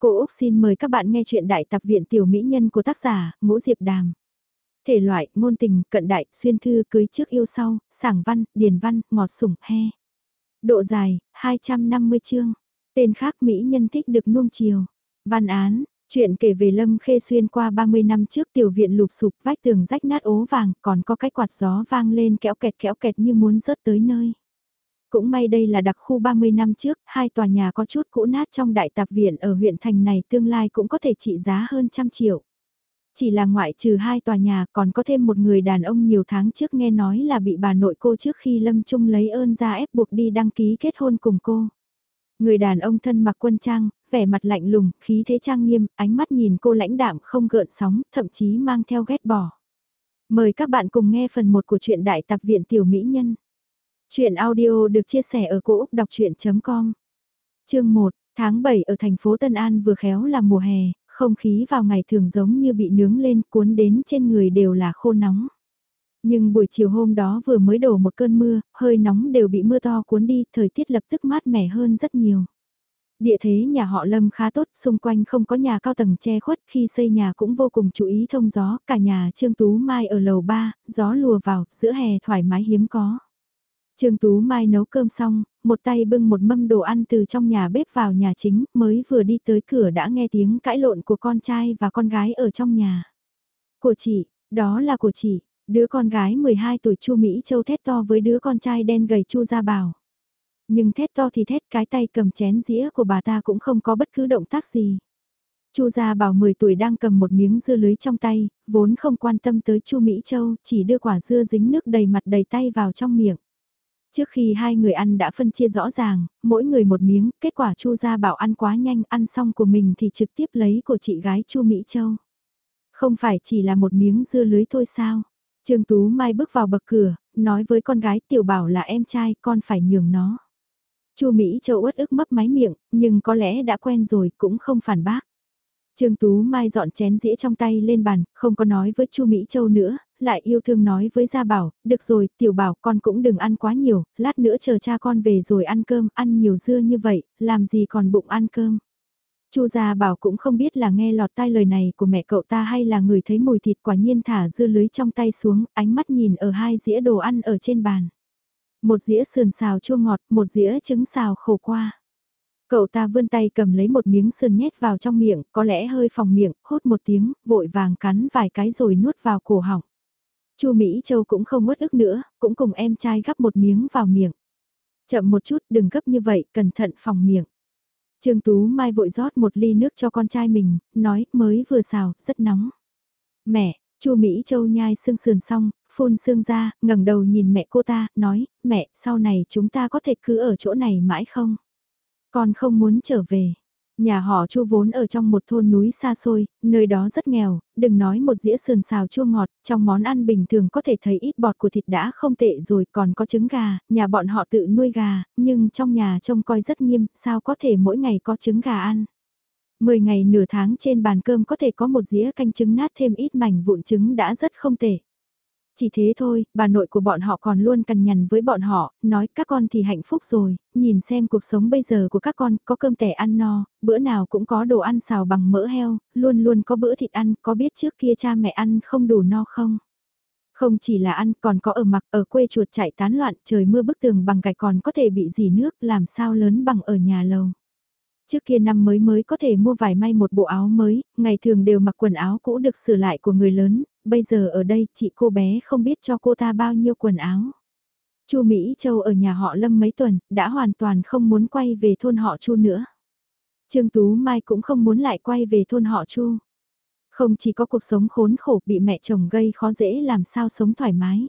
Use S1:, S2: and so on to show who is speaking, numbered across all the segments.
S1: Cô Úc xin mời các bạn nghe chuyện Đại tập viện tiểu mỹ nhân của tác giả Ngũ Diệp Đàm. Thể loại, ngôn tình, cận đại, xuyên thư, cưới trước yêu sau, sảng văn, điền văn, ngọt sủng, he. Độ dài, 250 chương. Tên khác mỹ nhân thích được nuông chiều. Văn án, chuyện kể về Lâm Khê xuyên qua 30 năm trước tiểu viện lụp sụp vách tường rách nát ố vàng còn có cái quạt gió vang lên kéo kẹt kéo kẹt như muốn rớt tới nơi. Cũng may đây là đặc khu 30 năm trước, hai tòa nhà có chút cũ nát trong đại tạp viện ở huyện thành này tương lai cũng có thể trị giá hơn trăm triệu. Chỉ là ngoại trừ hai tòa nhà còn có thêm một người đàn ông nhiều tháng trước nghe nói là bị bà nội cô trước khi Lâm Trung lấy ơn ra ép buộc đi đăng ký kết hôn cùng cô. Người đàn ông thân mặc quân trang, vẻ mặt lạnh lùng, khí thế trang nghiêm, ánh mắt nhìn cô lãnh đạm không gợn sóng, thậm chí mang theo ghét bỏ. Mời các bạn cùng nghe phần 1 của truyện Đại Tạp Viện Tiểu Mỹ Nhân. Chuyện audio được chia sẻ ở cỗ đọc chuyện.com Chương 1, tháng 7 ở thành phố Tân An vừa khéo là mùa hè, không khí vào ngày thường giống như bị nướng lên cuốn đến trên người đều là khô nóng. Nhưng buổi chiều hôm đó vừa mới đổ một cơn mưa, hơi nóng đều bị mưa to cuốn đi, thời tiết lập tức mát mẻ hơn rất nhiều. Địa thế nhà họ Lâm khá tốt, xung quanh không có nhà cao tầng che khuất, khi xây nhà cũng vô cùng chú ý thông gió, cả nhà Trương Tú Mai ở lầu 3, gió lùa vào, giữa hè thoải mái hiếm có. Trương Tú Mai nấu cơm xong, một tay bưng một mâm đồ ăn từ trong nhà bếp vào nhà chính, mới vừa đi tới cửa đã nghe tiếng cãi lộn của con trai và con gái ở trong nhà. Của chị, đó là của chị, đứa con gái 12 tuổi Chu Mỹ Châu thét to với đứa con trai đen gầy Chu Gia Bảo. Nhưng thét to thì thét cái tay cầm chén dĩa của bà ta cũng không có bất cứ động tác gì. Chu Gia Bảo 10 tuổi đang cầm một miếng dưa lưới trong tay, vốn không quan tâm tới Chu Mỹ Châu, chỉ đưa quả dưa dính nước đầy mặt đầy tay vào trong miệng. Trước khi hai người ăn đã phân chia rõ ràng, mỗi người một miếng, kết quả Chu gia bảo ăn quá nhanh, ăn xong của mình thì trực tiếp lấy của chị gái Chu Mỹ Châu. Không phải chỉ là một miếng dưa lưới thôi sao? Trương Tú Mai bước vào bậc cửa, nói với con gái tiểu bảo là em trai, con phải nhường nó. Chu Mỹ Châu uất ức mấp máy miệng, nhưng có lẽ đã quen rồi cũng không phản bác. Trương Tú Mai dọn chén dĩa trong tay lên bàn, không có nói với Chu Mỹ Châu nữa, lại yêu thương nói với Gia Bảo, được rồi, tiểu bảo con cũng đừng ăn quá nhiều, lát nữa chờ cha con về rồi ăn cơm, ăn nhiều dưa như vậy, làm gì còn bụng ăn cơm. Chu Gia Bảo cũng không biết là nghe lọt tai lời này của mẹ cậu ta hay là người thấy mùi thịt quả nhiên thả dưa lưới trong tay xuống, ánh mắt nhìn ở hai dĩa đồ ăn ở trên bàn. Một dĩa sườn xào chua ngọt, một dĩa trứng xào khổ qua. Cậu ta vươn tay cầm lấy một miếng sườn nhét vào trong miệng, có lẽ hơi phòng miệng, hốt một tiếng, vội vàng cắn vài cái rồi nuốt vào cổ họng. Chu Mỹ Châu cũng không uất ức nữa, cũng cùng em trai gắp một miếng vào miệng. Chậm một chút, đừng gấp như vậy, cẩn thận phòng miệng. Trương Tú Mai vội rót một ly nước cho con trai mình, nói mới vừa xào, rất nóng. Mẹ, Chu Mỹ Châu nhai xương sườn xong, phun xương ra, ngẩng đầu nhìn mẹ cô ta, nói, mẹ, sau này chúng ta có thể cứ ở chỗ này mãi không? Con không muốn trở về. Nhà họ Chu vốn ở trong một thôn núi xa xôi, nơi đó rất nghèo, đừng nói một dĩa sườn xào chua ngọt, trong món ăn bình thường có thể thấy ít bọt của thịt đã không tệ rồi còn có trứng gà, nhà bọn họ tự nuôi gà, nhưng trong nhà trông coi rất nghiêm, sao có thể mỗi ngày có trứng gà ăn. Mười ngày nửa tháng trên bàn cơm có thể có một dĩa canh trứng nát thêm ít mảnh vụn trứng đã rất không tệ. Chỉ thế thôi, bà nội của bọn họ còn luôn cằn nhằn với bọn họ, nói các con thì hạnh phúc rồi, nhìn xem cuộc sống bây giờ của các con, có cơm tẻ ăn no, bữa nào cũng có đồ ăn xào bằng mỡ heo, luôn luôn có bữa thịt ăn, có biết trước kia cha mẹ ăn không đủ no không? Không chỉ là ăn còn có ở mặc ở quê chuột chạy tán loạn trời mưa bức tường bằng gạch còn có thể bị dì nước làm sao lớn bằng ở nhà lầu. Trước kia năm mới mới có thể mua vải may một bộ áo mới, ngày thường đều mặc quần áo cũ được sửa lại của người lớn, bây giờ ở đây chị cô bé không biết cho cô ta bao nhiêu quần áo. Chu Mỹ Châu ở nhà họ Lâm mấy tuần, đã hoàn toàn không muốn quay về thôn họ Chu nữa. Trương Tú Mai cũng không muốn lại quay về thôn họ Chu. Không chỉ có cuộc sống khốn khổ bị mẹ chồng gây khó dễ làm sao sống thoải mái.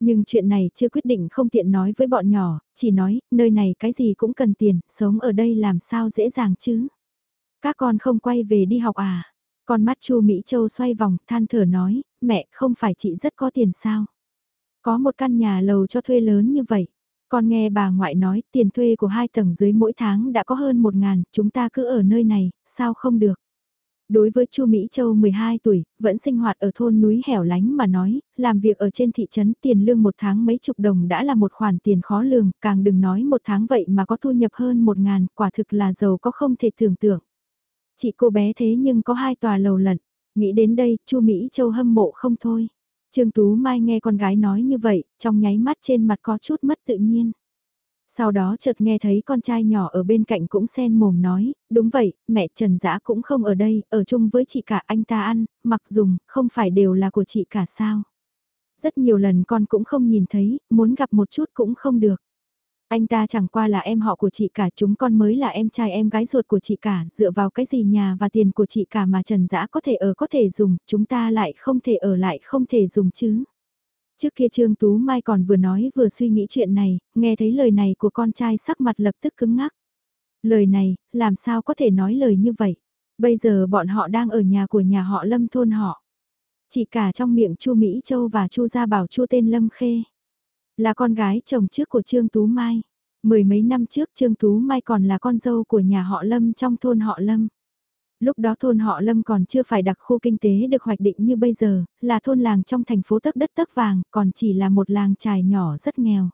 S1: Nhưng chuyện này chưa quyết định không tiện nói với bọn nhỏ, chỉ nói, nơi này cái gì cũng cần tiền, sống ở đây làm sao dễ dàng chứ. Các con không quay về đi học à? Con mắt Chu Mỹ Châu xoay vòng, than thở nói, mẹ, không phải chị rất có tiền sao? Có một căn nhà lầu cho thuê lớn như vậy. Con nghe bà ngoại nói, tiền thuê của hai tầng dưới mỗi tháng đã có hơn một ngàn, chúng ta cứ ở nơi này, sao không được? Đối với Chu Mỹ Châu 12 tuổi, vẫn sinh hoạt ở thôn núi hẻo lánh mà nói, làm việc ở trên thị trấn tiền lương một tháng mấy chục đồng đã là một khoản tiền khó lường, càng đừng nói một tháng vậy mà có thu nhập hơn một ngàn, quả thực là giàu có không thể tưởng tượng. Chị cô bé thế nhưng có hai tòa lầu lận, nghĩ đến đây, Chu Mỹ Châu hâm mộ không thôi. Trương Tú Mai nghe con gái nói như vậy, trong nháy mắt trên mặt có chút mất tự nhiên. Sau đó chợt nghe thấy con trai nhỏ ở bên cạnh cũng sen mồm nói, đúng vậy, mẹ Trần Dã cũng không ở đây, ở chung với chị cả anh ta ăn, mặc dùng, không phải đều là của chị cả sao. Rất nhiều lần con cũng không nhìn thấy, muốn gặp một chút cũng không được. Anh ta chẳng qua là em họ của chị cả, chúng con mới là em trai em gái ruột của chị cả, dựa vào cái gì nhà và tiền của chị cả mà Trần Dã có thể ở có thể dùng, chúng ta lại không thể ở lại không thể dùng chứ. Trước kia Trương Tú Mai còn vừa nói vừa suy nghĩ chuyện này, nghe thấy lời này của con trai sắc mặt lập tức cứng ngắc. Lời này, làm sao có thể nói lời như vậy? Bây giờ bọn họ đang ở nhà của nhà họ Lâm thôn họ. Chỉ cả trong miệng Chu Mỹ Châu và Chu Gia Bảo Chu tên Lâm Khê. Là con gái chồng trước của Trương Tú Mai. Mười mấy năm trước Trương Tú Mai còn là con dâu của nhà họ Lâm trong thôn họ Lâm. Lúc đó thôn họ Lâm còn chưa phải đặc khu kinh tế được hoạch định như bây giờ, là thôn làng trong thành phố tấc đất tấc vàng, còn chỉ là một làng trài nhỏ rất nghèo.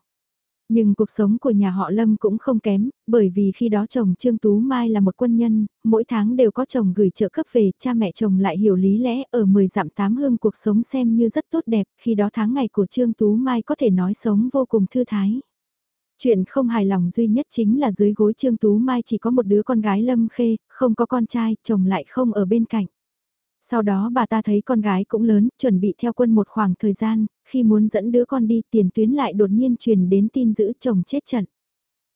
S1: Nhưng cuộc sống của nhà họ Lâm cũng không kém, bởi vì khi đó chồng Trương Tú Mai là một quân nhân, mỗi tháng đều có chồng gửi trợ cấp về, cha mẹ chồng lại hiểu lý lẽ ở 10 dặm tám hương cuộc sống xem như rất tốt đẹp, khi đó tháng ngày của Trương Tú Mai có thể nói sống vô cùng thư thái. Chuyện không hài lòng duy nhất chính là dưới gối Trương Tú Mai chỉ có một đứa con gái Lâm Khê, không có con trai, chồng lại không ở bên cạnh. Sau đó bà ta thấy con gái cũng lớn, chuẩn bị theo quân một khoảng thời gian, khi muốn dẫn đứa con đi tiền tuyến lại đột nhiên truyền đến tin giữ chồng chết trận.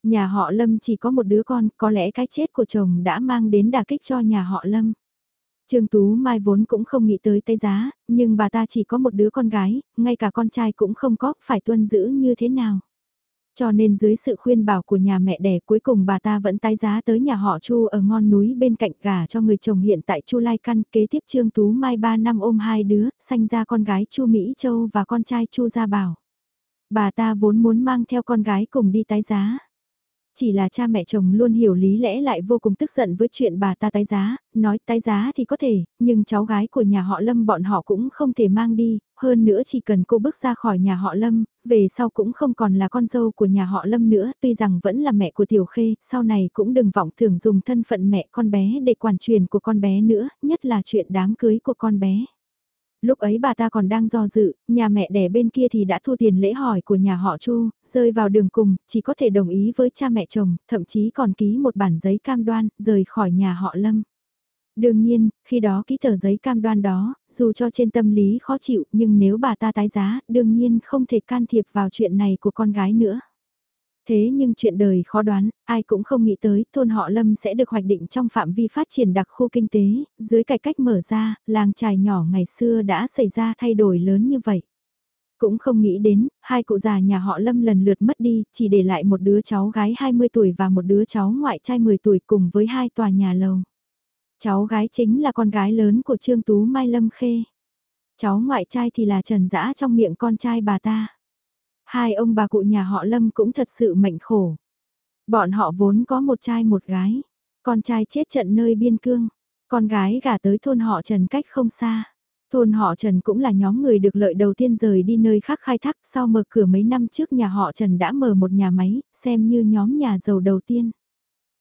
S1: Nhà họ Lâm chỉ có một đứa con, có lẽ cái chết của chồng đã mang đến đà kích cho nhà họ Lâm. Trương Tú Mai vốn cũng không nghĩ tới tay giá, nhưng bà ta chỉ có một đứa con gái, ngay cả con trai cũng không có, phải tuân giữ như thế nào. Cho nên dưới sự khuyên bảo của nhà mẹ đẻ cuối cùng bà ta vẫn tái giá tới nhà họ Chu ở ngon núi bên cạnh gà cho người chồng hiện tại Chu Lai Căn kế tiếp Trương Tú Mai 3 năm ôm hai đứa, sanh ra con gái Chu Mỹ Châu và con trai Chu Gia Bảo. Bà ta vốn muốn mang theo con gái cùng đi tái giá. Chỉ là cha mẹ chồng luôn hiểu lý lẽ lại vô cùng tức giận với chuyện bà ta tái giá, nói tái giá thì có thể, nhưng cháu gái của nhà họ Lâm bọn họ cũng không thể mang đi, hơn nữa chỉ cần cô bước ra khỏi nhà họ Lâm, về sau cũng không còn là con dâu của nhà họ Lâm nữa, tuy rằng vẫn là mẹ của Tiểu Khê, sau này cũng đừng vọng tưởng dùng thân phận mẹ con bé để quản truyền của con bé nữa, nhất là chuyện đám cưới của con bé. Lúc ấy bà ta còn đang do dự, nhà mẹ đẻ bên kia thì đã thu tiền lễ hỏi của nhà họ Chu, rơi vào đường cùng, chỉ có thể đồng ý với cha mẹ chồng, thậm chí còn ký một bản giấy cam đoan, rời khỏi nhà họ Lâm. Đương nhiên, khi đó ký tờ giấy cam đoan đó, dù cho trên tâm lý khó chịu, nhưng nếu bà ta tái giá, đương nhiên không thể can thiệp vào chuyện này của con gái nữa. Thế nhưng chuyện đời khó đoán, ai cũng không nghĩ tới thôn họ Lâm sẽ được hoạch định trong phạm vi phát triển đặc khu kinh tế, dưới cải cách mở ra, làng trài nhỏ ngày xưa đã xảy ra thay đổi lớn như vậy. Cũng không nghĩ đến, hai cụ già nhà họ Lâm lần lượt mất đi, chỉ để lại một đứa cháu gái 20 tuổi và một đứa cháu ngoại trai 10 tuổi cùng với hai tòa nhà lầu. Cháu gái chính là con gái lớn của Trương Tú Mai Lâm Khê. Cháu ngoại trai thì là Trần Dã trong miệng con trai bà ta. Hai ông bà cụ nhà họ Lâm cũng thật sự mệnh khổ. Bọn họ vốn có một trai một gái. Con trai chết trận nơi biên cương. Con gái gả tới thôn họ Trần cách không xa. Thôn họ Trần cũng là nhóm người được lợi đầu tiên rời đi nơi khác khai thác sau mở cửa mấy năm trước nhà họ Trần đã mở một nhà máy, xem như nhóm nhà giàu đầu tiên.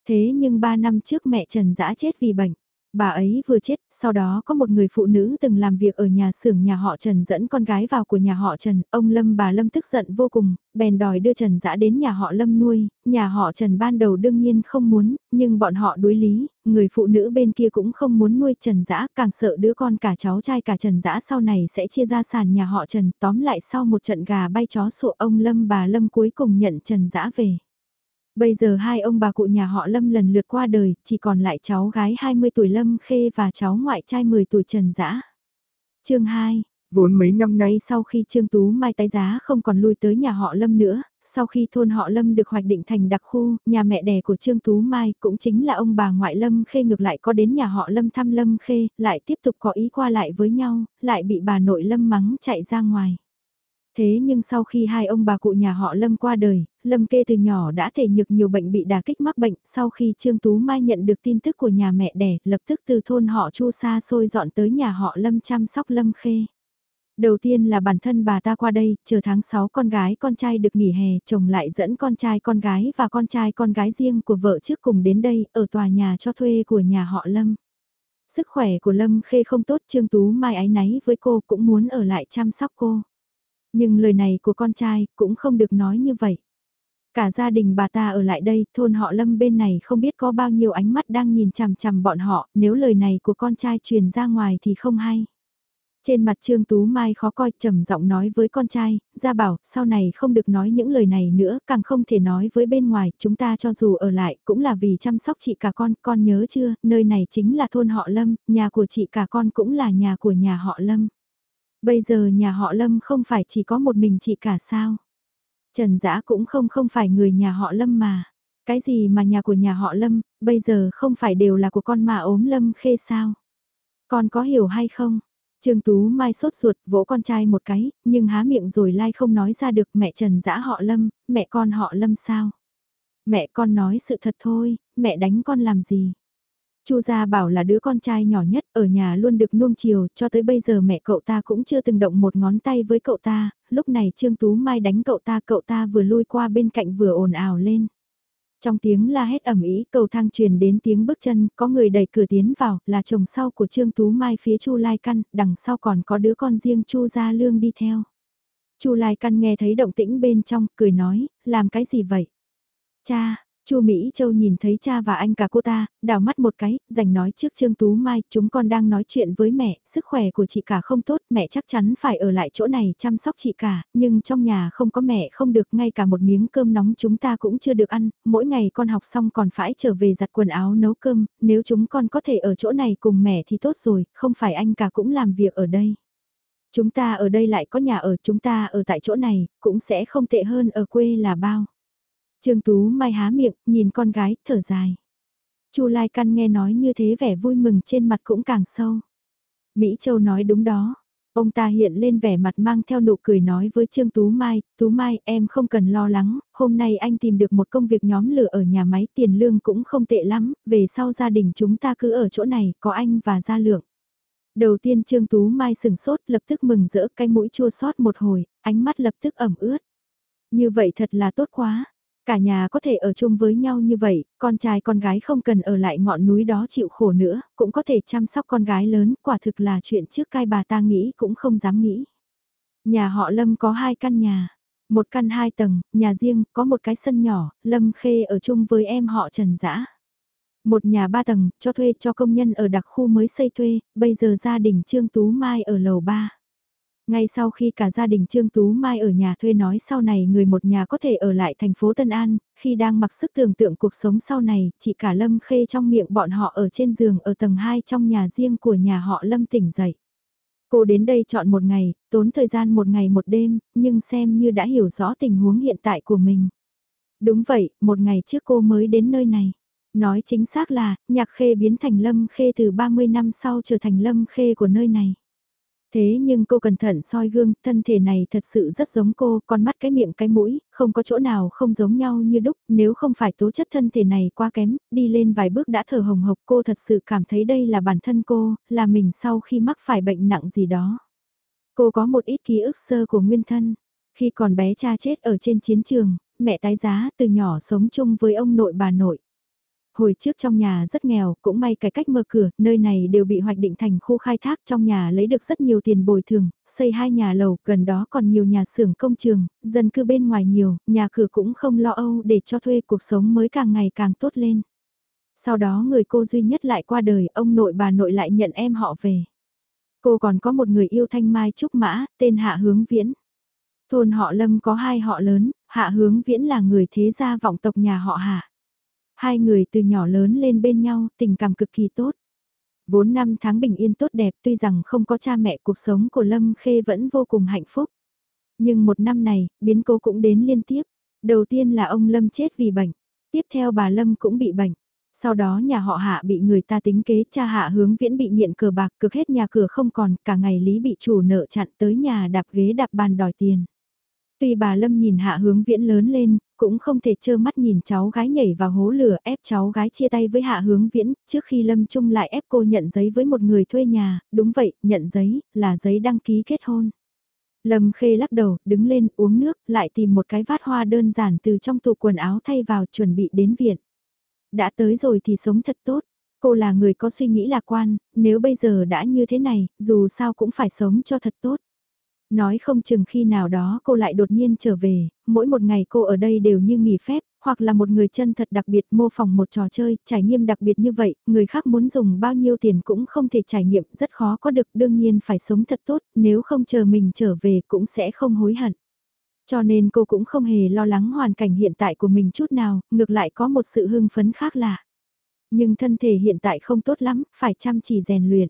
S1: Thế nhưng ba năm trước mẹ Trần dã chết vì bệnh. Bà ấy vừa chết, sau đó có một người phụ nữ từng làm việc ở nhà xưởng nhà họ Trần dẫn con gái vào của nhà họ Trần, ông Lâm bà Lâm tức giận vô cùng, bèn đòi đưa Trần dã đến nhà họ Lâm nuôi, nhà họ Trần ban đầu đương nhiên không muốn, nhưng bọn họ đối lý, người phụ nữ bên kia cũng không muốn nuôi Trần dã, càng sợ đứa con cả cháu trai cả Trần dã sau này sẽ chia ra sàn nhà họ Trần, tóm lại sau một trận gà bay chó sụa ông Lâm bà Lâm cuối cùng nhận Trần dã về. Bây giờ hai ông bà cụ nhà họ Lâm lần lượt qua đời, chỉ còn lại cháu gái 20 tuổi Lâm Khê và cháu ngoại trai 10 tuổi Trần Dã. chương 2 Vốn mấy năm nay sau khi Trương Tú Mai tái giá không còn lui tới nhà họ Lâm nữa, sau khi thôn họ Lâm được hoạch định thành đặc khu, nhà mẹ đẻ của Trương Tú Mai cũng chính là ông bà ngoại Lâm Khê ngược lại có đến nhà họ Lâm thăm Lâm Khê, lại tiếp tục có ý qua lại với nhau, lại bị bà nội Lâm mắng chạy ra ngoài. Thế nhưng sau khi hai ông bà cụ nhà họ Lâm qua đời, Lâm kê từ nhỏ đã thể nhược nhiều bệnh bị đà kích mắc bệnh, sau khi Trương Tú Mai nhận được tin tức của nhà mẹ đẻ, lập tức từ thôn họ Chu xa xôi dọn tới nhà họ Lâm chăm sóc Lâm khê. Đầu tiên là bản thân bà ta qua đây, chờ tháng 6 con gái con trai được nghỉ hè, chồng lại dẫn con trai con gái và con trai con gái riêng của vợ trước cùng đến đây, ở tòa nhà cho thuê của nhà họ Lâm. Sức khỏe của Lâm Khê không tốt Trương Tú Mai ái náy với cô cũng muốn ở lại chăm sóc cô. Nhưng lời này của con trai cũng không được nói như vậy. Cả gia đình bà ta ở lại đây, thôn họ Lâm bên này không biết có bao nhiêu ánh mắt đang nhìn chằm chằm bọn họ, nếu lời này của con trai truyền ra ngoài thì không hay. Trên mặt Trương Tú Mai khó coi trầm giọng nói với con trai, ra bảo, sau này không được nói những lời này nữa, càng không thể nói với bên ngoài, chúng ta cho dù ở lại, cũng là vì chăm sóc chị cả con, con nhớ chưa, nơi này chính là thôn họ Lâm, nhà của chị cả con cũng là nhà của nhà họ Lâm. Bây giờ nhà họ Lâm không phải chỉ có một mình chị cả sao? Trần Dã cũng không không phải người nhà họ Lâm mà. Cái gì mà nhà của nhà họ Lâm, bây giờ không phải đều là của con mà ốm Lâm khê sao? Con có hiểu hay không? Trương Tú Mai sốt ruột vỗ con trai một cái, nhưng há miệng rồi lai không nói ra được mẹ Trần Dã họ Lâm, mẹ con họ Lâm sao? Mẹ con nói sự thật thôi, mẹ đánh con làm gì? Chu gia bảo là đứa con trai nhỏ nhất ở nhà luôn được nuông chiều, cho tới bây giờ mẹ cậu ta cũng chưa từng động một ngón tay với cậu ta, lúc này Trương Tú Mai đánh cậu ta, cậu ta vừa lui qua bên cạnh vừa ồn ào lên. Trong tiếng la hét ẩm ý, cầu thang truyền đến tiếng bước chân, có người đẩy cửa tiến vào, là chồng sau của Trương Tú Mai phía Chu Lai Căn, đằng sau còn có đứa con riêng Chu Gia Lương đi theo. Chu Lai Căn nghe thấy động tĩnh bên trong, cười nói, làm cái gì vậy? Cha, Chu Mỹ Châu nhìn thấy cha và anh cả cô ta, đào mắt một cái, rảnh nói trước Trương Tú Mai, chúng con đang nói chuyện với mẹ, sức khỏe của chị cả không tốt, mẹ chắc chắn phải ở lại chỗ này chăm sóc chị cả, nhưng trong nhà không có mẹ không được, ngay cả một miếng cơm nóng chúng ta cũng chưa được ăn, mỗi ngày con học xong còn phải trở về giặt quần áo nấu cơm, nếu chúng con có thể ở chỗ này cùng mẹ thì tốt rồi, không phải anh cả cũng làm việc ở đây. Chúng ta ở đây lại có nhà ở, chúng ta ở tại chỗ này, cũng sẽ không tệ hơn ở quê là bao. Trương Tú Mai há miệng, nhìn con gái, thở dài. Chu Lai Căn nghe nói như thế vẻ vui mừng trên mặt cũng càng sâu. Mỹ Châu nói đúng đó. Ông ta hiện lên vẻ mặt mang theo nụ cười nói với Trương Tú Mai, Tú Mai em không cần lo lắng, hôm nay anh tìm được một công việc nhóm lửa ở nhà máy tiền lương cũng không tệ lắm, về sau gia đình chúng ta cứ ở chỗ này, có anh và Gia Lượng. Đầu tiên Trương Tú Mai sừng sốt lập tức mừng rỡ cái mũi chua sót một hồi, ánh mắt lập tức ẩm ướt. Như vậy thật là tốt quá, Cả nhà có thể ở chung với nhau như vậy, con trai con gái không cần ở lại ngọn núi đó chịu khổ nữa, cũng có thể chăm sóc con gái lớn, quả thực là chuyện trước cai bà ta nghĩ cũng không dám nghĩ. Nhà họ Lâm có hai căn nhà, một căn hai tầng, nhà riêng, có một cái sân nhỏ, Lâm Khê ở chung với em họ Trần Dã. Một nhà ba tầng, cho thuê cho công nhân ở đặc khu mới xây thuê, bây giờ gia đình Trương Tú Mai ở lầu ba. Ngay sau khi cả gia đình Trương Tú Mai ở nhà thuê nói sau này người một nhà có thể ở lại thành phố Tân An, khi đang mặc sức tưởng tượng cuộc sống sau này, chị cả Lâm Khê trong miệng bọn họ ở trên giường ở tầng 2 trong nhà riêng của nhà họ Lâm tỉnh dậy. Cô đến đây chọn một ngày, tốn thời gian một ngày một đêm, nhưng xem như đã hiểu rõ tình huống hiện tại của mình. Đúng vậy, một ngày trước cô mới đến nơi này. Nói chính xác là, nhạc khê biến thành lâm khê từ 30 năm sau trở thành lâm khê của nơi này. Thế nhưng cô cẩn thận soi gương, thân thể này thật sự rất giống cô, con mắt cái miệng cái mũi, không có chỗ nào không giống nhau như đúc, nếu không phải tố chất thân thể này quá kém, đi lên vài bước đã thở hồng hộc cô thật sự cảm thấy đây là bản thân cô, là mình sau khi mắc phải bệnh nặng gì đó. Cô có một ít ký ức sơ của nguyên thân, khi còn bé cha chết ở trên chiến trường, mẹ tái giá từ nhỏ sống chung với ông nội bà nội. Hồi trước trong nhà rất nghèo, cũng may cái cách mở cửa, nơi này đều bị hoạch định thành khu khai thác trong nhà lấy được rất nhiều tiền bồi thường, xây hai nhà lầu, gần đó còn nhiều nhà xưởng công trường, dân cư bên ngoài nhiều, nhà cửa cũng không lo âu để cho thuê cuộc sống mới càng ngày càng tốt lên. Sau đó người cô duy nhất lại qua đời, ông nội bà nội lại nhận em họ về. Cô còn có một người yêu thanh mai trúc mã, tên Hạ Hướng Viễn. Thôn họ Lâm có hai họ lớn, Hạ Hướng Viễn là người thế gia vọng tộc nhà họ Hạ. Hai người từ nhỏ lớn lên bên nhau, tình cảm cực kỳ tốt. Vốn năm tháng bình yên tốt đẹp tuy rằng không có cha mẹ cuộc sống của Lâm Khê vẫn vô cùng hạnh phúc. Nhưng một năm này, biến cố cũng đến liên tiếp. Đầu tiên là ông Lâm chết vì bệnh. Tiếp theo bà Lâm cũng bị bệnh. Sau đó nhà họ hạ bị người ta tính kế cha hạ hướng viễn bị nghiện cờ bạc cực hết nhà cửa không còn cả ngày lý bị chủ nợ chặn tới nhà đạp ghế đạp bàn đòi tiền. Tuy bà Lâm nhìn hạ hướng viễn lớn lên, cũng không thể trơ mắt nhìn cháu gái nhảy vào hố lửa ép cháu gái chia tay với hạ hướng viễn, trước khi Lâm Trung lại ép cô nhận giấy với một người thuê nhà, đúng vậy, nhận giấy, là giấy đăng ký kết hôn. Lâm Khê lắc đầu, đứng lên uống nước, lại tìm một cái vát hoa đơn giản từ trong tủ quần áo thay vào chuẩn bị đến viện. Đã tới rồi thì sống thật tốt. Cô là người có suy nghĩ lạc quan, nếu bây giờ đã như thế này, dù sao cũng phải sống cho thật tốt. Nói không chừng khi nào đó cô lại đột nhiên trở về, mỗi một ngày cô ở đây đều như nghỉ phép, hoặc là một người chân thật đặc biệt mô phỏng một trò chơi, trải nghiệm đặc biệt như vậy, người khác muốn dùng bao nhiêu tiền cũng không thể trải nghiệm, rất khó có được, đương nhiên phải sống thật tốt, nếu không chờ mình trở về cũng sẽ không hối hận. Cho nên cô cũng không hề lo lắng hoàn cảnh hiện tại của mình chút nào, ngược lại có một sự hưng phấn khác lạ. Nhưng thân thể hiện tại không tốt lắm, phải chăm chỉ rèn luyện.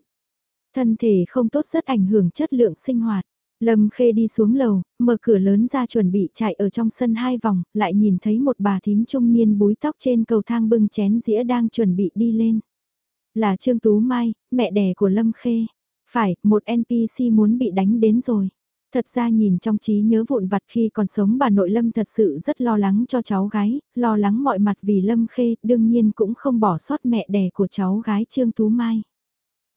S1: Thân thể không tốt rất ảnh hưởng chất lượng sinh hoạt. Lâm Khê đi xuống lầu, mở cửa lớn ra chuẩn bị chạy ở trong sân hai vòng, lại nhìn thấy một bà thím trung niên búi tóc trên cầu thang bưng chén dĩa đang chuẩn bị đi lên. Là Trương Tú Mai, mẹ đẻ của Lâm Khê. Phải, một NPC muốn bị đánh đến rồi. Thật ra nhìn trong trí nhớ vụn vặt khi còn sống bà nội Lâm thật sự rất lo lắng cho cháu gái, lo lắng mọi mặt vì Lâm Khê, đương nhiên cũng không bỏ sót mẹ đẻ của cháu gái Trương Tú Mai.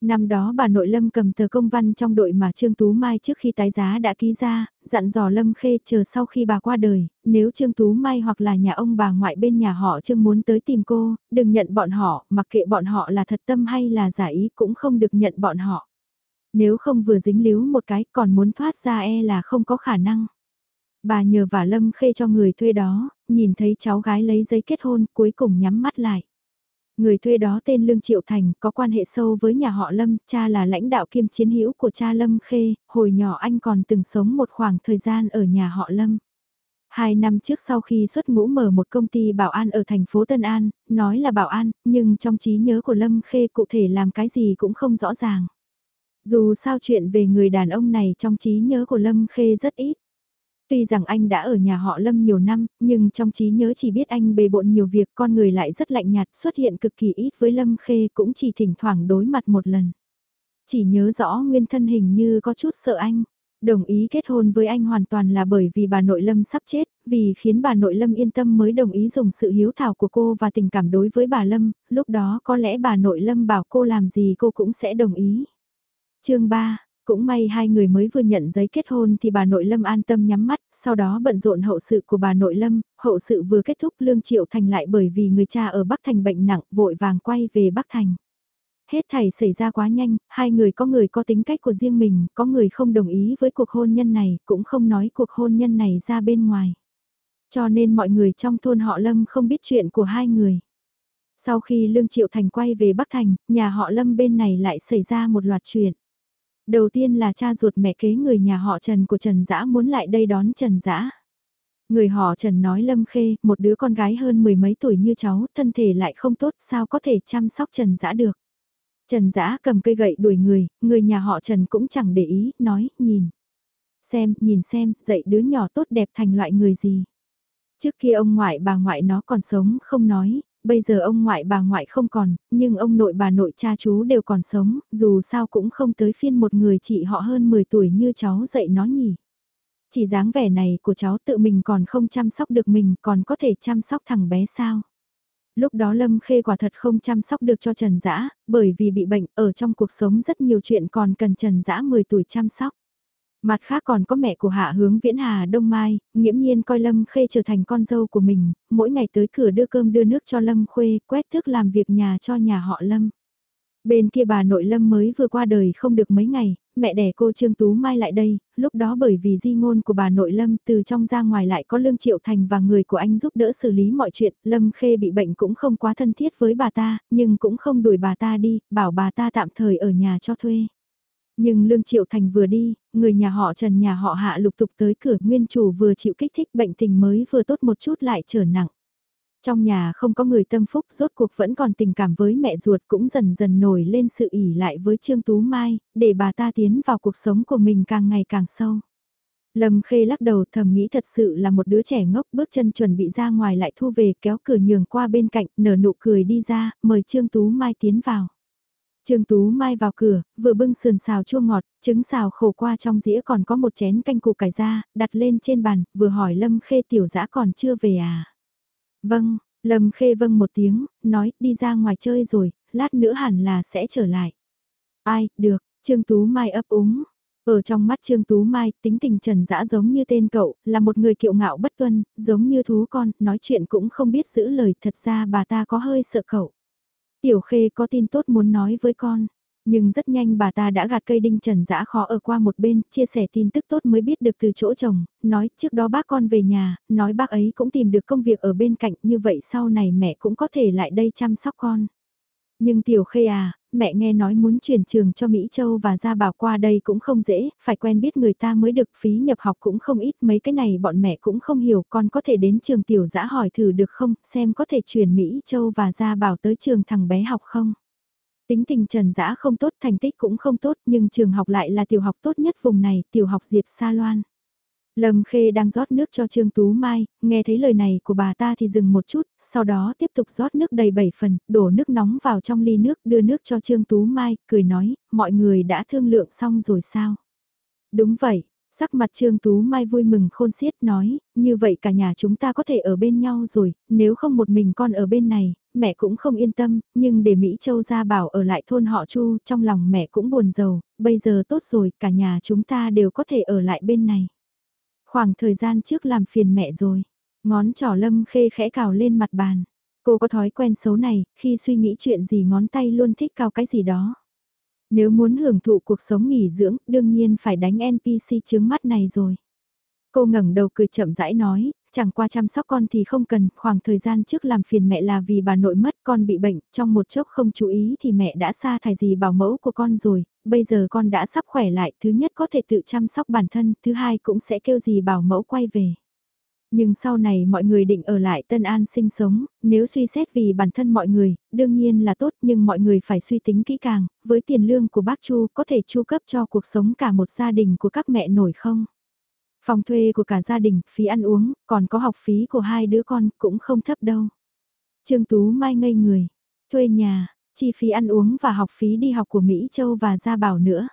S1: Năm đó bà nội Lâm cầm tờ công văn trong đội mà Trương Tú Mai trước khi tái giá đã ký ra, dặn dò Lâm Khê chờ sau khi bà qua đời, nếu Trương Tú Mai hoặc là nhà ông bà ngoại bên nhà họ Trương muốn tới tìm cô, đừng nhận bọn họ, mặc kệ bọn họ là thật tâm hay là giả ý cũng không được nhận bọn họ. Nếu không vừa dính líu một cái còn muốn thoát ra e là không có khả năng. Bà nhờ vả Lâm Khê cho người thuê đó, nhìn thấy cháu gái lấy giấy kết hôn cuối cùng nhắm mắt lại. Người thuê đó tên Lương Triệu Thành, có quan hệ sâu với nhà họ Lâm, cha là lãnh đạo kiêm chiến hữu của cha Lâm Khê, hồi nhỏ anh còn từng sống một khoảng thời gian ở nhà họ Lâm. Hai năm trước sau khi xuất ngũ mở một công ty bảo an ở thành phố Tân An, nói là bảo an, nhưng trong trí nhớ của Lâm Khê cụ thể làm cái gì cũng không rõ ràng. Dù sao chuyện về người đàn ông này trong trí nhớ của Lâm Khê rất ít. Tuy rằng anh đã ở nhà họ Lâm nhiều năm, nhưng trong trí nhớ chỉ biết anh bề bộn nhiều việc con người lại rất lạnh nhạt xuất hiện cực kỳ ít với Lâm Khê cũng chỉ thỉnh thoảng đối mặt một lần. Chỉ nhớ rõ nguyên thân hình như có chút sợ anh. Đồng ý kết hôn với anh hoàn toàn là bởi vì bà nội Lâm sắp chết, vì khiến bà nội Lâm yên tâm mới đồng ý dùng sự hiếu thảo của cô và tình cảm đối với bà Lâm, lúc đó có lẽ bà nội Lâm bảo cô làm gì cô cũng sẽ đồng ý. chương 3 cũng may hai người mới vừa nhận giấy kết hôn thì bà nội Lâm an tâm nhắm mắt, sau đó bận rộn hậu sự của bà nội Lâm, hậu sự vừa kết thúc Lương Triệu Thành lại bởi vì người cha ở Bắc Thành bệnh nặng vội vàng quay về Bắc Thành. Hết thảy xảy ra quá nhanh, hai người có người có tính cách của riêng mình, có người không đồng ý với cuộc hôn nhân này, cũng không nói cuộc hôn nhân này ra bên ngoài. Cho nên mọi người trong thôn họ Lâm không biết chuyện của hai người. Sau khi Lương Triệu Thành quay về Bắc Thành, nhà họ Lâm bên này lại xảy ra một loạt chuyện. Đầu tiên là cha ruột mẹ kế người nhà họ Trần của Trần Dã muốn lại đây đón Trần Dã. Người họ Trần nói Lâm Khê, một đứa con gái hơn mười mấy tuổi như cháu, thân thể lại không tốt, sao có thể chăm sóc Trần Dã được. Trần Dã cầm cây gậy đuổi người, người nhà họ Trần cũng chẳng để ý, nói, nhìn. Xem, nhìn xem, dạy đứa nhỏ tốt đẹp thành loại người gì. Trước kia ông ngoại bà ngoại nó còn sống không nói, bây giờ ông ngoại bà ngoại không còn, nhưng ông nội bà nội cha chú đều còn sống, dù sao cũng không tới phiên một người chị họ hơn 10 tuổi như cháu dạy nó nhỉ. Chỉ dáng vẻ này của cháu tự mình còn không chăm sóc được mình còn có thể chăm sóc thằng bé sao. Lúc đó Lâm Khê quả thật không chăm sóc được cho Trần Dã, bởi vì bị bệnh ở trong cuộc sống rất nhiều chuyện còn cần Trần Dã 10 tuổi chăm sóc. Mặt khác còn có mẹ của Hạ Hướng Viễn Hà Đông Mai, nghiễm nhiên coi Lâm Khê trở thành con dâu của mình, mỗi ngày tới cửa đưa cơm đưa nước cho Lâm Khuê, quét thức làm việc nhà cho nhà họ Lâm. Bên kia bà nội Lâm mới vừa qua đời không được mấy ngày, mẹ đẻ cô Trương Tú Mai lại đây, lúc đó bởi vì di ngôn của bà nội Lâm từ trong ra ngoài lại có Lương Triệu Thành và người của anh giúp đỡ xử lý mọi chuyện, Lâm Khê bị bệnh cũng không quá thân thiết với bà ta, nhưng cũng không đuổi bà ta đi, bảo bà ta tạm thời ở nhà cho thuê. Nhưng Lương Triệu Thành vừa đi, người nhà họ Trần nhà họ Hạ lục tục tới cửa nguyên chủ vừa chịu kích thích bệnh tình mới vừa tốt một chút lại trở nặng. Trong nhà không có người tâm phúc rốt cuộc vẫn còn tình cảm với mẹ ruột cũng dần dần nổi lên sự ỉ lại với Trương Tú Mai, để bà ta tiến vào cuộc sống của mình càng ngày càng sâu. Lâm Khê lắc đầu thầm nghĩ thật sự là một đứa trẻ ngốc bước chân chuẩn bị ra ngoài lại thu về kéo cửa nhường qua bên cạnh nở nụ cười đi ra, mời Trương Tú Mai tiến vào. Trương Tú Mai vào cửa, vừa bưng sườn xào chua ngọt, trứng xào khổ qua trong dĩa còn có một chén canh củ cải ra, đặt lên trên bàn, vừa hỏi Lâm Khê tiểu dã còn chưa về à? Vâng, Lâm Khê vâng một tiếng, nói đi ra ngoài chơi rồi, lát nữa hẳn là sẽ trở lại. Ai, được, Trương Tú Mai ấp úng. Ở trong mắt Trương Tú Mai, tính tình trần dã giống như tên cậu, là một người kiệu ngạo bất tuân, giống như thú con, nói chuyện cũng không biết giữ lời, thật ra bà ta có hơi sợ cậu. Tiểu Khê có tin tốt muốn nói với con. Nhưng rất nhanh bà ta đã gạt cây đinh trần dã khó ở qua một bên, chia sẻ tin tức tốt mới biết được từ chỗ chồng, nói trước đó bác con về nhà, nói bác ấy cũng tìm được công việc ở bên cạnh, như vậy sau này mẹ cũng có thể lại đây chăm sóc con. Nhưng Tiểu Khê à, mẹ nghe nói muốn chuyển trường cho Mỹ Châu và Gia Bảo qua đây cũng không dễ, phải quen biết người ta mới được phí nhập học cũng không ít, mấy cái này bọn mẹ cũng không hiểu, con có thể đến trường Tiểu Dã hỏi thử được không, xem có thể chuyển Mỹ Châu và Gia Bảo tới trường thằng bé học không. Tính tình Trần Dã không tốt, thành tích cũng không tốt, nhưng trường học lại là tiểu học tốt nhất vùng này, tiểu học Diệp Sa Loan. Lâm Khê đang rót nước cho Trương Tú Mai, nghe thấy lời này của bà ta thì dừng một chút, sau đó tiếp tục rót nước đầy bảy phần, đổ nước nóng vào trong ly nước, đưa nước cho Trương Tú Mai, cười nói, mọi người đã thương lượng xong rồi sao? Đúng vậy, sắc mặt Trương Tú Mai vui mừng khôn xiết nói, như vậy cả nhà chúng ta có thể ở bên nhau rồi, nếu không một mình con ở bên này, mẹ cũng không yên tâm, nhưng để Mỹ Châu ra bảo ở lại thôn họ Chu, trong lòng mẹ cũng buồn giàu, bây giờ tốt rồi, cả nhà chúng ta đều có thể ở lại bên này. Khoảng thời gian trước làm phiền mẹ rồi, ngón trỏ lâm khê khẽ cào lên mặt bàn. Cô có thói quen xấu này, khi suy nghĩ chuyện gì ngón tay luôn thích cao cái gì đó. Nếu muốn hưởng thụ cuộc sống nghỉ dưỡng, đương nhiên phải đánh NPC chướng mắt này rồi. Cô ngẩng đầu cười chậm rãi nói, chẳng qua chăm sóc con thì không cần, khoảng thời gian trước làm phiền mẹ là vì bà nội mất con bị bệnh, trong một chốc không chú ý thì mẹ đã xa thải gì bảo mẫu của con rồi, bây giờ con đã sắp khỏe lại, thứ nhất có thể tự chăm sóc bản thân, thứ hai cũng sẽ kêu gì bảo mẫu quay về. Nhưng sau này mọi người định ở lại Tân An sinh sống, nếu suy xét vì bản thân mọi người, đương nhiên là tốt nhưng mọi người phải suy tính kỹ càng, với tiền lương của bác Chu có thể chu cấp cho cuộc sống cả một gia đình của các mẹ nổi không? Phòng thuê của cả gia đình, phí ăn uống, còn có học phí của hai đứa con cũng không thấp đâu. Trương Tú Mai ngây người, thuê nhà, chi phí ăn uống và học phí đi học của Mỹ Châu và Gia Bảo nữa.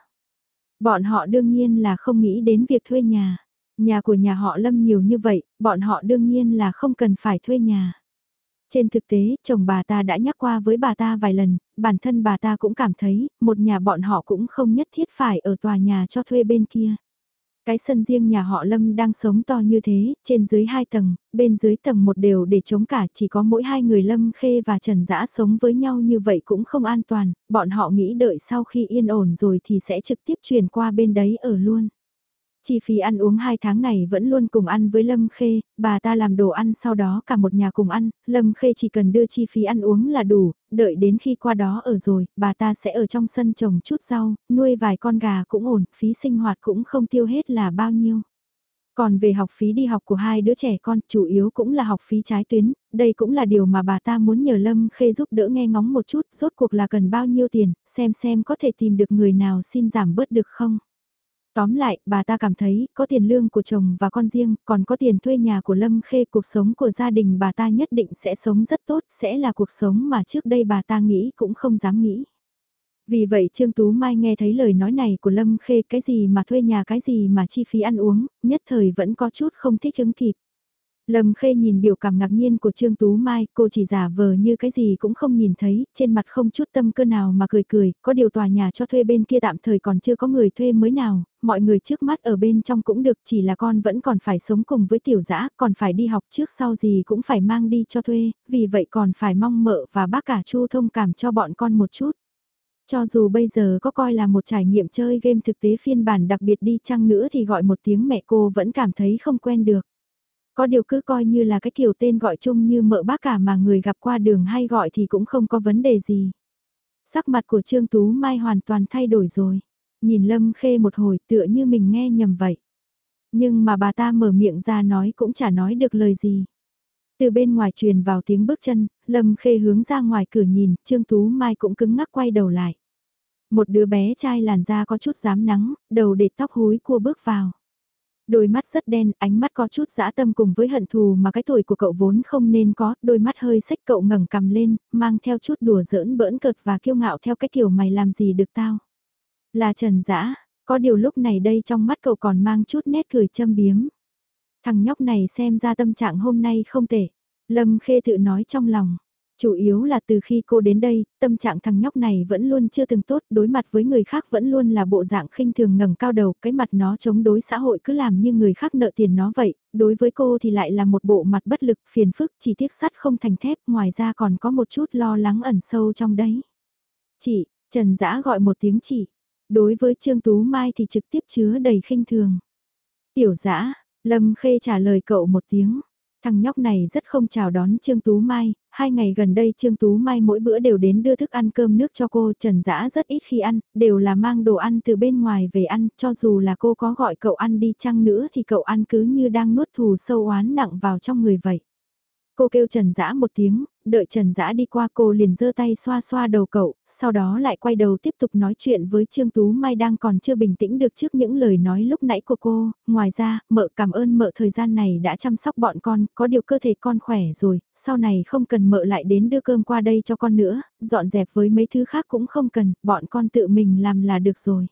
S1: Bọn họ đương nhiên là không nghĩ đến việc thuê nhà. Nhà của nhà họ Lâm nhiều như vậy, bọn họ đương nhiên là không cần phải thuê nhà. Trên thực tế, chồng bà ta đã nhắc qua với bà ta vài lần, bản thân bà ta cũng cảm thấy, một nhà bọn họ cũng không nhất thiết phải ở tòa nhà cho thuê bên kia. Cái sân riêng nhà họ Lâm đang sống to như thế, trên dưới hai tầng, bên dưới tầng một đều để chống cả chỉ có mỗi hai người Lâm Khê và Trần Dã sống với nhau như vậy cũng không an toàn, bọn họ nghĩ đợi sau khi yên ổn rồi thì sẽ trực tiếp chuyển qua bên đấy ở luôn. Chi phí ăn uống hai tháng này vẫn luôn cùng ăn với Lâm Khê, bà ta làm đồ ăn sau đó cả một nhà cùng ăn, Lâm Khê chỉ cần đưa chi phí ăn uống là đủ, đợi đến khi qua đó ở rồi, bà ta sẽ ở trong sân trồng chút rau, nuôi vài con gà cũng ổn, phí sinh hoạt cũng không tiêu hết là bao nhiêu. Còn về học phí đi học của hai đứa trẻ con, chủ yếu cũng là học phí trái tuyến, đây cũng là điều mà bà ta muốn nhờ Lâm Khê giúp đỡ nghe ngóng một chút, rốt cuộc là cần bao nhiêu tiền, xem xem có thể tìm được người nào xin giảm bớt được không. Tóm lại, bà ta cảm thấy, có tiền lương của chồng và con riêng, còn có tiền thuê nhà của Lâm Khê, cuộc sống của gia đình bà ta nhất định sẽ sống rất tốt, sẽ là cuộc sống mà trước đây bà ta nghĩ cũng không dám nghĩ. Vì vậy Trương Tú Mai nghe thấy lời nói này của Lâm Khê cái gì mà thuê nhà cái gì mà chi phí ăn uống, nhất thời vẫn có chút không thích ứng kịp. Lâm Khê nhìn biểu cảm ngạc nhiên của Trương Tú Mai, cô chỉ giả vờ như cái gì cũng không nhìn thấy, trên mặt không chút tâm cơ nào mà cười cười, có điều tòa nhà cho thuê bên kia tạm thời còn chưa có người thuê mới nào, mọi người trước mắt ở bên trong cũng được chỉ là con vẫn còn phải sống cùng với tiểu dã còn phải đi học trước sau gì cũng phải mang đi cho thuê, vì vậy còn phải mong mợ và bác cả Chu thông cảm cho bọn con một chút. Cho dù bây giờ có coi là một trải nghiệm chơi game thực tế phiên bản đặc biệt đi chăng nữa thì gọi một tiếng mẹ cô vẫn cảm thấy không quen được. Có điều cứ coi như là cái kiểu tên gọi chung như mợ bác cả mà người gặp qua đường hay gọi thì cũng không có vấn đề gì. Sắc mặt của Trương Tú Mai hoàn toàn thay đổi rồi. Nhìn Lâm Khê một hồi tựa như mình nghe nhầm vậy. Nhưng mà bà ta mở miệng ra nói cũng chả nói được lời gì. Từ bên ngoài truyền vào tiếng bước chân, Lâm Khê hướng ra ngoài cửa nhìn, Trương Tú Mai cũng cứng ngắc quay đầu lại. Một đứa bé trai làn da có chút dám nắng, đầu để tóc húi cua bước vào. Đôi mắt rất đen, ánh mắt có chút dã tâm cùng với hận thù mà cái tuổi của cậu vốn không nên có, đôi mắt hơi sách cậu ngẩng cầm lên, mang theo chút đùa giỡn bỡn cợt và kiêu ngạo theo cái kiểu mày làm gì được tao. Là trần dã có điều lúc này đây trong mắt cậu còn mang chút nét cười châm biếm. Thằng nhóc này xem ra tâm trạng hôm nay không tệ. Lâm Khê tự nói trong lòng. Chủ yếu là từ khi cô đến đây, tâm trạng thằng nhóc này vẫn luôn chưa từng tốt, đối mặt với người khác vẫn luôn là bộ dạng khinh thường ngẩng cao đầu, cái mặt nó chống đối xã hội cứ làm như người khác nợ tiền nó vậy, đối với cô thì lại là một bộ mặt bất lực, phiền phức, chỉ tiếc sắt không thành thép, ngoài ra còn có một chút lo lắng ẩn sâu trong đấy. Chị, Trần Dã gọi một tiếng chị, đối với Trương Tú Mai thì trực tiếp chứa đầy khinh thường. Tiểu Dã, Lâm Khê trả lời cậu một tiếng. Thằng nhóc này rất không chào đón Trương Tú Mai, hai ngày gần đây Trương Tú Mai mỗi bữa đều đến đưa thức ăn cơm nước cho cô, Trần Dã rất ít khi ăn, đều là mang đồ ăn từ bên ngoài về ăn, cho dù là cô có gọi cậu ăn đi chăng nữa thì cậu ăn cứ như đang nuốt thù sâu oán nặng vào trong người vậy. Cô kêu Trần Dã một tiếng, đợi Trần Dã đi qua cô liền giơ tay xoa xoa đầu cậu, sau đó lại quay đầu tiếp tục nói chuyện với Trương Tú Mai đang còn chưa bình tĩnh được trước những lời nói lúc nãy của cô, ngoài ra, mợ cảm ơn mợ thời gian này đã chăm sóc bọn con, có điều cơ thể con khỏe rồi, sau này không cần mợ lại đến đưa cơm qua đây cho con nữa, dọn dẹp với mấy thứ khác cũng không cần, bọn con tự mình làm là được rồi.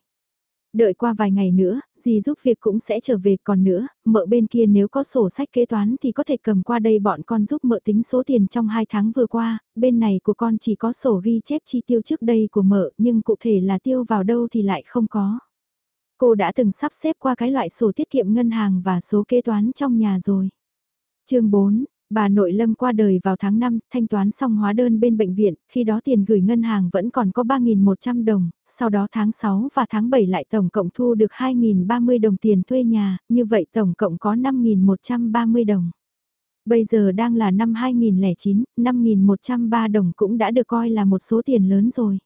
S1: Đợi qua vài ngày nữa, dì giúp việc cũng sẽ trở về còn nữa, mợ bên kia nếu có sổ sách kế toán thì có thể cầm qua đây bọn con giúp mợ tính số tiền trong 2 tháng vừa qua, bên này của con chỉ có sổ ghi chép chi tiêu trước đây của mợ nhưng cụ thể là tiêu vào đâu thì lại không có. Cô đã từng sắp xếp qua cái loại sổ tiết kiệm ngân hàng và số kế toán trong nhà rồi. chương 4, Bà nội Lâm qua đời vào tháng 5, thanh toán xong hóa đơn bên bệnh viện, khi đó tiền gửi ngân hàng vẫn còn có 3.100 đồng, sau đó tháng 6 và tháng 7 lại tổng cộng thu được 2.030 đồng tiền thuê nhà, như vậy tổng cộng có 5.130 đồng. Bây giờ đang là năm 2009, 5.103 đồng cũng đã được coi là một số tiền lớn rồi.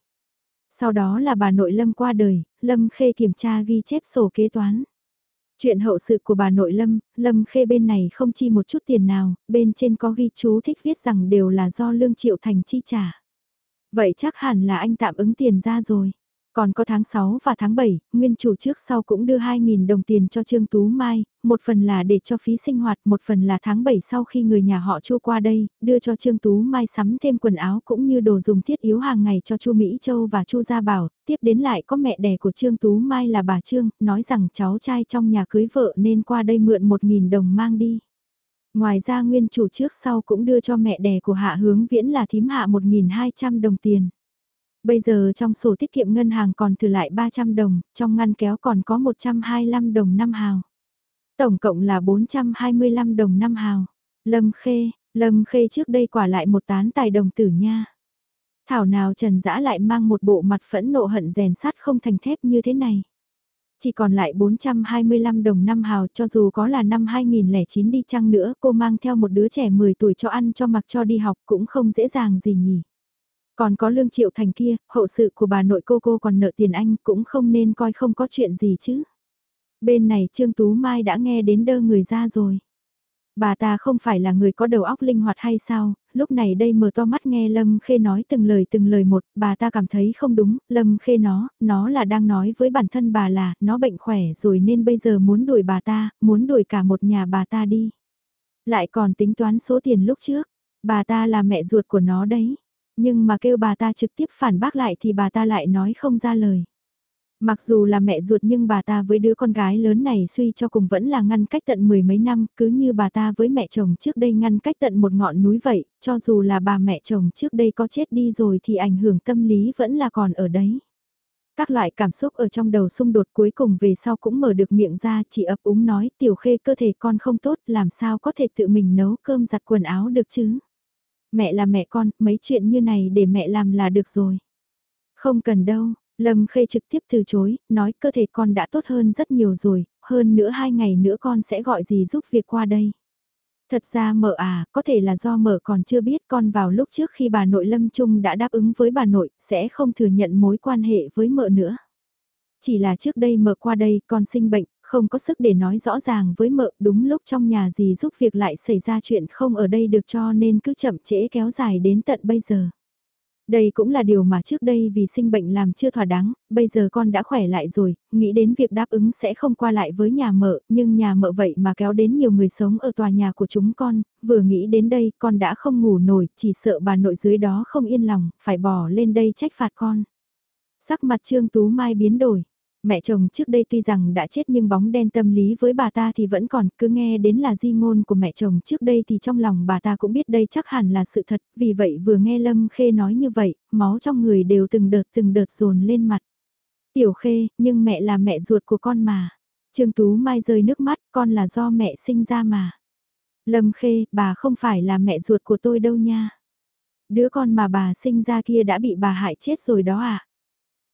S1: Sau đó là bà nội Lâm qua đời, Lâm Khê kiểm tra ghi chép sổ kế toán. Chuyện hậu sự của bà nội Lâm, Lâm Khê bên này không chi một chút tiền nào, bên trên có ghi chú thích viết rằng đều là do Lương Triệu Thành chi trả. Vậy chắc hẳn là anh tạm ứng tiền ra rồi. Còn có tháng 6 và tháng 7, nguyên chủ trước sau cũng đưa 2.000 đồng tiền cho Trương Tú Mai, một phần là để cho phí sinh hoạt, một phần là tháng 7 sau khi người nhà họ Chu qua đây, đưa cho Trương Tú Mai sắm thêm quần áo cũng như đồ dùng thiết yếu hàng ngày cho Chu Mỹ Châu và Chu Gia Bảo, tiếp đến lại có mẹ đẻ của Trương Tú Mai là bà Trương, nói rằng cháu trai trong nhà cưới vợ nên qua đây mượn 1.000 đồng mang đi. Ngoài ra nguyên chủ trước sau cũng đưa cho mẹ đẻ của Hạ Hướng Viễn là thím hạ 1.200 đồng tiền. Bây giờ trong sổ tiết kiệm ngân hàng còn thừa lại 300 đồng, trong ngăn kéo còn có 125 đồng 5 hào. Tổng cộng là 425 đồng 5 hào. Lâm Khê, Lâm Khê trước đây quả lại một tán tài đồng tử nha. Thảo nào Trần Dã lại mang một bộ mặt phẫn nộ hận rèn sắt không thành thép như thế này. Chỉ còn lại 425 đồng năm hào cho dù có là năm 2009 đi chăng nữa cô mang theo một đứa trẻ 10 tuổi cho ăn cho mặc cho đi học cũng không dễ dàng gì nhỉ. Còn có lương triệu thành kia, hậu sự của bà nội cô cô còn nợ tiền anh cũng không nên coi không có chuyện gì chứ. Bên này Trương Tú Mai đã nghe đến đơ người ra rồi. Bà ta không phải là người có đầu óc linh hoạt hay sao, lúc này đây mở to mắt nghe Lâm Khê nói từng lời từng lời một, bà ta cảm thấy không đúng, Lâm Khê nó, nó là đang nói với bản thân bà là, nó bệnh khỏe rồi nên bây giờ muốn đuổi bà ta, muốn đuổi cả một nhà bà ta đi. Lại còn tính toán số tiền lúc trước, bà ta là mẹ ruột của nó đấy. Nhưng mà kêu bà ta trực tiếp phản bác lại thì bà ta lại nói không ra lời. Mặc dù là mẹ ruột nhưng bà ta với đứa con gái lớn này suy cho cùng vẫn là ngăn cách tận mười mấy năm, cứ như bà ta với mẹ chồng trước đây ngăn cách tận một ngọn núi vậy, cho dù là bà mẹ chồng trước đây có chết đi rồi thì ảnh hưởng tâm lý vẫn là còn ở đấy. Các loại cảm xúc ở trong đầu xung đột cuối cùng về sau cũng mở được miệng ra chỉ ấp úng nói tiểu khê cơ thể con không tốt làm sao có thể tự mình nấu cơm giặt quần áo được chứ. Mẹ là mẹ con, mấy chuyện như này để mẹ làm là được rồi. Không cần đâu, Lâm Khê trực tiếp từ chối, nói cơ thể con đã tốt hơn rất nhiều rồi, hơn nữa hai ngày nữa con sẽ gọi gì giúp việc qua đây. Thật ra mợ à, có thể là do mợ còn chưa biết con vào lúc trước khi bà nội Lâm Trung đã đáp ứng với bà nội, sẽ không thừa nhận mối quan hệ với mợ nữa. Chỉ là trước đây mợ qua đây con sinh bệnh, không có sức để nói rõ ràng với mợ đúng lúc trong nhà gì giúp việc lại xảy ra chuyện không ở đây được cho nên cứ chậm trễ kéo dài đến tận bây giờ. Đây cũng là điều mà trước đây vì sinh bệnh làm chưa thỏa đáng, bây giờ con đã khỏe lại rồi, nghĩ đến việc đáp ứng sẽ không qua lại với nhà mợ, nhưng nhà mợ vậy mà kéo đến nhiều người sống ở tòa nhà của chúng con, vừa nghĩ đến đây con đã không ngủ nổi, chỉ sợ bà nội dưới đó không yên lòng, phải bỏ lên đây trách phạt con. Sắc mặt Trương Tú Mai biến đổi, Mẹ chồng trước đây tuy rằng đã chết nhưng bóng đen tâm lý với bà ta thì vẫn còn, cứ nghe đến là di ngôn của mẹ chồng trước đây thì trong lòng bà ta cũng biết đây chắc hẳn là sự thật, vì vậy vừa nghe Lâm Khê nói như vậy, máu trong người đều từng đợt từng đợt dồn lên mặt. Tiểu Khê, nhưng mẹ là mẹ ruột của con mà. Trương Tú Mai rơi nước mắt, con là do mẹ sinh ra mà. Lâm Khê, bà không phải là mẹ ruột của tôi đâu nha. Đứa con mà bà sinh ra kia đã bị bà hại chết rồi đó à.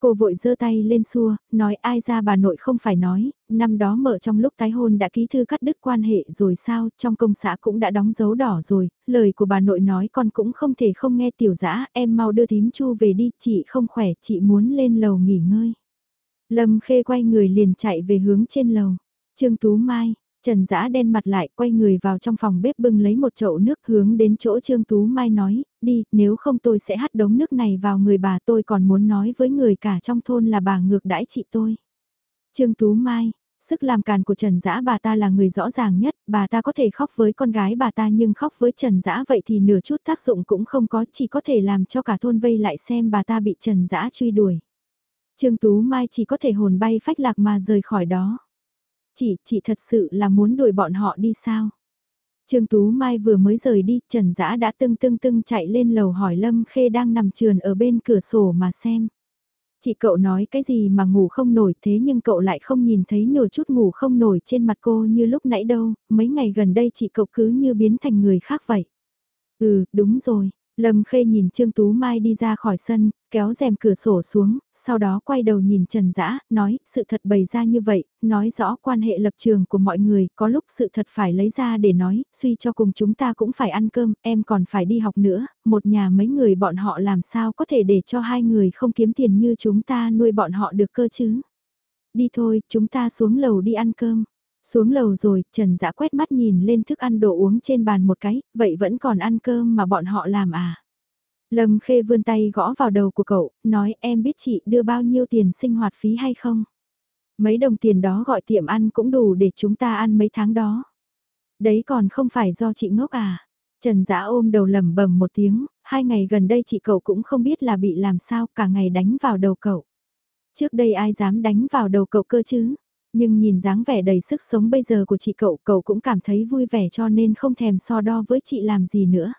S1: Cô vội giơ tay lên xua, nói ai ra bà nội không phải nói, năm đó mở trong lúc tái hôn đã ký thư cắt đứt quan hệ rồi sao, trong công xã cũng đã đóng dấu đỏ rồi, lời của bà nội nói con cũng không thể không nghe tiểu dã em mau đưa thím chu về đi, chị không khỏe, chị muốn lên lầu nghỉ ngơi. Lâm Khê quay người liền chạy về hướng trên lầu. Trương Tú Mai, Trần Dã đen mặt lại quay người vào trong phòng bếp bưng lấy một chậu nước hướng đến chỗ Trương Tú Mai nói, đi, nếu không tôi sẽ hắt đống nước này vào người bà tôi còn muốn nói với người cả trong thôn là bà ngược đãi chị tôi. Trương Tú Mai, sức làm càn của Trần Dã bà ta là người rõ ràng nhất, bà ta có thể khóc với con gái bà ta nhưng khóc với Trần Dã vậy thì nửa chút tác dụng cũng không có, chỉ có thể làm cho cả thôn vây lại xem bà ta bị Trần Dã truy đuổi. Trương Tú Mai chỉ có thể hồn bay phách lạc mà rời khỏi đó. Chị, chị thật sự là muốn đuổi bọn họ đi sao? Trương Tú Mai vừa mới rời đi, Trần Dã đã tưng tưng tưng chạy lên lầu hỏi Lâm Khê đang nằm trườn ở bên cửa sổ mà xem. Chị cậu nói cái gì mà ngủ không nổi thế nhưng cậu lại không nhìn thấy nửa chút ngủ không nổi trên mặt cô như lúc nãy đâu, mấy ngày gần đây chị cậu cứ như biến thành người khác vậy. Ừ, đúng rồi, Lâm Khê nhìn Trương Tú Mai đi ra khỏi sân, kéo rèm cửa sổ xuống, sau đó quay đầu nhìn Trần Dã, nói, sự thật bày ra như vậy, nói rõ quan hệ lập trường của mọi người, có lúc sự thật phải lấy ra để nói, suy cho cùng chúng ta cũng phải ăn cơm, em còn phải đi học nữa, một nhà mấy người bọn họ làm sao có thể để cho hai người không kiếm tiền như chúng ta nuôi bọn họ được cơ chứ. Đi thôi, chúng ta xuống lầu đi ăn cơm. Xuống lầu rồi, Trần Dã quét mắt nhìn lên thức ăn đồ uống trên bàn một cái, vậy vẫn còn ăn cơm mà bọn họ làm à? Lâm Khê vươn tay gõ vào đầu của cậu, nói em biết chị đưa bao nhiêu tiền sinh hoạt phí hay không? Mấy đồng tiền đó gọi tiệm ăn cũng đủ để chúng ta ăn mấy tháng đó. Đấy còn không phải do chị ngốc à? Trần Dã ôm đầu lầm bầm một tiếng, hai ngày gần đây chị cậu cũng không biết là bị làm sao cả ngày đánh vào đầu cậu. Trước đây ai dám đánh vào đầu cậu cơ chứ? Nhưng nhìn dáng vẻ đầy sức sống bây giờ của chị cậu, cậu cũng cảm thấy vui vẻ cho nên không thèm so đo với chị làm gì nữa.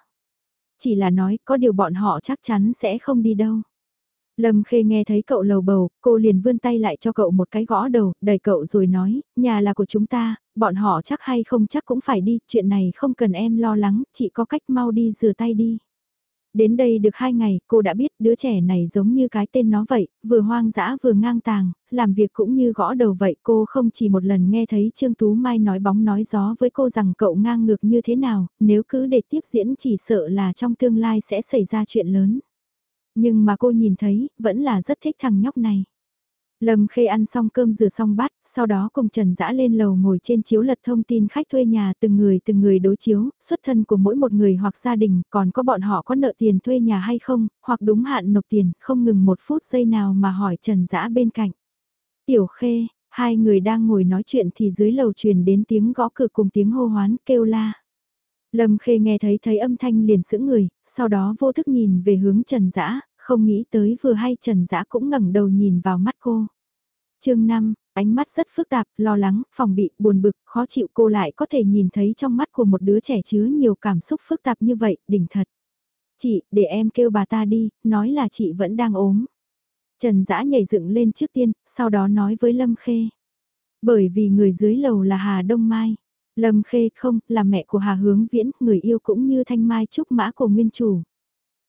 S1: Chỉ là nói, có điều bọn họ chắc chắn sẽ không đi đâu. Lâm Khê nghe thấy cậu lầu bầu, cô liền vươn tay lại cho cậu một cái gõ đầu, đẩy cậu rồi nói, nhà là của chúng ta, bọn họ chắc hay không chắc cũng phải đi, chuyện này không cần em lo lắng, chị có cách mau đi rửa tay đi. Đến đây được hai ngày, cô đã biết đứa trẻ này giống như cái tên nó vậy, vừa hoang dã vừa ngang tàng, làm việc cũng như gõ đầu vậy. Cô không chỉ một lần nghe thấy Trương Tú Mai nói bóng nói gió với cô rằng cậu ngang ngược như thế nào, nếu cứ để tiếp diễn chỉ sợ là trong tương lai sẽ xảy ra chuyện lớn. Nhưng mà cô nhìn thấy, vẫn là rất thích thằng nhóc này. Lâm Khê ăn xong cơm rửa xong bát, sau đó cùng Trần Dã lên lầu ngồi trên chiếu lật thông tin khách thuê nhà từng người từng người đối chiếu, xuất thân của mỗi một người hoặc gia đình, còn có bọn họ có nợ tiền thuê nhà hay không, hoặc đúng hạn nộp tiền, không ngừng một phút giây nào mà hỏi Trần Dã bên cạnh. Tiểu Khê, hai người đang ngồi nói chuyện thì dưới lầu truyền đến tiếng gõ cửa cùng tiếng hô hoán kêu la. Lâm Khê nghe thấy thấy âm thanh liền sững người, sau đó vô thức nhìn về hướng Trần Dã, không nghĩ tới vừa hay Trần Dã cũng ngẩng đầu nhìn vào mắt cô chương 5, ánh mắt rất phức tạp, lo lắng, phòng bị, buồn bực, khó chịu cô lại có thể nhìn thấy trong mắt của một đứa trẻ chứa nhiều cảm xúc phức tạp như vậy, đỉnh thật. Chị, để em kêu bà ta đi, nói là chị vẫn đang ốm. Trần Dã nhảy dựng lên trước tiên, sau đó nói với Lâm Khê. Bởi vì người dưới lầu là Hà Đông Mai. Lâm Khê không, là mẹ của Hà Hướng Viễn, người yêu cũng như Thanh Mai Trúc Mã của nguyên chủ.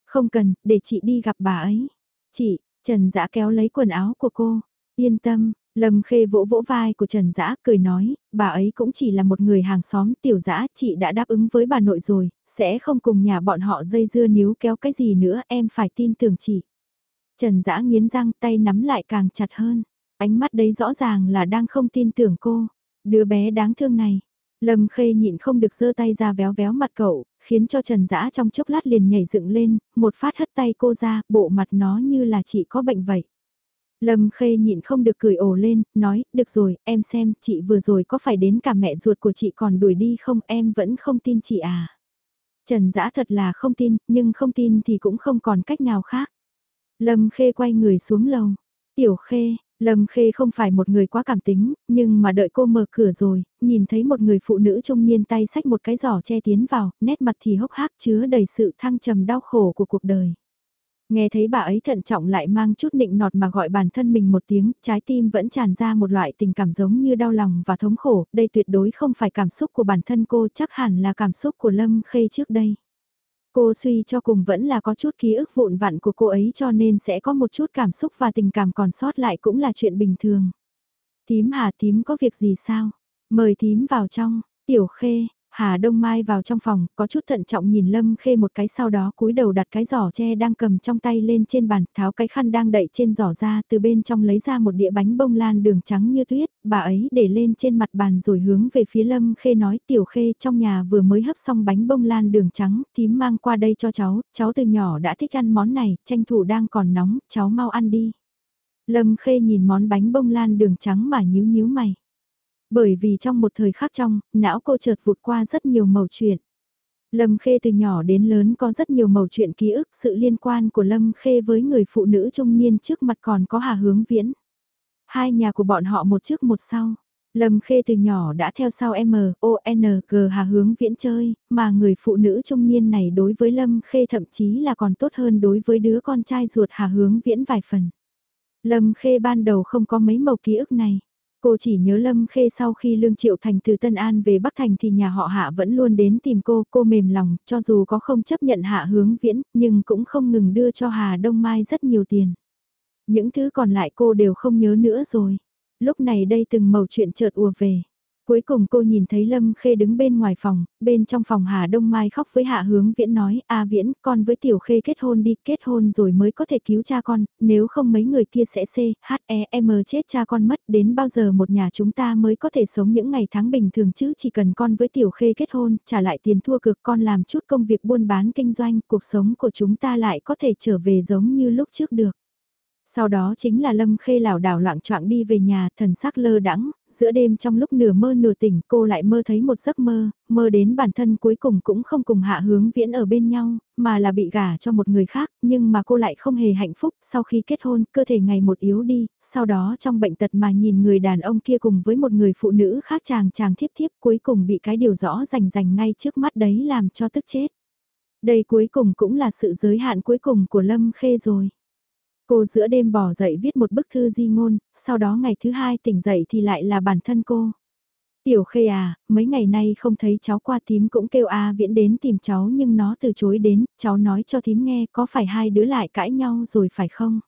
S1: Không cần, để chị đi gặp bà ấy. Chị, Trần Dã kéo lấy quần áo của cô. Yên tâm, Lâm Khê vỗ vỗ vai của Trần Dã cười nói, bà ấy cũng chỉ là một người hàng xóm tiểu dã chị đã đáp ứng với bà nội rồi, sẽ không cùng nhà bọn họ dây dưa níu kéo cái gì nữa em phải tin tưởng chị. Trần Dã nghiến răng tay nắm lại càng chặt hơn, ánh mắt đấy rõ ràng là đang không tin tưởng cô, đứa bé đáng thương này. Lâm Khê nhịn không được giơ tay ra véo véo mặt cậu, khiến cho Trần Dã trong chốc lát liền nhảy dựng lên, một phát hất tay cô ra, bộ mặt nó như là chị có bệnh vậy. Lâm Khê nhịn không được cười ồ lên, nói, được rồi, em xem, chị vừa rồi có phải đến cả mẹ ruột của chị còn đuổi đi không, em vẫn không tin chị à. Trần Dã thật là không tin, nhưng không tin thì cũng không còn cách nào khác. Lâm Khê quay người xuống lầu. Tiểu Khê, Lâm Khê không phải một người quá cảm tính, nhưng mà đợi cô mở cửa rồi, nhìn thấy một người phụ nữ trung niên tay xách một cái giỏ che tiến vào, nét mặt thì hốc hác chứa đầy sự thăng trầm đau khổ của cuộc đời. Nghe thấy bà ấy thận trọng lại mang chút nịnh nọt mà gọi bản thân mình một tiếng, trái tim vẫn tràn ra một loại tình cảm giống như đau lòng và thống khổ, đây tuyệt đối không phải cảm xúc của bản thân cô chắc hẳn là cảm xúc của Lâm Khê trước đây. Cô suy cho cùng vẫn là có chút ký ức vụn vặn của cô ấy cho nên sẽ có một chút cảm xúc và tình cảm còn sót lại cũng là chuyện bình thường. Tím hà tím có việc gì sao? Mời tím vào trong, tiểu khê, Hà Đông Mai vào trong phòng, có chút thận trọng nhìn Lâm Khê một cái sau đó cúi đầu đặt cái giỏ tre đang cầm trong tay lên trên bàn, tháo cái khăn đang đậy trên giỏ ra, từ bên trong lấy ra một đĩa bánh bông lan đường trắng như tuyết, bà ấy để lên trên mặt bàn rồi hướng về phía Lâm Khê nói tiểu Khê trong nhà vừa mới hấp xong bánh bông lan đường trắng, Thím mang qua đây cho cháu, cháu từ nhỏ đã thích ăn món này, tranh thủ đang còn nóng, cháu mau ăn đi. Lâm Khê nhìn món bánh bông lan đường trắng mà nhíu nhíu mày. Bởi vì trong một thời khắc trong, não cô chợt vụt qua rất nhiều màu chuyện. Lâm Khê từ nhỏ đến lớn có rất nhiều màu chuyện ký ức sự liên quan của Lâm Khê với người phụ nữ trung niên trước mặt còn có Hà Hướng Viễn. Hai nhà của bọn họ một trước một sau. Lâm Khê từ nhỏ đã theo sau M, O, N, G Hà Hướng Viễn chơi, mà người phụ nữ trung niên này đối với Lâm Khê thậm chí là còn tốt hơn đối với đứa con trai ruột Hà Hướng Viễn vài phần. Lâm Khê ban đầu không có mấy màu ký ức này. Cô chỉ nhớ Lâm Khê sau khi Lương Triệu Thành từ Tân An về Bắc Thành thì nhà họ Hạ vẫn luôn đến tìm cô, cô mềm lòng, cho dù có không chấp nhận Hạ hướng viễn, nhưng cũng không ngừng đưa cho Hà Đông Mai rất nhiều tiền. Những thứ còn lại cô đều không nhớ nữa rồi. Lúc này đây từng mẩu chuyện chợt ùa về. Cuối cùng cô nhìn thấy Lâm Khê đứng bên ngoài phòng, bên trong phòng Hà Đông Mai khóc với Hạ Hướng Viễn nói, A Viễn, con với Tiểu Khê kết hôn đi, kết hôn rồi mới có thể cứu cha con, nếu không mấy người kia sẽ C, H, E, M chết cha con mất, đến bao giờ một nhà chúng ta mới có thể sống những ngày tháng bình thường chứ, chỉ cần con với Tiểu Khê kết hôn, trả lại tiền thua cực con làm chút công việc buôn bán kinh doanh, cuộc sống của chúng ta lại có thể trở về giống như lúc trước được. Sau đó chính là Lâm Khê lảo đảo loạn choạng đi về nhà, thần sắc lơ đãng, giữa đêm trong lúc nửa mơ nửa tỉnh cô lại mơ thấy một giấc mơ, mơ đến bản thân cuối cùng cũng không cùng hạ hướng viễn ở bên nhau, mà là bị gả cho một người khác, nhưng mà cô lại không hề hạnh phúc, sau khi kết hôn, cơ thể ngày một yếu đi, sau đó trong bệnh tật mà nhìn người đàn ông kia cùng với một người phụ nữ khác chàng chàng thiếp thiếp cuối cùng bị cái điều rõ rành rành ngay trước mắt đấy làm cho tức chết. Đây cuối cùng cũng là sự giới hạn cuối cùng của Lâm Khê rồi. Cô giữa đêm bỏ dậy viết một bức thư di ngôn, sau đó ngày thứ hai tỉnh dậy thì lại là bản thân cô. Tiểu khê à, mấy ngày nay không thấy cháu qua tím cũng kêu A viễn đến tìm cháu nhưng nó từ chối đến, cháu nói cho thím nghe có phải hai đứa lại cãi nhau rồi phải không?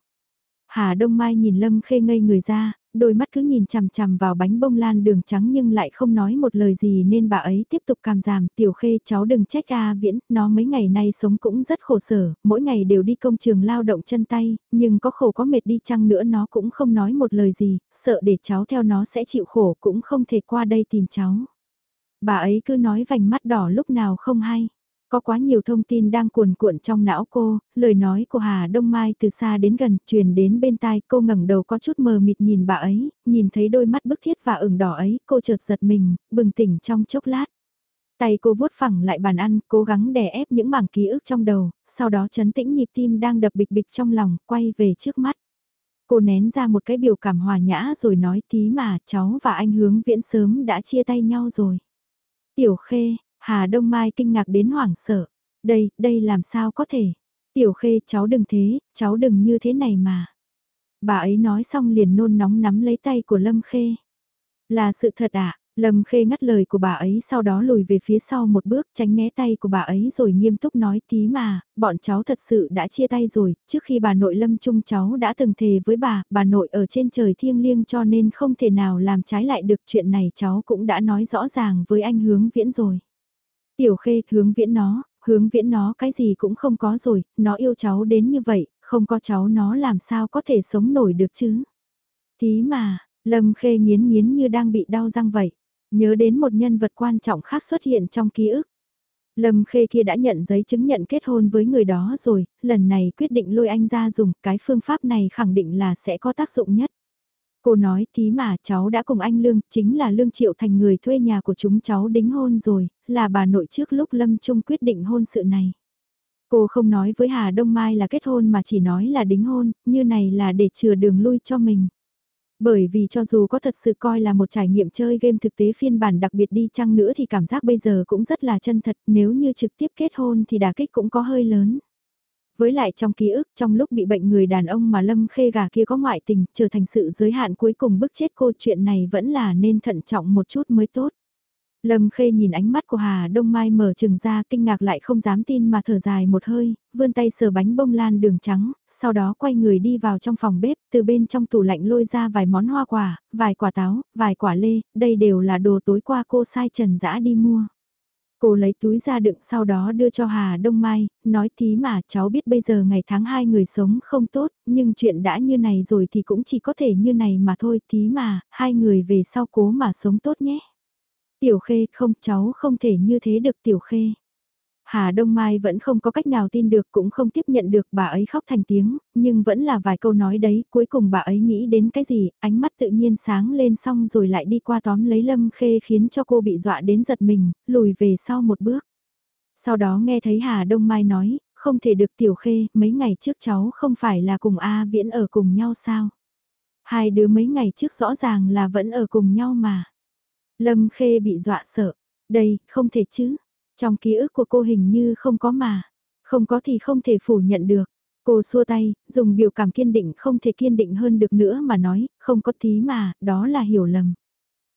S1: Hà Đông Mai nhìn Lâm Khê ngây người ra, đôi mắt cứ nhìn chằm chằm vào bánh bông lan đường trắng nhưng lại không nói một lời gì nên bà ấy tiếp tục càm giảm tiểu khê cháu đừng trách A Viễn, nó mấy ngày nay sống cũng rất khổ sở, mỗi ngày đều đi công trường lao động chân tay, nhưng có khổ có mệt đi chăng nữa nó cũng không nói một lời gì, sợ để cháu theo nó sẽ chịu khổ cũng không thể qua đây tìm cháu. Bà ấy cứ nói vành mắt đỏ lúc nào không hay. Có quá nhiều thông tin đang cuồn cuộn trong não cô, lời nói của Hà Đông Mai từ xa đến gần, truyền đến bên tai, cô ngẩng đầu có chút mờ mịt nhìn bà ấy, nhìn thấy đôi mắt bức thiết và ửng đỏ ấy, cô chợt giật mình, bừng tỉnh trong chốc lát. Tay cô vuốt phẳng lại bàn ăn, cố gắng đè ép những mảng ký ức trong đầu, sau đó chấn tĩnh nhịp tim đang đập bịch bịch trong lòng, quay về trước mắt. Cô nén ra một cái biểu cảm hòa nhã rồi nói tí mà cháu và anh hướng viễn sớm đã chia tay nhau rồi. Tiểu khê, Hà Đông Mai kinh ngạc đến hoảng sợ. Đây, đây làm sao có thể? Tiểu khê cháu đừng thế, cháu đừng như thế này mà. Bà ấy nói xong liền nôn nóng nắm lấy tay của Lâm Khê. Là sự thật ạ, à? Lâm Khê ngắt lời của bà ấy sau đó lùi về phía sau một bước tránh né tay của bà ấy rồi nghiêm túc nói tí mà, bọn cháu thật sự đã chia tay rồi, trước khi bà nội Lâm Trung cháu đã từng thề với bà, bà nội ở trên trời thiêng liêng cho nên không thể nào làm trái lại được chuyện này cháu cũng đã nói rõ ràng với anh hướng viễn rồi. Tiểu khê, hướng viễn nó, hướng viễn nó cái gì cũng không có rồi, nó yêu cháu đến như vậy, không có cháu nó làm sao có thể sống nổi được chứ. Tí mà, lâm khê nghiến nghiến như đang bị đau răng vậy, nhớ đến một nhân vật quan trọng khác xuất hiện trong ký ức. Lâm Khê kia đã nhận giấy chứng nhận kết hôn với người đó rồi, lần này quyết định lôi anh ra dùng cái phương pháp này khẳng định là sẽ có tác dụng nhất. Cô nói tí mà cháu đã cùng anh Lương, chính là Lương Triệu thành người thuê nhà của chúng cháu đính hôn rồi, là bà nội trước lúc Lâm Trung quyết định hôn sự này. Cô không nói với Hà Đông Mai là kết hôn mà chỉ nói là đính hôn, như này là để chừa đường lui cho mình. Bởi vì cho dù có thật sự coi là một trải nghiệm chơi game thực tế phiên bản đặc biệt đi chăng nữa thì cảm giác bây giờ cũng rất là chân thật nếu như trực tiếp kết hôn thì đả kích cũng có hơi lớn. Với lại trong ký ức trong lúc bị bệnh người đàn ông mà Lâm Khê gà kia có ngoại tình trở thành sự giới hạn cuối cùng bức chết cô chuyện này vẫn là nên thận trọng một chút mới tốt. Lâm Khê nhìn ánh mắt của Hà Đông Mai mở trừng ra kinh ngạc lại không dám tin mà thở dài một hơi, vươn tay sờ bánh bông lan đường trắng, sau đó quay người đi vào trong phòng bếp, từ bên trong tủ lạnh lôi ra vài món hoa quả, vài quả táo, vài quả lê, đây đều là đồ tối qua cô sai Trần Dã đi mua. Cô lấy túi ra đựng sau đó đưa cho Hà Đông Mai, nói tí mà cháu biết bây giờ ngày tháng hai người sống không tốt, nhưng chuyện đã như này rồi thì cũng chỉ có thể như này mà thôi, tí mà, hai người về sau cố mà sống tốt nhé. Tiểu Khê không cháu không thể như thế được Tiểu Khê. Hà Đông Mai vẫn không có cách nào tin được cũng không tiếp nhận được bà ấy khóc thành tiếng, nhưng vẫn là vài câu nói đấy, cuối cùng bà ấy nghĩ đến cái gì, ánh mắt tự nhiên sáng lên xong rồi lại đi qua tóm lấy Lâm Khê khiến cho cô bị dọa đến giật mình, lùi về sau một bước. Sau đó nghe thấy Hà Đông Mai nói, không thể được Tiểu Khê, mấy ngày trước cháu không phải là cùng A Viễn ở cùng nhau sao? Hai đứa mấy ngày trước rõ ràng là vẫn ở cùng nhau mà. Lâm Khê bị dọa sợ. Đây, không thể chứ. Trong ký ức của cô hình như không có mà. Không có thì không thể phủ nhận được. Cô xua tay, dùng biểu cảm kiên định không thể kiên định hơn được nữa mà nói, không có tí mà, đó là hiểu lầm.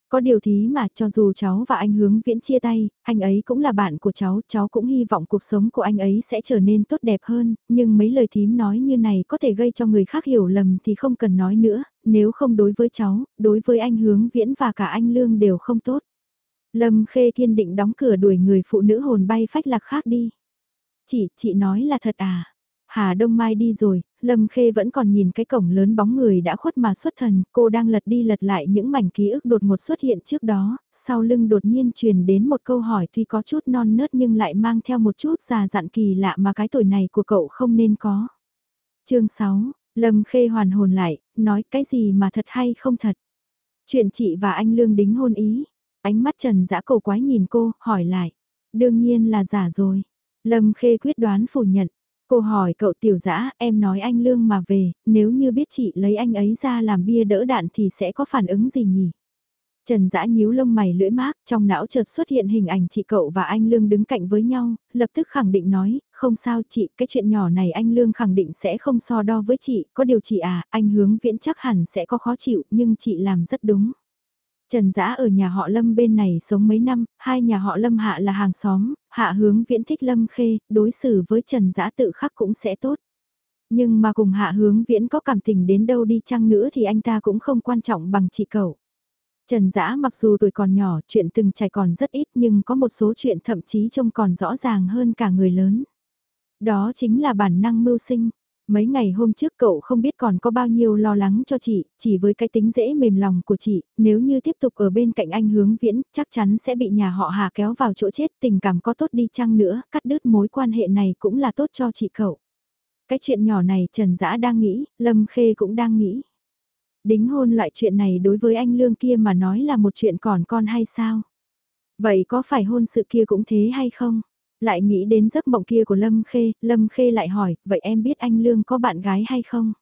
S1: Có điều thí mà cho dù cháu và anh hướng viễn chia tay, anh ấy cũng là bạn của cháu, cháu cũng hy vọng cuộc sống của anh ấy sẽ trở nên tốt đẹp hơn, nhưng mấy lời thím nói như này có thể gây cho người khác hiểu lầm thì không cần nói nữa, nếu không đối với cháu, đối với anh hướng viễn và cả anh lương đều không tốt. Lâm Khê thiên định đóng cửa đuổi người phụ nữ hồn bay phách lạc khác đi. Chị, chị nói là thật à? Hà Đông Mai đi rồi, Lâm Khê vẫn còn nhìn cái cổng lớn bóng người đã khuất mà xuất thần, cô đang lật đi lật lại những mảnh ký ức đột ngột xuất hiện trước đó, sau lưng đột nhiên truyền đến một câu hỏi tuy có chút non nớt nhưng lại mang theo một chút già dặn kỳ lạ mà cái tuổi này của cậu không nên có. chương 6, Lâm Khê hoàn hồn lại, nói cái gì mà thật hay không thật. Chuyện chị và anh Lương đính hôn ý, ánh mắt Trần dã cầu quái nhìn cô, hỏi lại. Đương nhiên là giả rồi. Lâm Khê quyết đoán phủ nhận, Cô hỏi cậu tiểu dã em nói anh Lương mà về, nếu như biết chị lấy anh ấy ra làm bia đỡ đạn thì sẽ có phản ứng gì nhỉ? Trần dã nhíu lông mày lưỡi mát, trong não chợt xuất hiện hình ảnh chị cậu và anh Lương đứng cạnh với nhau, lập tức khẳng định nói, không sao chị, cái chuyện nhỏ này anh Lương khẳng định sẽ không so đo với chị, có điều chị à, anh hướng viễn chắc hẳn sẽ có khó chịu, nhưng chị làm rất đúng. Trần Dã ở nhà họ Lâm bên này sống mấy năm, hai nhà họ Lâm hạ là hàng xóm, hạ hướng viễn thích Lâm Khê, đối xử với Trần Dã tự khắc cũng sẽ tốt. Nhưng mà cùng hạ hướng viễn có cảm tình đến đâu đi chăng nữa thì anh ta cũng không quan trọng bằng chị cậu. Trần Dã mặc dù tuổi còn nhỏ, chuyện từng trải còn rất ít nhưng có một số chuyện thậm chí trông còn rõ ràng hơn cả người lớn. Đó chính là bản năng mưu sinh. Mấy ngày hôm trước cậu không biết còn có bao nhiêu lo lắng cho chị, chỉ với cái tính dễ mềm lòng của chị, nếu như tiếp tục ở bên cạnh anh hướng viễn, chắc chắn sẽ bị nhà họ Hà kéo vào chỗ chết, tình cảm có tốt đi chăng nữa, cắt đứt mối quan hệ này cũng là tốt cho chị cậu. Cái chuyện nhỏ này Trần Dã đang nghĩ, Lâm Khê cũng đang nghĩ. Đính hôn loại chuyện này đối với anh Lương kia mà nói là một chuyện còn con hay sao? Vậy có phải hôn sự kia cũng thế hay không? Lại nghĩ đến giấc mộng kia của Lâm Khê, Lâm Khê lại hỏi, vậy em biết anh Lương có bạn gái hay không?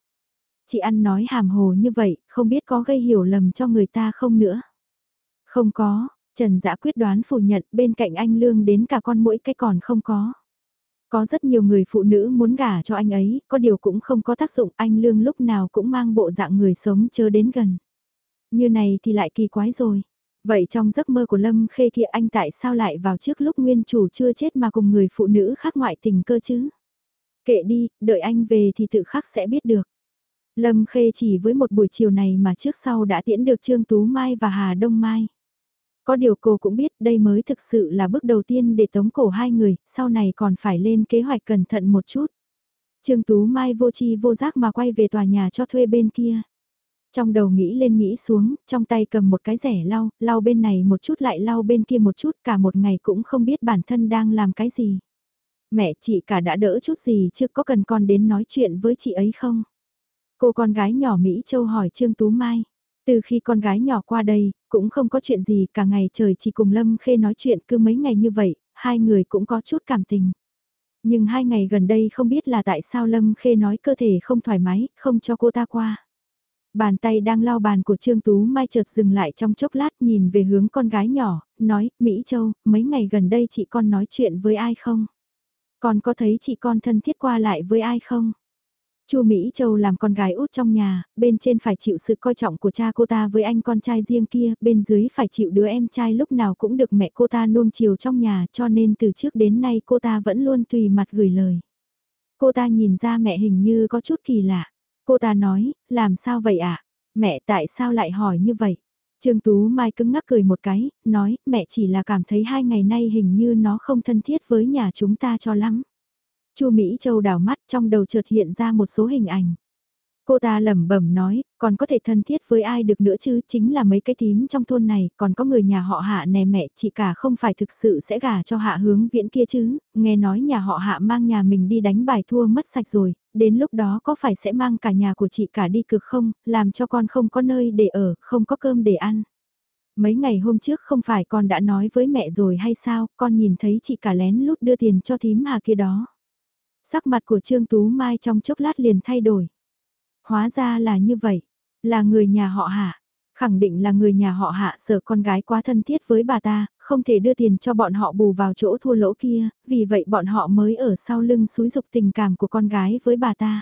S1: Chị ăn nói hàm hồ như vậy, không biết có gây hiểu lầm cho người ta không nữa? Không có, Trần Dã quyết đoán phủ nhận bên cạnh anh Lương đến cả con mũi cái còn không có. Có rất nhiều người phụ nữ muốn gả cho anh ấy, có điều cũng không có tác dụng anh Lương lúc nào cũng mang bộ dạng người sống chớ đến gần. Như này thì lại kỳ quái rồi. Vậy trong giấc mơ của Lâm Khê kia anh tại sao lại vào trước lúc nguyên chủ chưa chết mà cùng người phụ nữ khác ngoại tình cơ chứ? Kệ đi, đợi anh về thì tự khắc sẽ biết được. Lâm Khê chỉ với một buổi chiều này mà trước sau đã tiễn được Trương Tú Mai và Hà Đông Mai. Có điều cô cũng biết đây mới thực sự là bước đầu tiên để tống cổ hai người, sau này còn phải lên kế hoạch cẩn thận một chút. Trương Tú Mai vô chi vô giác mà quay về tòa nhà cho thuê bên kia. Trong đầu nghĩ lên nghĩ xuống, trong tay cầm một cái rẻ lau, lau bên này một chút lại lau bên kia một chút, cả một ngày cũng không biết bản thân đang làm cái gì. Mẹ chị cả đã đỡ chút gì chưa có cần con đến nói chuyện với chị ấy không? Cô con gái nhỏ Mỹ Châu hỏi Trương Tú Mai. Từ khi con gái nhỏ qua đây, cũng không có chuyện gì, cả ngày trời chỉ cùng Lâm Khê nói chuyện cứ mấy ngày như vậy, hai người cũng có chút cảm tình. Nhưng hai ngày gần đây không biết là tại sao Lâm Khê nói cơ thể không thoải mái, không cho cô ta qua. Bàn tay đang lau bàn của Trương Tú Mai chợt dừng lại trong chốc lát nhìn về hướng con gái nhỏ, nói, Mỹ Châu, mấy ngày gần đây chị con nói chuyện với ai không? Con có thấy chị con thân thiết qua lại với ai không? Chu Mỹ Châu làm con gái út trong nhà, bên trên phải chịu sự coi trọng của cha cô ta với anh con trai riêng kia, bên dưới phải chịu đứa em trai lúc nào cũng được mẹ cô ta nuông chiều trong nhà cho nên từ trước đến nay cô ta vẫn luôn tùy mặt gửi lời. Cô ta nhìn ra mẹ hình như có chút kỳ lạ. Cô ta nói, làm sao vậy ạ? À? Mẹ tại sao lại hỏi như vậy? Trương Tú Mai cứng ngắc cười một cái, nói, mẹ chỉ là cảm thấy hai ngày nay hình như nó không thân thiết với nhà chúng ta cho lắm. Chu Mỹ Châu đảo mắt trong đầu chợt hiện ra một số hình ảnh. Cô ta lẩm bẩm nói, còn có thể thân thiết với ai được nữa chứ, chính là mấy cái tím trong thôn này, còn có người nhà họ hạ nè mẹ, chị cả không phải thực sự sẽ gả cho hạ hướng viễn kia chứ, nghe nói nhà họ hạ mang nhà mình đi đánh bài thua mất sạch rồi, đến lúc đó có phải sẽ mang cả nhà của chị cả đi cực không, làm cho con không có nơi để ở, không có cơm để ăn. Mấy ngày hôm trước không phải con đã nói với mẹ rồi hay sao, con nhìn thấy chị cả lén lút đưa tiền cho thím hà kia đó. Sắc mặt của Trương Tú Mai trong chốc lát liền thay đổi. Hóa ra là như vậy, là người nhà họ hạ. Khẳng định là người nhà họ hạ sợ con gái quá thân thiết với bà ta, không thể đưa tiền cho bọn họ bù vào chỗ thua lỗ kia, vì vậy bọn họ mới ở sau lưng xúi dục tình cảm của con gái với bà ta.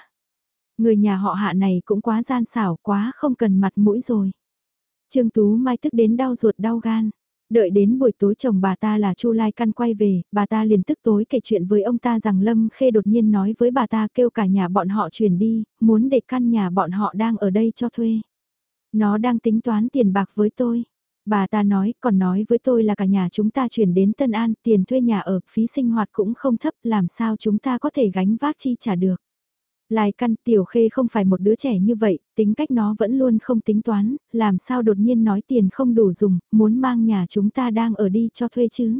S1: Người nhà họ hạ này cũng quá gian xảo quá không cần mặt mũi rồi. Trương Tú Mai tức đến đau ruột đau gan. Đợi đến buổi tối chồng bà ta là Chu Lai Căn quay về, bà ta liền tức tối kể chuyện với ông ta rằng Lâm Khê đột nhiên nói với bà ta kêu cả nhà bọn họ chuyển đi, muốn để căn nhà bọn họ đang ở đây cho thuê. Nó đang tính toán tiền bạc với tôi. Bà ta nói, còn nói với tôi là cả nhà chúng ta chuyển đến Tân An, tiền thuê nhà ở, phí sinh hoạt cũng không thấp, làm sao chúng ta có thể gánh vác chi trả được. Lai căn tiểu khê không phải một đứa trẻ như vậy, tính cách nó vẫn luôn không tính toán, làm sao đột nhiên nói tiền không đủ dùng, muốn mang nhà chúng ta đang ở đi cho thuê chứ.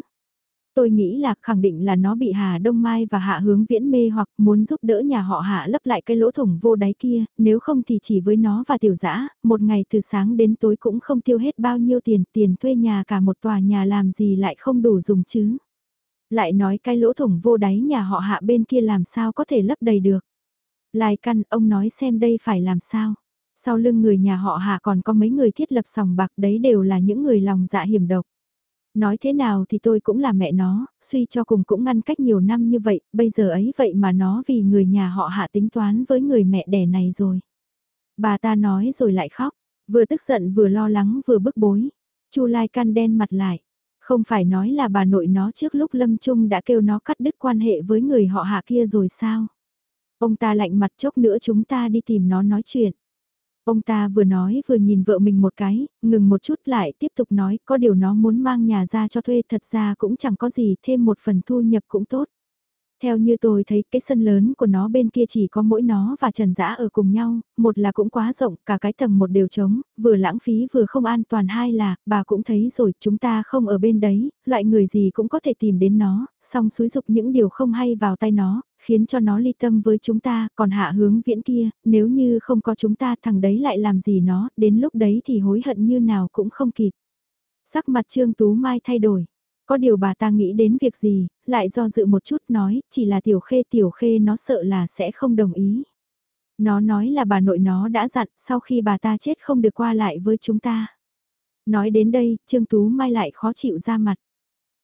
S1: Tôi nghĩ là khẳng định là nó bị Hà Đông Mai và Hạ Hướng Viễn mê hoặc muốn giúp đỡ nhà họ Hạ lấp lại cái lỗ thủng vô đáy kia, nếu không thì chỉ với nó và tiểu dã một ngày từ sáng đến tối cũng không tiêu hết bao nhiêu tiền, tiền thuê nhà cả một tòa nhà làm gì lại không đủ dùng chứ. Lại nói cái lỗ thủng vô đáy nhà họ Hạ bên kia làm sao có thể lấp đầy được. Lai căn, ông nói xem đây phải làm sao. Sau lưng người nhà họ hạ còn có mấy người thiết lập sòng bạc đấy đều là những người lòng dạ hiểm độc. Nói thế nào thì tôi cũng là mẹ nó, suy cho cùng cũng ngăn cách nhiều năm như vậy, bây giờ ấy vậy mà nó vì người nhà họ hạ tính toán với người mẹ đẻ này rồi. Bà ta nói rồi lại khóc, vừa tức giận vừa lo lắng vừa bức bối. Chu Lai căn đen mặt lại. Không phải nói là bà nội nó trước lúc Lâm Trung đã kêu nó cắt đứt quan hệ với người họ hạ kia rồi sao? Ông ta lạnh mặt chốc nữa chúng ta đi tìm nó nói chuyện. Ông ta vừa nói vừa nhìn vợ mình một cái, ngừng một chút lại tiếp tục nói có điều nó muốn mang nhà ra cho thuê thật ra cũng chẳng có gì thêm một phần thu nhập cũng tốt. Theo như tôi thấy cái sân lớn của nó bên kia chỉ có mỗi nó và Trần Dã ở cùng nhau, một là cũng quá rộng, cả cái tầng một đều trống, vừa lãng phí vừa không an toàn hai là, bà cũng thấy rồi, chúng ta không ở bên đấy, loại người gì cũng có thể tìm đến nó, xong xúi dục những điều không hay vào tay nó, khiến cho nó ly tâm với chúng ta, còn hạ hướng viễn kia, nếu như không có chúng ta thằng đấy lại làm gì nó, đến lúc đấy thì hối hận như nào cũng không kịp. Sắc mặt Trương Tú Mai thay đổi. Có điều bà ta nghĩ đến việc gì, lại do dự một chút nói, chỉ là tiểu khê tiểu khê nó sợ là sẽ không đồng ý. Nó nói là bà nội nó đã dặn sau khi bà ta chết không được qua lại với chúng ta. Nói đến đây, Trương Tú Mai lại khó chịu ra mặt.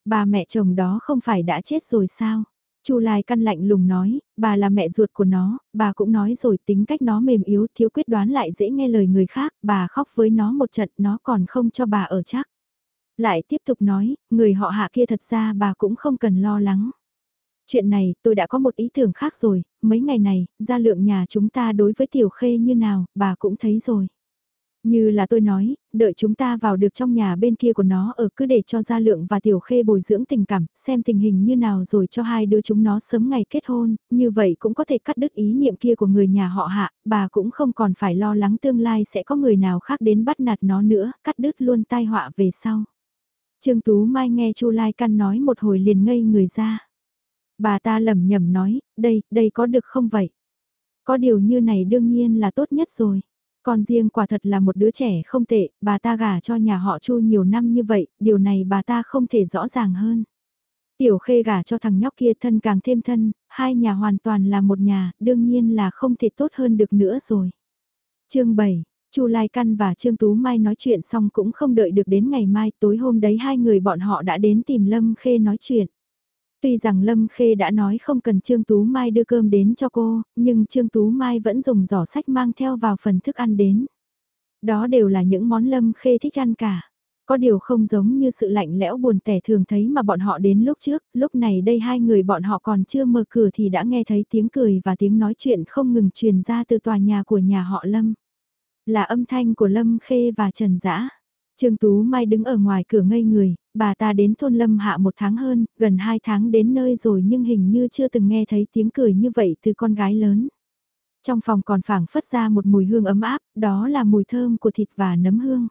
S1: Bà mẹ chồng đó không phải đã chết rồi sao? Chu Lai căn lạnh lùng nói, bà là mẹ ruột của nó, bà cũng nói rồi tính cách nó mềm yếu thiếu quyết đoán lại dễ nghe lời người khác, bà khóc với nó một trận nó còn không cho bà ở chắc. Lại tiếp tục nói, người họ hạ kia thật ra bà cũng không cần lo lắng. Chuyện này tôi đã có một ý tưởng khác rồi, mấy ngày này, gia lượng nhà chúng ta đối với tiểu khê như nào, bà cũng thấy rồi. Như là tôi nói, đợi chúng ta vào được trong nhà bên kia của nó ở cứ để cho Gia Lượng và Tiểu Khê bồi dưỡng tình cảm, xem tình hình như nào rồi cho hai đứa chúng nó sớm ngày kết hôn, như vậy cũng có thể cắt đứt ý niệm kia của người nhà họ hạ, bà cũng không còn phải lo lắng tương lai sẽ có người nào khác đến bắt nạt nó nữa, cắt đứt luôn tai họa về sau. Trương Tú Mai nghe Chu Lai Căn nói một hồi liền ngây người ra. Bà ta lẩm nhẩm nói, đây, đây có được không vậy? Có điều như này đương nhiên là tốt nhất rồi. Con riêng quả thật là một đứa trẻ không tệ, bà ta gả cho nhà họ Chu nhiều năm như vậy, điều này bà ta không thể rõ ràng hơn. Tiểu khê gả cho thằng nhóc kia thân càng thêm thân, hai nhà hoàn toàn là một nhà, đương nhiên là không thể tốt hơn được nữa rồi. chương 7 Chu Lai Căn và Trương Tú Mai nói chuyện xong cũng không đợi được đến ngày mai, tối hôm đấy hai người bọn họ đã đến tìm Lâm Khê nói chuyện. Tuy rằng Lâm Khê đã nói không cần Trương Tú Mai đưa cơm đến cho cô, nhưng Trương Tú Mai vẫn dùng giỏ sách mang theo vào phần thức ăn đến. Đó đều là những món Lâm Khê thích ăn cả. Có điều không giống như sự lạnh lẽo buồn tẻ thường thấy mà bọn họ đến lúc trước, lúc này đây hai người bọn họ còn chưa mở cửa thì đã nghe thấy tiếng cười và tiếng nói chuyện không ngừng truyền ra từ tòa nhà của nhà họ Lâm. Là âm thanh của Lâm Khê và Trần Dã. Trương Tú Mai đứng ở ngoài cửa ngây người, bà ta đến thôn Lâm Hạ một tháng hơn, gần hai tháng đến nơi rồi nhưng hình như chưa từng nghe thấy tiếng cười như vậy từ con gái lớn. Trong phòng còn phảng phất ra một mùi hương ấm áp, đó là mùi thơm của thịt và nấm hương.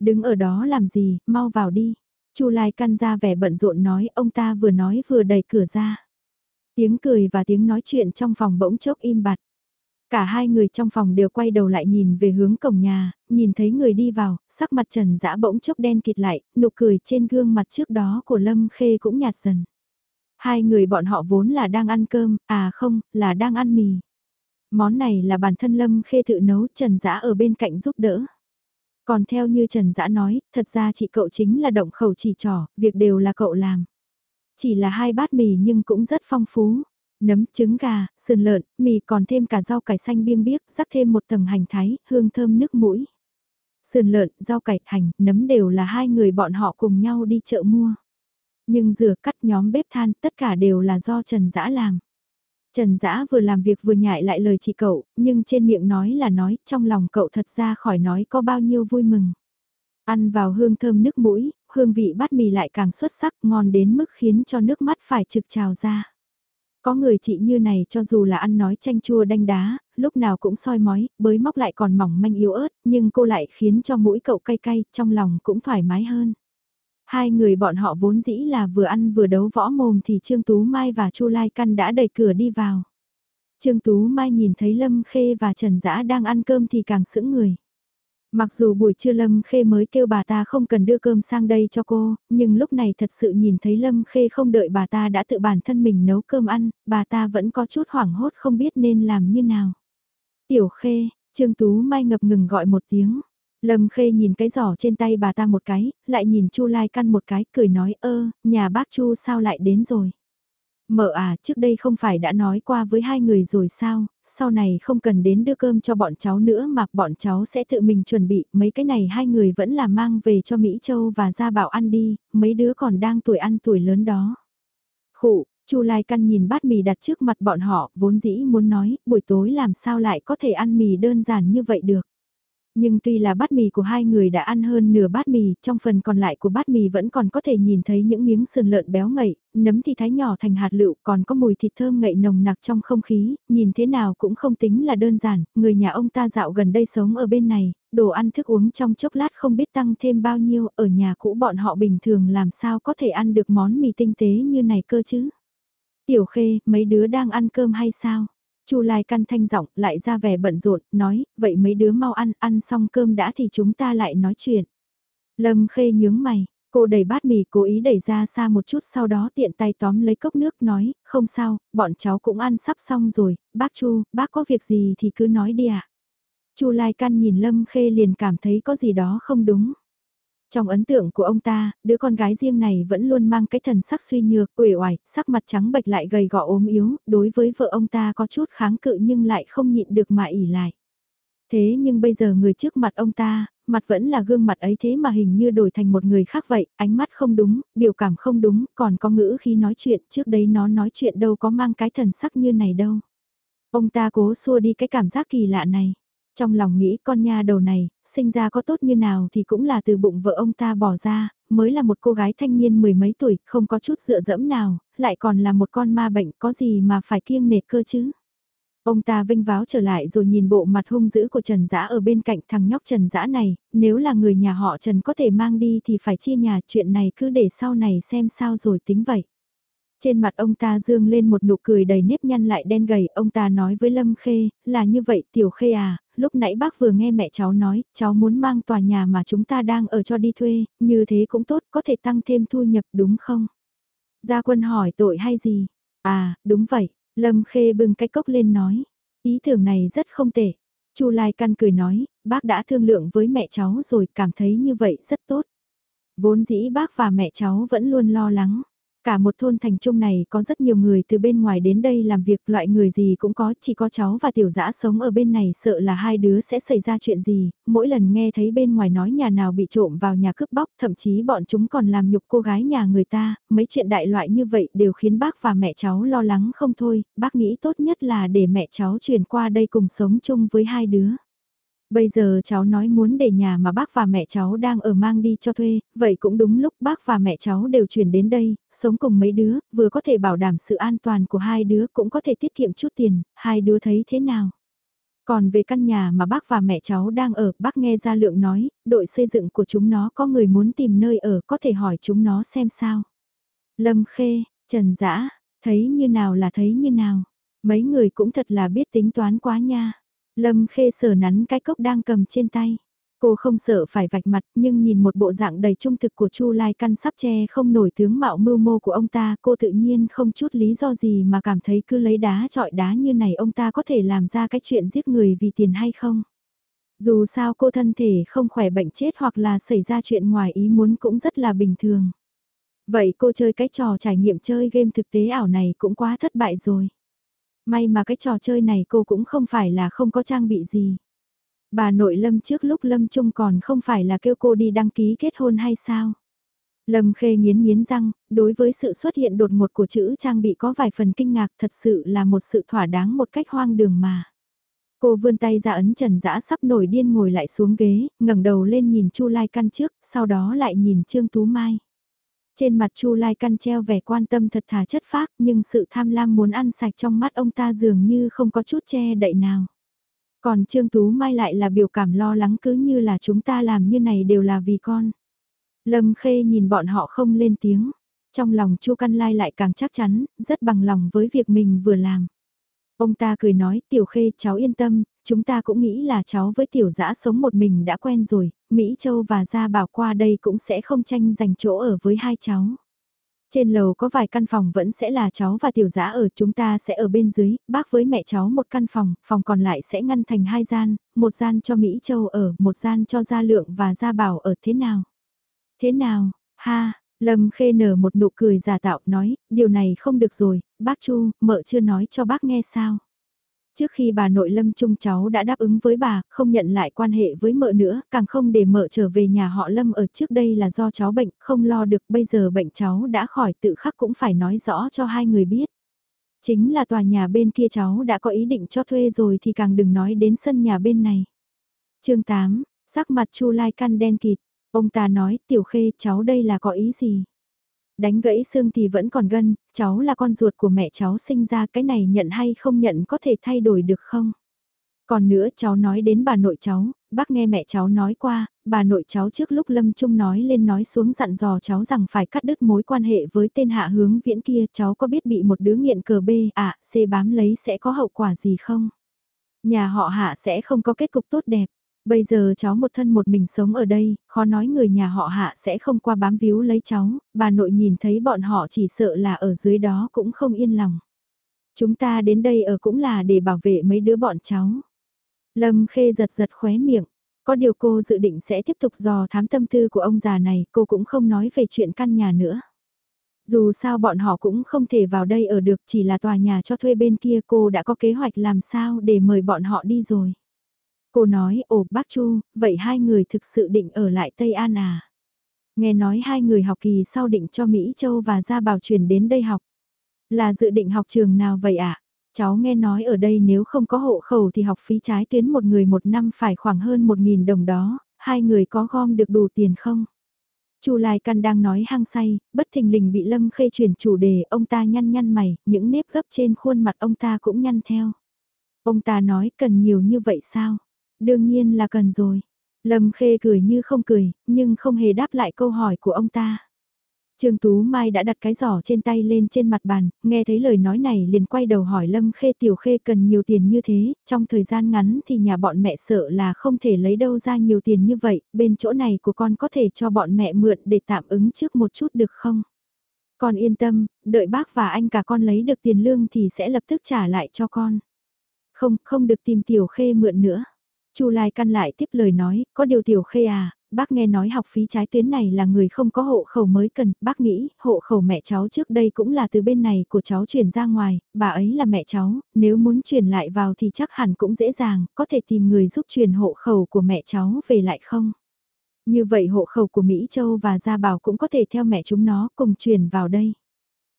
S1: Đứng ở đó làm gì, mau vào đi. Chu Lai căn ra vẻ bận rộn nói, ông ta vừa nói vừa đẩy cửa ra. Tiếng cười và tiếng nói chuyện trong phòng bỗng chốc im bặt. Cả hai người trong phòng đều quay đầu lại nhìn về hướng cổng nhà, nhìn thấy người đi vào, sắc mặt trần dã bỗng chốc đen kịt lại, nụ cười trên gương mặt trước đó của Lâm Khê cũng nhạt dần. Hai người bọn họ vốn là đang ăn cơm, à không, là đang ăn mì. Món này là bản thân Lâm Khê tự nấu trần dã ở bên cạnh giúp đỡ. Còn theo như Trần Dã nói, thật ra chị cậu chính là động khẩu chỉ trỏ, việc đều là cậu làm. Chỉ là hai bát mì nhưng cũng rất phong phú. Nấm, trứng gà, sườn lợn, mì còn thêm cả rau cải xanh biêng biếc, rắc thêm một tầng hành thái, hương thơm nước mũi. Sườn lợn, rau cải, hành, nấm đều là hai người bọn họ cùng nhau đi chợ mua. Nhưng rửa cắt nhóm bếp than tất cả đều là do Trần Dã làm. Trần Dã vừa làm việc vừa nhại lại lời chị cậu, nhưng trên miệng nói là nói, trong lòng cậu thật ra khỏi nói có bao nhiêu vui mừng. Ăn vào hương thơm nước mũi, hương vị bát mì lại càng xuất sắc ngon đến mức khiến cho nước mắt phải trực trào ra. Có người chị như này cho dù là ăn nói chanh chua đanh đá, lúc nào cũng soi mói, bới móc lại còn mỏng manh yếu ớt, nhưng cô lại khiến cho mũi cậu cay cay, trong lòng cũng thoải mái hơn. Hai người bọn họ vốn dĩ là vừa ăn vừa đấu võ mồm thì Trương Tú Mai và Chu Lai Căn đã đẩy cửa đi vào. Trương Tú Mai nhìn thấy Lâm Khê và Trần Dã đang ăn cơm thì càng sững người. Mặc dù buổi trưa Lâm Khê mới kêu bà ta không cần đưa cơm sang đây cho cô, nhưng lúc này thật sự nhìn thấy Lâm Khê không đợi bà ta đã tự bản thân mình nấu cơm ăn, bà ta vẫn có chút hoảng hốt không biết nên làm như nào. Tiểu Khê, Trương Tú Mai ngập ngừng gọi một tiếng. Lâm Khê nhìn cái giỏ trên tay bà ta một cái, lại nhìn Chu Lai Căn một cái, cười nói ơ, nhà bác Chu sao lại đến rồi. Mợ à, trước đây không phải đã nói qua với hai người rồi sao, sau này không cần đến đưa cơm cho bọn cháu nữa mà bọn cháu sẽ tự mình chuẩn bị, mấy cái này hai người vẫn là mang về cho Mỹ Châu và Gia Bảo ăn đi, mấy đứa còn đang tuổi ăn tuổi lớn đó. Khụ, Chu Lai Căn nhìn bát mì đặt trước mặt bọn họ, vốn dĩ muốn nói, buổi tối làm sao lại có thể ăn mì đơn giản như vậy được. Nhưng tuy là bát mì của hai người đã ăn hơn nửa bát mì, trong phần còn lại của bát mì vẫn còn có thể nhìn thấy những miếng sườn lợn béo ngậy, nấm thì thái nhỏ thành hạt lựu, còn có mùi thịt thơm ngậy nồng nặc trong không khí, nhìn thế nào cũng không tính là đơn giản, người nhà ông ta dạo gần đây sống ở bên này, đồ ăn thức uống trong chốc lát không biết tăng thêm bao nhiêu, ở nhà cũ bọn họ bình thường làm sao có thể ăn được món mì tinh tế như này cơ chứ. Tiểu khê, mấy đứa đang ăn cơm hay sao? Chu Lai căn thanh giọng lại ra vẻ bận rộn, nói, vậy mấy đứa mau ăn, ăn xong cơm đã thì chúng ta lại nói chuyện. Lâm khê nhướng mày, cô đẩy bát mì cố ý đẩy ra xa một chút sau đó tiện tay tóm lấy cốc nước nói, không sao, bọn cháu cũng ăn sắp xong rồi, bác Chu, bác có việc gì thì cứ nói đi ạ. À. Chu Lai căn nhìn Lâm khê liền cảm thấy có gì đó không đúng. Trong ấn tượng của ông ta, đứa con gái riêng này vẫn luôn mang cái thần sắc suy nhược, uể oải, sắc mặt trắng bệch lại gầy gò ốm yếu, đối với vợ ông ta có chút kháng cự nhưng lại không nhịn được mà ỉ lại. Thế nhưng bây giờ người trước mặt ông ta, mặt vẫn là gương mặt ấy thế mà hình như đổi thành một người khác vậy, ánh mắt không đúng, biểu cảm không đúng, còn có ngữ khi nói chuyện, trước đấy nó nói chuyện đâu có mang cái thần sắc như này đâu. Ông ta cố xua đi cái cảm giác kỳ lạ này. Trong lòng nghĩ con nha đầu này, sinh ra có tốt như nào thì cũng là từ bụng vợ ông ta bỏ ra, mới là một cô gái thanh niên mười mấy tuổi, không có chút dựa dẫm nào, lại còn là một con ma bệnh có gì mà phải kiêng nệt cơ chứ. Ông ta vinh váo trở lại rồi nhìn bộ mặt hung dữ của Trần Dã ở bên cạnh thằng nhóc Trần Dã này, nếu là người nhà họ Trần có thể mang đi thì phải chia nhà chuyện này cứ để sau này xem sao rồi tính vậy. Trên mặt ông ta dương lên một nụ cười đầy nếp nhăn lại đen gầy, ông ta nói với Lâm Khê, là như vậy Tiểu Khê à, lúc nãy bác vừa nghe mẹ cháu nói, cháu muốn mang tòa nhà mà chúng ta đang ở cho đi thuê, như thế cũng tốt, có thể tăng thêm thu nhập đúng không? Gia quân hỏi tội hay gì? À, đúng vậy, Lâm Khê bưng cái cốc lên nói, ý tưởng này rất không tệ. Chu Lai Căn cười nói, bác đã thương lượng với mẹ cháu rồi cảm thấy như vậy rất tốt. Vốn dĩ bác và mẹ cháu vẫn luôn lo lắng. Cả một thôn thành trung này có rất nhiều người từ bên ngoài đến đây làm việc loại người gì cũng có, chỉ có cháu và tiểu dã sống ở bên này sợ là hai đứa sẽ xảy ra chuyện gì, mỗi lần nghe thấy bên ngoài nói nhà nào bị trộm vào nhà cướp bóc, thậm chí bọn chúng còn làm nhục cô gái nhà người ta, mấy chuyện đại loại như vậy đều khiến bác và mẹ cháu lo lắng không thôi, bác nghĩ tốt nhất là để mẹ cháu chuyển qua đây cùng sống chung với hai đứa. Bây giờ cháu nói muốn để nhà mà bác và mẹ cháu đang ở mang đi cho thuê, vậy cũng đúng lúc bác và mẹ cháu đều chuyển đến đây, sống cùng mấy đứa, vừa có thể bảo đảm sự an toàn của hai đứa cũng có thể tiết kiệm chút tiền, hai đứa thấy thế nào? Còn về căn nhà mà bác và mẹ cháu đang ở, bác nghe ra Lượng nói, đội xây dựng của chúng nó có người muốn tìm nơi ở có thể hỏi chúng nó xem sao. Lâm Khê, Trần Dã, thấy như nào là thấy như nào. Mấy người cũng thật là biết tính toán quá nha. Lâm khê sờ nắn cái cốc đang cầm trên tay. Cô không sợ phải vạch mặt, nhưng nhìn một bộ dạng đầy trung thực của Chu Lai Căn sắp che không nổi tướng mạo mưu mô của ông ta, cô tự nhiên không chút lý do gì mà cảm thấy cứ lấy đá trọi đá như này ông ta có thể làm ra cái chuyện giết người vì tiền hay không. Dù sao cô thân thể không khỏe bệnh chết hoặc là xảy ra chuyện ngoài ý muốn cũng rất là bình thường. Vậy cô chơi cái trò trải nghiệm chơi game thực tế ảo này cũng quá thất bại rồi. May mà cái trò chơi này cô cũng không phải là không có trang bị gì. Bà nội Lâm trước lúc Lâm Trung còn không phải là kêu cô đi đăng ký kết hôn hay sao? Lâm Khê nghiến nghiến răng, đối với sự xuất hiện đột ngột của chữ trang bị có vài phần kinh ngạc thật sự là một sự thỏa đáng một cách hoang đường mà. Cô vươn tay ra ấn trần dã sắp nổi điên ngồi lại xuống ghế, ngẩng đầu lên nhìn Chu Lai Căn trước, sau đó lại nhìn Trương Tú Mai. Trên mặt Chu Lai Căn treo vẻ quan tâm thật thà chất phác nhưng sự tham lam muốn ăn sạch trong mắt ông ta dường như không có chút che đậy nào. Còn Trương Tú Mai lại là biểu cảm lo lắng cứ như là chúng ta làm như này đều là vì con. Lâm Khê nhìn bọn họ không lên tiếng. Trong lòng Chu Căn Lai lại càng chắc chắn, rất bằng lòng với việc mình vừa làm. Ông ta cười nói, Tiểu Khê cháu yên tâm, chúng ta cũng nghĩ là cháu với Tiểu Dã sống một mình đã quen rồi, Mỹ Châu và Gia Bảo qua đây cũng sẽ không tranh giành chỗ ở với hai cháu. Trên lầu có vài căn phòng vẫn sẽ là cháu và tiểu giã ở chúng ta sẽ ở bên dưới, bác với mẹ cháu một căn phòng, phòng còn lại sẽ ngăn thành hai gian, một gian cho Mỹ Châu ở, một gian cho Gia Lượng và Gia Bảo ở thế nào? Thế nào? Ha, Lâm Khê nở một nụ cười giả tạo nói, điều này không được rồi, bác Chu, mợ chưa nói cho bác nghe sao? Trước khi bà nội lâm trung cháu đã đáp ứng với bà, không nhận lại quan hệ với mợ nữa, càng không để mợ trở về nhà họ lâm ở trước đây là do cháu bệnh, không lo được, bây giờ bệnh cháu đã khỏi tự khắc cũng phải nói rõ cho hai người biết. Chính là tòa nhà bên kia cháu đã có ý định cho thuê rồi thì càng đừng nói đến sân nhà bên này. chương 8, sắc mặt Chu Lai Căn đen kịt, ông ta nói tiểu khê cháu đây là có ý gì? Đánh gãy xương thì vẫn còn gân, cháu là con ruột của mẹ cháu sinh ra cái này nhận hay không nhận có thể thay đổi được không? Còn nữa cháu nói đến bà nội cháu, bác nghe mẹ cháu nói qua, bà nội cháu trước lúc Lâm Trung nói lên nói xuống dặn dò cháu rằng phải cắt đứt mối quan hệ với tên hạ hướng viễn kia cháu có biết bị một đứa nghiện cờ B à, C bám lấy sẽ có hậu quả gì không? Nhà họ hạ sẽ không có kết cục tốt đẹp. Bây giờ cháu một thân một mình sống ở đây, khó nói người nhà họ hạ sẽ không qua bám víu lấy cháu, bà nội nhìn thấy bọn họ chỉ sợ là ở dưới đó cũng không yên lòng. Chúng ta đến đây ở cũng là để bảo vệ mấy đứa bọn cháu. Lâm Khê giật giật khóe miệng, có điều cô dự định sẽ tiếp tục dò thám tâm tư của ông già này, cô cũng không nói về chuyện căn nhà nữa. Dù sao bọn họ cũng không thể vào đây ở được chỉ là tòa nhà cho thuê bên kia cô đã có kế hoạch làm sao để mời bọn họ đi rồi. Cô nói, ồ bác Chu, vậy hai người thực sự định ở lại Tây An à? Nghe nói hai người học kỳ sau định cho Mỹ Châu và Gia Bảo chuyển đến đây học. Là dự định học trường nào vậy ạ? À? Cháu nghe nói ở đây nếu không có hộ khẩu thì học phí trái tuyến một người một năm phải khoảng hơn một nghìn đồng đó, hai người có gom được đủ tiền không? Chu Lai Căn đang nói hăng say, bất thình lình bị Lâm Khê chuyển chủ đề, ông ta nhăn nhăn mày, những nếp gấp trên khuôn mặt ông ta cũng nhăn theo. Ông ta nói cần nhiều như vậy sao? Đương nhiên là cần rồi. Lâm Khê cười như không cười, nhưng không hề đáp lại câu hỏi của ông ta. Trương Tú Mai đã đặt cái giỏ trên tay lên trên mặt bàn, nghe thấy lời nói này liền quay đầu hỏi Lâm Khê Tiểu Khê cần nhiều tiền như thế, trong thời gian ngắn thì nhà bọn mẹ sợ là không thể lấy đâu ra nhiều tiền như vậy, bên chỗ này của con có thể cho bọn mẹ mượn để tạm ứng trước một chút được không? Con yên tâm, đợi bác và anh cả con lấy được tiền lương thì sẽ lập tức trả lại cho con. Không, không được tìm Tiểu Khê mượn nữa. Chu Lai căn lại tiếp lời nói, có điều tiểu khê à, bác nghe nói học phí trái tuyến này là người không có hộ khẩu mới cần, bác nghĩ hộ khẩu mẹ cháu trước đây cũng là từ bên này của cháu chuyển ra ngoài, bà ấy là mẹ cháu, nếu muốn chuyển lại vào thì chắc hẳn cũng dễ dàng, có thể tìm người giúp chuyển hộ khẩu của mẹ cháu về lại không? Như vậy hộ khẩu của Mỹ Châu và Gia Bảo cũng có thể theo mẹ chúng nó cùng chuyển vào đây.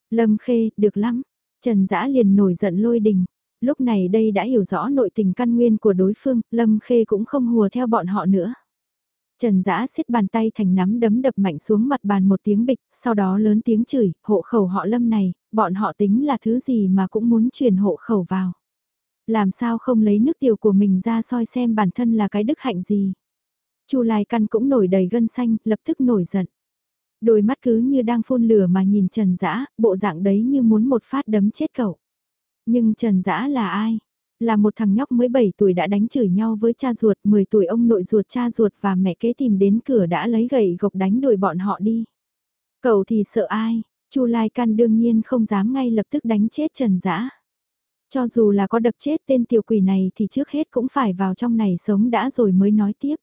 S1: Lâm Khê, được lắm. Trần Dã liền nổi giận lôi đình. Lúc này đây đã hiểu rõ nội tình căn nguyên của đối phương, Lâm Khê cũng không hùa theo bọn họ nữa. Trần Dã siết bàn tay thành nắm đấm đập mạnh xuống mặt bàn một tiếng bịch, sau đó lớn tiếng chửi, hộ khẩu họ Lâm này, bọn họ tính là thứ gì mà cũng muốn truyền hộ khẩu vào. Làm sao không lấy nước tiểu của mình ra soi xem bản thân là cái đức hạnh gì. Chu Lai Căn cũng nổi đầy gân xanh, lập tức nổi giận. Đôi mắt cứ như đang phun lửa mà nhìn Trần Dã, bộ dạng đấy như muốn một phát đấm chết cậu. Nhưng Trần Dã là ai? Là một thằng nhóc mới 7 tuổi đã đánh chửi nhau với cha ruột, 10 tuổi ông nội ruột cha ruột và mẹ kế tìm đến cửa đã lấy gậy gộc đánh đuổi bọn họ đi. Cậu thì sợ ai? Chu Lai Căn đương nhiên không dám ngay lập tức đánh chết Trần Dã. Cho dù là có đập chết tên tiểu quỷ này thì trước hết cũng phải vào trong này sống đã rồi mới nói tiếp.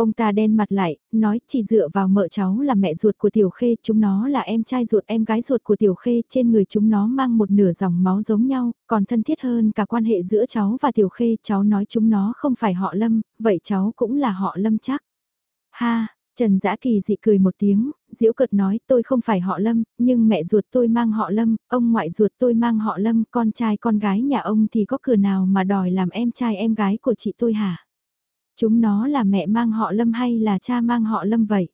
S1: Ông ta đen mặt lại, nói chỉ dựa vào mợ cháu là mẹ ruột của Tiểu Khê, chúng nó là em trai ruột em gái ruột của Tiểu Khê, trên người chúng nó mang một nửa dòng máu giống nhau, còn thân thiết hơn cả quan hệ giữa cháu và Tiểu Khê, cháu nói chúng nó không phải họ Lâm, vậy cháu cũng là họ Lâm chắc. Ha, Trần Dã Kỳ dị cười một tiếng, diễu cợt nói tôi không phải họ Lâm, nhưng mẹ ruột tôi mang họ Lâm, ông ngoại ruột tôi mang họ Lâm, con trai con gái nhà ông thì có cửa nào mà đòi làm em trai em gái của chị tôi hả? Chúng nó là mẹ mang họ Lâm hay là cha mang họ Lâm vậy?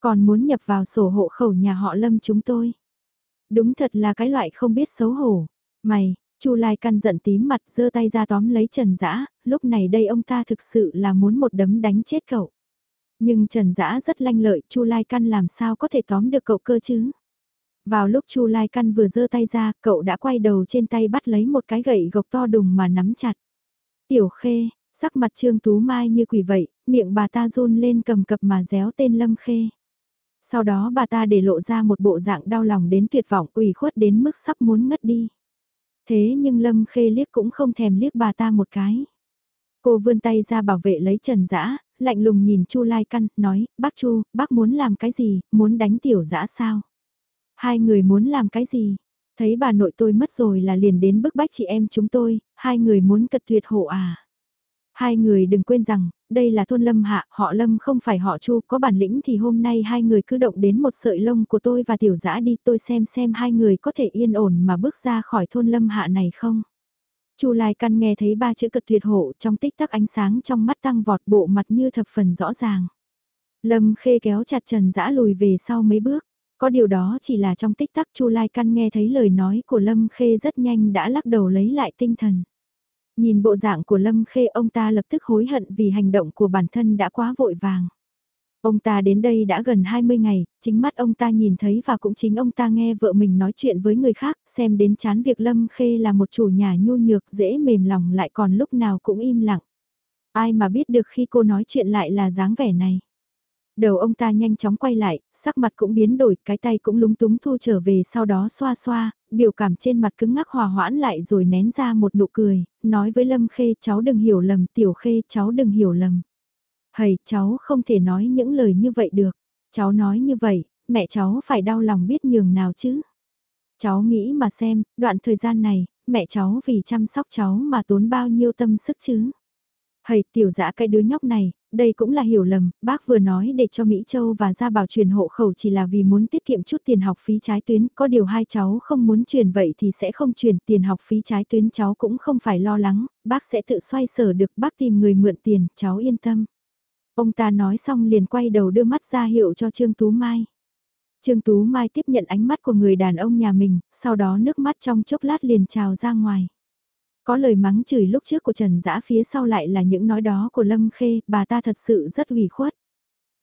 S1: Còn muốn nhập vào sổ hộ khẩu nhà họ Lâm chúng tôi. Đúng thật là cái loại không biết xấu hổ. Mày, Chu Lai Căn giận tím mặt giơ tay ra tóm lấy Trần Dã, lúc này đây ông ta thực sự là muốn một đấm đánh chết cậu. Nhưng Trần Dã rất lanh lợi, Chu Lai Căn làm sao có thể tóm được cậu cơ chứ? Vào lúc Chu Lai Căn vừa giơ tay ra, cậu đã quay đầu trên tay bắt lấy một cái gậy gộc to đùng mà nắm chặt. Tiểu Khê, Sắc mặt Trương Tú Mai như quỷ vậy, miệng bà ta run lên cầm cập mà réo tên Lâm Khê. Sau đó bà ta để lộ ra một bộ dạng đau lòng đến tuyệt vọng ủy khuất đến mức sắp muốn ngất đi. Thế nhưng Lâm Khê liếc cũng không thèm liếc bà ta một cái. Cô vươn tay ra bảo vệ lấy Trần Dã, lạnh lùng nhìn Chu Lai Căn, nói, bác Chu, bác muốn làm cái gì, muốn đánh tiểu dã sao? Hai người muốn làm cái gì? Thấy bà nội tôi mất rồi là liền đến bức bách chị em chúng tôi, hai người muốn cật tuyệt hộ à? Hai người đừng quên rằng, đây là thôn Lâm Hạ, họ Lâm không phải họ Chu, có bản lĩnh thì hôm nay hai người cứ động đến một sợi lông của tôi và tiểu dã đi tôi xem xem hai người có thể yên ổn mà bước ra khỏi thôn Lâm Hạ này không. Chu Lai Căn nghe thấy ba chữ cực tuyệt hộ trong tích tắc ánh sáng trong mắt tăng vọt bộ mặt như thập phần rõ ràng. Lâm Khê kéo chặt Trần Dã lùi về sau mấy bước. Có điều đó chỉ là trong tích tắc Chu Lai Căn nghe thấy lời nói của Lâm Khê rất nhanh đã lắc đầu lấy lại tinh thần. Nhìn bộ dạng của Lâm Khê ông ta lập tức hối hận vì hành động của bản thân đã quá vội vàng. Ông ta đến đây đã gần 20 ngày, chính mắt ông ta nhìn thấy và cũng chính ông ta nghe vợ mình nói chuyện với người khác, xem đến chán việc Lâm Khê là một chủ nhà nhu nhược dễ mềm lòng lại còn lúc nào cũng im lặng. Ai mà biết được khi cô nói chuyện lại là dáng vẻ này. Đầu ông ta nhanh chóng quay lại, sắc mặt cũng biến đổi, cái tay cũng lúng túng thu trở về sau đó xoa xoa, biểu cảm trên mặt cứng ngắc hòa hoãn lại rồi nén ra một nụ cười, nói với Lâm Khê cháu đừng hiểu lầm, Tiểu Khê cháu đừng hiểu lầm. Hầy, cháu không thể nói những lời như vậy được. Cháu nói như vậy, mẹ cháu phải đau lòng biết nhường nào chứ. Cháu nghĩ mà xem, đoạn thời gian này, mẹ cháu vì chăm sóc cháu mà tốn bao nhiêu tâm sức chứ. Hầy tiểu dã cái đứa nhóc này, đây cũng là hiểu lầm, bác vừa nói để cho Mỹ Châu và Gia Bảo truyền hộ khẩu chỉ là vì muốn tiết kiệm chút tiền học phí trái tuyến, có điều hai cháu không muốn truyền vậy thì sẽ không truyền tiền học phí trái tuyến cháu cũng không phải lo lắng, bác sẽ tự xoay sở được bác tìm người mượn tiền, cháu yên tâm. Ông ta nói xong liền quay đầu đưa mắt ra hiệu cho Trương Tú Mai. Trương Tú Mai tiếp nhận ánh mắt của người đàn ông nhà mình, sau đó nước mắt trong chốc lát liền trào ra ngoài. Có lời mắng chửi lúc trước của Trần Dã phía sau lại là những nói đó của Lâm Khê, bà ta thật sự rất ủy khuất.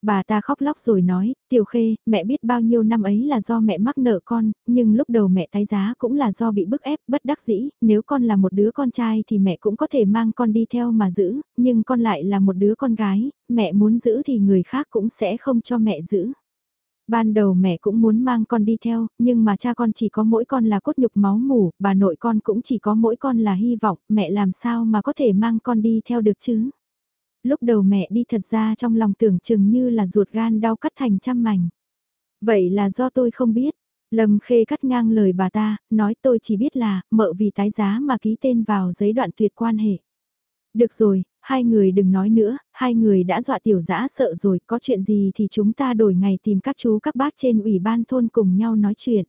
S1: Bà ta khóc lóc rồi nói, Tiểu Khê, mẹ biết bao nhiêu năm ấy là do mẹ mắc nợ con, nhưng lúc đầu mẹ tái giá cũng là do bị bức ép, bất đắc dĩ, nếu con là một đứa con trai thì mẹ cũng có thể mang con đi theo mà giữ, nhưng con lại là một đứa con gái, mẹ muốn giữ thì người khác cũng sẽ không cho mẹ giữ. Ban đầu mẹ cũng muốn mang con đi theo, nhưng mà cha con chỉ có mỗi con là cốt nhục máu mủ, bà nội con cũng chỉ có mỗi con là hy vọng, mẹ làm sao mà có thể mang con đi theo được chứ? Lúc đầu mẹ đi thật ra trong lòng tưởng chừng như là ruột gan đau cắt thành trăm mảnh. Vậy là do tôi không biết. Lâm Khê cắt ngang lời bà ta, nói tôi chỉ biết là, mợ vì tái giá mà ký tên vào giấy đoạn tuyệt quan hệ. Được rồi, hai người đừng nói nữa, hai người đã dọa tiểu dã sợ rồi, có chuyện gì thì chúng ta đổi ngày tìm các chú các bác trên ủy ban thôn cùng nhau nói chuyện.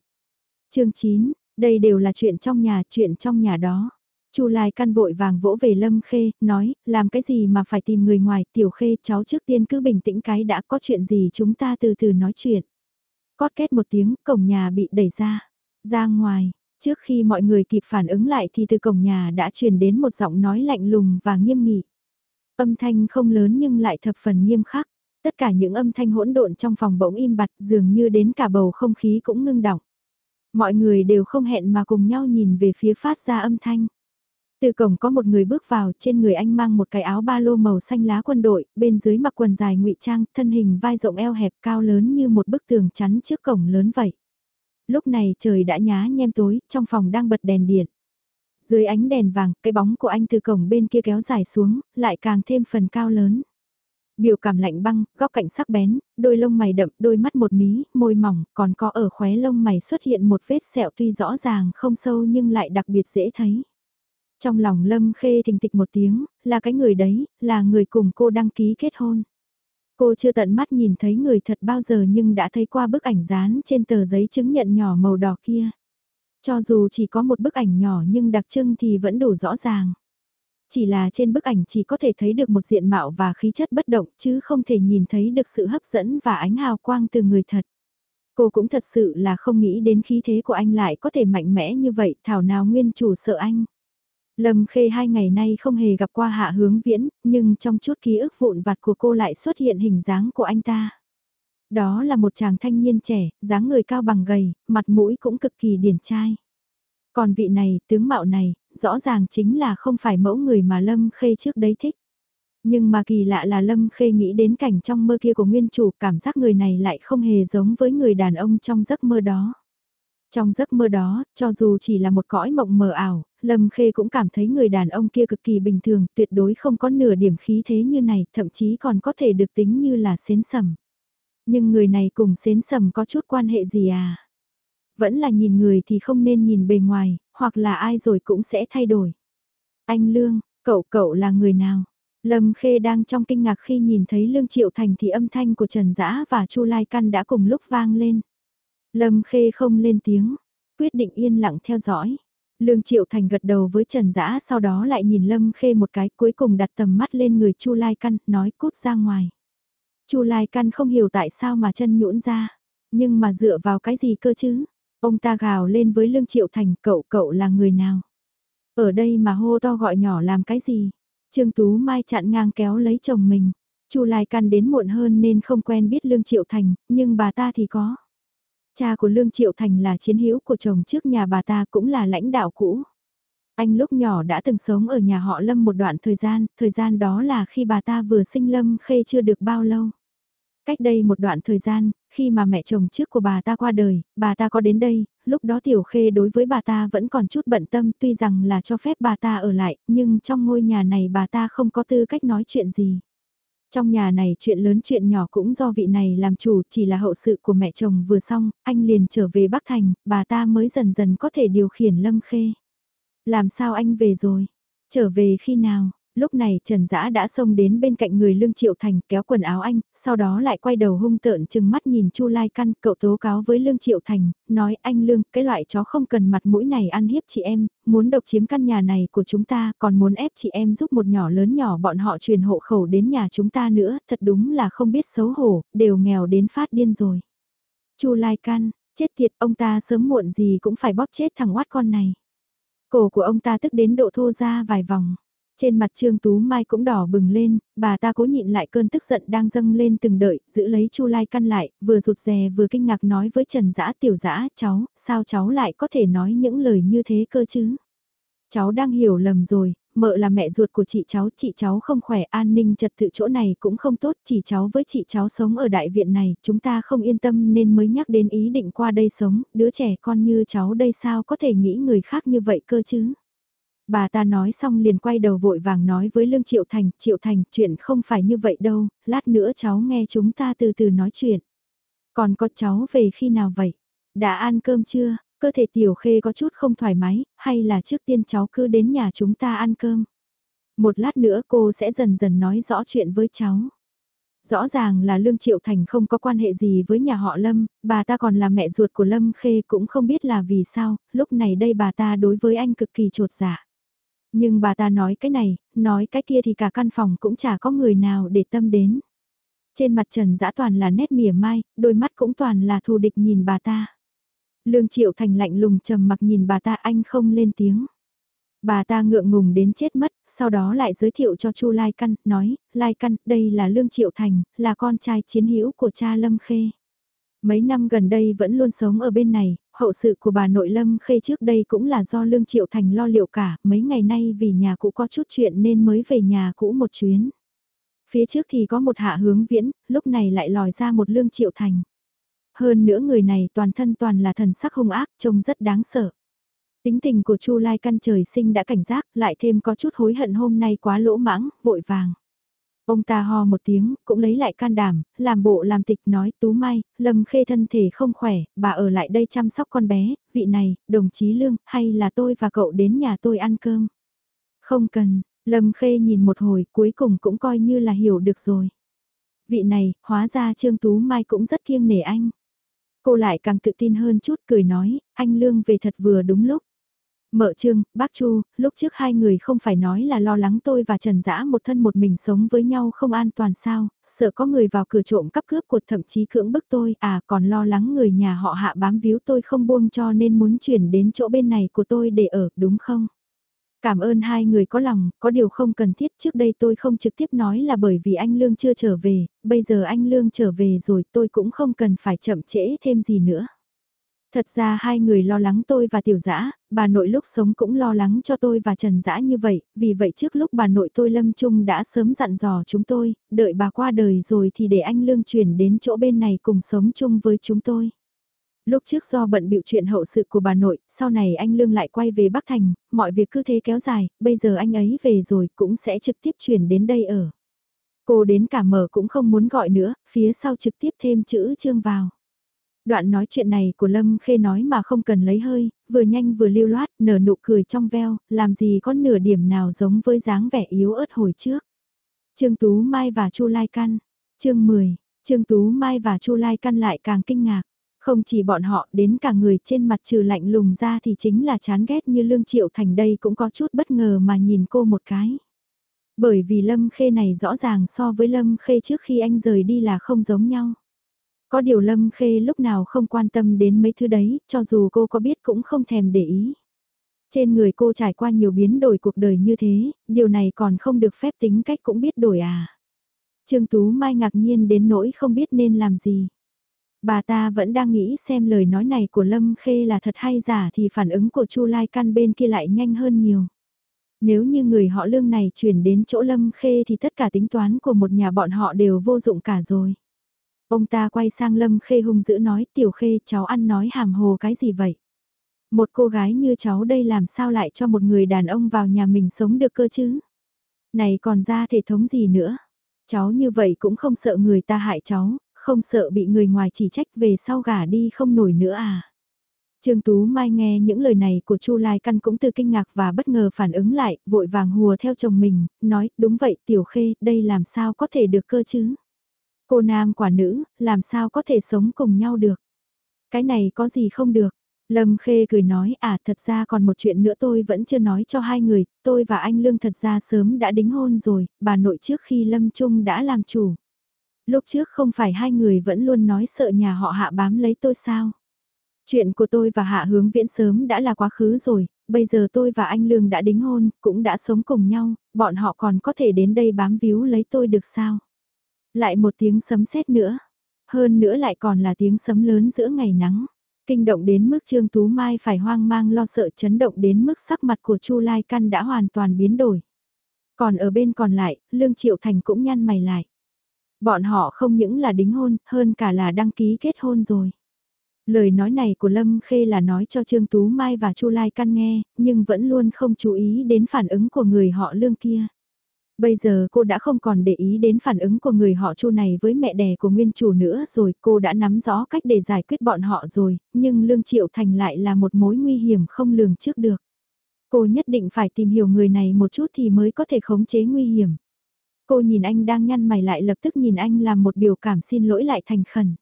S1: chương 9, đây đều là chuyện trong nhà, chuyện trong nhà đó. Chu Lai căn vội vàng vỗ về Lâm Khê, nói, làm cái gì mà phải tìm người ngoài, tiểu Khê cháu trước tiên cứ bình tĩnh cái đã có chuyện gì chúng ta từ từ nói chuyện. Cót két một tiếng, cổng nhà bị đẩy ra. Ra ngoài, trước khi mọi người kịp phản ứng lại thì từ cổng nhà đã truyền đến một giọng nói lạnh lùng và nghiêm nghị. Âm thanh không lớn nhưng lại thập phần nghiêm khắc. Tất cả những âm thanh hỗn độn trong phòng bỗng im bặt dường như đến cả bầu không khí cũng ngưng đọng. Mọi người đều không hẹn mà cùng nhau nhìn về phía phát ra âm thanh. Từ cổng có một người bước vào, trên người anh mang một cái áo ba lô màu xanh lá quân đội, bên dưới mặc quần dài ngụy trang, thân hình vai rộng eo hẹp cao lớn như một bức tường chắn trước cổng lớn vậy. Lúc này trời đã nhá nhem tối, trong phòng đang bật đèn điện. Dưới ánh đèn vàng, cái bóng của anh từ cổng bên kia kéo dài xuống, lại càng thêm phần cao lớn. Biểu cảm lạnh băng, góc cạnh sắc bén, đôi lông mày đậm, đôi mắt một mí, môi mỏng, còn có ở khóe lông mày xuất hiện một vết sẹo tuy rõ ràng không sâu nhưng lại đặc biệt dễ thấy. Trong lòng Lâm Khê thình tịch một tiếng, là cái người đấy, là người cùng cô đăng ký kết hôn. Cô chưa tận mắt nhìn thấy người thật bao giờ nhưng đã thấy qua bức ảnh dán trên tờ giấy chứng nhận nhỏ màu đỏ kia. Cho dù chỉ có một bức ảnh nhỏ nhưng đặc trưng thì vẫn đủ rõ ràng. Chỉ là trên bức ảnh chỉ có thể thấy được một diện mạo và khí chất bất động chứ không thể nhìn thấy được sự hấp dẫn và ánh hào quang từ người thật. Cô cũng thật sự là không nghĩ đến khí thế của anh lại có thể mạnh mẽ như vậy, thảo nào nguyên chủ sợ anh. Lâm Khê hai ngày nay không hề gặp qua hạ hướng viễn, nhưng trong chút ký ức vụn vặt của cô lại xuất hiện hình dáng của anh ta. Đó là một chàng thanh niên trẻ, dáng người cao bằng gầy, mặt mũi cũng cực kỳ điển trai. Còn vị này, tướng mạo này, rõ ràng chính là không phải mẫu người mà Lâm Khê trước đấy thích. Nhưng mà kỳ lạ là Lâm Khê nghĩ đến cảnh trong mơ kia của nguyên chủ, cảm giác người này lại không hề giống với người đàn ông trong giấc mơ đó. Trong giấc mơ đó, cho dù chỉ là một cõi mộng mờ ảo, Lâm Khê cũng cảm thấy người đàn ông kia cực kỳ bình thường, tuyệt đối không có nửa điểm khí thế như này, thậm chí còn có thể được tính như là xến sầm. Nhưng người này cùng xến sầm có chút quan hệ gì à? Vẫn là nhìn người thì không nên nhìn bề ngoài, hoặc là ai rồi cũng sẽ thay đổi. Anh Lương, cậu cậu là người nào? Lâm Khê đang trong kinh ngạc khi nhìn thấy Lương Triệu Thành thì âm thanh của Trần Dã và Chu Lai Căn đã cùng lúc vang lên. Lâm Khê không lên tiếng, quyết định yên lặng theo dõi. Lương Triệu Thành gật đầu với Trần Dã sau đó lại nhìn Lâm Khê một cái cuối cùng đặt tầm mắt lên người Chu Lai Căn, nói cút ra ngoài. Chu Lai Căn không hiểu tại sao mà chân nhũn ra, nhưng mà dựa vào cái gì cơ chứ? Ông ta gào lên với Lương Triệu Thành, cậu cậu là người nào? Ở đây mà hô to gọi nhỏ làm cái gì? Trương Tú Mai chặn ngang kéo lấy chồng mình. Chu Lai Căn đến muộn hơn nên không quen biết Lương Triệu Thành, nhưng bà ta thì có. Cha của Lương Triệu Thành là chiến hữu của chồng trước nhà bà ta cũng là lãnh đạo cũ. Anh lúc nhỏ đã từng sống ở nhà họ Lâm một đoạn thời gian, thời gian đó là khi bà ta vừa sinh Lâm Khê chưa được bao lâu. Cách đây một đoạn thời gian, khi mà mẹ chồng trước của bà ta qua đời, bà ta có đến đây, lúc đó Tiểu Khê đối với bà ta vẫn còn chút bận tâm tuy rằng là cho phép bà ta ở lại, nhưng trong ngôi nhà này bà ta không có tư cách nói chuyện gì. Trong nhà này chuyện lớn chuyện nhỏ cũng do vị này làm chủ chỉ là hậu sự của mẹ chồng vừa xong, anh liền trở về Bắc Thành, bà ta mới dần dần có thể điều khiển Lâm Khê. Làm sao anh về rồi? Trở về khi nào? lúc này Trần Dã đã xông đến bên cạnh người Lương Triệu Thành kéo quần áo anh, sau đó lại quay đầu hung tợn chừng mắt nhìn Chu Lai Căn, cậu tố cáo với Lương Triệu Thành, nói anh Lương, cái loại chó không cần mặt mũi này ăn hiếp chị em, muốn độc chiếm căn nhà này của chúng ta, còn muốn ép chị em giúp một nhỏ lớn nhỏ bọn họ truyền hộ khẩu đến nhà chúng ta nữa, thật đúng là không biết xấu hổ, đều nghèo đến phát điên rồi. Chu Lai Căn, chết tiệt ông ta sớm muộn gì cũng phải bóp chết thằng oát con này. Cổ của ông ta tức đến độ thô ra vài vòng. Trên mặt Trương Tú Mai cũng đỏ bừng lên, bà ta cố nhịn lại cơn tức giận đang dâng lên từng đợi, giữ lấy Chu Lai căn lại, vừa rụt rè vừa kinh ngạc nói với Trần Dã tiểu dã cháu, sao cháu lại có thể nói những lời như thế cơ chứ? Cháu đang hiểu lầm rồi, mợ là mẹ ruột của chị cháu, chị cháu không khỏe an ninh trật tự chỗ này cũng không tốt, chị cháu với chị cháu sống ở đại viện này, chúng ta không yên tâm nên mới nhắc đến ý định qua đây sống, đứa trẻ con như cháu đây sao có thể nghĩ người khác như vậy cơ chứ? Bà ta nói xong liền quay đầu vội vàng nói với Lương Triệu Thành, Triệu Thành, chuyện không phải như vậy đâu, lát nữa cháu nghe chúng ta từ từ nói chuyện. Còn có cháu về khi nào vậy? Đã ăn cơm chưa? Cơ thể tiểu khê có chút không thoải mái, hay là trước tiên cháu cứ đến nhà chúng ta ăn cơm? Một lát nữa cô sẽ dần dần nói rõ chuyện với cháu. Rõ ràng là Lương Triệu Thành không có quan hệ gì với nhà họ Lâm, bà ta còn là mẹ ruột của Lâm Khê cũng không biết là vì sao, lúc này đây bà ta đối với anh cực kỳ trột dạ. Nhưng bà ta nói cái này, nói cái kia thì cả căn phòng cũng chả có người nào để tâm đến. Trên mặt Trần Dã toàn là nét mỉa mai, đôi mắt cũng toàn là thù địch nhìn bà ta. Lương Triệu Thành lạnh lùng trầm mặc nhìn bà ta anh không lên tiếng. Bà ta ngượng ngùng đến chết mất, sau đó lại giới thiệu cho Chu Lai Căn, nói, Lai Căn, đây là Lương Triệu Thành, là con trai chiến hữu của cha Lâm Khê. Mấy năm gần đây vẫn luôn sống ở bên này, hậu sự của bà nội Lâm Khê trước đây cũng là do Lương Triệu Thành lo liệu cả, mấy ngày nay vì nhà cũ có chút chuyện nên mới về nhà cũ một chuyến. Phía trước thì có một hạ hướng viễn, lúc này lại lòi ra một Lương Triệu Thành. Hơn nữa người này toàn thân toàn là thần sắc hung ác, trông rất đáng sợ. Tính tình của Chu Lai căn trời sinh đã cảnh giác, lại thêm có chút hối hận hôm nay quá lỗ mãng, vội vàng. Ông ta ho một tiếng, cũng lấy lại can đảm, làm bộ làm tịch nói Tú Mai, Lâm Khê thân thể không khỏe, bà ở lại đây chăm sóc con bé, vị này, đồng chí Lương, hay là tôi và cậu đến nhà tôi ăn cơm? Không cần, Lâm Khê nhìn một hồi cuối cùng cũng coi như là hiểu được rồi. Vị này, hóa ra Trương Tú Mai cũng rất kiêng nể anh. Cô lại càng tự tin hơn chút cười nói, anh Lương về thật vừa đúng lúc. Mợ trương, bác Chu, lúc trước hai người không phải nói là lo lắng tôi và Trần Dã một thân một mình sống với nhau không an toàn sao, sợ có người vào cửa trộm cắp cướp cuộc thậm chí cưỡng bức tôi, à còn lo lắng người nhà họ hạ bám víu tôi không buông cho nên muốn chuyển đến chỗ bên này của tôi để ở, đúng không? Cảm ơn hai người có lòng, có điều không cần thiết trước đây tôi không trực tiếp nói là bởi vì anh Lương chưa trở về, bây giờ anh Lương trở về rồi tôi cũng không cần phải chậm trễ thêm gì nữa. Thật ra hai người lo lắng tôi và tiểu dã bà nội lúc sống cũng lo lắng cho tôi và trần dã như vậy, vì vậy trước lúc bà nội tôi lâm chung đã sớm dặn dò chúng tôi, đợi bà qua đời rồi thì để anh Lương chuyển đến chỗ bên này cùng sống chung với chúng tôi. Lúc trước do bận bịu chuyện hậu sự của bà nội, sau này anh Lương lại quay về Bắc Thành, mọi việc cứ thế kéo dài, bây giờ anh ấy về rồi cũng sẽ trực tiếp chuyển đến đây ở. Cô đến cả mở cũng không muốn gọi nữa, phía sau trực tiếp thêm chữ trương vào. Đoạn nói chuyện này của Lâm Khê nói mà không cần lấy hơi, vừa nhanh vừa lưu loát, nở nụ cười trong veo, làm gì có nửa điểm nào giống với dáng vẻ yếu ớt hồi trước. Trương Tú Mai và Chu Lai Căn. Chương 10, Trương Tú Mai và Chu Lai Căn lại càng kinh ngạc. Không chỉ bọn họ đến cả người trên mặt trừ lạnh lùng ra thì chính là chán ghét như Lương Triệu Thành đây cũng có chút bất ngờ mà nhìn cô một cái. Bởi vì Lâm Khê này rõ ràng so với Lâm Khê trước khi anh rời đi là không giống nhau. Có điều Lâm Khê lúc nào không quan tâm đến mấy thứ đấy, cho dù cô có biết cũng không thèm để ý. Trên người cô trải qua nhiều biến đổi cuộc đời như thế, điều này còn không được phép tính cách cũng biết đổi à. Trương Tú Mai ngạc nhiên đến nỗi không biết nên làm gì. Bà ta vẫn đang nghĩ xem lời nói này của Lâm Khê là thật hay giả thì phản ứng của Chu Lai Căn bên kia lại nhanh hơn nhiều. Nếu như người họ lương này chuyển đến chỗ Lâm Khê thì tất cả tính toán của một nhà bọn họ đều vô dụng cả rồi. Ông ta quay sang Lâm Khê hung dữ nói tiểu khê cháu ăn nói hàm hồ cái gì vậy? Một cô gái như cháu đây làm sao lại cho một người đàn ông vào nhà mình sống được cơ chứ? Này còn ra thể thống gì nữa? Cháu như vậy cũng không sợ người ta hại cháu, không sợ bị người ngoài chỉ trách về sau gả đi không nổi nữa à? Trương Tú Mai nghe những lời này của Chu Lai Căn cũng từ kinh ngạc và bất ngờ phản ứng lại, vội vàng hùa theo chồng mình, nói, đúng vậy Tiểu Khê, đây làm sao có thể được cơ chứ? Cô nam quả nữ, làm sao có thể sống cùng nhau được? Cái này có gì không được? Lâm Khê cười nói à thật ra còn một chuyện nữa tôi vẫn chưa nói cho hai người, tôi và anh Lương thật ra sớm đã đính hôn rồi, bà nội trước khi Lâm Trung đã làm chủ. Lúc trước không phải hai người vẫn luôn nói sợ nhà họ hạ bám lấy tôi sao? Chuyện của tôi và Hạ Hướng Viễn sớm đã là quá khứ rồi, bây giờ tôi và anh Lương đã đính hôn, cũng đã sống cùng nhau, bọn họ còn có thể đến đây bám víu lấy tôi được sao? Lại một tiếng sấm sét nữa. Hơn nữa lại còn là tiếng sấm lớn giữa ngày nắng. Kinh động đến mức Trương Tú Mai phải hoang mang lo sợ chấn động đến mức sắc mặt của Chu Lai Căn đã hoàn toàn biến đổi. Còn ở bên còn lại, Lương Triệu Thành cũng nhăn mày lại. Bọn họ không những là đính hôn, hơn cả là đăng ký kết hôn rồi. Lời nói này của Lâm Khê là nói cho Trương Tú Mai và Chu Lai Căn nghe, nhưng vẫn luôn không chú ý đến phản ứng của người họ lương kia. Bây giờ cô đã không còn để ý đến phản ứng của người họ Chu này với mẹ đẻ của nguyên chủ nữa rồi, cô đã nắm rõ cách để giải quyết bọn họ rồi, nhưng Lương Triệu Thành lại là một mối nguy hiểm không lường trước được. Cô nhất định phải tìm hiểu người này một chút thì mới có thể khống chế nguy hiểm. Cô nhìn anh đang nhăn mày lại lập tức nhìn anh làm một biểu cảm xin lỗi lại thành khẩn.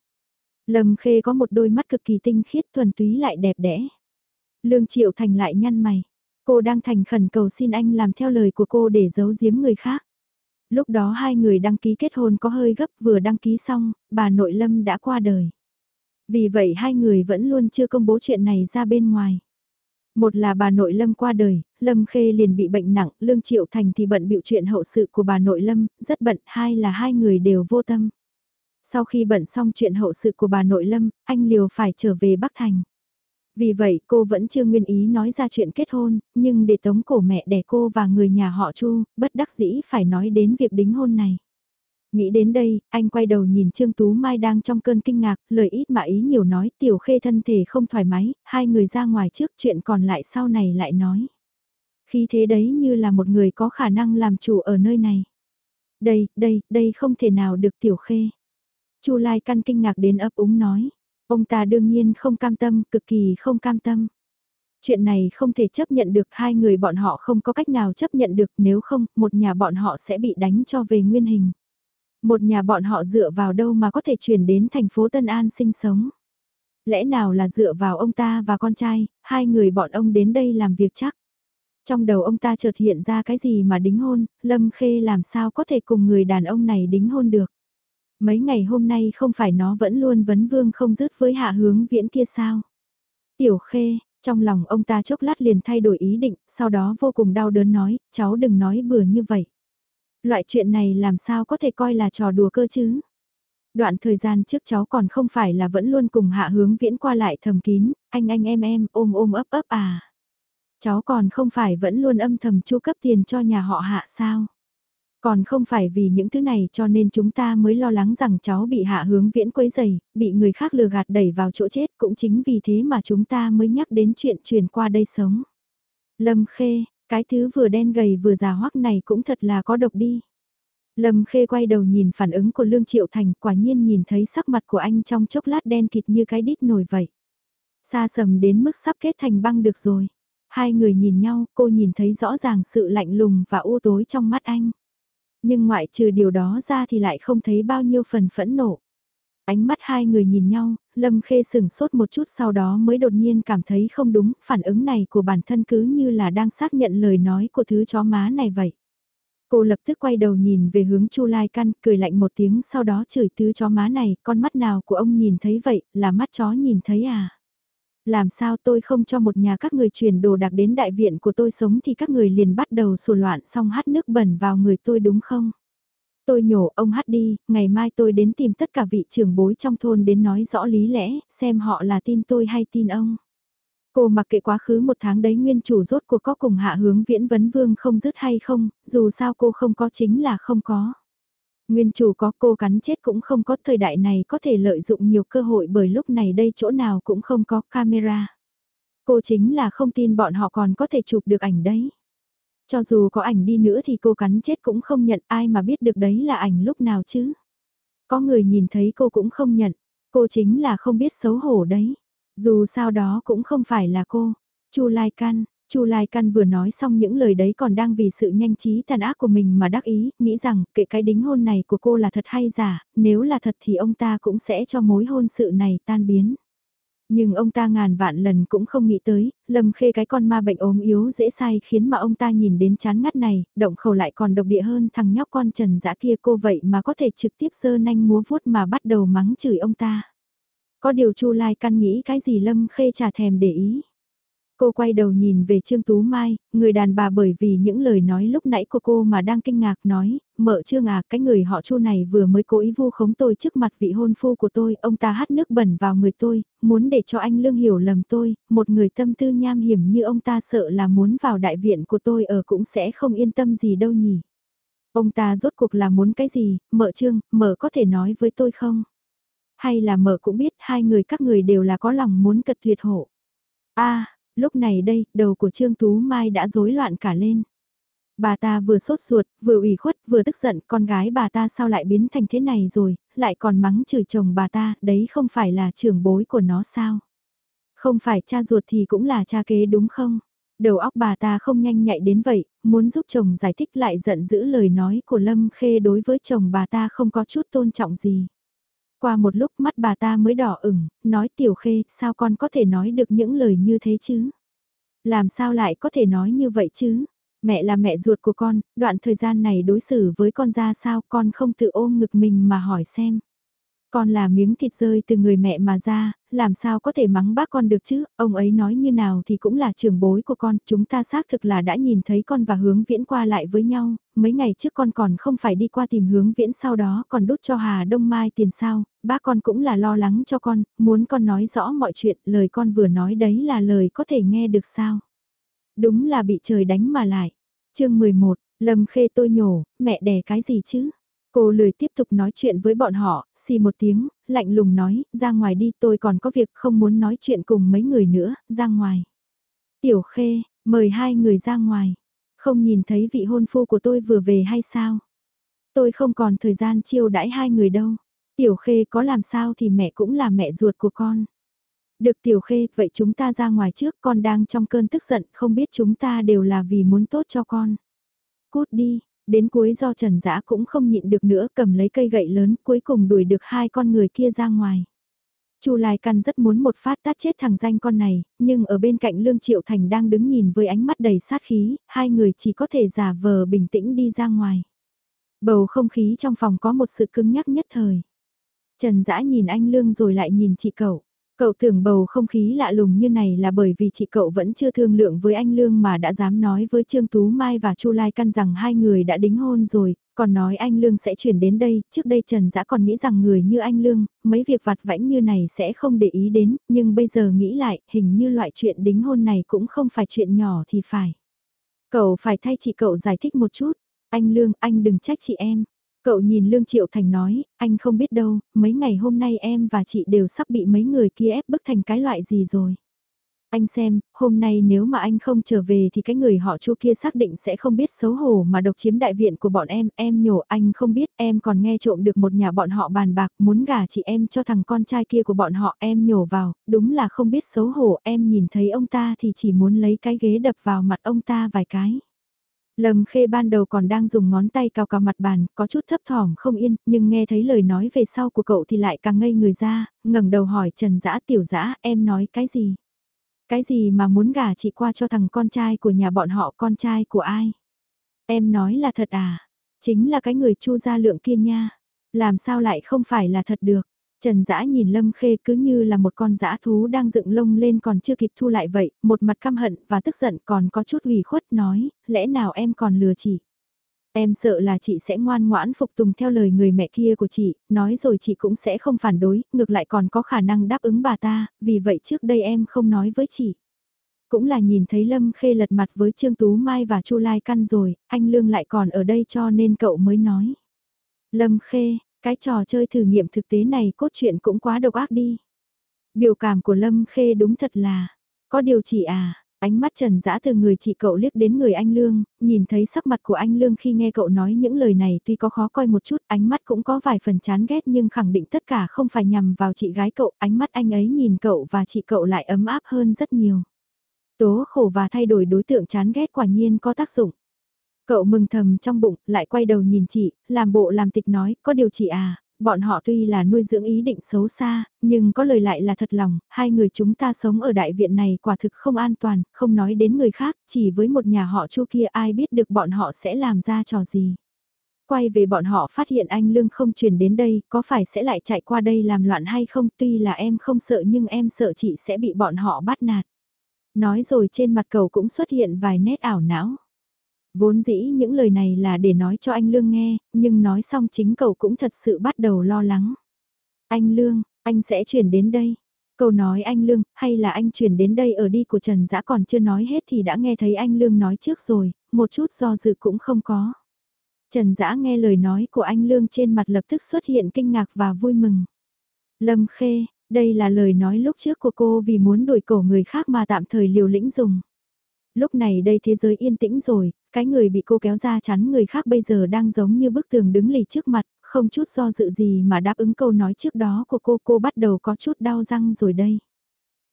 S1: Lâm Khê có một đôi mắt cực kỳ tinh khiết thuần túy lại đẹp đẽ. Lương Triệu Thành lại nhăn mày. Cô đang thành khẩn cầu xin anh làm theo lời của cô để giấu giếm người khác. Lúc đó hai người đăng ký kết hôn có hơi gấp vừa đăng ký xong, bà nội Lâm đã qua đời. Vì vậy hai người vẫn luôn chưa công bố chuyện này ra bên ngoài. Một là bà nội Lâm qua đời, Lâm Khê liền bị bệnh nặng, Lương Triệu Thành thì bận bịu chuyện hậu sự của bà nội Lâm, rất bận, hai là hai người đều vô tâm. Sau khi bận xong chuyện hậu sự của bà nội Lâm, anh Liều phải trở về Bắc Thành. Vì vậy cô vẫn chưa nguyên ý nói ra chuyện kết hôn, nhưng để tống cổ mẹ đẻ cô và người nhà họ Chu, bất đắc dĩ phải nói đến việc đính hôn này. Nghĩ đến đây, anh quay đầu nhìn Trương Tú Mai đang trong cơn kinh ngạc, lời ít mà ý nhiều nói, tiểu khê thân thể không thoải mái, hai người ra ngoài trước chuyện còn lại sau này lại nói. Khi thế đấy như là một người có khả năng làm chủ ở nơi này. Đây, đây, đây không thể nào được tiểu khê. Chu Lai căn kinh ngạc đến ấp úng nói. Ông ta đương nhiên không cam tâm, cực kỳ không cam tâm. Chuyện này không thể chấp nhận được hai người bọn họ không có cách nào chấp nhận được nếu không một nhà bọn họ sẽ bị đánh cho về nguyên hình. Một nhà bọn họ dựa vào đâu mà có thể chuyển đến thành phố Tân An sinh sống. Lẽ nào là dựa vào ông ta và con trai, hai người bọn ông đến đây làm việc chắc. Trong đầu ông ta chợt hiện ra cái gì mà đính hôn, Lâm Khê làm sao có thể cùng người đàn ông này đính hôn được. Mấy ngày hôm nay không phải nó vẫn luôn vấn vương không dứt với hạ hướng viễn kia sao. Tiểu Khê, trong lòng ông ta chốc lát liền thay đổi ý định, sau đó vô cùng đau đớn nói, cháu đừng nói bừa như vậy. Loại chuyện này làm sao có thể coi là trò đùa cơ chứ? Đoạn thời gian trước cháu còn không phải là vẫn luôn cùng hạ hướng viễn qua lại thầm kín, anh anh em em ôm ôm ấp ấp à. Cháu còn không phải vẫn luôn âm thầm chu cấp tiền cho nhà họ hạ sao? Còn không phải vì những thứ này cho nên chúng ta mới lo lắng rằng cháu bị hạ hướng viễn quấy dày, bị người khác lừa gạt đẩy vào chỗ chết cũng chính vì thế mà chúng ta mới nhắc đến chuyện truyền qua đây sống. Lâm Khê, cái thứ vừa đen gầy vừa già hoắc này cũng thật là có độc đi. Lâm Khê quay đầu nhìn phản ứng của Lương Triệu Thành quả nhiên nhìn thấy sắc mặt của anh trong chốc lát đen kịt như cái đít nổi vậy. Xa sầm đến mức sắp kết thành băng được rồi. Hai người nhìn nhau, cô nhìn thấy rõ ràng sự lạnh lùng và u tối trong mắt anh. Nhưng ngoại trừ điều đó ra thì lại không thấy bao nhiêu phần phẫn nộ. Ánh mắt hai người nhìn nhau, Lâm Khê sừng sốt một chút sau đó mới đột nhiên cảm thấy không đúng, phản ứng này của bản thân cứ như là đang xác nhận lời nói của thứ chó má này vậy. Cô lập tức quay đầu nhìn về hướng Chu Lai Căn, cười lạnh một tiếng sau đó chửi thứ chó má này, con mắt nào của ông nhìn thấy vậy, là mắt chó nhìn thấy à? Làm sao tôi không cho một nhà các người chuyển đồ đặc đến đại viện của tôi sống thì các người liền bắt đầu sổ loạn xong hát nước bẩn vào người tôi đúng không? Tôi nhổ ông hát đi, ngày mai tôi đến tìm tất cả vị trưởng bối trong thôn đến nói rõ lý lẽ, xem họ là tin tôi hay tin ông. Cô mặc kệ quá khứ một tháng đấy nguyên chủ rốt cuộc có cùng hạ hướng viễn vấn vương không dứt hay không, dù sao cô không có chính là không có. Nguyên chủ có cô cắn chết cũng không có thời đại này có thể lợi dụng nhiều cơ hội bởi lúc này đây chỗ nào cũng không có camera. Cô chính là không tin bọn họ còn có thể chụp được ảnh đấy. Cho dù có ảnh đi nữa thì cô cắn chết cũng không nhận ai mà biết được đấy là ảnh lúc nào chứ. Có người nhìn thấy cô cũng không nhận, cô chính là không biết xấu hổ đấy. Dù sao đó cũng không phải là cô. Chu Lai căn Chu Lai Căn vừa nói xong những lời đấy còn đang vì sự nhanh trí tàn ác của mình mà đắc ý, nghĩ rằng kệ cái đính hôn này của cô là thật hay giả, nếu là thật thì ông ta cũng sẽ cho mối hôn sự này tan biến. Nhưng ông ta ngàn vạn lần cũng không nghĩ tới, Lâm Khê cái con ma bệnh ốm yếu dễ sai khiến mà ông ta nhìn đến chán ngắt này, động khẩu lại còn độc địa hơn thằng nhóc con trần dã kia cô vậy mà có thể trực tiếp sơ nanh múa vuốt mà bắt đầu mắng chửi ông ta. Có điều Chu Lai căn nghĩ cái gì Lâm Khê chả thèm để ý. Cô quay đầu nhìn về Trương Tú Mai, người đàn bà bởi vì những lời nói lúc nãy của cô mà đang kinh ngạc nói, mợ Trương à, cái người họ Chu này vừa mới cố ý vu khống tôi trước mặt vị hôn phu của tôi, ông ta hát nước bẩn vào người tôi, muốn để cho anh Lương hiểu lầm tôi, một người tâm tư nham hiểm như ông ta sợ là muốn vào đại viện của tôi ở cũng sẽ không yên tâm gì đâu nhỉ. Ông ta rốt cuộc là muốn cái gì, mợ Trương, mợ có thể nói với tôi không? hay là mở cũng biết hai người các người đều là có lòng muốn cật tuyệt hộ. a lúc này đây, đầu của Trương Tú Mai đã rối loạn cả lên. Bà ta vừa sốt ruột, vừa ủy khuất, vừa tức giận, con gái bà ta sao lại biến thành thế này rồi, lại còn mắng chửi chồng bà ta, đấy không phải là trưởng bối của nó sao? Không phải cha ruột thì cũng là cha kế đúng không? Đầu óc bà ta không nhanh nhạy đến vậy, muốn giúp chồng giải thích lại giận giữ lời nói của Lâm Khê đối với chồng bà ta không có chút tôn trọng gì. Qua một lúc mắt bà ta mới đỏ ửng, nói tiểu khê, sao con có thể nói được những lời như thế chứ? Làm sao lại có thể nói như vậy chứ? Mẹ là mẹ ruột của con, đoạn thời gian này đối xử với con ra sao con không tự ôm ngực mình mà hỏi xem. Con là miếng thịt rơi từ người mẹ mà ra, làm sao có thể mắng bác con được chứ, ông ấy nói như nào thì cũng là trưởng bối của con, chúng ta xác thực là đã nhìn thấy con và hướng viễn qua lại với nhau, mấy ngày trước con còn không phải đi qua tìm hướng viễn sau đó còn đút cho Hà Đông Mai tiền sao, bác con cũng là lo lắng cho con, muốn con nói rõ mọi chuyện, lời con vừa nói đấy là lời có thể nghe được sao. Đúng là bị trời đánh mà lại. chương 11, Lâm Khê tôi nhổ, mẹ đẻ cái gì chứ? Cô lười tiếp tục nói chuyện với bọn họ, xì một tiếng, lạnh lùng nói, ra ngoài đi tôi còn có việc không muốn nói chuyện cùng mấy người nữa, ra ngoài. Tiểu Khê, mời hai người ra ngoài. Không nhìn thấy vị hôn phu của tôi vừa về hay sao? Tôi không còn thời gian chiêu đãi hai người đâu. Tiểu Khê có làm sao thì mẹ cũng là mẹ ruột của con. Được Tiểu Khê, vậy chúng ta ra ngoài trước, con đang trong cơn tức giận, không biết chúng ta đều là vì muốn tốt cho con. Cút đi, đến cuối do Trần Dã cũng không nhịn được nữa, cầm lấy cây gậy lớn, cuối cùng đuổi được hai con người kia ra ngoài. Chu Lai Căn rất muốn một phát tát chết thằng danh con này, nhưng ở bên cạnh Lương Triệu Thành đang đứng nhìn với ánh mắt đầy sát khí, hai người chỉ có thể giả vờ bình tĩnh đi ra ngoài. Bầu không khí trong phòng có một sự cứng nhắc nhất thời. Trần Dã nhìn anh Lương rồi lại nhìn chị cậu. Cậu tưởng bầu không khí lạ lùng như này là bởi vì chị cậu vẫn chưa thương lượng với anh Lương mà đã dám nói với Trương Tú Mai và Chu Lai Căn rằng hai người đã đính hôn rồi, còn nói anh Lương sẽ chuyển đến đây, trước đây Trần Dã còn nghĩ rằng người như anh Lương, mấy việc vặt vãnh như này sẽ không để ý đến, nhưng bây giờ nghĩ lại, hình như loại chuyện đính hôn này cũng không phải chuyện nhỏ thì phải. Cậu phải thay chị cậu giải thích một chút, anh Lương, anh đừng trách chị em. Cậu nhìn Lương Triệu Thành nói, anh không biết đâu, mấy ngày hôm nay em và chị đều sắp bị mấy người kia ép bức thành cái loại gì rồi. Anh xem, hôm nay nếu mà anh không trở về thì cái người họ chu kia xác định sẽ không biết xấu hổ mà độc chiếm đại viện của bọn em, em nhổ anh không biết, em còn nghe trộm được một nhà bọn họ bàn bạc muốn gả chị em cho thằng con trai kia của bọn họ, em nhổ vào, đúng là không biết xấu hổ, em nhìn thấy ông ta thì chỉ muốn lấy cái ghế đập vào mặt ông ta vài cái. Lâm Khê ban đầu còn đang dùng ngón tay cào cào mặt bàn, có chút thấp thỏm không yên, nhưng nghe thấy lời nói về sau của cậu thì lại càng ngây người ra, ngẩng đầu hỏi Trần Dã tiểu Dã, em nói cái gì? Cái gì mà muốn gả chị qua cho thằng con trai của nhà bọn họ con trai của ai? Em nói là thật à? Chính là cái người chu gia lượng kia nha. Làm sao lại không phải là thật được? Trần Dã nhìn Lâm Khê cứ như là một con dã thú đang dựng lông lên còn chưa kịp thu lại vậy, một mặt căm hận và tức giận còn có chút ủy khuất nói, lẽ nào em còn lừa chị? Em sợ là chị sẽ ngoan ngoãn phục tùng theo lời người mẹ kia của chị, nói rồi chị cũng sẽ không phản đối, ngược lại còn có khả năng đáp ứng bà ta, vì vậy trước đây em không nói với chị. Cũng là nhìn thấy Lâm Khê lật mặt với Trương Tú Mai và Chu Lai Căn rồi, anh Lương lại còn ở đây cho nên cậu mới nói. Lâm Khê, cái trò chơi thử nghiệm thực tế này cốt truyện cũng quá độc ác đi. Biểu cảm của Lâm Khê đúng thật là, có điều chỉ à, ánh mắt trần dã từ người chị cậu liếc đến người anh Lương, nhìn thấy sắc mặt của anh Lương khi nghe cậu nói những lời này tuy có khó coi một chút, ánh mắt cũng có vài phần chán ghét nhưng khẳng định tất cả không phải nhằm vào chị gái cậu, ánh mắt anh ấy nhìn cậu và chị cậu lại ấm áp hơn rất nhiều. Tố khổ và thay đổi đối tượng chán ghét quả nhiên có tác dụng. Cậu mừng thầm trong bụng, lại quay đầu nhìn chị, làm bộ làm tịch nói, có điều chị à, bọn họ tuy là nuôi dưỡng ý định xấu xa, nhưng có lời lại là thật lòng, hai người chúng ta sống ở đại viện này quả thực không an toàn, không nói đến người khác, chỉ với một nhà họ chu kia ai biết được bọn họ sẽ làm ra trò gì. Quay về bọn họ phát hiện anh Lương không truyền đến đây, có phải sẽ lại chạy qua đây làm loạn hay không, tuy là em không sợ nhưng em sợ chị sẽ bị bọn họ bắt nạt. Nói rồi trên mặt cầu cũng xuất hiện vài nét ảo não. Vốn dĩ những lời này là để nói cho anh Lương nghe, nhưng nói xong chính cậu cũng thật sự bắt đầu lo lắng. Anh Lương, anh sẽ chuyển đến đây. Cậu nói anh Lương, hay là anh chuyển đến đây ở đi của Trần Dã còn chưa nói hết thì đã nghe thấy anh Lương nói trước rồi, một chút do dự cũng không có. Trần Dã nghe lời nói của anh Lương trên mặt lập tức xuất hiện kinh ngạc và vui mừng. Lâm Khê, đây là lời nói lúc trước của cô vì muốn đuổi cổ người khác mà tạm thời liều lĩnh dùng. Lúc này đây thế giới yên tĩnh rồi, cái người bị cô kéo ra chắn người khác bây giờ đang giống như bức tường đứng lì trước mặt, không chút do dự gì mà đáp ứng câu nói trước đó của cô cô bắt đầu có chút đau răng rồi đây.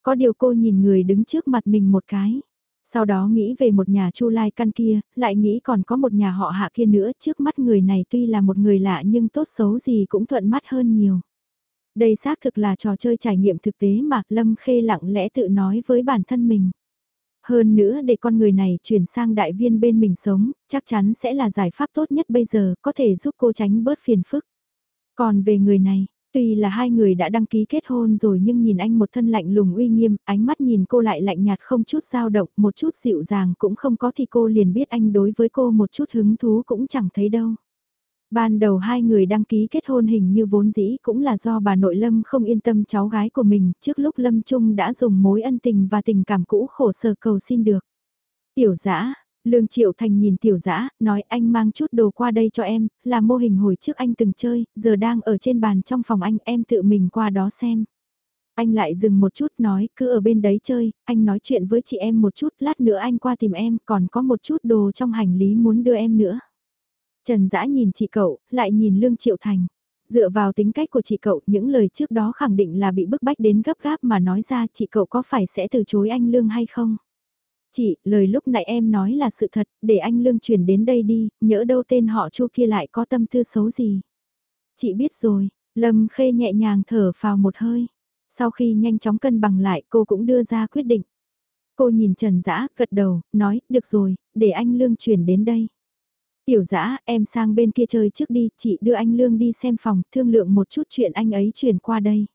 S1: Có điều cô nhìn người đứng trước mặt mình một cái. Sau đó nghĩ về một nhà chu lai căn kia, lại nghĩ còn có một nhà họ hạ kia nữa trước mắt người này tuy là một người lạ nhưng tốt xấu gì cũng thuận mắt hơn nhiều. Đây xác thực là trò chơi trải nghiệm thực tế mà Lâm Khê lặng lẽ tự nói với bản thân mình. Hơn nữa để con người này chuyển sang đại viên bên mình sống, chắc chắn sẽ là giải pháp tốt nhất bây giờ, có thể giúp cô tránh bớt phiền phức. Còn về người này, tuy là hai người đã đăng ký kết hôn rồi nhưng nhìn anh một thân lạnh lùng uy nghiêm, ánh mắt nhìn cô lại lạnh nhạt không chút dao động, một chút dịu dàng cũng không có thì cô liền biết anh đối với cô một chút hứng thú cũng chẳng thấy đâu. Ban đầu hai người đăng ký kết hôn hình như vốn dĩ cũng là do bà nội Lâm không yên tâm cháu gái của mình trước lúc Lâm Trung đã dùng mối ân tình và tình cảm cũ khổ sở cầu xin được. Tiểu dã Lương Triệu Thành nhìn tiểu dã nói anh mang chút đồ qua đây cho em, là mô hình hồi trước anh từng chơi, giờ đang ở trên bàn trong phòng anh, em tự mình qua đó xem. Anh lại dừng một chút nói, cứ ở bên đấy chơi, anh nói chuyện với chị em một chút, lát nữa anh qua tìm em, còn có một chút đồ trong hành lý muốn đưa em nữa. Trần Dã nhìn chị cậu, lại nhìn Lương Triệu Thành. Dựa vào tính cách của chị cậu, những lời trước đó khẳng định là bị bức bách đến gấp gáp mà nói ra chị cậu có phải sẽ từ chối anh Lương hay không? Chị, lời lúc nãy em nói là sự thật, để anh Lương chuyển đến đây đi, nhỡ đâu tên họ Chu kia lại có tâm tư xấu gì. Chị biết rồi, Lâm Khê nhẹ nhàng thở vào một hơi. Sau khi nhanh chóng cân bằng lại cô cũng đưa ra quyết định. Cô nhìn Trần Dã, gật đầu, nói, được rồi, để anh Lương chuyển đến đây. Tiểu dã em sang bên kia chơi trước đi, chị đưa anh Lương đi xem phòng, thương lượng một chút chuyện anh ấy chuyển qua đây.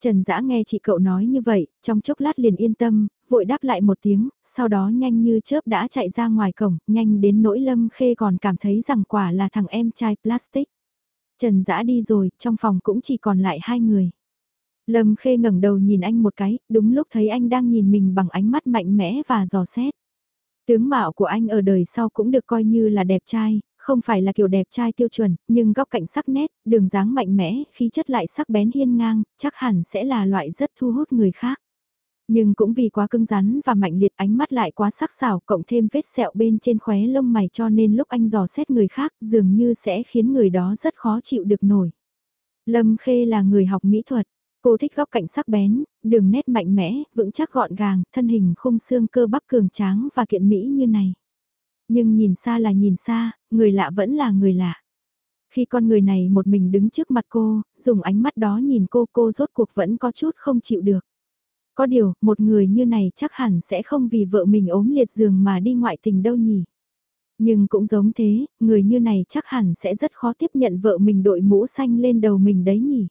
S1: Trần dã nghe chị cậu nói như vậy, trong chốc lát liền yên tâm, vội đáp lại một tiếng, sau đó nhanh như chớp đã chạy ra ngoài cổng, nhanh đến nỗi lâm khê còn cảm thấy rằng quả là thằng em trai plastic. Trần dã đi rồi, trong phòng cũng chỉ còn lại hai người. Lâm khê ngẩng đầu nhìn anh một cái, đúng lúc thấy anh đang nhìn mình bằng ánh mắt mạnh mẽ và dò xét. Tướng mạo của anh ở đời sau cũng được coi như là đẹp trai, không phải là kiểu đẹp trai tiêu chuẩn, nhưng góc cạnh sắc nét, đường dáng mạnh mẽ, khí chất lại sắc bén hiên ngang, chắc hẳn sẽ là loại rất thu hút người khác. Nhưng cũng vì quá cứng rắn và mạnh liệt ánh mắt lại quá sắc sảo cộng thêm vết sẹo bên trên khóe lông mày cho nên lúc anh dò xét người khác dường như sẽ khiến người đó rất khó chịu được nổi. Lâm Khê là người học mỹ thuật, Cô thích góc cạnh sắc bén, đường nét mạnh mẽ, vững chắc gọn gàng, thân hình khung xương cơ bắp cường tráng và kiện mỹ như này. Nhưng nhìn xa là nhìn xa, người lạ vẫn là người lạ. Khi con người này một mình đứng trước mặt cô, dùng ánh mắt đó nhìn cô cô rốt cuộc vẫn có chút không chịu được. Có điều, một người như này chắc hẳn sẽ không vì vợ mình ốm liệt giường mà đi ngoại tình đâu nhỉ. Nhưng cũng giống thế, người như này chắc hẳn sẽ rất khó tiếp nhận vợ mình đội mũ xanh lên đầu mình đấy nhỉ.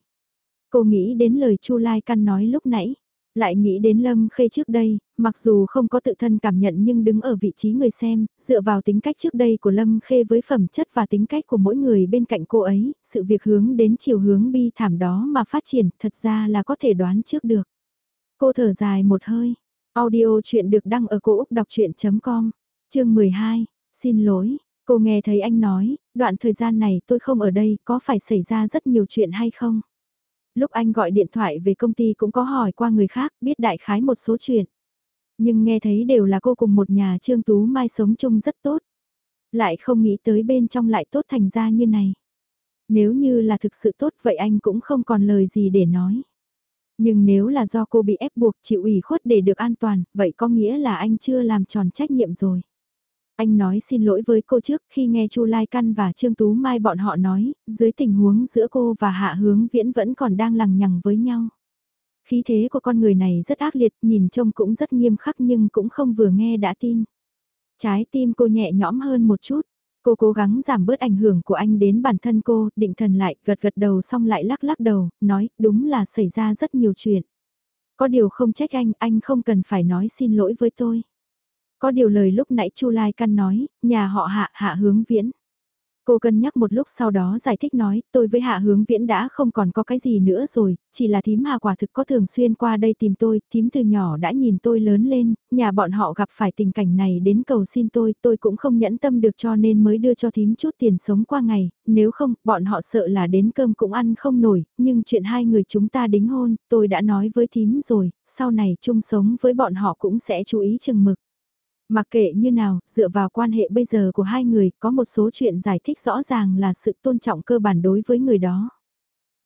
S1: Cô nghĩ đến lời Chu Lai Căn nói lúc nãy, lại nghĩ đến Lâm Khê trước đây, mặc dù không có tự thân cảm nhận nhưng đứng ở vị trí người xem, dựa vào tính cách trước đây của Lâm Khê với phẩm chất và tính cách của mỗi người bên cạnh cô ấy, sự việc hướng đến chiều hướng bi thảm đó mà phát triển thật ra là có thể đoán trước được. Cô thở dài một hơi, audio chuyện được đăng ở cổ Úc đọc chuyện.com, chương 12, xin lỗi. Cô nghe thấy anh nói, đoạn thời gian này tôi không ở đây, có phải xảy ra rất nhiều chuyện hay không? Lúc anh gọi điện thoại về công ty cũng có hỏi qua người khác, biết đại khái một số chuyện. Nhưng nghe thấy đều là cô cùng một nhà Trương Tú Mai sống chung rất tốt. Lại không nghĩ tới bên trong lại tốt thành ra như này. Nếu như là thực sự tốt vậy anh cũng không còn lời gì để nói. Nhưng nếu là do cô bị ép buộc chịu ủy khuất để được an toàn, vậy có nghĩa là anh chưa làm tròn trách nhiệm rồi. Anh nói xin lỗi với cô trước khi nghe Chu Lai Căn và Trương Tú Mai bọn họ nói, dưới tình huống giữa cô và Hạ Hướng Viễn vẫn còn đang lằng nhằng với nhau. Khí thế của con người này rất ác liệt, nhìn trông cũng rất nghiêm khắc nhưng cũng không vừa nghe đã tin. Trái tim cô nhẹ nhõm hơn một chút. Cô cố gắng giảm bớt ảnh hưởng của anh đến bản thân cô, định thần lại, gật gật đầu xong lại lắc lắc đầu, nói, đúng là xảy ra rất nhiều chuyện. Có điều không trách anh, anh không cần phải nói xin lỗi với tôi. Có điều lời lúc nãy Chu Lai Căn nói, nhà họ hạ hạ hướng viễn. Cô cân nhắc một lúc sau đó giải thích nói, tôi với Hạ Hướng Viễn đã không còn có cái gì nữa rồi, chỉ là thím Hà quả thực có thường xuyên qua đây tìm tôi, thím từ nhỏ đã nhìn tôi lớn lên, nhà bọn họ gặp phải tình cảnh này đến cầu xin tôi, tôi cũng không nhẫn tâm được cho nên mới đưa cho thím chút tiền sống qua ngày, nếu không, bọn họ sợ là đến cơm cũng ăn không nổi, nhưng chuyện hai người chúng ta đính hôn, tôi đã nói với thím rồi, sau này chung sống với bọn họ cũng sẽ chú ý chừng mực. Mặc kệ như nào, dựa vào quan hệ bây giờ của hai người, có một số chuyện giải thích rõ ràng là sự tôn trọng cơ bản đối với người đó.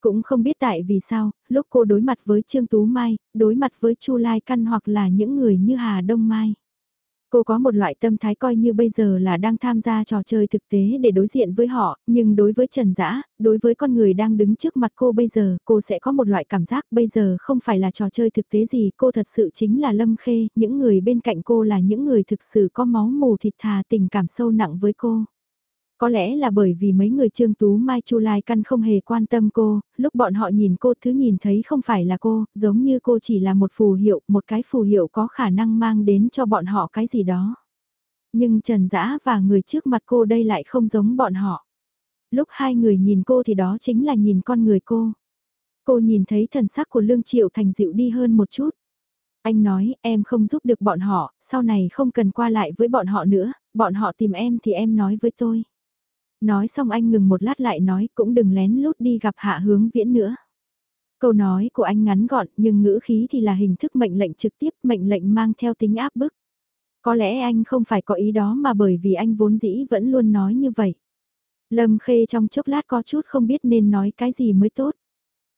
S1: Cũng không biết tại vì sao, lúc cô đối mặt với Trương Tú Mai, đối mặt với Chu Lai Căn hoặc là những người như Hà Đông Mai. Cô có một loại tâm thái coi như bây giờ là đang tham gia trò chơi thực tế để đối diện với họ, nhưng đối với Trần Dã, đối với con người đang đứng trước mặt cô bây giờ, cô sẽ có một loại cảm giác bây giờ không phải là trò chơi thực tế gì, cô thật sự chính là Lâm Khê, những người bên cạnh cô là những người thực sự có máu mù thịt thà tình cảm sâu nặng với cô. Có lẽ là bởi vì mấy người Trương Tú Mai Chu Lai Căn không hề quan tâm cô, lúc bọn họ nhìn cô thứ nhìn thấy không phải là cô, giống như cô chỉ là một phù hiệu, một cái phù hiệu có khả năng mang đến cho bọn họ cái gì đó. Nhưng Trần Dã và người trước mặt cô đây lại không giống bọn họ. Lúc hai người nhìn cô thì đó chính là nhìn con người cô. Cô nhìn thấy thần sắc của Lương Triệu Thành dịu đi hơn một chút. Anh nói, em không giúp được bọn họ, sau này không cần qua lại với bọn họ nữa, bọn họ tìm em thì em nói với tôi. Nói xong anh ngừng một lát lại nói, cũng đừng lén lút đi gặp hạ hướng viễn nữa. Câu nói của anh ngắn gọn, nhưng ngữ khí thì là hình thức mệnh lệnh trực tiếp, mệnh lệnh mang theo tính áp bức. Có lẽ anh không phải có ý đó mà bởi vì anh vốn dĩ vẫn luôn nói như vậy. Lâm Khê trong chốc lát có chút không biết nên nói cái gì mới tốt.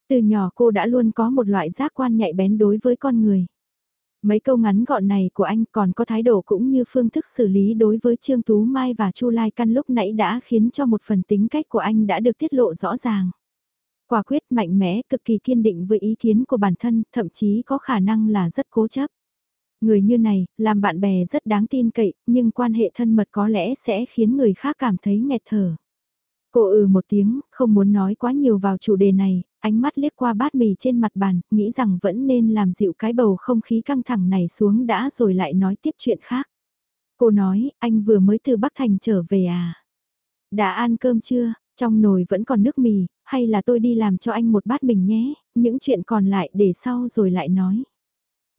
S1: Từ nhỏ cô đã luôn có một loại giác quan nhạy bén đối với con người. Mấy câu ngắn gọn này của anh còn có thái độ cũng như phương thức xử lý đối với Trương Tú Mai và Chu Lai Căn lúc nãy đã khiến cho một phần tính cách của anh đã được tiết lộ rõ ràng. Quả quyết mạnh mẽ, cực kỳ kiên định với ý kiến của bản thân, thậm chí có khả năng là rất cố chấp. Người như này, làm bạn bè rất đáng tin cậy, nhưng quan hệ thân mật có lẽ sẽ khiến người khác cảm thấy nghẹt thở. Cô ừ một tiếng, không muốn nói quá nhiều vào chủ đề này, ánh mắt liếc qua bát mì trên mặt bàn, nghĩ rằng vẫn nên làm dịu cái bầu không khí căng thẳng này xuống đã rồi lại nói tiếp chuyện khác. Cô nói, anh vừa mới từ Bắc Thành trở về à? Đã ăn cơm chưa? Trong nồi vẫn còn nước mì, hay là tôi đi làm cho anh một bát bình nhé, những chuyện còn lại để sau rồi lại nói.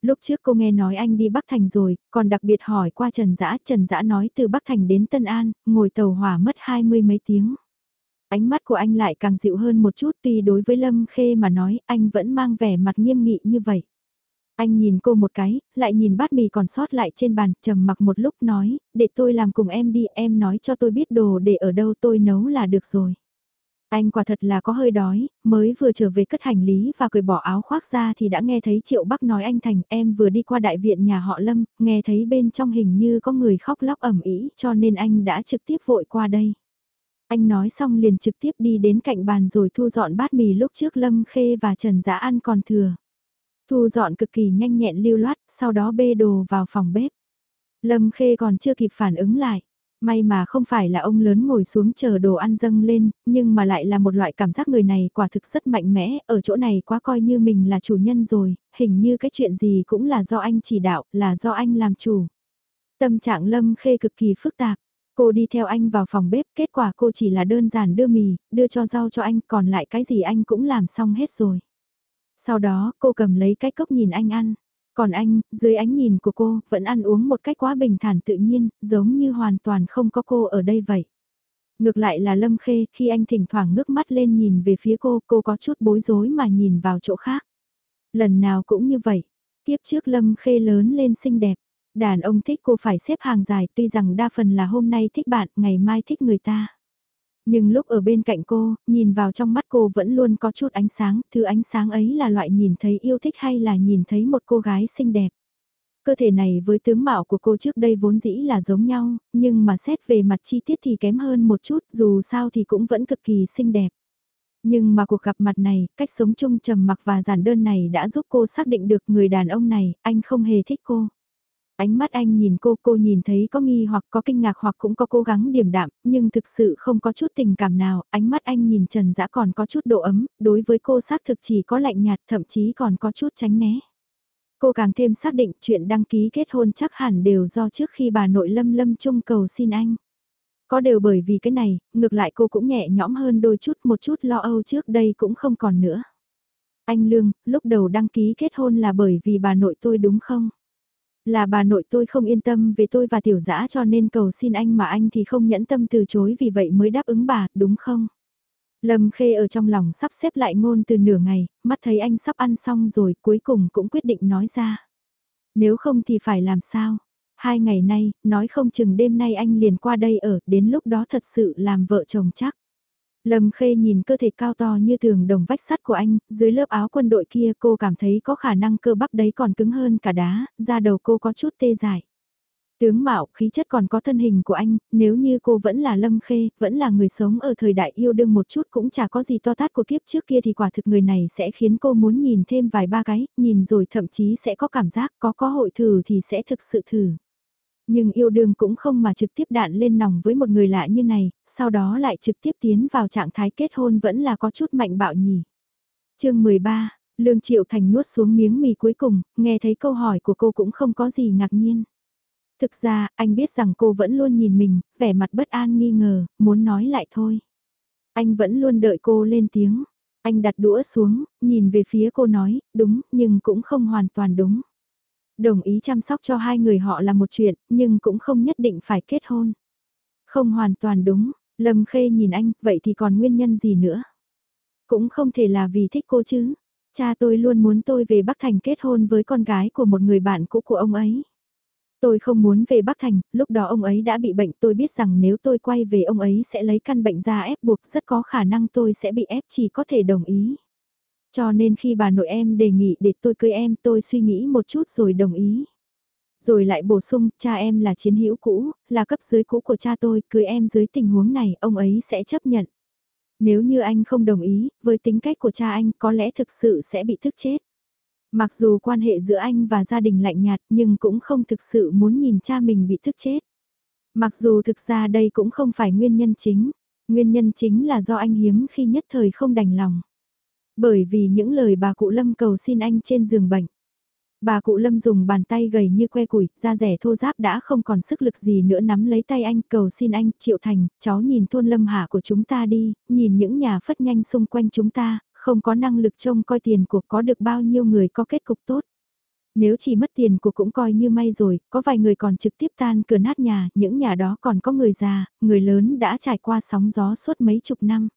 S1: Lúc trước cô nghe nói anh đi Bắc Thành rồi, còn đặc biệt hỏi qua Trần Dã, Trần Dã nói từ Bắc Thành đến Tân An, ngồi tàu hỏa mất hai mươi mấy tiếng. Ánh mắt của anh lại càng dịu hơn một chút tuy đối với Lâm Khê mà nói anh vẫn mang vẻ mặt nghiêm nghị như vậy. Anh nhìn cô một cái, lại nhìn bát mì còn sót lại trên bàn, trầm mặc một lúc nói, để tôi làm cùng em đi, em nói cho tôi biết đồ để ở đâu tôi nấu là được rồi. Anh quả thật là có hơi đói, mới vừa trở về cất hành lý và cởi bỏ áo khoác ra thì đã nghe thấy Triệu Bắc nói anh Thành em vừa đi qua đại viện nhà họ Lâm, nghe thấy bên trong hình như có người khóc lóc ẩm ý cho nên anh đã trực tiếp vội qua đây. Anh nói xong liền trực tiếp đi đến cạnh bàn rồi thu dọn bát mì lúc trước Lâm Khê và Trần Dã ăn còn thừa. Thu dọn cực kỳ nhanh nhẹn lưu loát, sau đó bê đồ vào phòng bếp. Lâm Khê còn chưa kịp phản ứng lại. May mà không phải là ông lớn ngồi xuống chờ đồ ăn dâng lên, nhưng mà lại là một loại cảm giác người này quả thực rất mạnh mẽ, ở chỗ này quá coi như mình là chủ nhân rồi, hình như cái chuyện gì cũng là do anh chỉ đạo, là do anh làm chủ. Tâm trạng Lâm Khê cực kỳ phức tạp, Cô đi theo anh vào phòng bếp, kết quả cô chỉ là đơn giản đưa mì, đưa cho rau cho anh, còn lại cái gì anh cũng làm xong hết rồi. Sau đó, cô cầm lấy cái cốc nhìn anh ăn. Còn anh, dưới ánh nhìn của cô, vẫn ăn uống một cách quá bình thản tự nhiên, giống như hoàn toàn không có cô ở đây vậy. Ngược lại là Lâm Khê, khi anh thỉnh thoảng ngước mắt lên nhìn về phía cô, cô có chút bối rối mà nhìn vào chỗ khác. Lần nào cũng như vậy, tiếp trước Lâm Khê lớn lên xinh đẹp, Đàn ông thích cô phải xếp hàng dài tuy rằng đa phần là hôm nay thích bạn, ngày mai thích người ta. Nhưng lúc ở bên cạnh cô, nhìn vào trong mắt cô vẫn luôn có chút ánh sáng, thứ ánh sáng ấy là loại nhìn thấy yêu thích hay là nhìn thấy một cô gái xinh đẹp. Cơ thể này với tướng mạo của cô trước đây vốn dĩ là giống nhau, nhưng mà xét về mặt chi tiết thì kém hơn một chút, dù sao thì cũng vẫn cực kỳ xinh đẹp. Nhưng mà cuộc gặp mặt này, cách sống chung trầm mặc và giản đơn này đã giúp cô xác định được người đàn ông này, anh không hề thích cô. Ánh mắt anh nhìn cô, cô nhìn thấy có nghi hoặc có kinh ngạc hoặc cũng có cố gắng điềm đạm, nhưng thực sự không có chút tình cảm nào, ánh mắt anh nhìn Trần Dã còn có chút độ ấm, đối với cô xác thực chỉ có lạnh nhạt, thậm chí còn có chút tránh né. Cô càng thêm xác định chuyện đăng ký kết hôn chắc hẳn đều do trước khi bà nội Lâm Lâm chung cầu xin anh. Có đều bởi vì cái này, ngược lại cô cũng nhẹ nhõm hơn đôi chút một chút lo âu trước đây cũng không còn nữa. Anh Lương, lúc đầu đăng ký kết hôn là bởi vì bà nội tôi đúng không? Là bà nội tôi không yên tâm về tôi và tiểu dã cho nên cầu xin anh mà anh thì không nhẫn tâm từ chối vì vậy mới đáp ứng bà, đúng không? Lâm Khê ở trong lòng sắp xếp lại ngôn từ nửa ngày, mắt thấy anh sắp ăn xong rồi cuối cùng cũng quyết định nói ra. Nếu không thì phải làm sao? Hai ngày nay, nói không chừng đêm nay anh liền qua đây ở, đến lúc đó thật sự làm vợ chồng chắc. Lâm Khê nhìn cơ thể cao to như thường đồng vách sắt của anh, dưới lớp áo quân đội kia cô cảm thấy có khả năng cơ bắp đấy còn cứng hơn cả đá, da đầu cô có chút tê dại. Tướng mạo, khí chất còn có thân hình của anh, nếu như cô vẫn là Lâm Khê, vẫn là người sống ở thời đại yêu đương một chút cũng chả có gì to tát của kiếp trước kia thì quả thực người này sẽ khiến cô muốn nhìn thêm vài ba cái, nhìn rồi thậm chí sẽ có cảm giác có có hội thử thì sẽ thực sự thử. Nhưng yêu đương cũng không mà trực tiếp đạn lên nòng với một người lạ như này, sau đó lại trực tiếp tiến vào trạng thái kết hôn vẫn là có chút mạnh bạo nhỉ. chương 13, Lương Triệu Thành nuốt xuống miếng mì cuối cùng, nghe thấy câu hỏi của cô cũng không có gì ngạc nhiên. Thực ra, anh biết rằng cô vẫn luôn nhìn mình, vẻ mặt bất an nghi ngờ, muốn nói lại thôi. Anh vẫn luôn đợi cô lên tiếng. Anh đặt đũa xuống, nhìn về phía cô nói, đúng, nhưng cũng không hoàn toàn đúng. Đồng ý chăm sóc cho hai người họ là một chuyện, nhưng cũng không nhất định phải kết hôn. Không hoàn toàn đúng, Lâm Khê nhìn anh, vậy thì còn nguyên nhân gì nữa? Cũng không thể là vì thích cô chứ. Cha tôi luôn muốn tôi về Bắc Thành kết hôn với con gái của một người bạn cũ của ông ấy. Tôi không muốn về Bắc Thành, lúc đó ông ấy đã bị bệnh tôi biết rằng nếu tôi quay về ông ấy sẽ lấy căn bệnh ra ép buộc rất có khả năng tôi sẽ bị ép chỉ có thể đồng ý. Cho nên khi bà nội em đề nghị để tôi cưới em tôi suy nghĩ một chút rồi đồng ý. Rồi lại bổ sung, cha em là chiến hữu cũ, là cấp dưới cũ của cha tôi, cưới em dưới tình huống này, ông ấy sẽ chấp nhận. Nếu như anh không đồng ý, với tính cách của cha anh có lẽ thực sự sẽ bị thức chết. Mặc dù quan hệ giữa anh và gia đình lạnh nhạt nhưng cũng không thực sự muốn nhìn cha mình bị thức chết. Mặc dù thực ra đây cũng không phải nguyên nhân chính, nguyên nhân chính là do anh hiếm khi nhất thời không đành lòng. Bởi vì những lời bà cụ Lâm cầu xin anh trên giường bệnh. Bà cụ Lâm dùng bàn tay gầy như que củi, da rẻ thô giáp đã không còn sức lực gì nữa nắm lấy tay anh cầu xin anh, Triệu Thành, cháu nhìn thôn Lâm Hạ của chúng ta đi, nhìn những nhà phất nhanh xung quanh chúng ta, không có năng lực trông coi tiền của có được bao nhiêu người có kết cục tốt. Nếu chỉ mất tiền của cũng coi như may rồi, có vài người còn trực tiếp tan cửa nát nhà, những nhà đó còn có người già, người lớn đã trải qua sóng gió suốt mấy chục năm.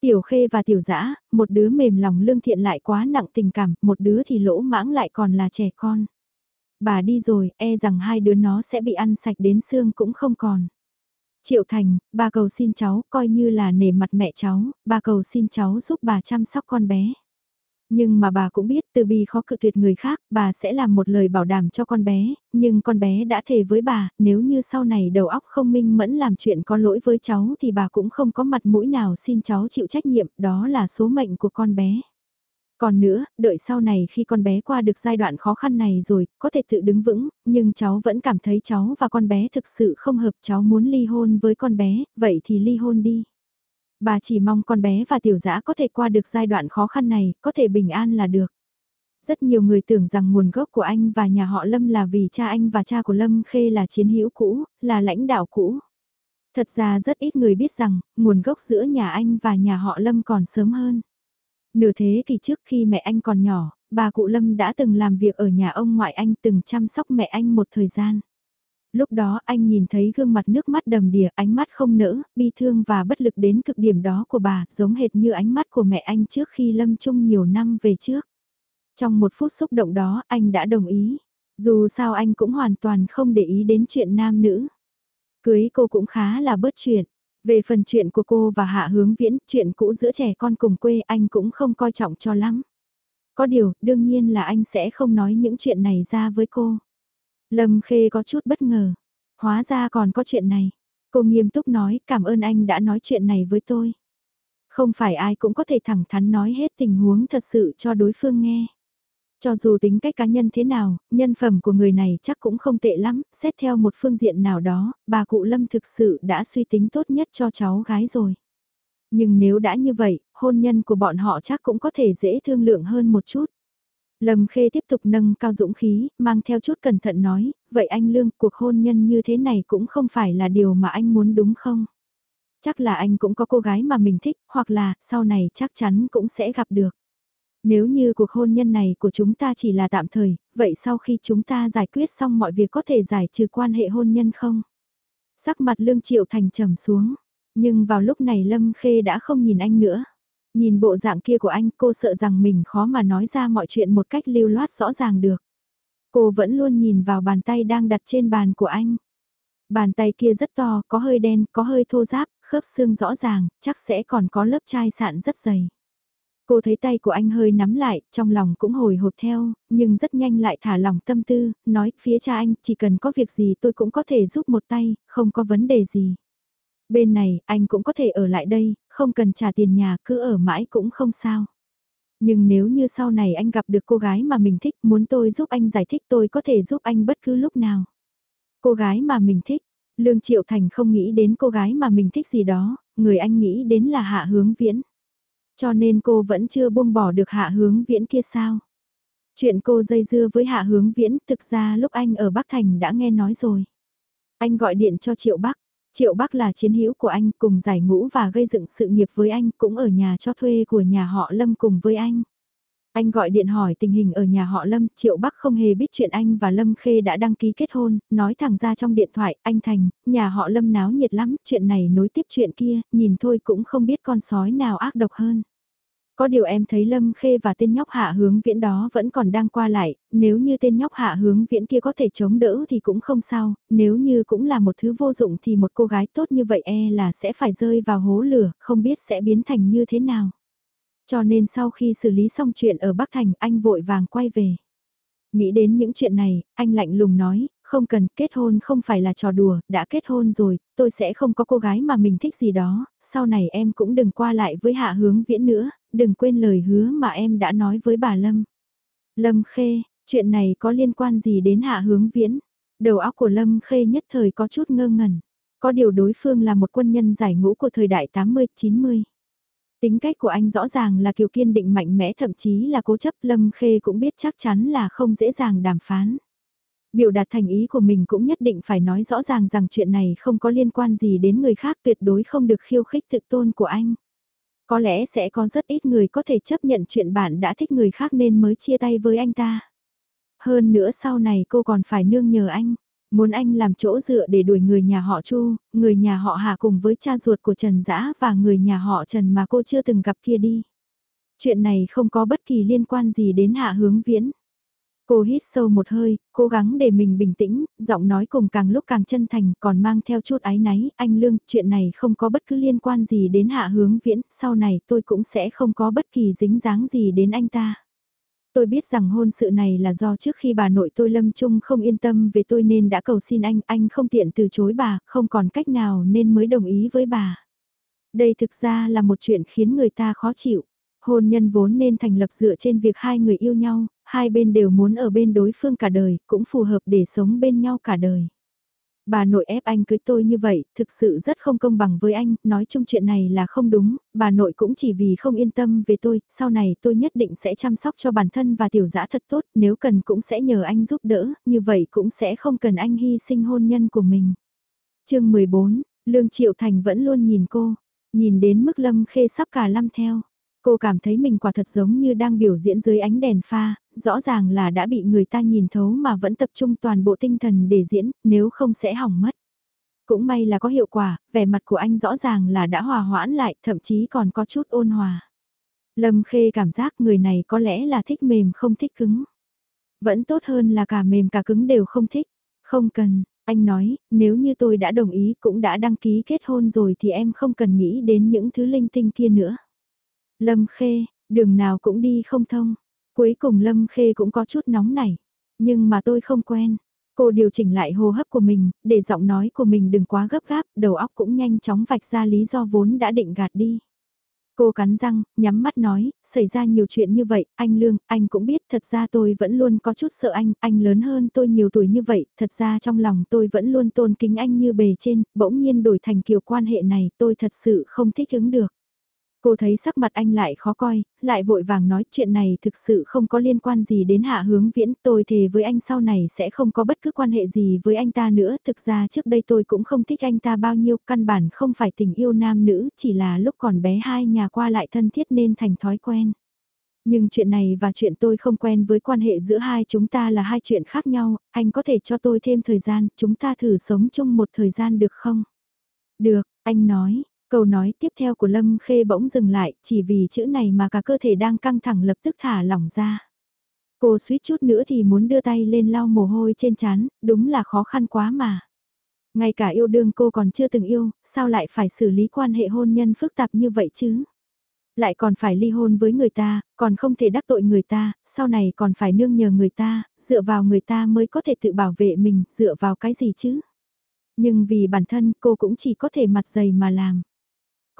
S1: Tiểu khê và tiểu dã một đứa mềm lòng lương thiện lại quá nặng tình cảm, một đứa thì lỗ mãng lại còn là trẻ con. Bà đi rồi, e rằng hai đứa nó sẽ bị ăn sạch đến xương cũng không còn. Triệu Thành, bà cầu xin cháu, coi như là nể mặt mẹ cháu, bà cầu xin cháu giúp bà chăm sóc con bé. Nhưng mà bà cũng biết từ bi khó cự tuyệt người khác, bà sẽ làm một lời bảo đảm cho con bé, nhưng con bé đã thề với bà, nếu như sau này đầu óc không minh mẫn làm chuyện có lỗi với cháu thì bà cũng không có mặt mũi nào xin cháu chịu trách nhiệm, đó là số mệnh của con bé. Còn nữa, đợi sau này khi con bé qua được giai đoạn khó khăn này rồi, có thể tự đứng vững, nhưng cháu vẫn cảm thấy cháu và con bé thực sự không hợp cháu muốn ly hôn với con bé, vậy thì ly hôn đi. Bà chỉ mong con bé và tiểu dã có thể qua được giai đoạn khó khăn này, có thể bình an là được. Rất nhiều người tưởng rằng nguồn gốc của anh và nhà họ Lâm là vì cha anh và cha của Lâm Khê là chiến hữu cũ, là lãnh đạo cũ. Thật ra rất ít người biết rằng, nguồn gốc giữa nhà anh và nhà họ Lâm còn sớm hơn. Nửa thế kỷ trước khi mẹ anh còn nhỏ, bà cụ Lâm đã từng làm việc ở nhà ông ngoại anh từng chăm sóc mẹ anh một thời gian. Lúc đó anh nhìn thấy gương mặt nước mắt đầm đìa, ánh mắt không nỡ, bi thương và bất lực đến cực điểm đó của bà, giống hệt như ánh mắt của mẹ anh trước khi lâm chung nhiều năm về trước. Trong một phút xúc động đó, anh đã đồng ý. Dù sao anh cũng hoàn toàn không để ý đến chuyện nam nữ. Cưới cô cũng khá là bớt chuyện. Về phần chuyện của cô và Hạ Hướng Viễn, chuyện cũ giữa trẻ con cùng quê anh cũng không coi trọng cho lắm. Có điều, đương nhiên là anh sẽ không nói những chuyện này ra với cô. Lâm Khê có chút bất ngờ. Hóa ra còn có chuyện này. Cô nghiêm túc nói cảm ơn anh đã nói chuyện này với tôi. Không phải ai cũng có thể thẳng thắn nói hết tình huống thật sự cho đối phương nghe. Cho dù tính cách cá nhân thế nào, nhân phẩm của người này chắc cũng không tệ lắm, xét theo một phương diện nào đó, bà cụ Lâm thực sự đã suy tính tốt nhất cho cháu gái rồi. Nhưng nếu đã như vậy, hôn nhân của bọn họ chắc cũng có thể dễ thương lượng hơn một chút. Lâm Khê tiếp tục nâng cao dũng khí, mang theo chút cẩn thận nói, vậy anh Lương, cuộc hôn nhân như thế này cũng không phải là điều mà anh muốn đúng không? Chắc là anh cũng có cô gái mà mình thích, hoặc là, sau này chắc chắn cũng sẽ gặp được. Nếu như cuộc hôn nhân này của chúng ta chỉ là tạm thời, vậy sau khi chúng ta giải quyết xong mọi việc có thể giải trừ quan hệ hôn nhân không? Sắc mặt Lương Triệu Thành trầm xuống, nhưng vào lúc này Lâm Khê đã không nhìn anh nữa. Nhìn bộ dạng kia của anh cô sợ rằng mình khó mà nói ra mọi chuyện một cách lưu loát rõ ràng được. Cô vẫn luôn nhìn vào bàn tay đang đặt trên bàn của anh. Bàn tay kia rất to, có hơi đen, có hơi thô ráp, khớp xương rõ ràng, chắc sẽ còn có lớp chai sạn rất dày. Cô thấy tay của anh hơi nắm lại, trong lòng cũng hồi hộp theo, nhưng rất nhanh lại thả lòng tâm tư, nói phía cha anh chỉ cần có việc gì tôi cũng có thể giúp một tay, không có vấn đề gì. Bên này, anh cũng có thể ở lại đây, không cần trả tiền nhà, cứ ở mãi cũng không sao. Nhưng nếu như sau này anh gặp được cô gái mà mình thích, muốn tôi giúp anh giải thích tôi có thể giúp anh bất cứ lúc nào. Cô gái mà mình thích, Lương Triệu Thành không nghĩ đến cô gái mà mình thích gì đó, người anh nghĩ đến là Hạ Hướng Viễn. Cho nên cô vẫn chưa buông bỏ được Hạ Hướng Viễn kia sao. Chuyện cô dây dưa với Hạ Hướng Viễn thực ra lúc anh ở Bắc Thành đã nghe nói rồi. Anh gọi điện cho Triệu Bắc, Triệu Bắc là chiến hữu của anh cùng giải ngũ và gây dựng sự nghiệp với anh cũng ở nhà cho thuê của nhà họ Lâm cùng với anh. Anh gọi điện hỏi tình hình ở nhà họ Lâm, Triệu Bắc không hề biết chuyện anh và Lâm Khê đã đăng ký kết hôn, nói thẳng ra trong điện thoại, anh Thành, nhà họ Lâm náo nhiệt lắm, chuyện này nối tiếp chuyện kia, nhìn thôi cũng không biết con sói nào ác độc hơn. Có điều em thấy Lâm Khê và tên nhóc hạ hướng viễn đó vẫn còn đang qua lại, nếu như tên nhóc hạ hướng viễn kia có thể chống đỡ thì cũng không sao, nếu như cũng là một thứ vô dụng thì một cô gái tốt như vậy e là sẽ phải rơi vào hố lửa, không biết sẽ biến thành như thế nào. Cho nên sau khi xử lý xong chuyện ở Bắc Thành anh vội vàng quay về. Nghĩ đến những chuyện này, anh lạnh lùng nói, không cần, kết hôn không phải là trò đùa, đã kết hôn rồi, tôi sẽ không có cô gái mà mình thích gì đó, sau này em cũng đừng qua lại với hạ hướng viễn nữa, đừng quên lời hứa mà em đã nói với bà Lâm. Lâm Khê, chuyện này có liên quan gì đến hạ hướng viễn? Đầu óc của Lâm Khê nhất thời có chút ngơ ngẩn. Có điều đối phương là một quân nhân giải ngũ của thời đại 80-90. Tính cách của anh rõ ràng là kiều kiên định mạnh mẽ thậm chí là cố chấp Lâm Khê cũng biết chắc chắn là không dễ dàng đàm phán. Biểu đạt thành ý của mình cũng nhất định phải nói rõ ràng rằng chuyện này không có liên quan gì đến người khác tuyệt đối không được khiêu khích thực tôn của anh. Có lẽ sẽ có rất ít người có thể chấp nhận chuyện bạn đã thích người khác nên mới chia tay với anh ta. Hơn nữa sau này cô còn phải nương nhờ anh. Muốn anh làm chỗ dựa để đuổi người nhà họ Chu, người nhà họ Hà cùng với cha ruột của Trần Dã và người nhà họ Trần mà cô chưa từng gặp kia đi. Chuyện này không có bất kỳ liên quan gì đến Hạ Hướng Viễn. Cô hít sâu một hơi, cố gắng để mình bình tĩnh, giọng nói cùng càng lúc càng chân thành còn mang theo chút ái náy, anh Lương, chuyện này không có bất cứ liên quan gì đến hạ hướng viễn, sau này tôi cũng sẽ không có bất kỳ dính dáng gì đến anh ta. Tôi biết rằng hôn sự này là do trước khi bà nội tôi lâm chung không yên tâm về tôi nên đã cầu xin anh, anh không tiện từ chối bà, không còn cách nào nên mới đồng ý với bà. Đây thực ra là một chuyện khiến người ta khó chịu. Hôn nhân vốn nên thành lập dựa trên việc hai người yêu nhau, hai bên đều muốn ở bên đối phương cả đời, cũng phù hợp để sống bên nhau cả đời. Bà nội ép anh cưới tôi như vậy, thực sự rất không công bằng với anh, nói chung chuyện này là không đúng, bà nội cũng chỉ vì không yên tâm về tôi, sau này tôi nhất định sẽ chăm sóc cho bản thân và tiểu dã thật tốt, nếu cần cũng sẽ nhờ anh giúp đỡ, như vậy cũng sẽ không cần anh hy sinh hôn nhân của mình. chương 14, Lương Triệu Thành vẫn luôn nhìn cô, nhìn đến mức lâm khê sắp cả lâm theo. Cô cảm thấy mình quả thật giống như đang biểu diễn dưới ánh đèn pha, rõ ràng là đã bị người ta nhìn thấu mà vẫn tập trung toàn bộ tinh thần để diễn, nếu không sẽ hỏng mất. Cũng may là có hiệu quả, vẻ mặt của anh rõ ràng là đã hòa hoãn lại, thậm chí còn có chút ôn hòa. Lâm Khê cảm giác người này có lẽ là thích mềm không thích cứng. Vẫn tốt hơn là cả mềm cả cứng đều không thích. Không cần, anh nói, nếu như tôi đã đồng ý cũng đã đăng ký kết hôn rồi thì em không cần nghĩ đến những thứ linh tinh kia nữa. Lâm Khê, đường nào cũng đi không thông. Cuối cùng Lâm Khê cũng có chút nóng nảy. Nhưng mà tôi không quen. Cô điều chỉnh lại hô hấp của mình, để giọng nói của mình đừng quá gấp gáp, đầu óc cũng nhanh chóng vạch ra lý do vốn đã định gạt đi. Cô cắn răng, nhắm mắt nói, xảy ra nhiều chuyện như vậy, anh Lương, anh cũng biết thật ra tôi vẫn luôn có chút sợ anh, anh lớn hơn tôi nhiều tuổi như vậy, thật ra trong lòng tôi vẫn luôn tôn kính anh như bề trên, bỗng nhiên đổi thành kiểu quan hệ này tôi thật sự không thích ứng được. Cô thấy sắc mặt anh lại khó coi, lại vội vàng nói chuyện này thực sự không có liên quan gì đến hạ hướng viễn. Tôi thề với anh sau này sẽ không có bất cứ quan hệ gì với anh ta nữa. Thực ra trước đây tôi cũng không thích anh ta bao nhiêu. Căn bản không phải tình yêu nam nữ, chỉ là lúc còn bé hai nhà qua lại thân thiết nên thành thói quen. Nhưng chuyện này và chuyện tôi không quen với quan hệ giữa hai chúng ta là hai chuyện khác nhau. Anh có thể cho tôi thêm thời gian, chúng ta thử sống chung một thời gian được không? Được, anh nói, Câu nói tiếp theo của Lâm Khê bỗng dừng lại, chỉ vì chữ này mà cả cơ thể đang căng thẳng lập tức thả lỏng ra. Cô suýt chút nữa thì muốn đưa tay lên lau mồ hôi trên trán, đúng là khó khăn quá mà. Ngay cả yêu đương cô còn chưa từng yêu, sao lại phải xử lý quan hệ hôn nhân phức tạp như vậy chứ? Lại còn phải ly hôn với người ta, còn không thể đắc tội người ta, sau này còn phải nương nhờ người ta, dựa vào người ta mới có thể tự bảo vệ mình, dựa vào cái gì chứ? Nhưng vì bản thân cô cũng chỉ có thể mặt dày mà làm.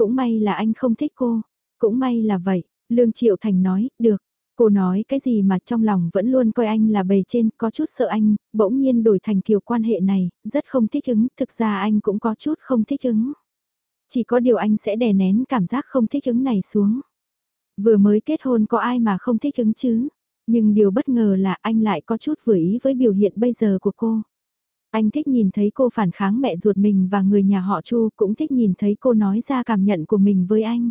S1: Cũng may là anh không thích cô. Cũng may là vậy, Lương Triệu Thành nói, được. Cô nói cái gì mà trong lòng vẫn luôn coi anh là bề trên, có chút sợ anh, bỗng nhiên đổi thành kiểu quan hệ này, rất không thích ứng, thực ra anh cũng có chút không thích ứng. Chỉ có điều anh sẽ đè nén cảm giác không thích ứng này xuống. Vừa mới kết hôn có ai mà không thích ứng chứ, nhưng điều bất ngờ là anh lại có chút vừa ý với biểu hiện bây giờ của cô. Anh thích nhìn thấy cô phản kháng mẹ ruột mình và người nhà họ Chu cũng thích nhìn thấy cô nói ra cảm nhận của mình với anh.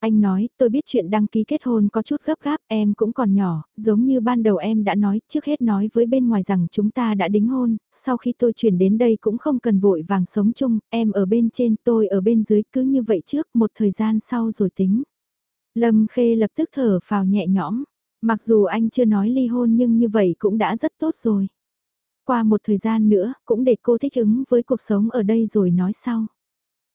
S1: Anh nói, tôi biết chuyện đăng ký kết hôn có chút gấp gáp, em cũng còn nhỏ, giống như ban đầu em đã nói, trước hết nói với bên ngoài rằng chúng ta đã đính hôn, sau khi tôi chuyển đến đây cũng không cần vội vàng sống chung, em ở bên trên, tôi ở bên dưới, cứ như vậy trước, một thời gian sau rồi tính. Lâm Khê lập tức thở phào nhẹ nhõm, mặc dù anh chưa nói ly hôn nhưng như vậy cũng đã rất tốt rồi. Qua một thời gian nữa, cũng để cô thích ứng với cuộc sống ở đây rồi nói sau.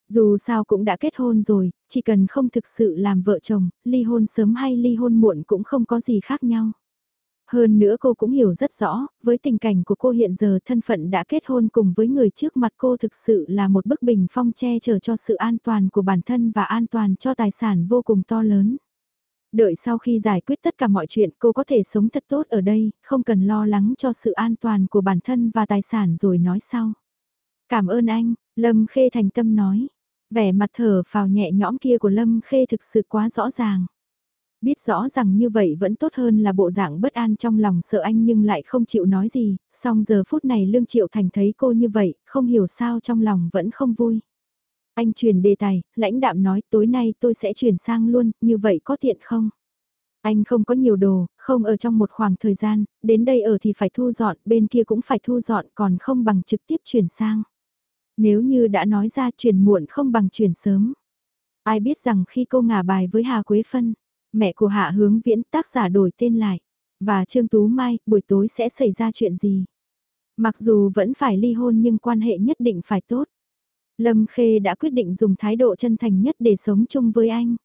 S1: Dù sao cũng đã kết hôn rồi, chỉ cần không thực sự làm vợ chồng, ly hôn sớm hay ly hôn muộn cũng không có gì khác nhau. Hơn nữa cô cũng hiểu rất rõ, với tình cảnh của cô hiện giờ thân phận đã kết hôn cùng với người trước mặt cô thực sự là một bức bình phong che chở cho sự an toàn của bản thân và an toàn cho tài sản vô cùng to lớn. Đợi sau khi giải quyết tất cả mọi chuyện cô có thể sống thật tốt ở đây, không cần lo lắng cho sự an toàn của bản thân và tài sản rồi nói sau. Cảm ơn anh, Lâm Khê thành tâm nói. Vẻ mặt thở phào nhẹ nhõm kia của Lâm Khê thực sự quá rõ ràng. Biết rõ rằng như vậy vẫn tốt hơn là bộ dạng bất an trong lòng sợ anh nhưng lại không chịu nói gì, song giờ phút này Lương Triệu Thành thấy cô như vậy, không hiểu sao trong lòng vẫn không vui. Anh truyền đề tài, lãnh đạm nói tối nay tôi sẽ chuyển sang luôn, như vậy có tiện không? Anh không có nhiều đồ, không ở trong một khoảng thời gian, đến đây ở thì phải thu dọn, bên kia cũng phải thu dọn còn không bằng trực tiếp chuyển sang. Nếu như đã nói ra chuyển muộn không bằng chuyển sớm. Ai biết rằng khi cô ngả bài với Hà Quế Phân, mẹ của Hạ Hướng Viễn tác giả đổi tên lại, và Trương Tú Mai, buổi tối sẽ xảy ra chuyện gì? Mặc dù vẫn phải ly hôn nhưng quan hệ nhất định phải tốt. Lâm Khê đã quyết định dùng thái độ chân thành nhất để sống chung với anh.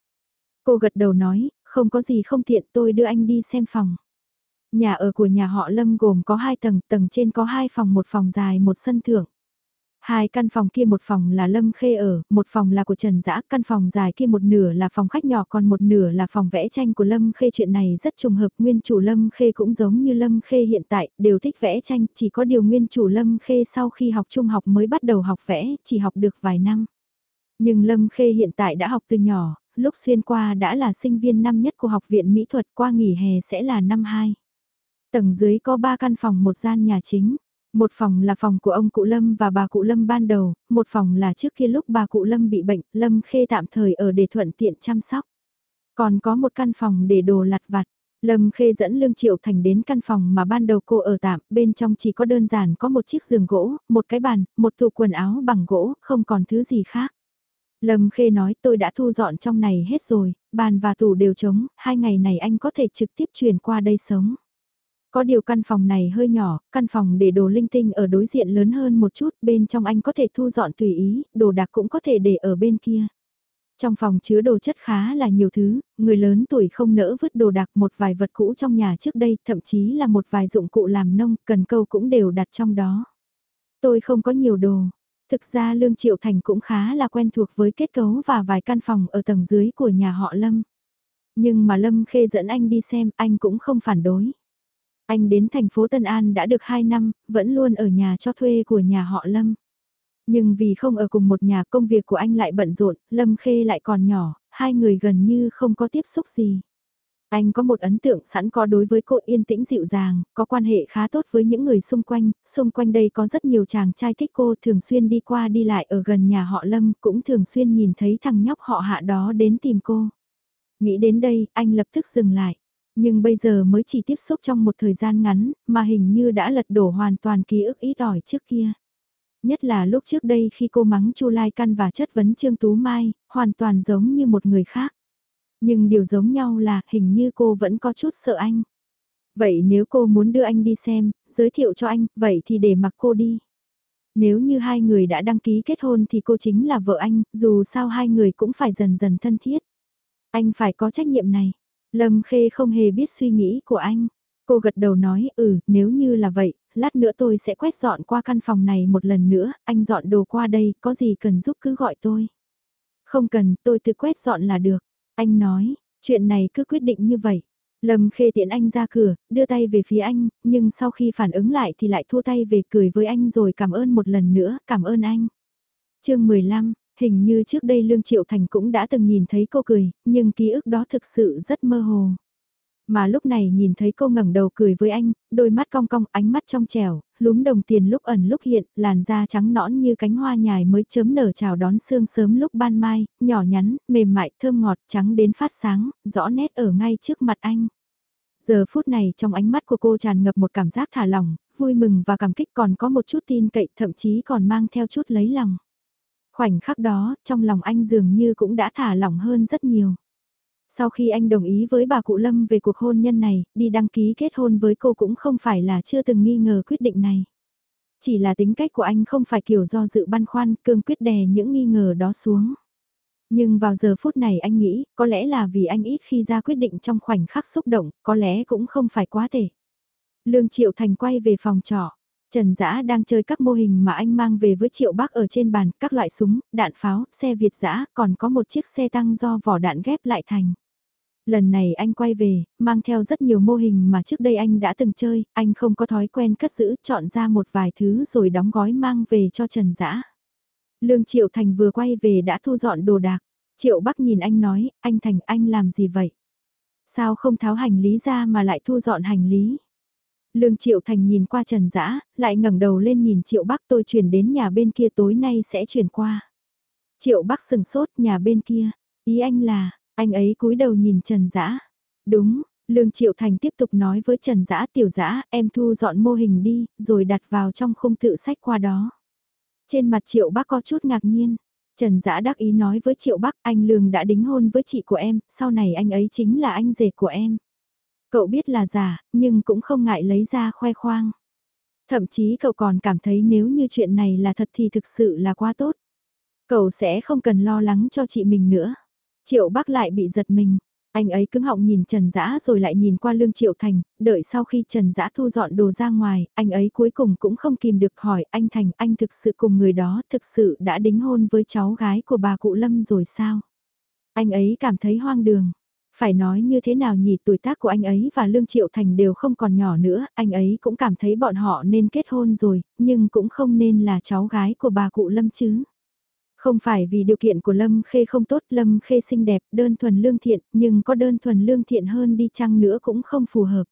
S1: Cô gật đầu nói, không có gì không tiện tôi đưa anh đi xem phòng. Nhà ở của nhà họ Lâm gồm có hai tầng, tầng trên có hai phòng một phòng dài một sân thượng. Hai căn phòng kia một phòng là Lâm Khê ở, một phòng là của Trần Dã, căn phòng dài kia một nửa là phòng khách nhỏ còn một nửa là phòng vẽ tranh của Lâm Khê. Chuyện này rất trùng hợp, nguyên chủ Lâm Khê cũng giống như Lâm Khê hiện tại, đều thích vẽ tranh, chỉ có điều nguyên chủ Lâm Khê sau khi học trung học mới bắt đầu học vẽ, chỉ học được vài năm. Nhưng Lâm Khê hiện tại đã học từ nhỏ, lúc xuyên qua đã là sinh viên năm nhất của học viện mỹ thuật qua nghỉ hè sẽ là năm 2. Tầng dưới có 3 căn phòng một gian nhà chính. Một phòng là phòng của ông cụ Lâm và bà cụ Lâm ban đầu, một phòng là trước kia lúc bà cụ Lâm bị bệnh, Lâm Khê tạm thời ở để thuận tiện chăm sóc. Còn có một căn phòng để đồ lặt vặt. Lâm Khê dẫn Lương Triệu Thành đến căn phòng mà ban đầu cô ở tạm, bên trong chỉ có đơn giản có một chiếc giường gỗ, một cái bàn, một tủ quần áo bằng gỗ, không còn thứ gì khác. Lâm Khê nói tôi đã thu dọn trong này hết rồi, bàn và tủ đều trống, hai ngày này anh có thể trực tiếp chuyển qua đây sống. Có điều căn phòng này hơi nhỏ, căn phòng để đồ linh tinh ở đối diện lớn hơn một chút, bên trong anh có thể thu dọn tùy ý, đồ đạc cũng có thể để ở bên kia. Trong phòng chứa đồ chất khá là nhiều thứ, người lớn tuổi không nỡ vứt đồ đạc một vài vật cũ trong nhà trước đây, thậm chí là một vài dụng cụ làm nông, cần câu cũng đều đặt trong đó. Tôi không có nhiều đồ. Thực ra Lương Triệu Thành cũng khá là quen thuộc với kết cấu và vài căn phòng ở tầng dưới của nhà họ Lâm. Nhưng mà Lâm Khê dẫn anh đi xem, anh cũng không phản đối. Anh đến thành phố Tân An đã được 2 năm, vẫn luôn ở nhà cho thuê của nhà họ Lâm. Nhưng vì không ở cùng một nhà công việc của anh lại bận rộn, Lâm Khê lại còn nhỏ, hai người gần như không có tiếp xúc gì. Anh có một ấn tượng sẵn có đối với cô yên tĩnh dịu dàng, có quan hệ khá tốt với những người xung quanh, xung quanh đây có rất nhiều chàng trai thích cô thường xuyên đi qua đi lại ở gần nhà họ Lâm, cũng thường xuyên nhìn thấy thằng nhóc họ hạ đó đến tìm cô. Nghĩ đến đây, anh lập tức dừng lại. Nhưng bây giờ mới chỉ tiếp xúc trong một thời gian ngắn, mà hình như đã lật đổ hoàn toàn ký ức ít ỏi trước kia. Nhất là lúc trước đây khi cô mắng Chu Lai Căn và chất vấn Trương Tú Mai, hoàn toàn giống như một người khác. Nhưng điều giống nhau là hình như cô vẫn có chút sợ anh. Vậy nếu cô muốn đưa anh đi xem, giới thiệu cho anh, vậy thì để mặc cô đi. Nếu như hai người đã đăng ký kết hôn thì cô chính là vợ anh, dù sao hai người cũng phải dần dần thân thiết. Anh phải có trách nhiệm này. Lâm Khê không hề biết suy nghĩ của anh. Cô gật đầu nói, ừ, nếu như là vậy, lát nữa tôi sẽ quét dọn qua căn phòng này một lần nữa, anh dọn đồ qua đây, có gì cần giúp cứ gọi tôi. Không cần, tôi tự quét dọn là được. Anh nói, chuyện này cứ quyết định như vậy. Lâm Khê tiện anh ra cửa, đưa tay về phía anh, nhưng sau khi phản ứng lại thì lại thua tay về cười với anh rồi cảm ơn một lần nữa, cảm ơn anh. chương 15, hình như trước đây Lương Triệu Thành cũng đã từng nhìn thấy cô cười, nhưng ký ức đó thực sự rất mơ hồ. Mà lúc này nhìn thấy cô ngẩng đầu cười với anh, đôi mắt cong cong, ánh mắt trong trẻo, lúm đồng tiền lúc ẩn lúc hiện, làn da trắng nõn như cánh hoa nhài mới chớm nở chào đón sương sớm lúc ban mai, nhỏ nhắn, mềm mại, thơm ngọt, trắng đến phát sáng, rõ nét ở ngay trước mặt anh. Giờ phút này trong ánh mắt của cô tràn ngập một cảm giác thả lỏng, vui mừng và cảm kích còn có một chút tin cậy thậm chí còn mang theo chút lấy lòng. Khoảnh khắc đó, trong lòng anh dường như cũng đã thả lỏng hơn rất nhiều. Sau khi anh đồng ý với bà cụ Lâm về cuộc hôn nhân này, đi đăng ký kết hôn với cô cũng không phải là chưa từng nghi ngờ quyết định này. Chỉ là tính cách của anh không phải kiểu do dự băn khoăn, cương quyết đè những nghi ngờ đó xuống. Nhưng vào giờ phút này anh nghĩ, có lẽ là vì anh ít khi ra quyết định trong khoảnh khắc xúc động, có lẽ cũng không phải quá tệ. Lương Triệu Thành quay về phòng trọ. Trần Dã đang chơi các mô hình mà anh mang về với Triệu Bắc ở trên bàn, các loại súng, đạn pháo, xe Việt Dã, còn có một chiếc xe tăng do vỏ đạn ghép lại thành. Lần này anh quay về, mang theo rất nhiều mô hình mà trước đây anh đã từng chơi, anh không có thói quen cất giữ, chọn ra một vài thứ rồi đóng gói mang về cho Trần Dã. Lương Triệu Thành vừa quay về đã thu dọn đồ đạc. Triệu Bắc nhìn anh nói, anh Thành anh làm gì vậy? Sao không tháo hành lý ra mà lại thu dọn hành lý? Lương Triệu Thành nhìn qua Trần Dã, lại ngẩng đầu lên nhìn Triệu Bắc tôi chuyển đến nhà bên kia tối nay sẽ chuyển qua. Triệu Bắc sừng sốt nhà bên kia, ý anh là, anh ấy cúi đầu nhìn Trần Dã. Đúng, Lương Triệu Thành tiếp tục nói với Trần Dã tiểu dã em thu dọn mô hình đi, rồi đặt vào trong khung tự sách qua đó. Trên mặt Triệu Bắc có chút ngạc nhiên. Trần Dã đắc ý nói với Triệu Bắc anh Lương đã đính hôn với chị của em, sau này anh ấy chính là anh rể của em. Cậu biết là giả, nhưng cũng không ngại lấy ra khoe khoang. Thậm chí cậu còn cảm thấy nếu như chuyện này là thật thì thực sự là quá tốt. Cậu sẽ không cần lo lắng cho chị mình nữa. Triệu bác lại bị giật mình. Anh ấy cứng họng nhìn Trần Dã rồi lại nhìn qua Lương Triệu Thành, đợi sau khi Trần Dã thu dọn đồ ra ngoài, anh ấy cuối cùng cũng không kìm được hỏi anh Thành anh thực sự cùng người đó thực sự đã đính hôn với cháu gái của bà cụ Lâm rồi sao? Anh ấy cảm thấy hoang đường. Phải nói như thế nào nhỉ tuổi tác của anh ấy và Lương Triệu Thành đều không còn nhỏ nữa, anh ấy cũng cảm thấy bọn họ nên kết hôn rồi, nhưng cũng không nên là cháu gái của bà cụ Lâm chứ. Không phải vì điều kiện của Lâm Khê không tốt, Lâm Khê xinh đẹp, đơn thuần lương thiện, nhưng có đơn thuần lương thiện hơn đi chăng nữa cũng không phù hợp.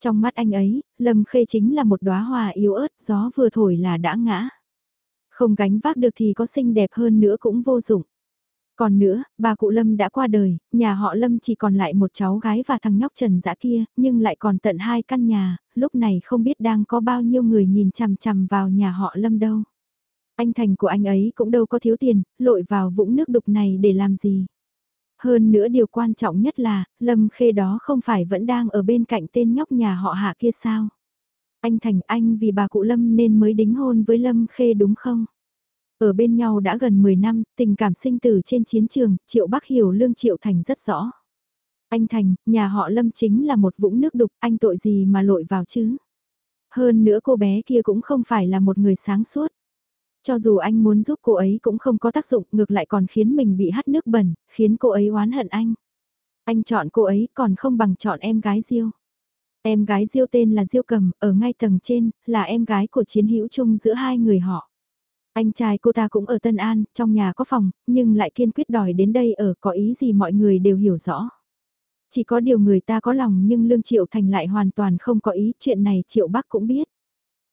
S1: Trong mắt anh ấy, Lâm Khê chính là một đóa hoa yếu ớt, gió vừa thổi là đã ngã. Không gánh vác được thì có xinh đẹp hơn nữa cũng vô dụng. Còn nữa, bà cụ Lâm đã qua đời, nhà họ Lâm chỉ còn lại một cháu gái và thằng nhóc Trần Dã kia, nhưng lại còn tận hai căn nhà, lúc này không biết đang có bao nhiêu người nhìn chằm chằm vào nhà họ Lâm đâu. Anh Thành của anh ấy cũng đâu có thiếu tiền, lội vào vũng nước đục này để làm gì. Hơn nữa điều quan trọng nhất là, Lâm Khê đó không phải vẫn đang ở bên cạnh tên nhóc nhà họ hạ kia sao? Anh Thành anh vì bà cụ Lâm nên mới đính hôn với Lâm Khê đúng không? Ở bên nhau đã gần 10 năm, tình cảm sinh tử trên chiến trường, Triệu Bắc hiểu Lương Triệu Thành rất rõ. Anh Thành, nhà họ Lâm chính là một vũng nước đục, anh tội gì mà lội vào chứ? Hơn nữa cô bé kia cũng không phải là một người sáng suốt. Cho dù anh muốn giúp cô ấy cũng không có tác dụng, ngược lại còn khiến mình bị hắt nước bẩn, khiến cô ấy oán hận anh. Anh chọn cô ấy còn không bằng chọn em gái Diêu. Em gái Diêu tên là Diêu Cầm, ở ngay tầng trên, là em gái của chiến hữu chung giữa hai người họ. Anh trai cô ta cũng ở Tân An, trong nhà có phòng, nhưng lại kiên quyết đòi đến đây ở có ý gì mọi người đều hiểu rõ. Chỉ có điều người ta có lòng nhưng Lương Triệu Thành lại hoàn toàn không có ý, chuyện này Triệu Bắc cũng biết.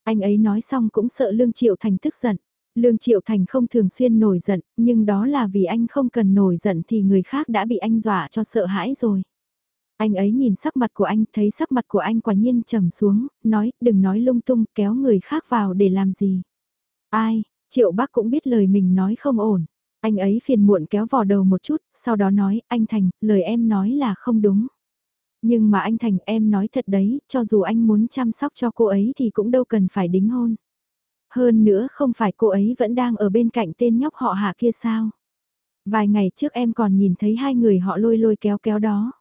S1: Anh ấy nói xong cũng sợ Lương Triệu Thành tức giận. Lương Triệu Thành không thường xuyên nổi giận, nhưng đó là vì anh không cần nổi giận thì người khác đã bị anh dọa cho sợ hãi rồi. Anh ấy nhìn sắc mặt của anh, thấy sắc mặt của anh quả nhiên trầm xuống, nói, đừng nói lung tung, kéo người khác vào để làm gì. Ai, Triệu bác cũng biết lời mình nói không ổn. Anh ấy phiền muộn kéo vò đầu một chút, sau đó nói, anh Thành, lời em nói là không đúng. Nhưng mà anh Thành em nói thật đấy, cho dù anh muốn chăm sóc cho cô ấy thì cũng đâu cần phải đính hôn. Hơn nữa không phải cô ấy vẫn đang ở bên cạnh tên nhóc họ hạ kia sao. Vài ngày trước em còn nhìn thấy hai người họ lôi lôi kéo kéo đó.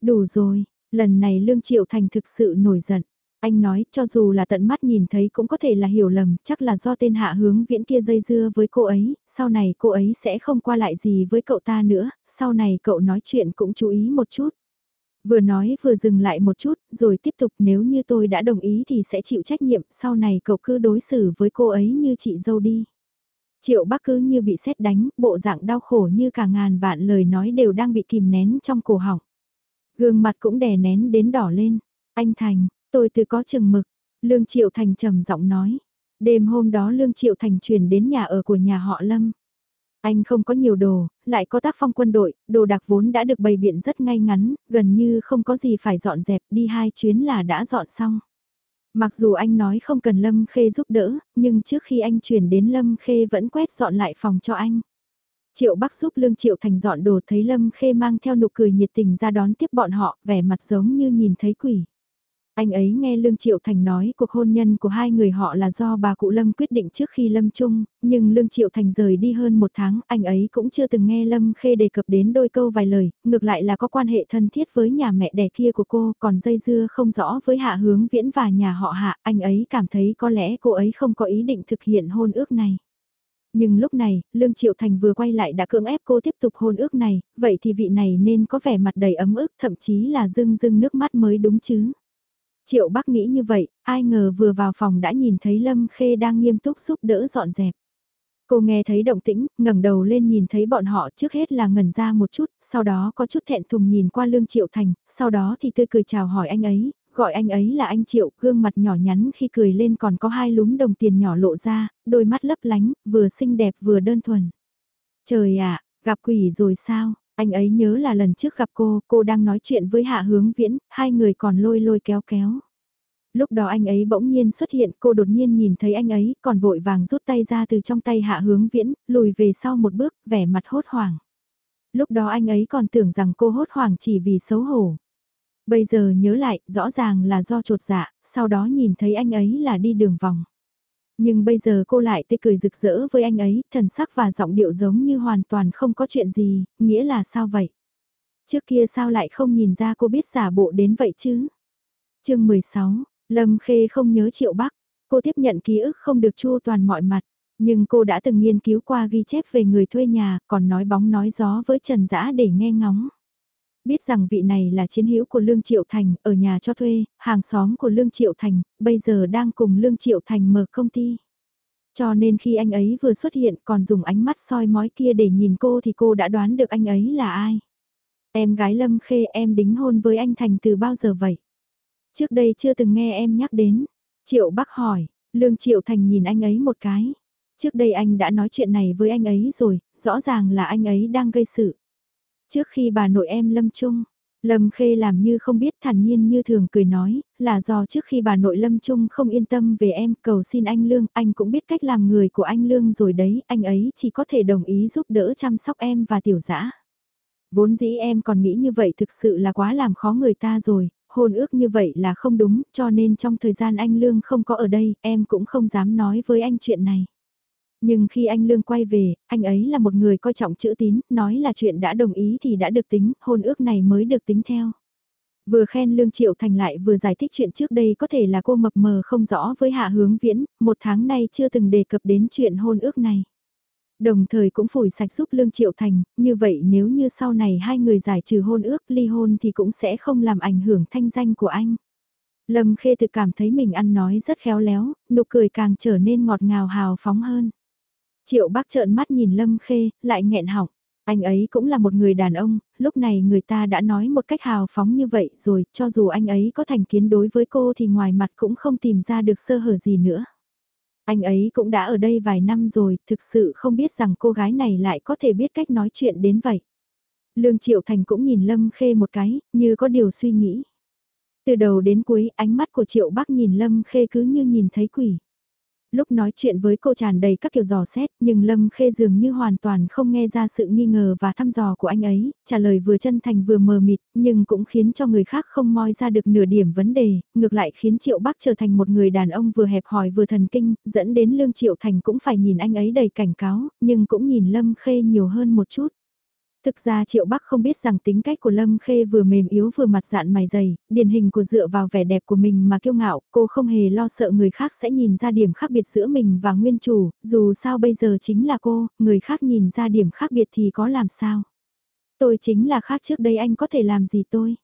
S1: Đủ rồi, lần này Lương Triệu Thành thực sự nổi giận. Anh nói, cho dù là tận mắt nhìn thấy cũng có thể là hiểu lầm, chắc là do tên hạ hướng viễn kia dây dưa với cô ấy, sau này cô ấy sẽ không qua lại gì với cậu ta nữa, sau này cậu nói chuyện cũng chú ý một chút. Vừa nói vừa dừng lại một chút, rồi tiếp tục nếu như tôi đã đồng ý thì sẽ chịu trách nhiệm, sau này cậu cứ đối xử với cô ấy như chị dâu đi. Triệu Bắc cứ như bị xét đánh, bộ dạng đau khổ như cả ngàn vạn lời nói đều đang bị kìm nén trong cổ họng. Gương mặt cũng đè nén đến đỏ lên. Anh Thành, tôi tự có chừng mực. Lương Triệu Thành trầm giọng nói. Đêm hôm đó Lương Triệu Thành chuyển đến nhà ở của nhà họ Lâm. Anh không có nhiều đồ, lại có tác phong quân đội, đồ đạc vốn đã được bày biện rất ngay ngắn, gần như không có gì phải dọn dẹp, đi hai chuyến là đã dọn xong. Mặc dù anh nói không cần Lâm Khê giúp đỡ, nhưng trước khi anh chuyển đến Lâm Khê vẫn quét dọn lại phòng cho anh. Triệu Bắc giúp Lương Triệu Thành dọn đồ thấy Lâm Khê mang theo nụ cười nhiệt tình ra đón tiếp bọn họ, vẻ mặt giống như nhìn thấy quỷ. Anh ấy nghe Lương Triệu Thành nói cuộc hôn nhân của hai người họ là do bà cụ Lâm quyết định trước khi Lâm chung, nhưng Lương Triệu Thành rời đi hơn một tháng, anh ấy cũng chưa từng nghe Lâm Khê đề cập đến đôi câu vài lời, ngược lại là có quan hệ thân thiết với nhà mẹ đẻ kia của cô, còn dây dưa không rõ với Hạ Hướng Viễn và nhà họ Hạ, anh ấy cảm thấy có lẽ cô ấy không có ý định thực hiện hôn ước này. Nhưng lúc này, Lương Triệu Thành vừa quay lại đã cưỡng ép cô tiếp tục hôn ước này, vậy thì vị này nên có vẻ mặt đầy ấm ức, thậm chí là rưng rưng nước mắt mới đúng chứ. Triệu Bắc nghĩ như vậy, ai ngờ vừa vào phòng đã nhìn thấy Lâm Khê đang nghiêm túc giúp đỡ dọn dẹp. Cô nghe thấy động tĩnh, ngẩng đầu lên nhìn thấy bọn họ trước hết là ngẩn ra một chút, sau đó có chút thẹn thùng nhìn qua Lương Triệu Thành, sau đó thì tươi cười chào hỏi anh ấy, gọi anh ấy là anh Triệu, gương mặt nhỏ nhắn khi cười lên còn có hai lúm đồng tiền nhỏ lộ ra, đôi mắt lấp lánh, vừa xinh đẹp vừa đơn thuần. Trời ạ, gặp quỷ rồi sao? Anh ấy nhớ là lần trước gặp cô, cô đang nói chuyện với Hạ Hướng Viễn, hai người còn lôi lôi kéo kéo. Lúc đó anh ấy bỗng nhiên xuất hiện, cô đột nhiên nhìn thấy anh ấy, còn vội vàng rút tay ra từ trong tay Hạ Hướng Viễn, lùi về sau một bước, vẻ mặt hốt hoảng. Lúc đó anh ấy còn tưởng rằng cô hốt hoảng chỉ vì xấu hổ. Bây giờ nhớ lại, rõ ràng là do trột dạ, sau đó nhìn thấy anh ấy là đi đường vòng. Nhưng bây giờ cô lại tươi cười rực rỡ với anh ấy, thần sắc và giọng điệu giống như hoàn toàn không có chuyện gì, nghĩa là sao vậy? Trước kia sao lại không nhìn ra cô biết giả bộ đến vậy chứ? chương 16, Lâm Khê không nhớ Triệu Bắc, cô tiếp nhận ký ức không được chua toàn mọi mặt, nhưng cô đã từng nghiên cứu qua ghi chép về người thuê nhà, còn nói bóng nói gió với Trần Dã để nghe ngóng biết rằng vị này là chiến hữu của Lương Triệu Thành, ở nhà cho thuê, hàng xóm của Lương Triệu Thành, bây giờ đang cùng Lương Triệu Thành mở công ty. Cho nên khi anh ấy vừa xuất hiện còn dùng ánh mắt soi mói kia để nhìn cô thì cô đã đoán được anh ấy là ai. Em gái Lâm Khê em đính hôn với anh Thành từ bao giờ vậy? Trước đây chưa từng nghe em nhắc đến. Triệu Bắc hỏi, Lương Triệu Thành nhìn anh ấy một cái. Trước đây anh đã nói chuyện này với anh ấy rồi, rõ ràng là anh ấy đang gây sự. Trước khi bà nội em lâm trung Lâm Khê làm như không biết thản nhiên như thường cười nói, là do trước khi bà nội Lâm Trung không yên tâm về em cầu xin anh Lương, anh cũng biết cách làm người của anh Lương rồi đấy, anh ấy chỉ có thể đồng ý giúp đỡ chăm sóc em và tiểu dã. Vốn dĩ em còn nghĩ như vậy thực sự là quá làm khó người ta rồi, hôn ước như vậy là không đúng, cho nên trong thời gian anh Lương không có ở đây, em cũng không dám nói với anh chuyện này. Nhưng khi anh Lương quay về, anh ấy là một người coi trọng chữ tín, nói là chuyện đã đồng ý thì đã được tính, hôn ước này mới được tính theo. Vừa khen Lương Triệu Thành lại vừa giải thích chuyện trước đây có thể là cô mập mờ không rõ với Hạ Hướng Viễn, một tháng nay chưa từng đề cập đến chuyện hôn ước này. Đồng thời cũng phủi sạch giúp Lương Triệu Thành, như vậy nếu như sau này hai người giải trừ hôn ước ly hôn thì cũng sẽ không làm ảnh hưởng thanh danh của anh. Lâm Khê tự cảm thấy mình ăn nói rất khéo léo, nụ cười càng trở nên ngọt ngào hào phóng hơn. Triệu bác trợn mắt nhìn Lâm Khê, lại nghẹn họng. Anh ấy cũng là một người đàn ông, lúc này người ta đã nói một cách hào phóng như vậy rồi, cho dù anh ấy có thành kiến đối với cô thì ngoài mặt cũng không tìm ra được sơ hở gì nữa. Anh ấy cũng đã ở đây vài năm rồi, thực sự không biết rằng cô gái này lại có thể biết cách nói chuyện đến vậy. Lương Triệu Thành cũng nhìn Lâm Khê một cái, như có điều suy nghĩ. Từ đầu đến cuối, ánh mắt của Triệu Bắc nhìn Lâm Khê cứ như nhìn thấy quỷ lúc nói chuyện với cô tràn đầy các kiểu dò xét, nhưng Lâm Khê dường như hoàn toàn không nghe ra sự nghi ngờ và thăm dò của anh ấy, trả lời vừa chân thành vừa mờ mịt, nhưng cũng khiến cho người khác không moi ra được nửa điểm vấn đề, ngược lại khiến Triệu Bắc trở thành một người đàn ông vừa hẹp hòi vừa thần kinh, dẫn đến Lương Triệu Thành cũng phải nhìn anh ấy đầy cảnh cáo, nhưng cũng nhìn Lâm Khê nhiều hơn một chút. Thực ra Triệu Bắc không biết rằng tính cách của Lâm Khê vừa mềm yếu vừa mặt dạn mày dày, điển hình của dựa vào vẻ đẹp của mình mà kiêu ngạo, cô không hề lo sợ người khác sẽ nhìn ra điểm khác biệt giữa mình và nguyên chủ, dù sao bây giờ chính là cô, người khác nhìn ra điểm khác biệt thì có làm sao. Tôi chính là khác trước đây anh có thể làm gì tôi.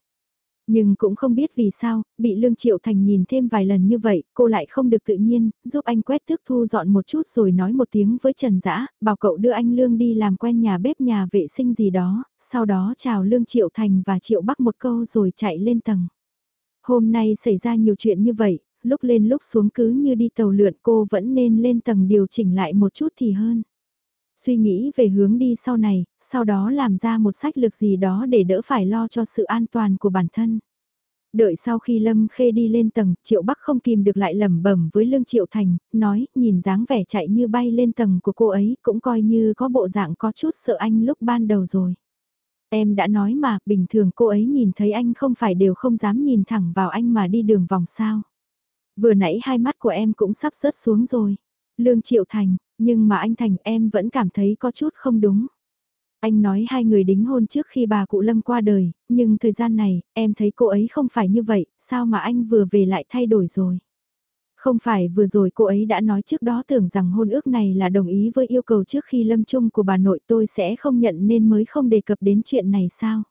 S1: Nhưng cũng không biết vì sao, bị Lương Triệu Thành nhìn thêm vài lần như vậy, cô lại không được tự nhiên, giúp anh quét thước thu dọn một chút rồi nói một tiếng với Trần Dã, bảo cậu đưa anh Lương đi làm quen nhà bếp nhà vệ sinh gì đó, sau đó chào Lương Triệu Thành và Triệu Bắc một câu rồi chạy lên tầng. Hôm nay xảy ra nhiều chuyện như vậy, lúc lên lúc xuống cứ như đi tàu lượn cô vẫn nên lên tầng điều chỉnh lại một chút thì hơn suy nghĩ về hướng đi sau này, sau đó làm ra một sách lược gì đó để đỡ phải lo cho sự an toàn của bản thân. Đợi sau khi Lâm Khê đi lên tầng, Triệu Bắc không kìm được lại lẩm bẩm với Lương Triệu Thành, nói, nhìn dáng vẻ chạy như bay lên tầng của cô ấy, cũng coi như có bộ dạng có chút sợ anh lúc ban đầu rồi. Em đã nói mà, bình thường cô ấy nhìn thấy anh không phải đều không dám nhìn thẳng vào anh mà đi đường vòng sao. Vừa nãy hai mắt của em cũng sắp rớt xuống rồi. Lương Triệu Thành, nhưng mà anh Thành em vẫn cảm thấy có chút không đúng. Anh nói hai người đính hôn trước khi bà cụ Lâm qua đời, nhưng thời gian này, em thấy cô ấy không phải như vậy, sao mà anh vừa về lại thay đổi rồi. Không phải vừa rồi cô ấy đã nói trước đó tưởng rằng hôn ước này là đồng ý với yêu cầu trước khi lâm chung của bà nội tôi sẽ không nhận nên mới không đề cập đến chuyện này sao.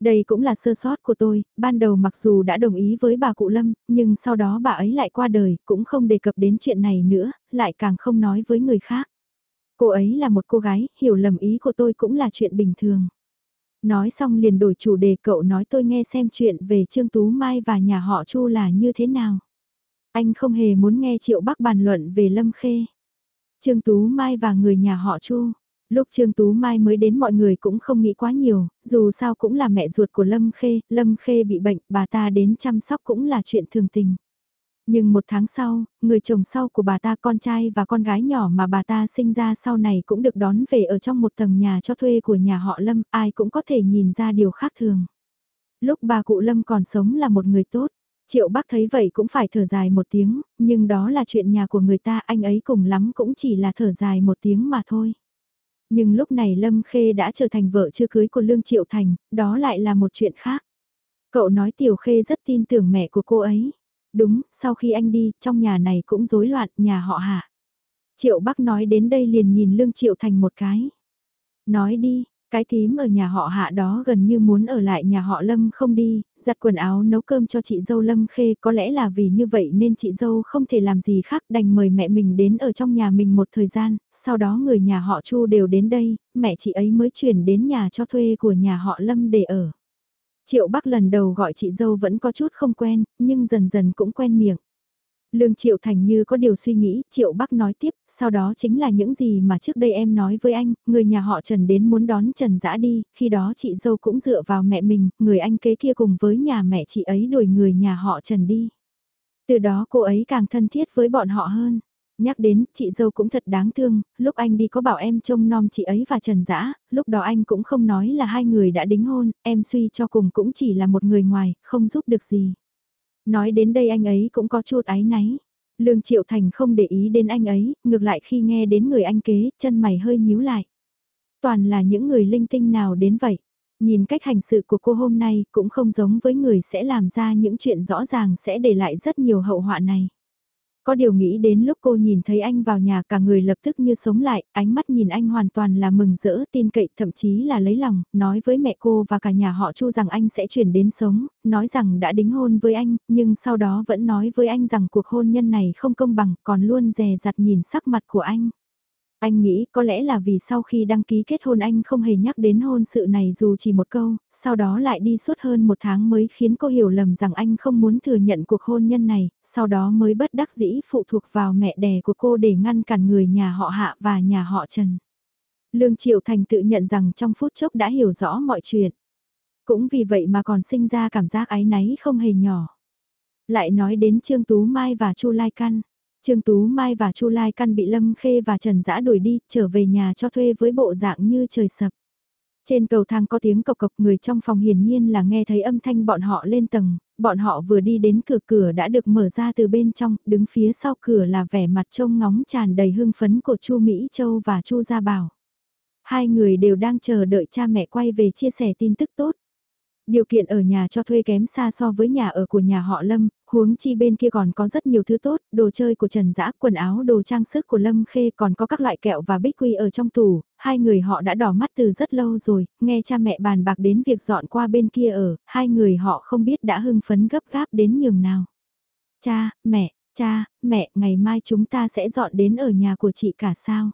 S1: Đây cũng là sơ sót của tôi, ban đầu mặc dù đã đồng ý với bà cụ Lâm, nhưng sau đó bà ấy lại qua đời, cũng không đề cập đến chuyện này nữa, lại càng không nói với người khác. Cô ấy là một cô gái, hiểu lầm ý của tôi cũng là chuyện bình thường. Nói xong liền đổi chủ đề cậu nói tôi nghe xem chuyện về Trương Tú Mai và nhà họ Chu là như thế nào. Anh không hề muốn nghe Triệu Bắc bàn luận về Lâm Khê. Trương Tú Mai và người nhà họ Chu. Lúc Trương Tú Mai mới đến mọi người cũng không nghĩ quá nhiều, dù sao cũng là mẹ ruột của Lâm Khê, Lâm Khê bị bệnh, bà ta đến chăm sóc cũng là chuyện thường tình. Nhưng một tháng sau, người chồng sau của bà ta con trai và con gái nhỏ mà bà ta sinh ra sau này cũng được đón về ở trong một tầng nhà cho thuê của nhà họ Lâm, ai cũng có thể nhìn ra điều khác thường. Lúc bà cụ Lâm còn sống là một người tốt, Triệu Bắc thấy vậy cũng phải thở dài một tiếng, nhưng đó là chuyện nhà của người ta, anh ấy cùng lắm cũng chỉ là thở dài một tiếng mà thôi. Nhưng lúc này Lâm Khê đã trở thành vợ chưa cưới của Lương Triệu Thành, đó lại là một chuyện khác. Cậu nói Tiểu Khê rất tin tưởng mẹ của cô ấy. Đúng, sau khi anh đi, trong nhà này cũng rối loạn, nhà họ hạ. Triệu Bắc nói đến đây liền nhìn Lương Triệu Thành một cái. Nói đi, cái thím ở nhà họ hạ đó gần như muốn ở lại nhà họ Lâm không đi, giặt quần áo nấu cơm cho chị dâu Lâm Khê có lẽ là vì như vậy nên chị dâu không thể làm gì khác đành mời mẹ mình đến ở trong nhà mình một thời gian, sau đó người nhà họ Chu đều đến đây, mẹ chị ấy mới chuyển đến nhà cho thuê của nhà họ Lâm để ở. Triệu Bắc lần đầu gọi chị dâu vẫn có chút không quen, nhưng dần dần cũng quen miệng. Lương Triệu Thành như có điều suy nghĩ, Triệu Bắc nói tiếp, sau đó chính là những gì mà trước đây em nói với anh, người nhà họ Trần đến muốn đón Trần Dã đi, khi đó chị dâu cũng dựa vào mẹ mình, người anh kế kia cùng với nhà mẹ chị ấy đuổi người nhà họ Trần đi. Từ đó cô ấy càng thân thiết với bọn họ hơn. Nhắc đến, chị dâu cũng thật đáng thương, lúc anh đi có bảo em trông nom chị ấy và Trần Dã, lúc đó anh cũng không nói là hai người đã đính hôn, em suy cho cùng cũng chỉ là một người ngoài, không giúp được gì. Nói đến đây anh ấy cũng có chút ái náy. Lương Triệu Thành không để ý đến anh ấy, ngược lại khi nghe đến người anh kế, chân mày hơi nhíu lại. Toàn là những người linh tinh nào đến vậy. Nhìn cách hành sự của cô hôm nay cũng không giống với người sẽ làm ra những chuyện rõ ràng sẽ để lại rất nhiều hậu họa này. Có điều nghĩ đến lúc cô nhìn thấy anh vào nhà cả người lập tức như sống lại, ánh mắt nhìn anh hoàn toàn là mừng rỡ, tin cậy, thậm chí là lấy lòng, nói với mẹ cô và cả nhà họ Chu rằng anh sẽ chuyển đến sống, nói rằng đã đính hôn với anh, nhưng sau đó vẫn nói với anh rằng cuộc hôn nhân này không công bằng, còn luôn dè dặt nhìn sắc mặt của anh. Anh nghĩ có lẽ là vì sau khi đăng ký kết hôn anh không hề nhắc đến hôn sự này dù chỉ một câu, sau đó lại đi suốt hơn một tháng mới khiến cô hiểu lầm rằng anh không muốn thừa nhận cuộc hôn nhân này, sau đó mới bất đắc dĩ phụ thuộc vào mẹ đẻ của cô để ngăn cản người nhà họ Hạ và nhà họ Trần. Lương Triệu Thành tự nhận rằng trong phút chốc đã hiểu rõ mọi chuyện. Cũng vì vậy mà còn sinh ra cảm giác ái náy không hề nhỏ. Lại nói đến Trương Tú Mai và Chu Lai Căn. Trương Tú Mai và Chu Lai Căn bị Lâm Khê và Trần Dã đuổi đi, trở về nhà cho thuê với bộ dạng như trời sập. Trên cầu thang có tiếng cộc cộc người trong phòng hiển nhiên là nghe thấy âm thanh bọn họ lên tầng, bọn họ vừa đi đến cửa cửa đã được mở ra từ bên trong, đứng phía sau cửa là vẻ mặt trông ngóng tràn đầy hưng phấn của Chu Mỹ Châu và Chu Gia Bảo. Hai người đều đang chờ đợi cha mẹ quay về chia sẻ tin tức tốt. Điều kiện ở nhà cho thuê kém xa so với nhà ở của nhà họ Lâm, huống chi bên kia còn có rất nhiều thứ tốt, đồ chơi của Trần Dã, quần áo đồ trang sức của Lâm Khê còn có các loại kẹo và bích quy ở trong tủ, hai người họ đã đỏ mắt từ rất lâu rồi, nghe cha mẹ bàn bạc đến việc dọn qua bên kia ở, hai người họ không biết đã hưng phấn gấp gáp đến nhường nào. Cha, mẹ, cha, mẹ, ngày mai chúng ta sẽ dọn đến ở nhà của chị cả sao?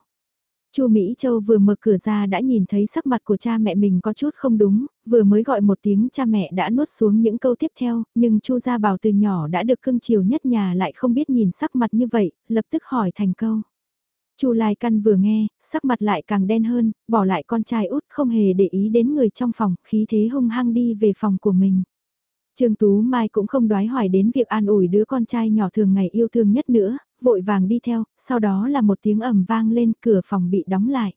S1: Chu Mỹ Châu vừa mở cửa ra đã nhìn thấy sắc mặt của cha mẹ mình có chút không đúng, vừa mới gọi một tiếng cha mẹ đã nuốt xuống những câu tiếp theo, nhưng Chu Gia Bảo từ nhỏ đã được cưng chiều nhất nhà lại không biết nhìn sắc mặt như vậy, lập tức hỏi thành câu. Chu Lai Căn vừa nghe, sắc mặt lại càng đen hơn, bỏ lại con trai út không hề để ý đến người trong phòng, khí thế hung hăng đi về phòng của mình. Trương Tú Mai cũng không đoái hỏi đến việc an ủi đứa con trai nhỏ thường ngày yêu thương nhất nữa, vội vàng đi theo, sau đó là một tiếng ầm vang lên cửa phòng bị đóng lại.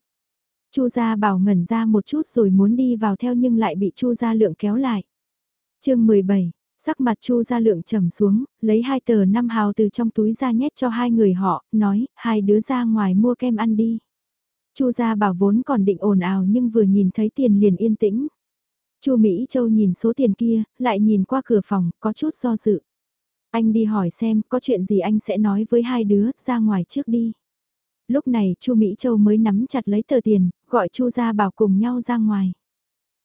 S1: Chu Gia Bảo ngẩn ra một chút rồi muốn đi vào theo nhưng lại bị Chu Gia Lượng kéo lại. chương 17, sắc mặt Chu Gia Lượng trầm xuống, lấy hai tờ năm hào từ trong túi ra nhét cho hai người họ, nói, hai đứa ra ngoài mua kem ăn đi. Chu Gia Bảo vốn còn định ồn ào nhưng vừa nhìn thấy tiền liền yên tĩnh. Chu Mỹ Châu nhìn số tiền kia, lại nhìn qua cửa phòng, có chút do dự. Anh đi hỏi xem có chuyện gì anh sẽ nói với hai đứa, ra ngoài trước đi. Lúc này Chu Mỹ Châu mới nắm chặt lấy tờ tiền, gọi Chu Gia Bảo cùng nhau ra ngoài.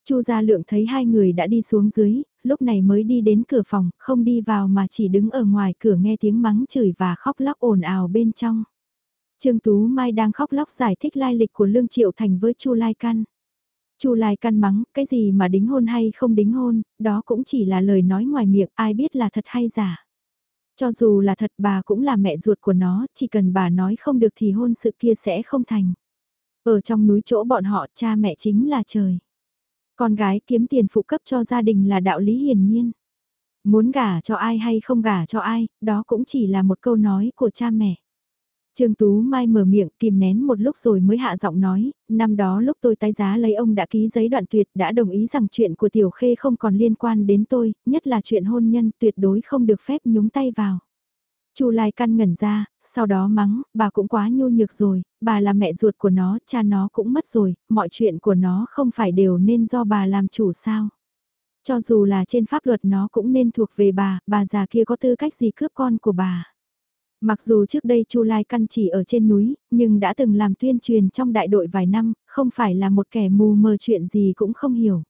S1: Chu Gia Lượng thấy hai người đã đi xuống dưới, lúc này mới đi đến cửa phòng, không đi vào mà chỉ đứng ở ngoài cửa nghe tiếng mắng chửi và khóc lóc ồn ào bên trong. Trương Tú Mai đang khóc lóc giải thích lai lịch của Lương Triệu Thành với Chu Lai Căn. Chu Lai căn mắng, cái gì mà đính hôn hay không đính hôn, đó cũng chỉ là lời nói ngoài miệng, ai biết là thật hay giả. Cho dù là thật bà cũng là mẹ ruột của nó, chỉ cần bà nói không được thì hôn sự kia sẽ không thành. Ở trong núi chỗ bọn họ cha mẹ chính là trời. Con gái kiếm tiền phụ cấp cho gia đình là đạo lý hiển nhiên. Muốn gả cho ai hay không gả cho ai, đó cũng chỉ là một câu nói của cha mẹ. Trương Tú Mai mở miệng kìm nén một lúc rồi mới hạ giọng nói, năm đó lúc tôi tái giá lấy ông đã ký giấy đoạn tuyệt đã đồng ý rằng chuyện của Tiểu Khê không còn liên quan đến tôi, nhất là chuyện hôn nhân tuyệt đối không được phép nhúng tay vào. Chu Lai căn ngẩn ra, sau đó mắng, bà cũng quá nhu nhược rồi, bà là mẹ ruột của nó, cha nó cũng mất rồi, mọi chuyện của nó không phải đều nên do bà làm chủ sao. Cho dù là trên pháp luật nó cũng nên thuộc về bà, bà già kia có tư cách gì cướp con của bà. Mặc dù trước đây Chu Lai Căn chỉ ở trên núi, nhưng đã từng làm tuyên truyền trong đại đội vài năm, không phải là một kẻ mù mờ chuyện gì cũng không hiểu.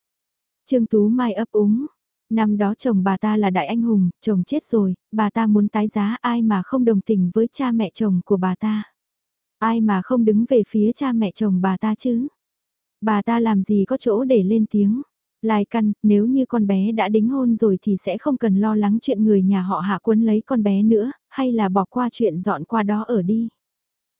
S1: Trương Tú Mai ấp úng, năm đó chồng bà ta là đại anh hùng, chồng chết rồi, bà ta muốn tái giá ai mà không đồng tình với cha mẹ chồng của bà ta. Ai mà không đứng về phía cha mẹ chồng bà ta chứ. Bà ta làm gì có chỗ để lên tiếng. Lai căn, nếu như con bé đã đính hôn rồi thì sẽ không cần lo lắng chuyện người nhà họ hạ quân lấy con bé nữa, hay là bỏ qua chuyện dọn qua đó ở đi.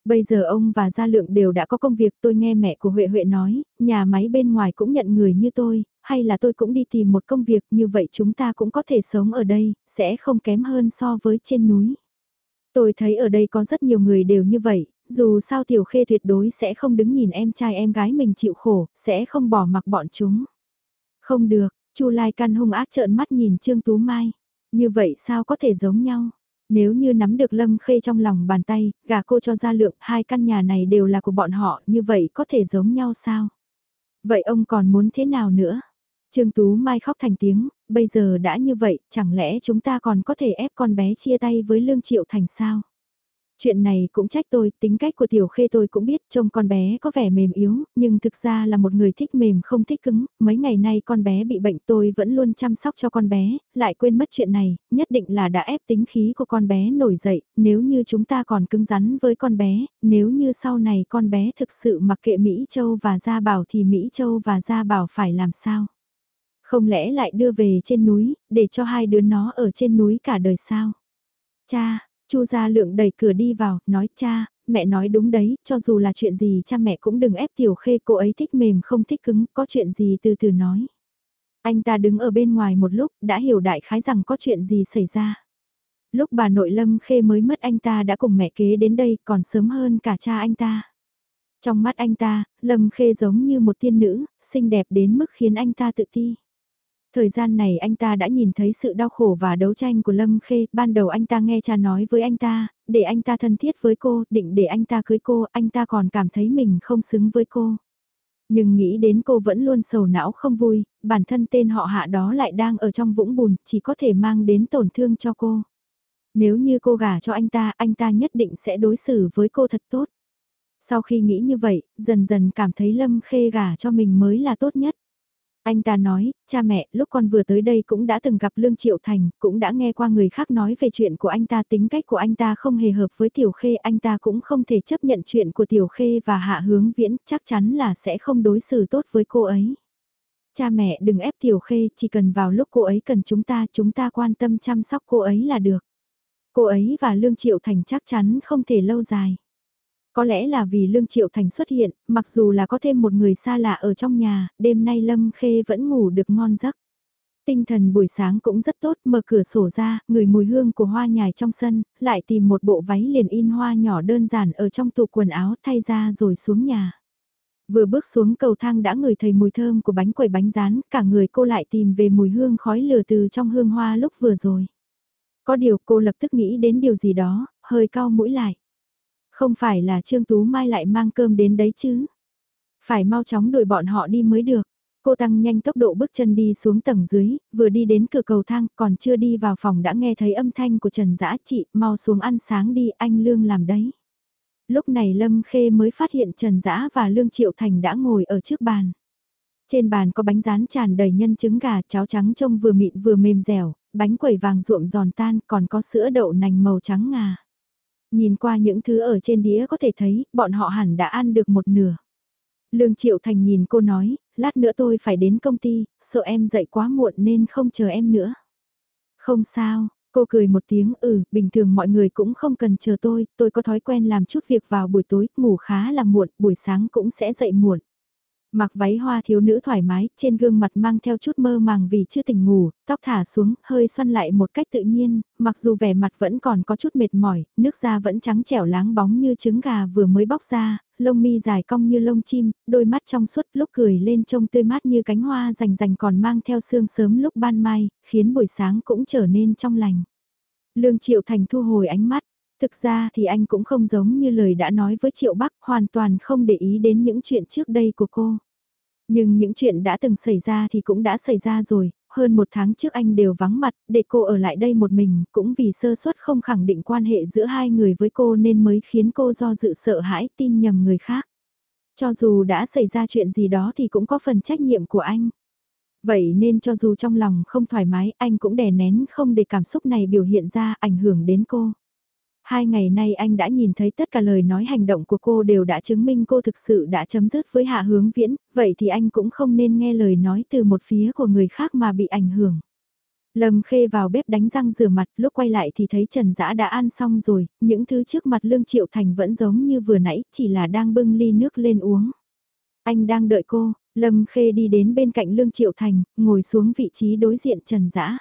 S1: Bây giờ ông và Gia Lượng đều đã có công việc tôi nghe mẹ của Huệ Huệ nói, nhà máy bên ngoài cũng nhận người như tôi, hay là tôi cũng đi tìm một công việc như vậy chúng ta cũng có thể sống ở đây, sẽ không kém hơn so với trên núi. Tôi thấy ở đây có rất nhiều người đều như vậy, dù sao Tiểu Khê tuyệt đối sẽ không đứng nhìn em trai em gái mình chịu khổ, sẽ không bỏ mặc bọn chúng. Không được, Chu Lai Căn hung ác trợn mắt nhìn Trương Tú Mai. Như vậy sao có thể giống nhau? Nếu như nắm được Lâm Khê trong lòng bàn tay, gà cô cho ra lượng hai căn nhà này đều là của bọn họ, như vậy có thể giống nhau sao? Vậy ông còn muốn thế nào nữa? Trương Tú Mai khóc thành tiếng, bây giờ đã như vậy, chẳng lẽ chúng ta còn có thể ép con bé chia tay với Lương Triệu Thành sao? Chuyện này cũng trách tôi, tính cách của tiểu khê tôi cũng biết, trông con bé có vẻ mềm yếu, nhưng thực ra là một người thích mềm không thích cứng, mấy ngày nay con bé bị bệnh tôi vẫn luôn chăm sóc cho con bé, lại quên mất chuyện này, nhất định là đã ép tính khí của con bé nổi dậy, nếu như chúng ta còn cứng rắn với con bé, nếu như sau này con bé thực sự mặc kệ Mỹ Châu và Gia Bảo thì Mỹ Châu và Gia Bảo phải làm sao? Không lẽ lại đưa về trên núi, để cho hai đứa nó ở trên núi cả đời sao? Cha, Chu Gia Lượng đẩy cửa đi vào, nói cha, mẹ nói đúng đấy, cho dù là chuyện gì cha mẹ cũng đừng ép tiểu khê cô ấy thích mềm không thích cứng, có chuyện gì từ từ nói. Anh ta đứng ở bên ngoài một lúc, đã hiểu đại khái rằng có chuyện gì xảy ra. Lúc bà nội Lâm Khê mới mất anh ta đã cùng mẹ kế đến đây còn sớm hơn cả cha anh ta. Trong mắt anh ta, Lâm Khê giống như một tiên nữ, xinh đẹp đến mức khiến anh ta tự ti. Thời gian này anh ta đã nhìn thấy sự đau khổ và đấu tranh của Lâm Khê, ban đầu anh ta nghe cha nói với anh ta, để anh ta thân thiết với cô, định để anh ta cưới cô, anh ta còn cảm thấy mình không xứng với cô. Nhưng nghĩ đến cô vẫn luôn sầu não không vui, bản thân tên họ hạ đó lại đang ở trong vũng bùn, chỉ có thể mang đến tổn thương cho cô. Nếu như cô gả cho anh ta, anh ta nhất định sẽ đối xử với cô thật tốt. Sau khi nghĩ như vậy, dần dần cảm thấy Lâm Khê gả cho mình mới là tốt nhất. Anh ta nói, cha mẹ, lúc con vừa tới đây cũng đã từng gặp Lương Triệu Thành, cũng đã nghe qua người khác nói về chuyện của anh ta tính cách của anh ta không hề hợp với Tiểu Khê, anh ta cũng không thể chấp nhận chuyện của Tiểu Khê và Hạ Hướng Viễn, chắc chắn là sẽ không đối xử tốt với cô ấy. Cha mẹ đừng ép Tiểu Khê, chỉ cần vào lúc cô ấy cần chúng ta, chúng ta quan tâm chăm sóc cô ấy là được. Cô ấy và Lương Triệu Thành chắc chắn không thể lâu dài. Có lẽ là vì Lương Triệu Thành xuất hiện, mặc dù là có thêm một người xa lạ ở trong nhà, đêm nay Lâm Khê vẫn ngủ được ngon giấc. Tinh thần buổi sáng cũng rất tốt, mở cửa sổ ra, người mùi hương của hoa nhài trong sân, lại tìm một bộ váy liền in hoa nhỏ đơn giản ở trong tủ quần áo thay ra rồi xuống nhà. Vừa bước xuống cầu thang đã ngửi thấy mùi thơm của bánh quẩy bánh rán, cả người cô lại tìm về mùi hương khói lửa từ trong hương hoa lúc vừa rồi. Có điều cô lập tức nghĩ đến điều gì đó, hơi cao mũi lại. Không phải là Trương Tú Mai lại mang cơm đến đấy chứ. Phải mau chóng đuổi bọn họ đi mới được. Cô tăng nhanh tốc độ bước chân đi xuống tầng dưới, vừa đi đến cửa cầu thang, còn chưa đi vào phòng đã nghe thấy âm thanh của Trần Dã chị, mau xuống ăn sáng đi, anh Lương làm đấy. Lúc này Lâm Khê mới phát hiện Trần Dã và Lương Triệu Thành đã ngồi ở trước bàn. Trên bàn có bánh rán tràn đầy nhân trứng gà, cháo trắng trông vừa mịn vừa mềm dẻo, bánh quẩy vàng ruộm giòn tan, còn có sữa đậu nành màu trắng ngà. Nhìn qua những thứ ở trên đĩa có thể thấy, bọn họ hẳn đã ăn được một nửa. Lương Triệu Thành nhìn cô nói, lát nữa tôi phải đến công ty, sợ em dậy quá muộn nên không chờ em nữa. Không sao, cô cười một tiếng ừ, bình thường mọi người cũng không cần chờ tôi, tôi có thói quen làm chút việc vào buổi tối, ngủ khá là muộn, buổi sáng cũng sẽ dậy muộn. Mặc váy hoa thiếu nữ thoải mái, trên gương mặt mang theo chút mơ màng vì chưa tỉnh ngủ, tóc thả xuống, hơi xoăn lại một cách tự nhiên, mặc dù vẻ mặt vẫn còn có chút mệt mỏi, nước da vẫn trắng trẻo láng bóng như trứng gà vừa mới bóc ra, lông mi dài cong như lông chim, đôi mắt trong suốt lúc cười lên trông tươi mát như cánh hoa rành rành còn mang theo sương sớm lúc ban mai, khiến buổi sáng cũng trở nên trong lành. Lương Triệu Thành thu hồi ánh mắt, Thực ra thì anh cũng không giống như lời đã nói với Triệu Bắc, hoàn toàn không để ý đến những chuyện trước đây của cô. Nhưng những chuyện đã từng xảy ra thì cũng đã xảy ra rồi, hơn một tháng trước anh đều vắng mặt, để cô ở lại đây một mình, cũng vì sơ suất không khẳng định quan hệ giữa hai người với cô nên mới khiến cô do dự sợ hãi tin nhầm người khác. Cho dù đã xảy ra chuyện gì đó thì cũng có phần trách nhiệm của anh. Vậy nên cho dù trong lòng không thoải mái, anh cũng đè nén không để cảm xúc này biểu hiện ra ảnh hưởng đến cô. Hai ngày nay anh đã nhìn thấy tất cả lời nói hành động của cô đều đã chứng minh cô thực sự đã chấm dứt với hạ hướng viễn, vậy thì anh cũng không nên nghe lời nói từ một phía của người khác mà bị ảnh hưởng. Lâm Khê vào bếp đánh răng rửa mặt, lúc quay lại thì thấy Trần Dã đã ăn xong rồi, những thứ trước mặt Lương Triệu Thành vẫn giống như vừa nãy, chỉ là đang bưng ly nước lên uống. Anh đang đợi cô, Lâm Khê đi đến bên cạnh Lương Triệu Thành, ngồi xuống vị trí đối diện Trần Dã.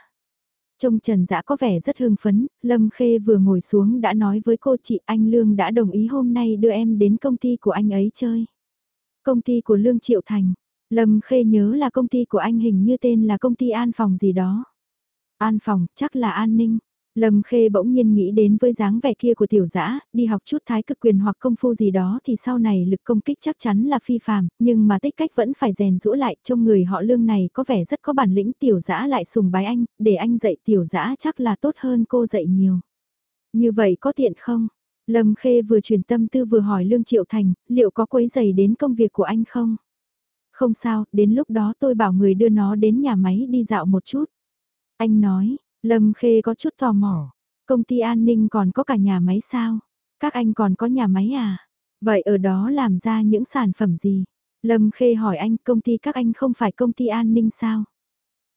S1: Trông Trần Dã có vẻ rất hưng phấn, Lâm Khê vừa ngồi xuống đã nói với cô chị anh Lương đã đồng ý hôm nay đưa em đến công ty của anh ấy chơi. Công ty của Lương Triệu Thành, Lâm Khê nhớ là công ty của anh hình như tên là công ty An Phòng gì đó. An Phòng, chắc là an ninh. Lâm Khê bỗng nhiên nghĩ đến với dáng vẻ kia của tiểu dã, đi học chút thái cực quyền hoặc công phu gì đó thì sau này lực công kích chắc chắn là phi phàm, nhưng mà tích cách vẫn phải rèn rũa lại, trong người họ lương này có vẻ rất có bản lĩnh tiểu dã lại sùng bái anh, để anh dạy tiểu dã chắc là tốt hơn cô dạy nhiều. Như vậy có tiện không? Lâm Khê vừa truyền tâm tư vừa hỏi Lương Triệu Thành, liệu có quấy giày đến công việc của anh không? Không sao, đến lúc đó tôi bảo người đưa nó đến nhà máy đi dạo một chút. Anh nói, Lâm Khê có chút tò mò, công ty an ninh còn có cả nhà máy sao? Các anh còn có nhà máy à? Vậy ở đó làm ra những sản phẩm gì? Lâm Khê hỏi anh công ty các anh không phải công ty an ninh sao?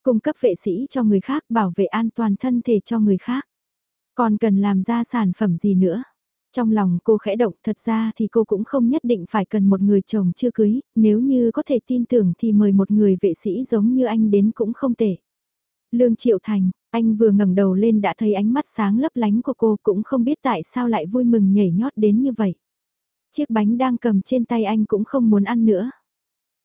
S1: Cung cấp vệ sĩ cho người khác bảo vệ an toàn thân thể cho người khác. Còn cần làm ra sản phẩm gì nữa? Trong lòng cô khẽ động thật ra thì cô cũng không nhất định phải cần một người chồng chưa cưới, nếu như có thể tin tưởng thì mời một người vệ sĩ giống như anh đến cũng không tệ. Lương Triệu Thành, anh vừa ngẩng đầu lên đã thấy ánh mắt sáng lấp lánh của cô cũng không biết tại sao lại vui mừng nhảy nhót đến như vậy. Chiếc bánh đang cầm trên tay anh cũng không muốn ăn nữa.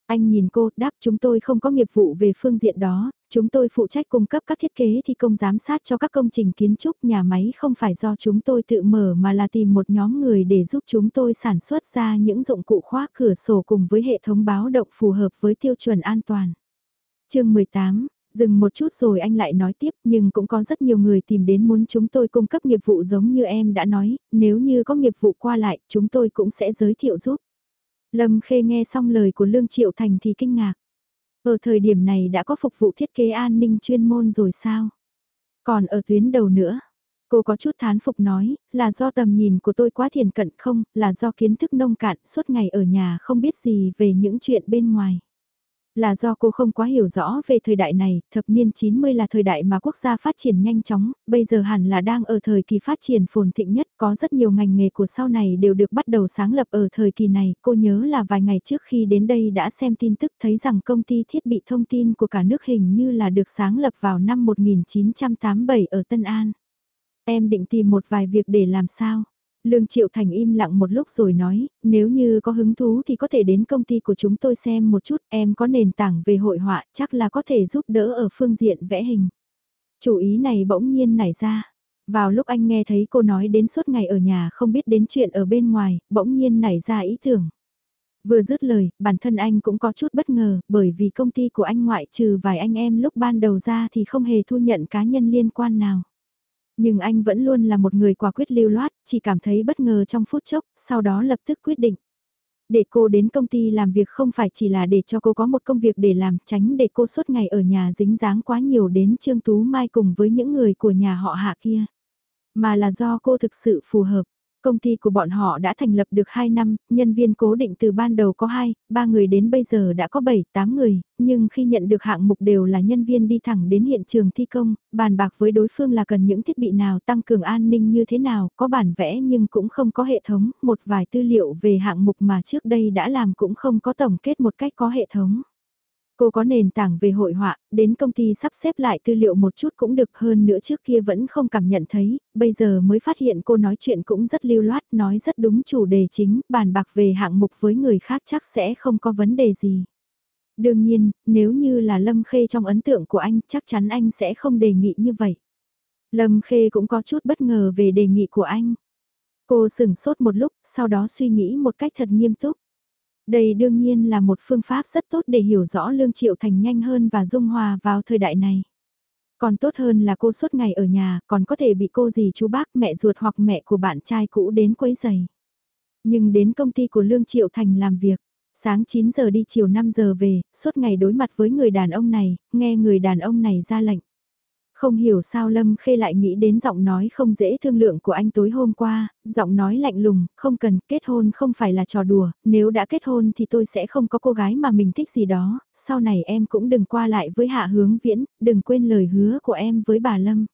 S1: Anh nhìn cô, đáp chúng tôi không có nghiệp vụ về phương diện đó, chúng tôi phụ trách cung cấp các thiết kế thi công giám sát cho các công trình kiến trúc nhà máy không phải do chúng tôi tự mở mà là tìm một nhóm người để giúp chúng tôi sản xuất ra những dụng cụ khóa cửa sổ cùng với hệ thống báo động phù hợp với tiêu chuẩn an toàn. chương 18, Dừng một chút rồi anh lại nói tiếp nhưng cũng có rất nhiều người tìm đến muốn chúng tôi cung cấp nghiệp vụ giống như em đã nói, nếu như có nghiệp vụ qua lại chúng tôi cũng sẽ giới thiệu giúp. Lâm Khê nghe xong lời của Lương Triệu Thành thì kinh ngạc. Ở thời điểm này đã có phục vụ thiết kế an ninh chuyên môn rồi sao? Còn ở tuyến đầu nữa, cô có chút thán phục nói, là do tầm nhìn của tôi quá thiền cận không, là do kiến thức nông cạn suốt ngày ở nhà không biết gì về những chuyện bên ngoài. Là do cô không quá hiểu rõ về thời đại này, thập niên 90 là thời đại mà quốc gia phát triển nhanh chóng, bây giờ hẳn là đang ở thời kỳ phát triển phồn thịnh nhất, có rất nhiều ngành nghề của sau này đều được bắt đầu sáng lập ở thời kỳ này. Cô nhớ là vài ngày trước khi đến đây đã xem tin tức thấy rằng công ty thiết bị thông tin của cả nước hình như là được sáng lập vào năm 1987 ở Tân An. Em định tìm một vài việc để làm sao? Lương Triệu Thành im lặng một lúc rồi nói, nếu như có hứng thú thì có thể đến công ty của chúng tôi xem một chút, em có nền tảng về hội họa, chắc là có thể giúp đỡ ở phương diện vẽ hình. Chủ ý này bỗng nhiên nảy ra. Vào lúc anh nghe thấy cô nói đến suốt ngày ở nhà không biết đến chuyện ở bên ngoài, bỗng nhiên nảy ra ý tưởng. Vừa dứt lời, bản thân anh cũng có chút bất ngờ, bởi vì công ty của anh ngoại trừ vài anh em lúc ban đầu ra thì không hề thu nhận cá nhân liên quan nào. Nhưng anh vẫn luôn là một người quả quyết lưu loát, chỉ cảm thấy bất ngờ trong phút chốc, sau đó lập tức quyết định. Để cô đến công ty làm việc không phải chỉ là để cho cô có một công việc để làm, tránh để cô suốt ngày ở nhà dính dáng quá nhiều đến Trương Tú Mai cùng với những người của nhà họ hạ kia. Mà là do cô thực sự phù hợp. Công ty của bọn họ đã thành lập được 2 năm, nhân viên cố định từ ban đầu có 2, 3 người đến bây giờ đã có 7, 8 người, nhưng khi nhận được hạng mục đều là nhân viên đi thẳng đến hiện trường thi công, bàn bạc với đối phương là cần những thiết bị nào tăng cường an ninh như thế nào, có bản vẽ nhưng cũng không có hệ thống, một vài tư liệu về hạng mục mà trước đây đã làm cũng không có tổng kết một cách có hệ thống. Cô có nền tảng về hội họa, đến công ty sắp xếp lại tư liệu một chút cũng được hơn nữa trước kia vẫn không cảm nhận thấy, bây giờ mới phát hiện cô nói chuyện cũng rất lưu loát, nói rất đúng chủ đề chính, bàn bạc về hạng mục với người khác chắc sẽ không có vấn đề gì. Đương nhiên, nếu như là Lâm Khê trong ấn tượng của anh chắc chắn anh sẽ không đề nghị như vậy. Lâm Khê cũng có chút bất ngờ về đề nghị của anh. Cô sửng sốt một lúc, sau đó suy nghĩ một cách thật nghiêm túc. Đây đương nhiên là một phương pháp rất tốt để hiểu rõ Lương Triệu Thành nhanh hơn và dung hòa vào thời đại này. Còn tốt hơn là cô suốt ngày ở nhà, còn có thể bị cô gì chú bác mẹ ruột hoặc mẹ của bạn trai cũ đến quấy giày. Nhưng đến công ty của Lương Triệu Thành làm việc, sáng 9 giờ đi chiều 5 giờ về, suốt ngày đối mặt với người đàn ông này, nghe người đàn ông này ra lệnh. Không hiểu sao Lâm Khê lại nghĩ đến giọng nói không dễ thương lượng của anh tối hôm qua, giọng nói lạnh lùng, không cần, kết hôn không phải là trò đùa, nếu đã kết hôn thì tôi sẽ không có cô gái mà mình thích gì đó, sau này em cũng đừng qua lại với hạ hướng viễn, đừng quên lời hứa của em với bà Lâm.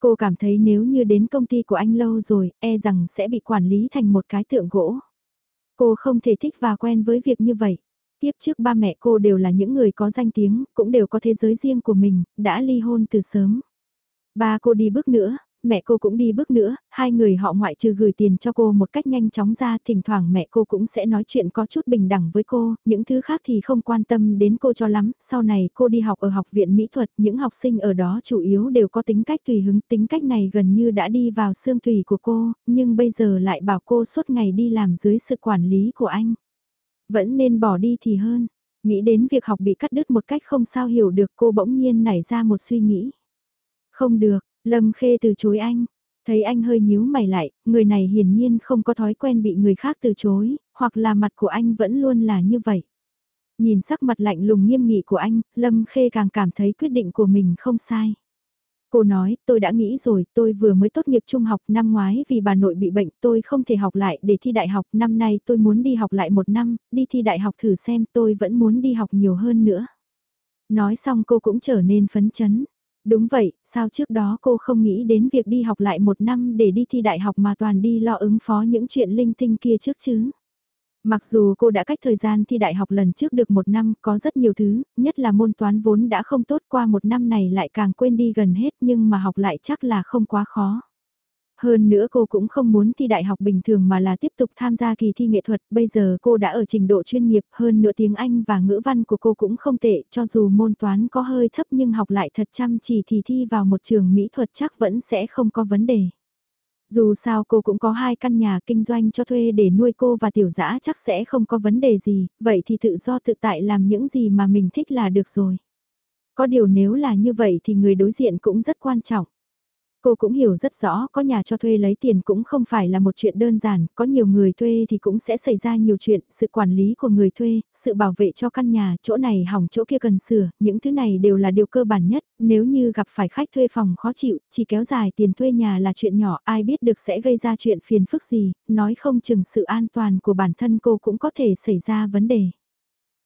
S1: Cô cảm thấy nếu như đến công ty của anh lâu rồi, e rằng sẽ bị quản lý thành một cái tượng gỗ. Cô không thể thích và quen với việc như vậy. Tiếp trước ba mẹ cô đều là những người có danh tiếng, cũng đều có thế giới riêng của mình, đã ly hôn từ sớm. Ba cô đi bước nữa, mẹ cô cũng đi bước nữa, hai người họ ngoại trừ gửi tiền cho cô một cách nhanh chóng ra, thỉnh thoảng mẹ cô cũng sẽ nói chuyện có chút bình đẳng với cô, những thứ khác thì không quan tâm đến cô cho lắm, sau này cô đi học ở học viện mỹ thuật, những học sinh ở đó chủ yếu đều có tính cách tùy hứng, tính cách này gần như đã đi vào xương tùy của cô, nhưng bây giờ lại bảo cô suốt ngày đi làm dưới sự quản lý của anh. Vẫn nên bỏ đi thì hơn. Nghĩ đến việc học bị cắt đứt một cách không sao hiểu được cô bỗng nhiên nảy ra một suy nghĩ. Không được, Lâm Khê từ chối anh. Thấy anh hơi nhíu mày lại, người này hiển nhiên không có thói quen bị người khác từ chối, hoặc là mặt của anh vẫn luôn là như vậy. Nhìn sắc mặt lạnh lùng nghiêm nghị của anh, Lâm Khê càng cảm thấy quyết định của mình không sai. Cô nói, tôi đã nghĩ rồi, tôi vừa mới tốt nghiệp trung học năm ngoái vì bà nội bị bệnh tôi không thể học lại để thi đại học. Năm nay tôi muốn đi học lại một năm, đi thi đại học thử xem tôi vẫn muốn đi học nhiều hơn nữa. Nói xong cô cũng trở nên phấn chấn. Đúng vậy, sao trước đó cô không nghĩ đến việc đi học lại một năm để đi thi đại học mà toàn đi lo ứng phó những chuyện linh tinh kia trước chứ? Mặc dù cô đã cách thời gian thi đại học lần trước được một năm, có rất nhiều thứ, nhất là môn toán vốn đã không tốt qua một năm này lại càng quên đi gần hết nhưng mà học lại chắc là không quá khó. Hơn nữa cô cũng không muốn thi đại học bình thường mà là tiếp tục tham gia kỳ thi nghệ thuật, bây giờ cô đã ở trình độ chuyên nghiệp hơn nữa tiếng Anh và ngữ văn của cô cũng không tệ, cho dù môn toán có hơi thấp nhưng học lại thật chăm chỉ thì thi vào một trường mỹ thuật chắc vẫn sẽ không có vấn đề. Dù sao cô cũng có hai căn nhà kinh doanh cho thuê để nuôi cô và tiểu dã chắc sẽ không có vấn đề gì, vậy thì tự do tự tại làm những gì mà mình thích là được rồi. Có điều nếu là như vậy thì người đối diện cũng rất quan trọng. Cô cũng hiểu rất rõ có nhà cho thuê lấy tiền cũng không phải là một chuyện đơn giản, có nhiều người thuê thì cũng sẽ xảy ra nhiều chuyện, sự quản lý của người thuê, sự bảo vệ cho căn nhà, chỗ này hỏng chỗ kia cần sửa, những thứ này đều là điều cơ bản nhất, nếu như gặp phải khách thuê phòng khó chịu, chỉ kéo dài tiền thuê nhà là chuyện nhỏ, ai biết được sẽ gây ra chuyện phiền phức gì, nói không chừng sự an toàn của bản thân cô cũng có thể xảy ra vấn đề.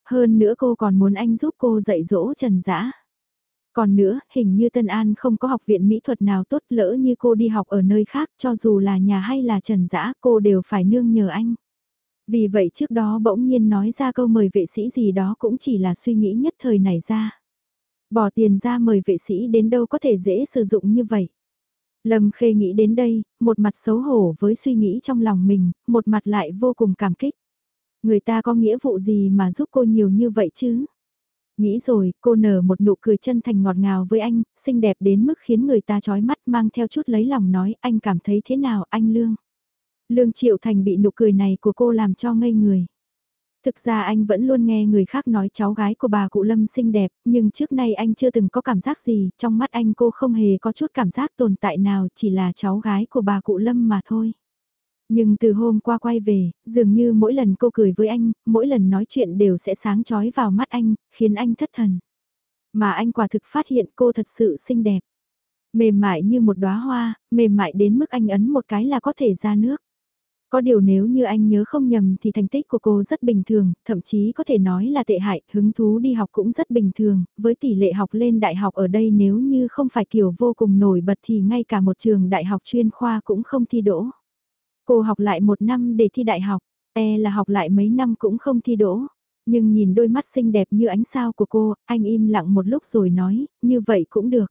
S1: Hơn nữa cô còn muốn anh giúp cô dạy dỗ Trần Dã. Còn nữa, hình như Tân An không có học viện mỹ thuật nào tốt lỡ như cô đi học ở nơi khác cho dù là nhà hay là trần dã cô đều phải nương nhờ anh. Vì vậy trước đó bỗng nhiên nói ra câu mời vệ sĩ gì đó cũng chỉ là suy nghĩ nhất thời này ra. Bỏ tiền ra mời vệ sĩ đến đâu có thể dễ sử dụng như vậy. Lâm Khê nghĩ đến đây, một mặt xấu hổ với suy nghĩ trong lòng mình, một mặt lại vô cùng cảm kích. Người ta có nghĩa vụ gì mà giúp cô nhiều như vậy chứ? Nghĩ rồi, cô nở một nụ cười chân thành ngọt ngào với anh, xinh đẹp đến mức khiến người ta chói mắt mang theo chút lấy lòng nói anh cảm thấy thế nào anh Lương. Lương Triệu Thành bị nụ cười này của cô làm cho ngây người. Thực ra anh vẫn luôn nghe người khác nói cháu gái của bà cụ Lâm xinh đẹp, nhưng trước nay anh chưa từng có cảm giác gì, trong mắt anh cô không hề có chút cảm giác tồn tại nào, chỉ là cháu gái của bà cụ Lâm mà thôi. Nhưng từ hôm qua quay về, dường như mỗi lần cô cười với anh, mỗi lần nói chuyện đều sẽ sáng chói vào mắt anh, khiến anh thất thần. Mà anh quả thực phát hiện cô thật sự xinh đẹp. Mềm mại như một đóa hoa, mềm mại đến mức anh ấn một cái là có thể ra nước. Có điều nếu như anh nhớ không nhầm thì thành tích của cô rất bình thường, thậm chí có thể nói là tệ hại, hứng thú đi học cũng rất bình thường, với tỷ lệ học lên đại học ở đây nếu như không phải kiểu vô cùng nổi bật thì ngay cả một trường đại học chuyên khoa cũng không thi đỗ. Cô học lại một năm để thi đại học, e là học lại mấy năm cũng không thi đỗ. Nhưng nhìn đôi mắt xinh đẹp như ánh sao của cô, anh im lặng một lúc rồi nói, như vậy cũng được.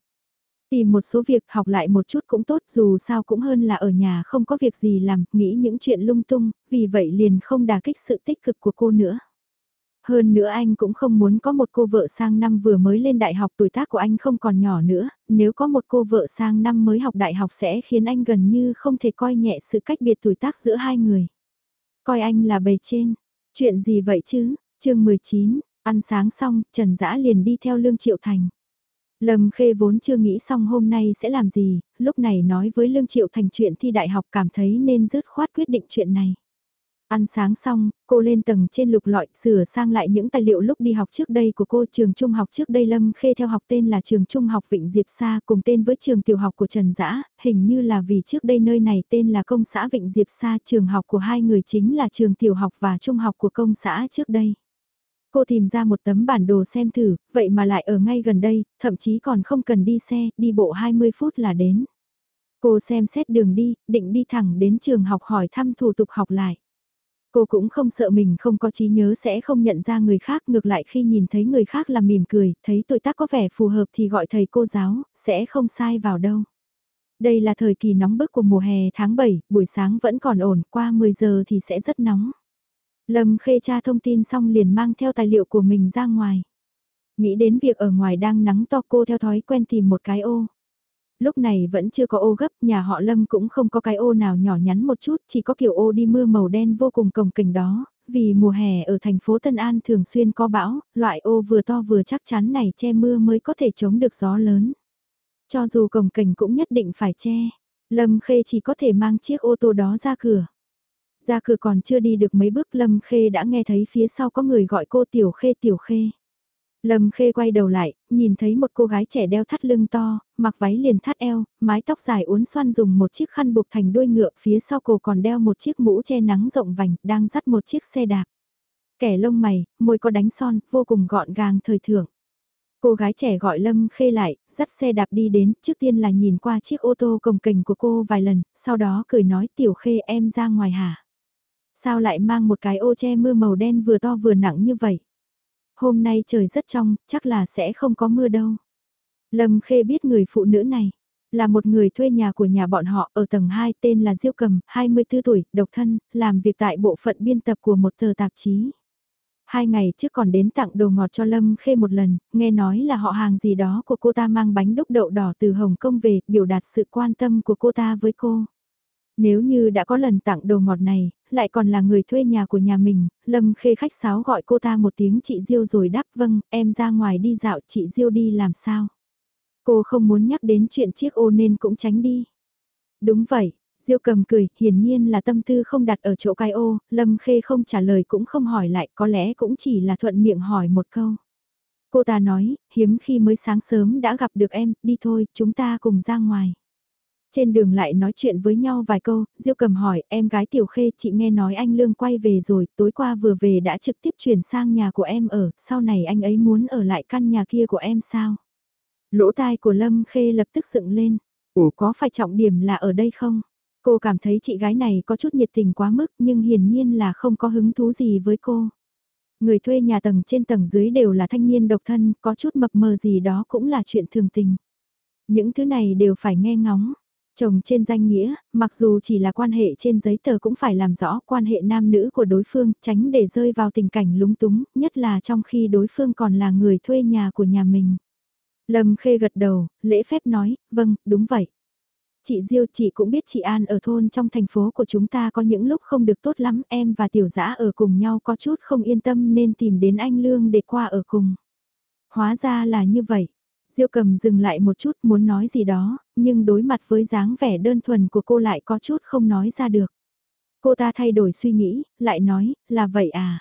S1: Tìm một số việc học lại một chút cũng tốt dù sao cũng hơn là ở nhà không có việc gì làm, nghĩ những chuyện lung tung, vì vậy liền không đà kích sự tích cực của cô nữa. Hơn nữa anh cũng không muốn có một cô vợ sang năm vừa mới lên đại học tuổi tác của anh không còn nhỏ nữa, nếu có một cô vợ sang năm mới học đại học sẽ khiến anh gần như không thể coi nhẹ sự cách biệt tuổi tác giữa hai người. Coi anh là bề trên, chuyện gì vậy chứ, chương 19, ăn sáng xong, Trần Dã liền đi theo Lương Triệu Thành. Lâm Khê vốn chưa nghĩ xong hôm nay sẽ làm gì, lúc này nói với Lương Triệu Thành chuyện thi đại học cảm thấy nên dứt khoát quyết định chuyện này. Ăn sáng xong, cô lên tầng trên lục lọi sửa sang lại những tài liệu lúc đi học trước đây của cô trường trung học trước đây Lâm Khê theo học tên là trường trung học Vịnh Diệp Sa cùng tên với trường tiểu học của Trần Dã, hình như là vì trước đây nơi này tên là công xã Vịnh Diệp Sa trường học của hai người chính là trường tiểu học và trung học của công xã trước đây. Cô tìm ra một tấm bản đồ xem thử, vậy mà lại ở ngay gần đây, thậm chí còn không cần đi xe, đi bộ 20 phút là đến. Cô xem xét đường đi, định đi thẳng đến trường học hỏi thăm thủ tục học lại. Cô cũng không sợ mình không có trí nhớ sẽ không nhận ra người khác ngược lại khi nhìn thấy người khác là mỉm cười, thấy tuổi tác có vẻ phù hợp thì gọi thầy cô giáo, sẽ không sai vào đâu. Đây là thời kỳ nóng bức của mùa hè tháng 7, buổi sáng vẫn còn ổn, qua 10 giờ thì sẽ rất nóng. Lâm khê tra thông tin xong liền mang theo tài liệu của mình ra ngoài. Nghĩ đến việc ở ngoài đang nắng to cô theo thói quen tìm một cái ô. Lúc này vẫn chưa có ô gấp, nhà họ Lâm cũng không có cái ô nào nhỏ nhắn một chút, chỉ có kiểu ô đi mưa màu đen vô cùng cồng kềnh đó, vì mùa hè ở thành phố Tân An thường xuyên có bão, loại ô vừa to vừa chắc chắn này che mưa mới có thể chống được gió lớn. Cho dù cồng kềnh cũng nhất định phải che. Lâm Khê chỉ có thể mang chiếc ô tô đó ra cửa. Ra cửa còn chưa đi được mấy bước Lâm Khê đã nghe thấy phía sau có người gọi cô Tiểu Khê Tiểu Khê. Lâm Khê quay đầu lại, nhìn thấy một cô gái trẻ đeo thắt lưng to, mặc váy liền thắt eo, mái tóc dài uốn xoăn dùng một chiếc khăn buộc thành đuôi ngựa, phía sau cô còn đeo một chiếc mũ che nắng rộng vành, đang dắt một chiếc xe đạp. Kẻ lông mày, môi có đánh son, vô cùng gọn gàng thời thượng. Cô gái trẻ gọi Lâm Khê lại, dắt xe đạp đi đến, trước tiên là nhìn qua chiếc ô tô cồng kềnh của cô vài lần, sau đó cười nói Tiểu Khê em ra ngoài hả? Sao lại mang một cái ô che mưa màu đen vừa to vừa nặng như vậy? Hôm nay trời rất trong, chắc là sẽ không có mưa đâu. Lâm Khê biết người phụ nữ này, là một người thuê nhà của nhà bọn họ ở tầng 2 tên là Diêu Cầm, 24 tuổi, độc thân, làm việc tại bộ phận biên tập của một tờ tạp chí. Hai ngày trước còn đến tặng đồ ngọt cho Lâm Khê một lần, nghe nói là họ hàng gì đó của cô ta mang bánh đúc đậu đỏ từ Hồng Kông về, biểu đạt sự quan tâm của cô ta với cô. Nếu như đã có lần tặng đồ ngọt này, lại còn là người thuê nhà của nhà mình, Lâm Khê khách sáo gọi cô ta một tiếng chị Diêu rồi đáp vâng, em ra ngoài đi dạo chị Diêu đi làm sao. Cô không muốn nhắc đến chuyện chiếc ô nên cũng tránh đi. Đúng vậy, Diêu cầm cười, hiển nhiên là tâm tư không đặt ở chỗ cái ô, Lâm Khê không trả lời cũng không hỏi lại, có lẽ cũng chỉ là thuận miệng hỏi một câu. Cô ta nói, hiếm khi mới sáng sớm đã gặp được em, đi thôi, chúng ta cùng ra ngoài. Trên đường lại nói chuyện với nhau vài câu, Diêu cầm hỏi, em gái Tiểu Khê, chị nghe nói anh Lương quay về rồi, tối qua vừa về đã trực tiếp chuyển sang nhà của em ở, sau này anh ấy muốn ở lại căn nhà kia của em sao? Lỗ tai của Lâm Khê lập tức dựng lên, ủa có phải trọng điểm là ở đây không? Cô cảm thấy chị gái này có chút nhiệt tình quá mức nhưng hiển nhiên là không có hứng thú gì với cô. Người thuê nhà tầng trên tầng dưới đều là thanh niên độc thân, có chút mập mờ gì đó cũng là chuyện thường tình. Những thứ này đều phải nghe ngóng. Chồng trên danh nghĩa, mặc dù chỉ là quan hệ trên giấy tờ cũng phải làm rõ quan hệ nam nữ của đối phương, tránh để rơi vào tình cảnh lúng túng, nhất là trong khi đối phương còn là người thuê nhà của nhà mình. Lâm Khê gật đầu, lễ phép nói, vâng, đúng vậy. Chị Diêu chị cũng biết chị An ở thôn trong thành phố của chúng ta có những lúc không được tốt lắm em và tiểu dã ở cùng nhau có chút không yên tâm nên tìm đến anh Lương để qua ở cùng. Hóa ra là như vậy. Diêu cầm dừng lại một chút muốn nói gì đó, nhưng đối mặt với dáng vẻ đơn thuần của cô lại có chút không nói ra được. Cô ta thay đổi suy nghĩ, lại nói, là vậy à.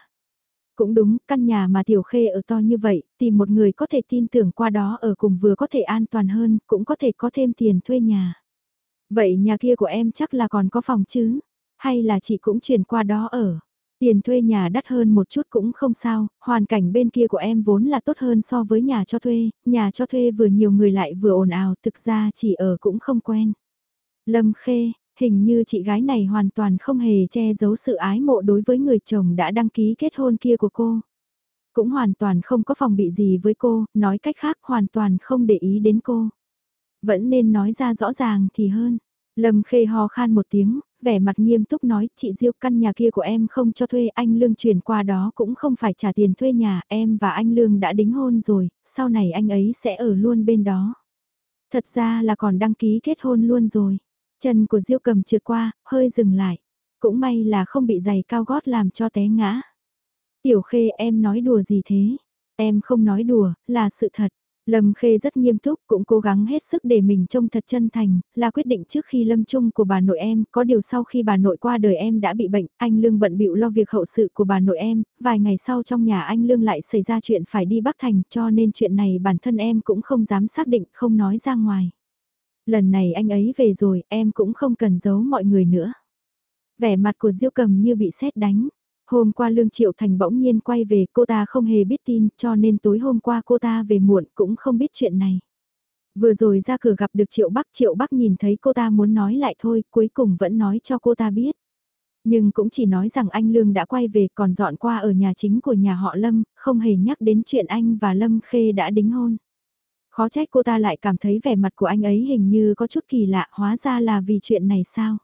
S1: Cũng đúng, căn nhà mà Tiểu Khê ở to như vậy, tìm một người có thể tin tưởng qua đó ở cùng vừa có thể an toàn hơn, cũng có thể có thêm tiền thuê nhà. Vậy nhà kia của em chắc là còn có phòng chứ? Hay là chị cũng chuyển qua đó ở? Tiền thuê nhà đắt hơn một chút cũng không sao, hoàn cảnh bên kia của em vốn là tốt hơn so với nhà cho thuê, nhà cho thuê vừa nhiều người lại vừa ồn ào, thực ra chỉ ở cũng không quen. Lâm Khê, hình như chị gái này hoàn toàn không hề che giấu sự ái mộ đối với người chồng đã đăng ký kết hôn kia của cô. Cũng hoàn toàn không có phòng bị gì với cô, nói cách khác hoàn toàn không để ý đến cô. Vẫn nên nói ra rõ ràng thì hơn. Lâm Khê ho khan một tiếng, vẻ mặt nghiêm túc nói, chị Diêu căn nhà kia của em không cho thuê, anh Lương chuyển qua đó cũng không phải trả tiền thuê nhà, em và anh Lương đã đính hôn rồi, sau này anh ấy sẽ ở luôn bên đó. Thật ra là còn đăng ký kết hôn luôn rồi. Chân của Diêu cầm trượt qua, hơi dừng lại. Cũng may là không bị giày cao gót làm cho té ngã. Tiểu Khê em nói đùa gì thế? Em không nói đùa, là sự thật. Lâm Khê rất nghiêm túc, cũng cố gắng hết sức để mình trông thật chân thành, là quyết định trước khi lâm chung của bà nội em, có điều sau khi bà nội qua đời em đã bị bệnh, anh Lương bận bịu lo việc hậu sự của bà nội em, vài ngày sau trong nhà anh Lương lại xảy ra chuyện phải đi Bắc Thành, cho nên chuyện này bản thân em cũng không dám xác định, không nói ra ngoài. Lần này anh ấy về rồi, em cũng không cần giấu mọi người nữa. Vẻ mặt của Diêu Cầm như bị sét đánh, Hôm qua Lương Triệu Thành bỗng nhiên quay về cô ta không hề biết tin cho nên tối hôm qua cô ta về muộn cũng không biết chuyện này. Vừa rồi ra cửa gặp được Triệu Bắc, Triệu Bắc nhìn thấy cô ta muốn nói lại thôi, cuối cùng vẫn nói cho cô ta biết. Nhưng cũng chỉ nói rằng anh Lương đã quay về còn dọn qua ở nhà chính của nhà họ Lâm, không hề nhắc đến chuyện anh và Lâm Khê đã đính hôn. Khó trách cô ta lại cảm thấy vẻ mặt của anh ấy hình như có chút kỳ lạ, hóa ra là vì chuyện này sao?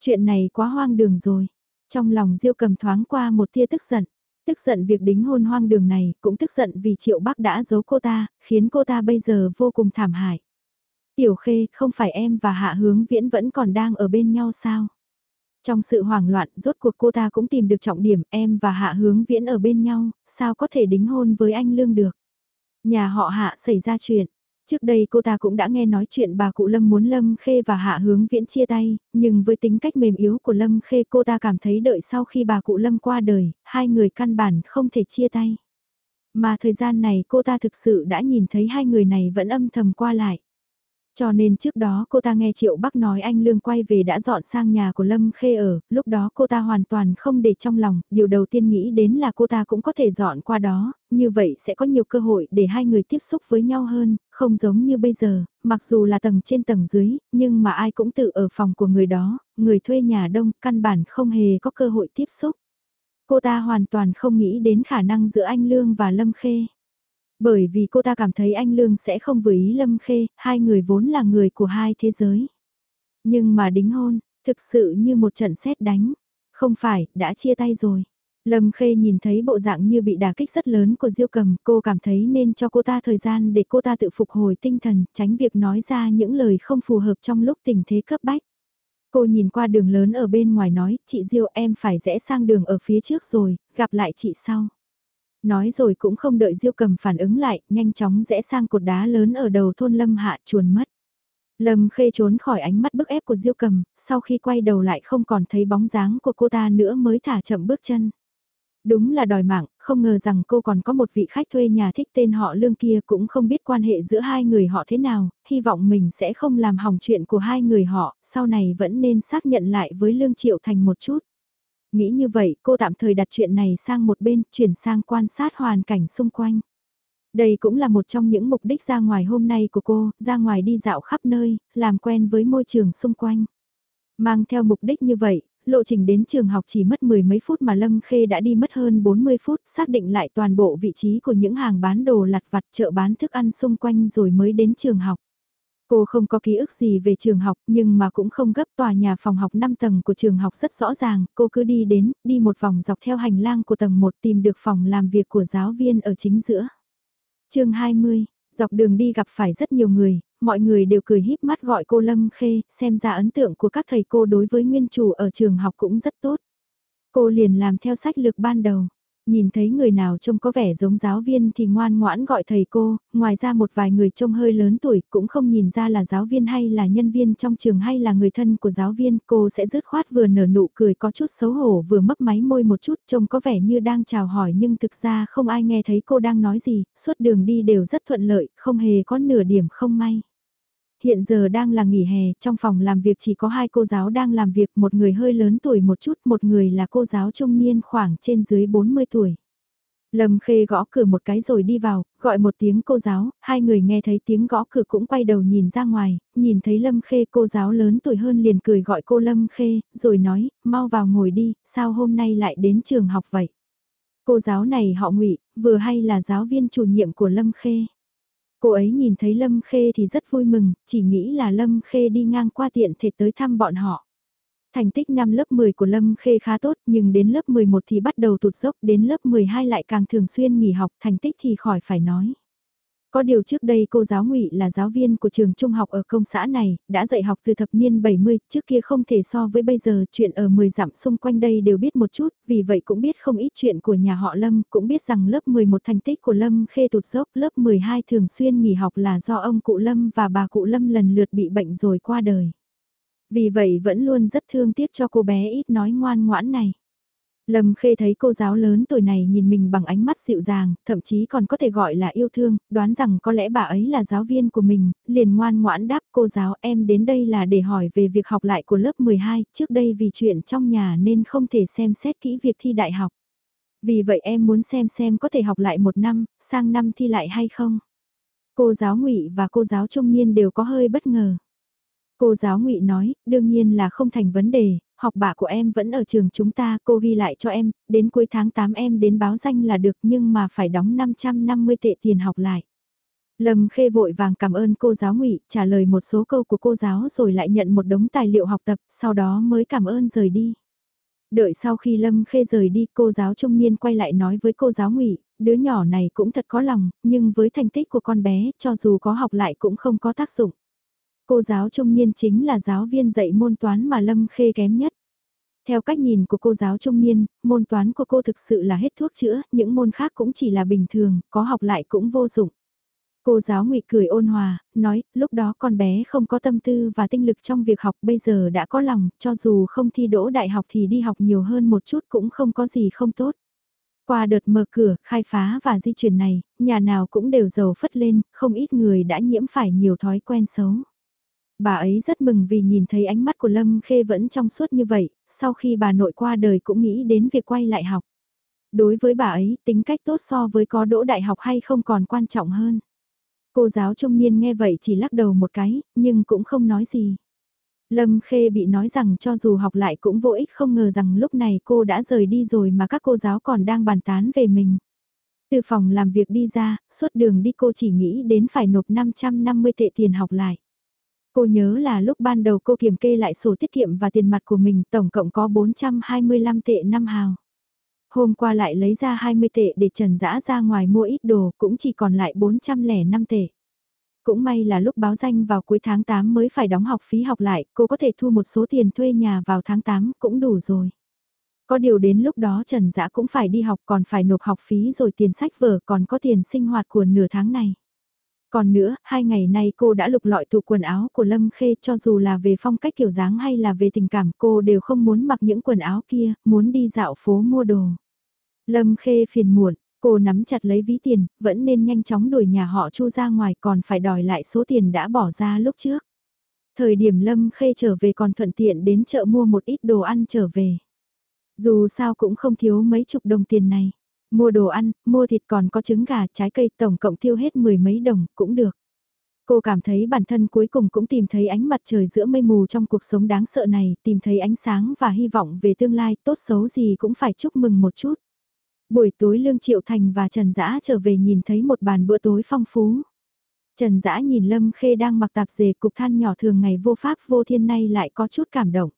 S1: Chuyện này quá hoang đường rồi. Trong lòng Diêu cầm thoáng qua một tia tức giận. Tức giận việc đính hôn hoang đường này, cũng tức giận vì Triệu Bắc đã giấu cô ta, khiến cô ta bây giờ vô cùng thảm hại. Tiểu Khê, không phải em và Hạ Hướng Viễn vẫn còn đang ở bên nhau sao? Trong sự hoảng loạn, rốt cuộc cô ta cũng tìm được trọng điểm em và Hạ Hướng Viễn ở bên nhau, sao có thể đính hôn với anh Lương được? Nhà họ Hạ xảy ra chuyện, Trước đây cô ta cũng đã nghe nói chuyện bà cụ Lâm muốn Lâm Khê và Hạ Hướng Viễn chia tay, nhưng với tính cách mềm yếu của Lâm Khê cô ta cảm thấy đợi sau khi bà cụ Lâm qua đời, hai người căn bản không thể chia tay. Mà thời gian này cô ta thực sự đã nhìn thấy hai người này vẫn âm thầm qua lại. Cho nên trước đó cô ta nghe Triệu Bắc nói anh Lương quay về đã dọn sang nhà của Lâm Khê ở, lúc đó cô ta hoàn toàn không để trong lòng, điều đầu tiên nghĩ đến là cô ta cũng có thể dọn qua đó, như vậy sẽ có nhiều cơ hội để hai người tiếp xúc với nhau hơn, không giống như bây giờ, mặc dù là tầng trên tầng dưới, nhưng mà ai cũng tự ở phòng của người đó, người thuê nhà đông, căn bản không hề có cơ hội tiếp xúc. Cô ta hoàn toàn không nghĩ đến khả năng giữa anh Lương và Lâm Khê. Bởi vì cô ta cảm thấy anh Lương sẽ không vừa ý Lâm Khê, hai người vốn là người của hai thế giới. Nhưng mà đính hôn, thực sự như một trận xét đánh. Không phải, đã chia tay rồi. Lâm Khê nhìn thấy bộ dạng như bị đả kích rất lớn của Diêu Cầm, cô cảm thấy nên cho cô ta thời gian để cô ta tự phục hồi tinh thần, tránh việc nói ra những lời không phù hợp trong lúc tình thế cấp bách. Cô nhìn qua đường lớn ở bên ngoài nói, chị Diêu em phải rẽ sang đường ở phía trước rồi, gặp lại chị sau. Nói rồi cũng không đợi Diêu cầm phản ứng lại, nhanh chóng rẽ sang cột đá lớn ở đầu thôn Lâm Hạ chuồn mất. Lâm khê trốn khỏi ánh mắt bức ép của Diêu cầm, sau khi quay đầu lại không còn thấy bóng dáng của cô ta nữa mới thả chậm bước chân. Đúng là đòi mạng, không ngờ rằng cô còn có một vị khách thuê nhà thích tên họ lương kia cũng không biết quan hệ giữa hai người họ thế nào, hy vọng mình sẽ không làm hỏng chuyện của hai người họ, sau này vẫn nên xác nhận lại với lương triệu thành một chút. Nghĩ như vậy, cô tạm thời đặt chuyện này sang một bên, chuyển sang quan sát hoàn cảnh xung quanh. Đây cũng là một trong những mục đích ra ngoài hôm nay của cô, ra ngoài đi dạo khắp nơi, làm quen với môi trường xung quanh. Mang theo mục đích như vậy, lộ trình đến trường học chỉ mất mười mấy phút mà Lâm Khê đã đi mất hơn 40 phút, xác định lại toàn bộ vị trí của những hàng bán đồ lặt vặt chợ bán thức ăn xung quanh rồi mới đến trường học. Cô không có ký ức gì về trường học nhưng mà cũng không gấp tòa nhà phòng học 5 tầng của trường học rất rõ ràng, cô cứ đi đến, đi một vòng dọc theo hành lang của tầng 1 tìm được phòng làm việc của giáo viên ở chính giữa. chương 20, dọc đường đi gặp phải rất nhiều người, mọi người đều cười híp mắt gọi cô Lâm Khê, xem ra ấn tượng của các thầy cô đối với nguyên chủ ở trường học cũng rất tốt. Cô liền làm theo sách lược ban đầu. Nhìn thấy người nào trông có vẻ giống giáo viên thì ngoan ngoãn gọi thầy cô, ngoài ra một vài người trông hơi lớn tuổi cũng không nhìn ra là giáo viên hay là nhân viên trong trường hay là người thân của giáo viên. Cô sẽ dứt khoát vừa nở nụ cười có chút xấu hổ vừa mấp máy môi một chút trông có vẻ như đang chào hỏi nhưng thực ra không ai nghe thấy cô đang nói gì, suốt đường đi đều rất thuận lợi, không hề có nửa điểm không may hiện giờ đang là nghỉ hè, trong phòng làm việc chỉ có hai cô giáo đang làm việc, một người hơi lớn tuổi một chút, một người là cô giáo trung niên khoảng trên dưới 40 tuổi. Lâm Khê gõ cửa một cái rồi đi vào, gọi một tiếng cô giáo, hai người nghe thấy tiếng gõ cửa cũng quay đầu nhìn ra ngoài, nhìn thấy Lâm Khê cô giáo lớn tuổi hơn liền cười gọi cô Lâm Khê, rồi nói, mau vào ngồi đi, sao hôm nay lại đến trường học vậy? Cô giáo này họ ngụy vừa hay là giáo viên chủ nhiệm của Lâm Khê. Cô ấy nhìn thấy Lâm Khê thì rất vui mừng, chỉ nghĩ là Lâm Khê đi ngang qua tiện thể tới thăm bọn họ. Thành tích năm lớp 10 của Lâm Khê khá tốt nhưng đến lớp 11 thì bắt đầu tụt dốc, đến lớp 12 lại càng thường xuyên nghỉ học, thành tích thì khỏi phải nói. Có điều trước đây cô giáo ngụy là giáo viên của trường trung học ở công xã này, đã dạy học từ thập niên 70, trước kia không thể so với bây giờ, chuyện ở 10 dặm xung quanh đây đều biết một chút, vì vậy cũng biết không ít chuyện của nhà họ Lâm, cũng biết rằng lớp 11 thành tích của Lâm khê tụt dốc, lớp 12 thường xuyên nghỉ học là do ông cụ Lâm và bà cụ Lâm lần lượt bị bệnh rồi qua đời. Vì vậy vẫn luôn rất thương tiếc cho cô bé ít nói ngoan ngoãn này. Lâm Khê thấy cô giáo lớn tuổi này nhìn mình bằng ánh mắt dịu dàng, thậm chí còn có thể gọi là yêu thương, đoán rằng có lẽ bà ấy là giáo viên của mình, liền ngoan ngoãn đáp cô giáo em đến đây là để hỏi về việc học lại của lớp 12, trước đây vì chuyện trong nhà nên không thể xem xét kỹ việc thi đại học. Vì vậy em muốn xem xem có thể học lại một năm, sang năm thi lại hay không. Cô giáo ngụy và cô giáo trung niên đều có hơi bất ngờ. Cô giáo ngụy nói, đương nhiên là không thành vấn đề, học bạ của em vẫn ở trường chúng ta, cô ghi lại cho em, đến cuối tháng 8 em đến báo danh là được nhưng mà phải đóng 550 tệ tiền học lại. Lâm Khê vội vàng cảm ơn cô giáo ngụy trả lời một số câu của cô giáo rồi lại nhận một đống tài liệu học tập, sau đó mới cảm ơn rời đi. Đợi sau khi Lâm Khê rời đi, cô giáo trung niên quay lại nói với cô giáo ngụy đứa nhỏ này cũng thật có lòng, nhưng với thành tích của con bé, cho dù có học lại cũng không có tác dụng. Cô giáo trung niên chính là giáo viên dạy môn toán mà Lâm Khê kém nhất. Theo cách nhìn của cô giáo trung niên, môn toán của cô thực sự là hết thuốc chữa, những môn khác cũng chỉ là bình thường, có học lại cũng vô dụng. Cô giáo ngụy cười ôn hòa, nói, lúc đó con bé không có tâm tư và tinh lực trong việc học bây giờ đã có lòng, cho dù không thi đỗ đại học thì đi học nhiều hơn một chút cũng không có gì không tốt. Qua đợt mở cửa, khai phá và di chuyển này, nhà nào cũng đều giàu phất lên, không ít người đã nhiễm phải nhiều thói quen xấu. Bà ấy rất mừng vì nhìn thấy ánh mắt của Lâm Khê vẫn trong suốt như vậy, sau khi bà nội qua đời cũng nghĩ đến việc quay lại học. Đối với bà ấy, tính cách tốt so với có đỗ đại học hay không còn quan trọng hơn. Cô giáo trung niên nghe vậy chỉ lắc đầu một cái, nhưng cũng không nói gì. Lâm Khê bị nói rằng cho dù học lại cũng vô ích không ngờ rằng lúc này cô đã rời đi rồi mà các cô giáo còn đang bàn tán về mình. Từ phòng làm việc đi ra, suốt đường đi cô chỉ nghĩ đến phải nộp 550 tệ tiền học lại. Cô nhớ là lúc ban đầu cô kiểm kê lại sổ tiết kiệm và tiền mặt của mình tổng cộng có 425 tệ năm hào. Hôm qua lại lấy ra 20 tệ để Trần Dã ra ngoài mua ít đồ cũng chỉ còn lại 405 tệ. Cũng may là lúc báo danh vào cuối tháng 8 mới phải đóng học phí học lại, cô có thể thu một số tiền thuê nhà vào tháng 8 cũng đủ rồi. Có điều đến lúc đó Trần Dã cũng phải đi học còn phải nộp học phí rồi tiền sách vở còn có tiền sinh hoạt của nửa tháng này. Còn nữa, hai ngày nay cô đã lục lọi tủ quần áo của Lâm Khê cho dù là về phong cách kiểu dáng hay là về tình cảm cô đều không muốn mặc những quần áo kia, muốn đi dạo phố mua đồ. Lâm Khê phiền muộn, cô nắm chặt lấy ví tiền, vẫn nên nhanh chóng đuổi nhà họ Chu ra ngoài còn phải đòi lại số tiền đã bỏ ra lúc trước. Thời điểm Lâm Khê trở về còn thuận tiện đến chợ mua một ít đồ ăn trở về. Dù sao cũng không thiếu mấy chục đồng tiền này. Mua đồ ăn, mua thịt còn có trứng gà, trái cây tổng cộng tiêu hết mười mấy đồng, cũng được. Cô cảm thấy bản thân cuối cùng cũng tìm thấy ánh mặt trời giữa mây mù trong cuộc sống đáng sợ này, tìm thấy ánh sáng và hy vọng về tương lai tốt xấu gì cũng phải chúc mừng một chút. Buổi tối Lương Triệu Thành và Trần Dã trở về nhìn thấy một bàn bữa tối phong phú. Trần Dã nhìn Lâm Khê đang mặc tạp dề cục than nhỏ thường ngày vô pháp vô thiên nay lại có chút cảm động.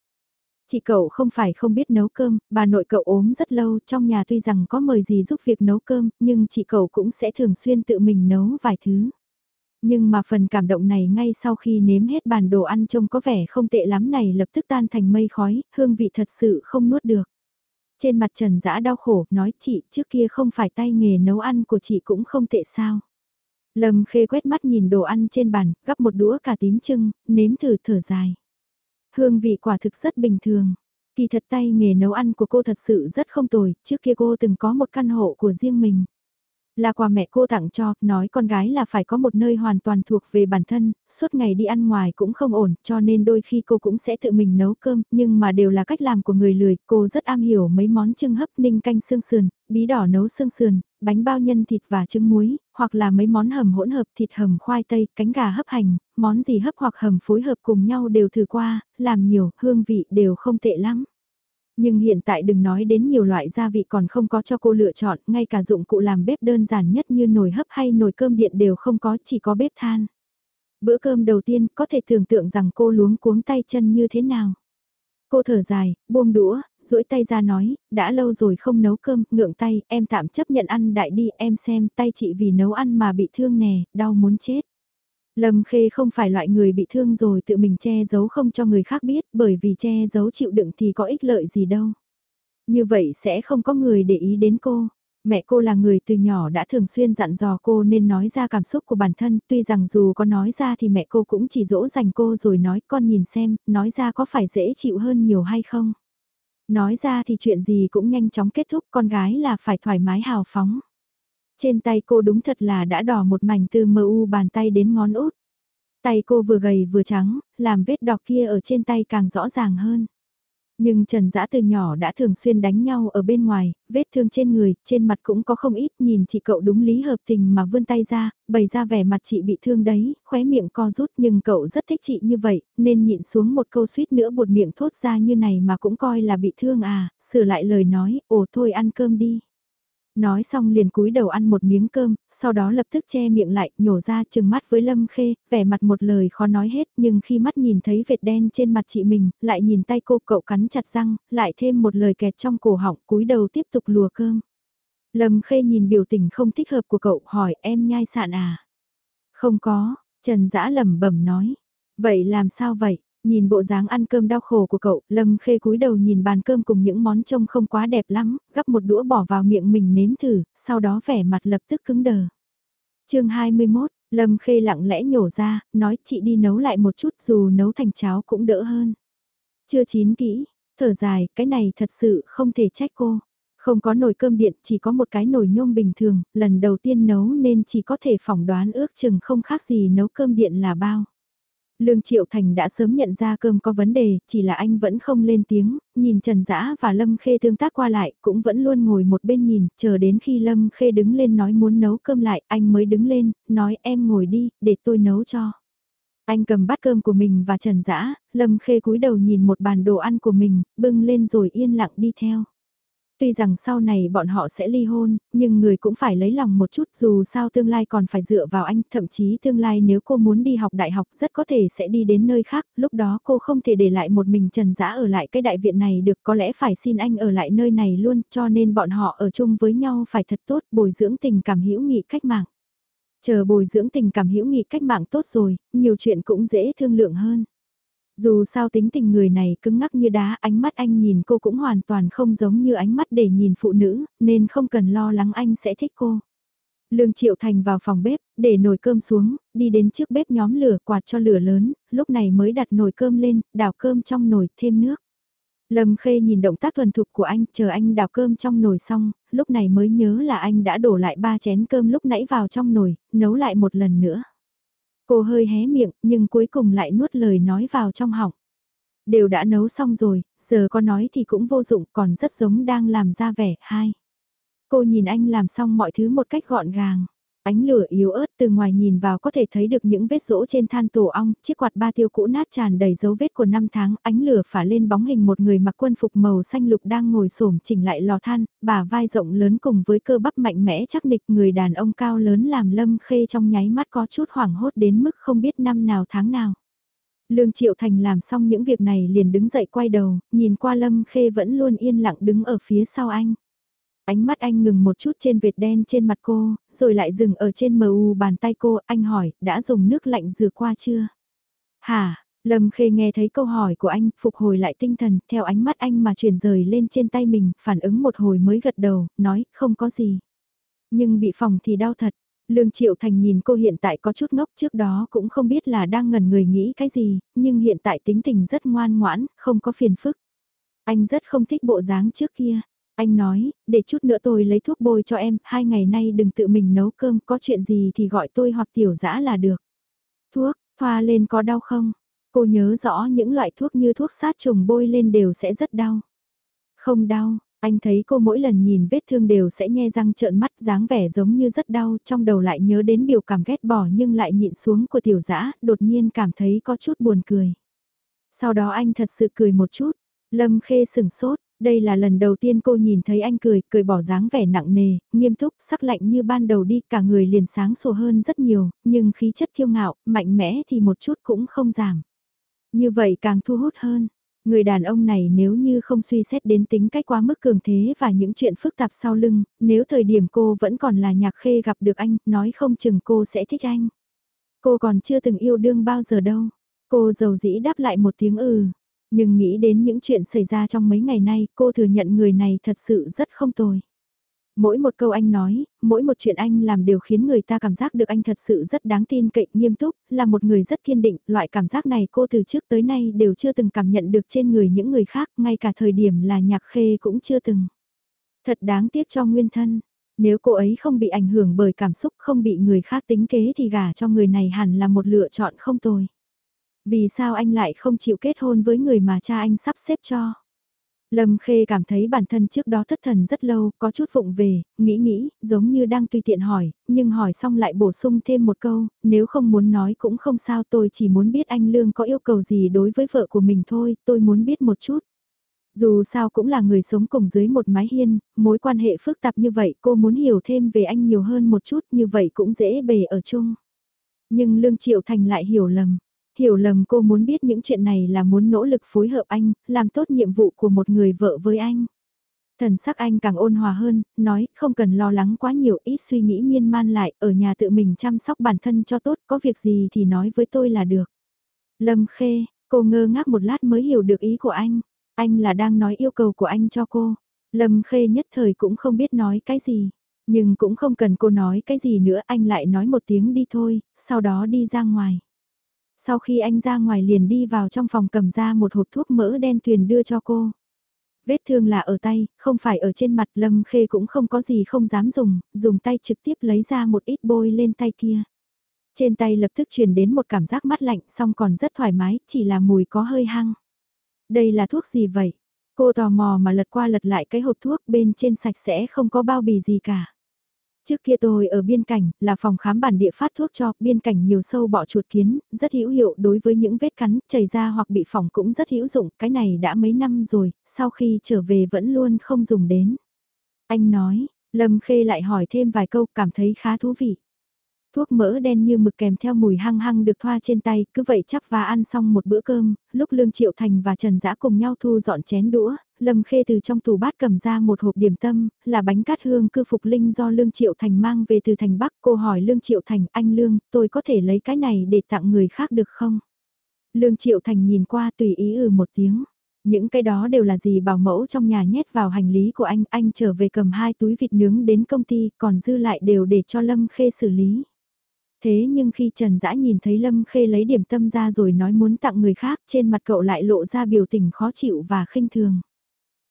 S1: Chị cậu không phải không biết nấu cơm, bà nội cậu ốm rất lâu, trong nhà tuy rằng có mời gì giúp việc nấu cơm, nhưng chị cậu cũng sẽ thường xuyên tự mình nấu vài thứ. Nhưng mà phần cảm động này ngay sau khi nếm hết bàn đồ ăn trông có vẻ không tệ lắm này lập tức tan thành mây khói, hương vị thật sự không nuốt được. Trên mặt Trần Dã đau khổ, nói chị trước kia không phải tay nghề nấu ăn của chị cũng không tệ sao. Lâm khê quét mắt nhìn đồ ăn trên bàn, gắp một đũa cà tím trưng, nếm thử thở dài. Hương vị quả thực rất bình thường. Kỳ thật tay nghề nấu ăn của cô thật sự rất không tồi, trước kia cô từng có một căn hộ của riêng mình. Là quà mẹ cô tặng cho, nói con gái là phải có một nơi hoàn toàn thuộc về bản thân, suốt ngày đi ăn ngoài cũng không ổn, cho nên đôi khi cô cũng sẽ tự mình nấu cơm, nhưng mà đều là cách làm của người lười, cô rất am hiểu mấy món trưng hấp ninh canh xương sườn, bí đỏ nấu xương sườn, bánh bao nhân thịt và trứng muối, hoặc là mấy món hầm hỗn hợp thịt hầm khoai tây, cánh gà hấp hành, món gì hấp hoặc hầm phối hợp cùng nhau đều thử qua, làm nhiều, hương vị đều không tệ lắm. Nhưng hiện tại đừng nói đến nhiều loại gia vị còn không có cho cô lựa chọn, ngay cả dụng cụ làm bếp đơn giản nhất như nồi hấp hay nồi cơm điện đều không có, chỉ có bếp than. Bữa cơm đầu tiên có thể tưởng tượng rằng cô luống cuống tay chân như thế nào. Cô thở dài, buông đũa, duỗi tay ra nói, đã lâu rồi không nấu cơm, ngượng tay, em tạm chấp nhận ăn đại đi, em xem tay chị vì nấu ăn mà bị thương nè, đau muốn chết. Lâm Khê không phải loại người bị thương rồi tự mình che giấu không cho người khác biết bởi vì che giấu chịu đựng thì có ích lợi gì đâu. Như vậy sẽ không có người để ý đến cô. Mẹ cô là người từ nhỏ đã thường xuyên dặn dò cô nên nói ra cảm xúc của bản thân, tuy rằng dù có nói ra thì mẹ cô cũng chỉ dỗ dành cô rồi nói con nhìn xem, nói ra có phải dễ chịu hơn nhiều hay không. Nói ra thì chuyện gì cũng nhanh chóng kết thúc, con gái là phải thoải mái hào phóng. Trên tay cô đúng thật là đã đỏ một mảnh từ mờ u bàn tay đến ngón út. Tay cô vừa gầy vừa trắng, làm vết đỏ kia ở trên tay càng rõ ràng hơn. Nhưng Trần Dã từ nhỏ đã thường xuyên đánh nhau ở bên ngoài, vết thương trên người, trên mặt cũng có không ít, nhìn chị cậu đúng lý hợp tình mà vươn tay ra, bày ra vẻ mặt chị bị thương đấy, khóe miệng co rút nhưng cậu rất thích chị như vậy, nên nhịn xuống một câu suýt nữa buột miệng thốt ra như này mà cũng coi là bị thương à, sửa lại lời nói, ồ thôi ăn cơm đi. Nói xong liền cúi đầu ăn một miếng cơm, sau đó lập tức che miệng lại, nhổ ra chừng mắt với Lâm Khê, vẻ mặt một lời khó nói hết, nhưng khi mắt nhìn thấy vệt đen trên mặt chị mình, lại nhìn tay cô cậu cắn chặt răng, lại thêm một lời kẹt trong cổ họng, cúi đầu tiếp tục lùa cơm. Lâm Khê nhìn biểu tình không thích hợp của cậu, hỏi em nhai sạn à? Không có, Trần Dã lẩm bẩm nói. Vậy làm sao vậy? Nhìn bộ dáng ăn cơm đau khổ của cậu, Lâm Khê cúi đầu nhìn bàn cơm cùng những món trông không quá đẹp lắm, gắp một đũa bỏ vào miệng mình nếm thử, sau đó vẻ mặt lập tức cứng đờ. chương 21, Lâm Khê lặng lẽ nhổ ra, nói chị đi nấu lại một chút dù nấu thành cháo cũng đỡ hơn. Chưa chín kỹ, thở dài, cái này thật sự không thể trách cô. Không có nồi cơm điện, chỉ có một cái nồi nhôm bình thường, lần đầu tiên nấu nên chỉ có thể phỏng đoán ước chừng không khác gì nấu cơm điện là bao. Lương Triệu Thành đã sớm nhận ra cơm có vấn đề, chỉ là anh vẫn không lên tiếng, nhìn Trần Dã và Lâm Khê tương tác qua lại, cũng vẫn luôn ngồi một bên nhìn, chờ đến khi Lâm Khê đứng lên nói muốn nấu cơm lại, anh mới đứng lên, nói em ngồi đi, để tôi nấu cho. Anh cầm bát cơm của mình và Trần Dã, Lâm Khê cúi đầu nhìn một bàn đồ ăn của mình, bưng lên rồi yên lặng đi theo. Tuy rằng sau này bọn họ sẽ ly hôn, nhưng người cũng phải lấy lòng một chút dù sao tương lai còn phải dựa vào anh, thậm chí tương lai nếu cô muốn đi học đại học rất có thể sẽ đi đến nơi khác, lúc đó cô không thể để lại một mình Trần Dã ở lại cái đại viện này được có lẽ phải xin anh ở lại nơi này luôn cho nên bọn họ ở chung với nhau phải thật tốt bồi dưỡng tình cảm hữu nghị cách mạng. Chờ bồi dưỡng tình cảm hữu nghị cách mạng tốt rồi, nhiều chuyện cũng dễ thương lượng hơn. Dù sao tính tình người này cứng ngắc như đá, ánh mắt anh nhìn cô cũng hoàn toàn không giống như ánh mắt để nhìn phụ nữ, nên không cần lo lắng anh sẽ thích cô. Lương Triệu Thành vào phòng bếp, để nồi cơm xuống, đi đến trước bếp nhóm lửa quạt cho lửa lớn, lúc này mới đặt nồi cơm lên, đảo cơm trong nồi, thêm nước. Lâm Khê nhìn động tác thuần thục của anh, chờ anh đảo cơm trong nồi xong, lúc này mới nhớ là anh đã đổ lại ba chén cơm lúc nãy vào trong nồi, nấu lại một lần nữa. Cô hơi hé miệng, nhưng cuối cùng lại nuốt lời nói vào trong họng. Đều đã nấu xong rồi, giờ có nói thì cũng vô dụng, còn rất giống đang làm ra vẻ, hai. Cô nhìn anh làm xong mọi thứ một cách gọn gàng. Ánh lửa yếu ớt từ ngoài nhìn vào có thể thấy được những vết rỗ trên than tổ ong, chiếc quạt ba tiêu cũ nát tràn đầy dấu vết của năm tháng, ánh lửa phả lên bóng hình một người mặc quân phục màu xanh lục đang ngồi xổm chỉnh lại lò than, bà vai rộng lớn cùng với cơ bắp mạnh mẽ chắc nịch người đàn ông cao lớn làm lâm khê trong nháy mắt có chút hoảng hốt đến mức không biết năm nào tháng nào. Lương Triệu Thành làm xong những việc này liền đứng dậy quay đầu, nhìn qua Lâm Khê vẫn luôn yên lặng đứng ở phía sau anh. Ánh mắt anh ngừng một chút trên vệt đen trên mặt cô, rồi lại dừng ở trên mờ u bàn tay cô, anh hỏi, đã dùng nước lạnh rửa qua chưa? Hả? Lâm Khê nghe thấy câu hỏi của anh, phục hồi lại tinh thần, theo ánh mắt anh mà chuyển rời lên trên tay mình, phản ứng một hồi mới gật đầu, nói, không có gì. Nhưng bị phòng thì đau thật. Lương Triệu Thành nhìn cô hiện tại có chút ngốc trước đó cũng không biết là đang ngần người nghĩ cái gì, nhưng hiện tại tính tình rất ngoan ngoãn, không có phiền phức. Anh rất không thích bộ dáng trước kia. Anh nói, để chút nữa tôi lấy thuốc bôi cho em, hai ngày nay đừng tự mình nấu cơm, có chuyện gì thì gọi tôi hoặc tiểu dã là được. Thuốc, thoa lên có đau không? Cô nhớ rõ những loại thuốc như thuốc sát trùng bôi lên đều sẽ rất đau. Không đau, anh thấy cô mỗi lần nhìn vết thương đều sẽ nhe răng trợn mắt dáng vẻ giống như rất đau, trong đầu lại nhớ đến biểu cảm ghét bỏ nhưng lại nhịn xuống của tiểu dã đột nhiên cảm thấy có chút buồn cười. Sau đó anh thật sự cười một chút, Lâm Khê sừng sốt, đây là lần đầu tiên cô nhìn thấy anh cười, cười bỏ dáng vẻ nặng nề, nghiêm túc, sắc lạnh như ban đầu đi, cả người liền sáng sủa hơn rất nhiều, nhưng khí chất kiêu ngạo, mạnh mẽ thì một chút cũng không giảm. Như vậy càng thu hút hơn. Người đàn ông này nếu như không suy xét đến tính cách quá mức cường thế và những chuyện phức tạp sau lưng, nếu thời điểm cô vẫn còn là nhạc khê gặp được anh, nói không chừng cô sẽ thích anh. Cô còn chưa từng yêu đương bao giờ đâu. Cô giàu dĩ đáp lại một tiếng ừ, nhưng nghĩ đến những chuyện xảy ra trong mấy ngày nay, cô thừa nhận người này thật sự rất không tồi. Mỗi một câu anh nói, mỗi một chuyện anh làm đều khiến người ta cảm giác được anh thật sự rất đáng tin cậy, nghiêm túc, là một người rất kiên định, loại cảm giác này cô từ trước tới nay đều chưa từng cảm nhận được trên người những người khác, ngay cả thời điểm là nhạc khê cũng chưa từng. Thật đáng tiếc cho nguyên thân, nếu cô ấy không bị ảnh hưởng bởi cảm xúc không bị người khác tính kế thì gả cho người này hẳn là một lựa chọn không tồi. Vì sao anh lại không chịu kết hôn với người mà cha anh sắp xếp cho? Lâm Khê cảm thấy bản thân trước đó thất thần rất lâu, có chút vụng về, nghĩ nghĩ, giống như đang tùy tiện hỏi, nhưng hỏi xong lại bổ sung thêm một câu, nếu không muốn nói cũng không sao tôi chỉ muốn biết anh Lương có yêu cầu gì đối với vợ của mình thôi, tôi muốn biết một chút. Dù sao cũng là người sống cùng dưới một mái hiên, mối quan hệ phức tạp như vậy cô muốn hiểu thêm về anh nhiều hơn một chút như vậy cũng dễ bề ở chung. Nhưng Lương Triệu Thành lại hiểu lầm, hiểu lầm cô muốn biết những chuyện này là muốn nỗ lực phối hợp anh, làm tốt nhiệm vụ của một người vợ với anh. Thần sắc anh càng ôn hòa hơn, nói không cần lo lắng quá nhiều ít suy nghĩ miên man lại, ở nhà tự mình chăm sóc bản thân cho tốt, có việc gì thì nói với tôi là được. Lâm Khê, cô ngơ ngác một lát mới hiểu được ý của anh, anh là đang nói yêu cầu của anh cho cô. Lâm Khê nhất thời cũng không biết nói cái gì. Nhưng cũng không cần cô nói cái gì nữa anh lại nói một tiếng đi thôi, sau đó đi ra ngoài. Sau khi anh ra ngoài liền đi vào trong phòng cầm ra một hộp thuốc mỡ đen tuyền đưa cho cô. Vết thương là ở tay, không phải ở trên mặt Lâm Khê cũng không có gì không dám dùng, dùng tay trực tiếp lấy ra một ít bôi lên tay kia. Trên tay lập tức truyền đến một cảm giác mát lạnh song còn rất thoải mái, chỉ là mùi có hơi hăng. Đây là thuốc gì vậy? Cô tò mò mà lật qua lật lại cái hộp thuốc bên trên sạch sẽ không có bao bì gì cả. Trước kia tôi ở biên cảnh, là phòng khám bản địa phát thuốc cho, biên cảnh nhiều sâu bọ chuột kiến, rất hữu hiệu đối với những vết cắn, chảy ra hoặc bị phỏng cũng rất hữu dụng, cái này đã mấy năm rồi, sau khi trở về vẫn luôn không dùng đến. Anh nói, Lâm Khê lại hỏi thêm vài câu, cảm thấy khá thú vị. Thuốc mỡ đen như mực kèm theo mùi hăng hăng được thoa trên tay, cứ vậy chắp và ăn xong một bữa cơm, lúc Lương Triệu Thành và Trần Dã cùng nhau thu dọn chén đũa, Lâm Khê từ trong tủ bát cầm ra một hộp điểm tâm, là bánh cát hương cư phục linh do Lương Triệu Thành mang về từ thành Bắc. Cô hỏi Lương Triệu Thành, anh Lương, tôi có thể lấy cái này để tặng người khác được không? Lương Triệu Thành nhìn qua tùy ý ừ một tiếng. Những cái đó đều là gì bảo mẫu trong nhà nhét vào hành lý của anh, anh trở về cầm hai túi vịt nướng đến công ty, còn dư lại đều để cho Lâm Khê xử lý. Thế nhưng khi Trần Dã nhìn thấy Lâm Khê lấy điểm tâm ra rồi nói muốn tặng người khác trên mặt cậu lại lộ ra biểu tình khó chịu và khinh thường.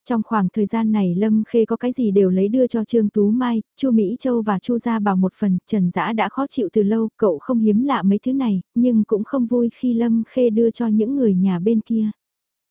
S1: Trong khoảng thời gian này Lâm Khê có cái gì đều lấy đưa cho Trương Tú Mai, Chu Mỹ Châu và Chu Gia Bảo một phần, Trần Dã đã khó chịu từ lâu, cậu không hiếm lạ mấy thứ này, nhưng cũng không vui khi Lâm Khê đưa cho những người nhà bên kia.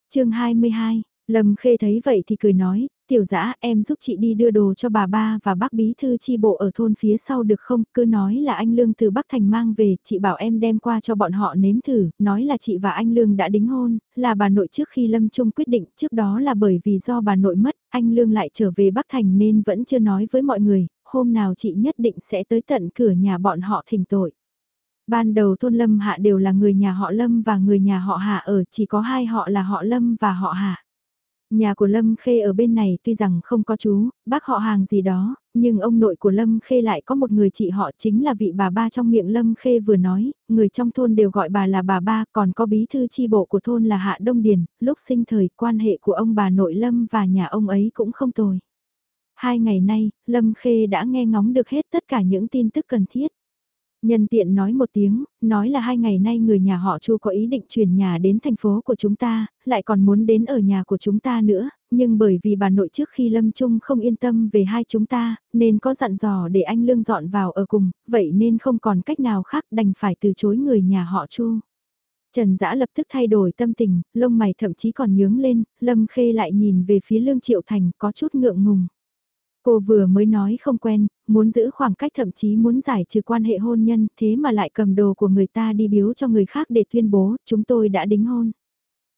S1: chương 22, Lâm Khê thấy vậy thì cười nói, tiểu dã em giúp chị đi đưa đồ cho bà ba và bác bí thư chi bộ ở thôn phía sau được không, cứ nói là anh Lương từ Bắc Thành mang về, chị bảo em đem qua cho bọn họ nếm thử, nói là chị và anh Lương đã đính hôn, là bà nội trước khi Lâm Trung quyết định, trước đó là bởi vì do bà nội mất, anh Lương lại trở về Bắc Thành nên vẫn chưa nói với mọi người, hôm nào chị nhất định sẽ tới tận cửa nhà bọn họ thỉnh tội. Ban đầu thôn Lâm Hạ đều là người nhà họ Lâm và người nhà họ Hạ ở, chỉ có hai họ là họ Lâm và họ Hạ. Nhà của Lâm Khê ở bên này tuy rằng không có chú, bác họ hàng gì đó, nhưng ông nội của Lâm Khê lại có một người chị họ chính là vị bà ba trong miệng Lâm Khê vừa nói, người trong thôn đều gọi bà là bà ba, còn có bí thư chi bộ của thôn là Hạ Đông Điền, lúc sinh thời quan hệ của ông bà nội Lâm và nhà ông ấy cũng không tồi. Hai ngày nay, Lâm Khê đã nghe ngóng được hết tất cả những tin tức cần thiết. Nhân tiện nói một tiếng, nói là hai ngày nay người nhà họ Chu có ý định chuyển nhà đến thành phố của chúng ta, lại còn muốn đến ở nhà của chúng ta nữa, nhưng bởi vì bà nội trước khi Lâm Trung không yên tâm về hai chúng ta, nên có dặn dò để anh Lương dọn vào ở cùng, vậy nên không còn cách nào khác đành phải từ chối người nhà họ Chu. Trần Dã lập tức thay đổi tâm tình, lông mày thậm chí còn nhướng lên, Lâm Khê lại nhìn về phía Lương Triệu Thành có chút ngượng ngùng. Cô vừa mới nói không quen, muốn giữ khoảng cách thậm chí muốn giải trừ quan hệ hôn nhân, thế mà lại cầm đồ của người ta đi biếu cho người khác để tuyên bố, chúng tôi đã đính hôn.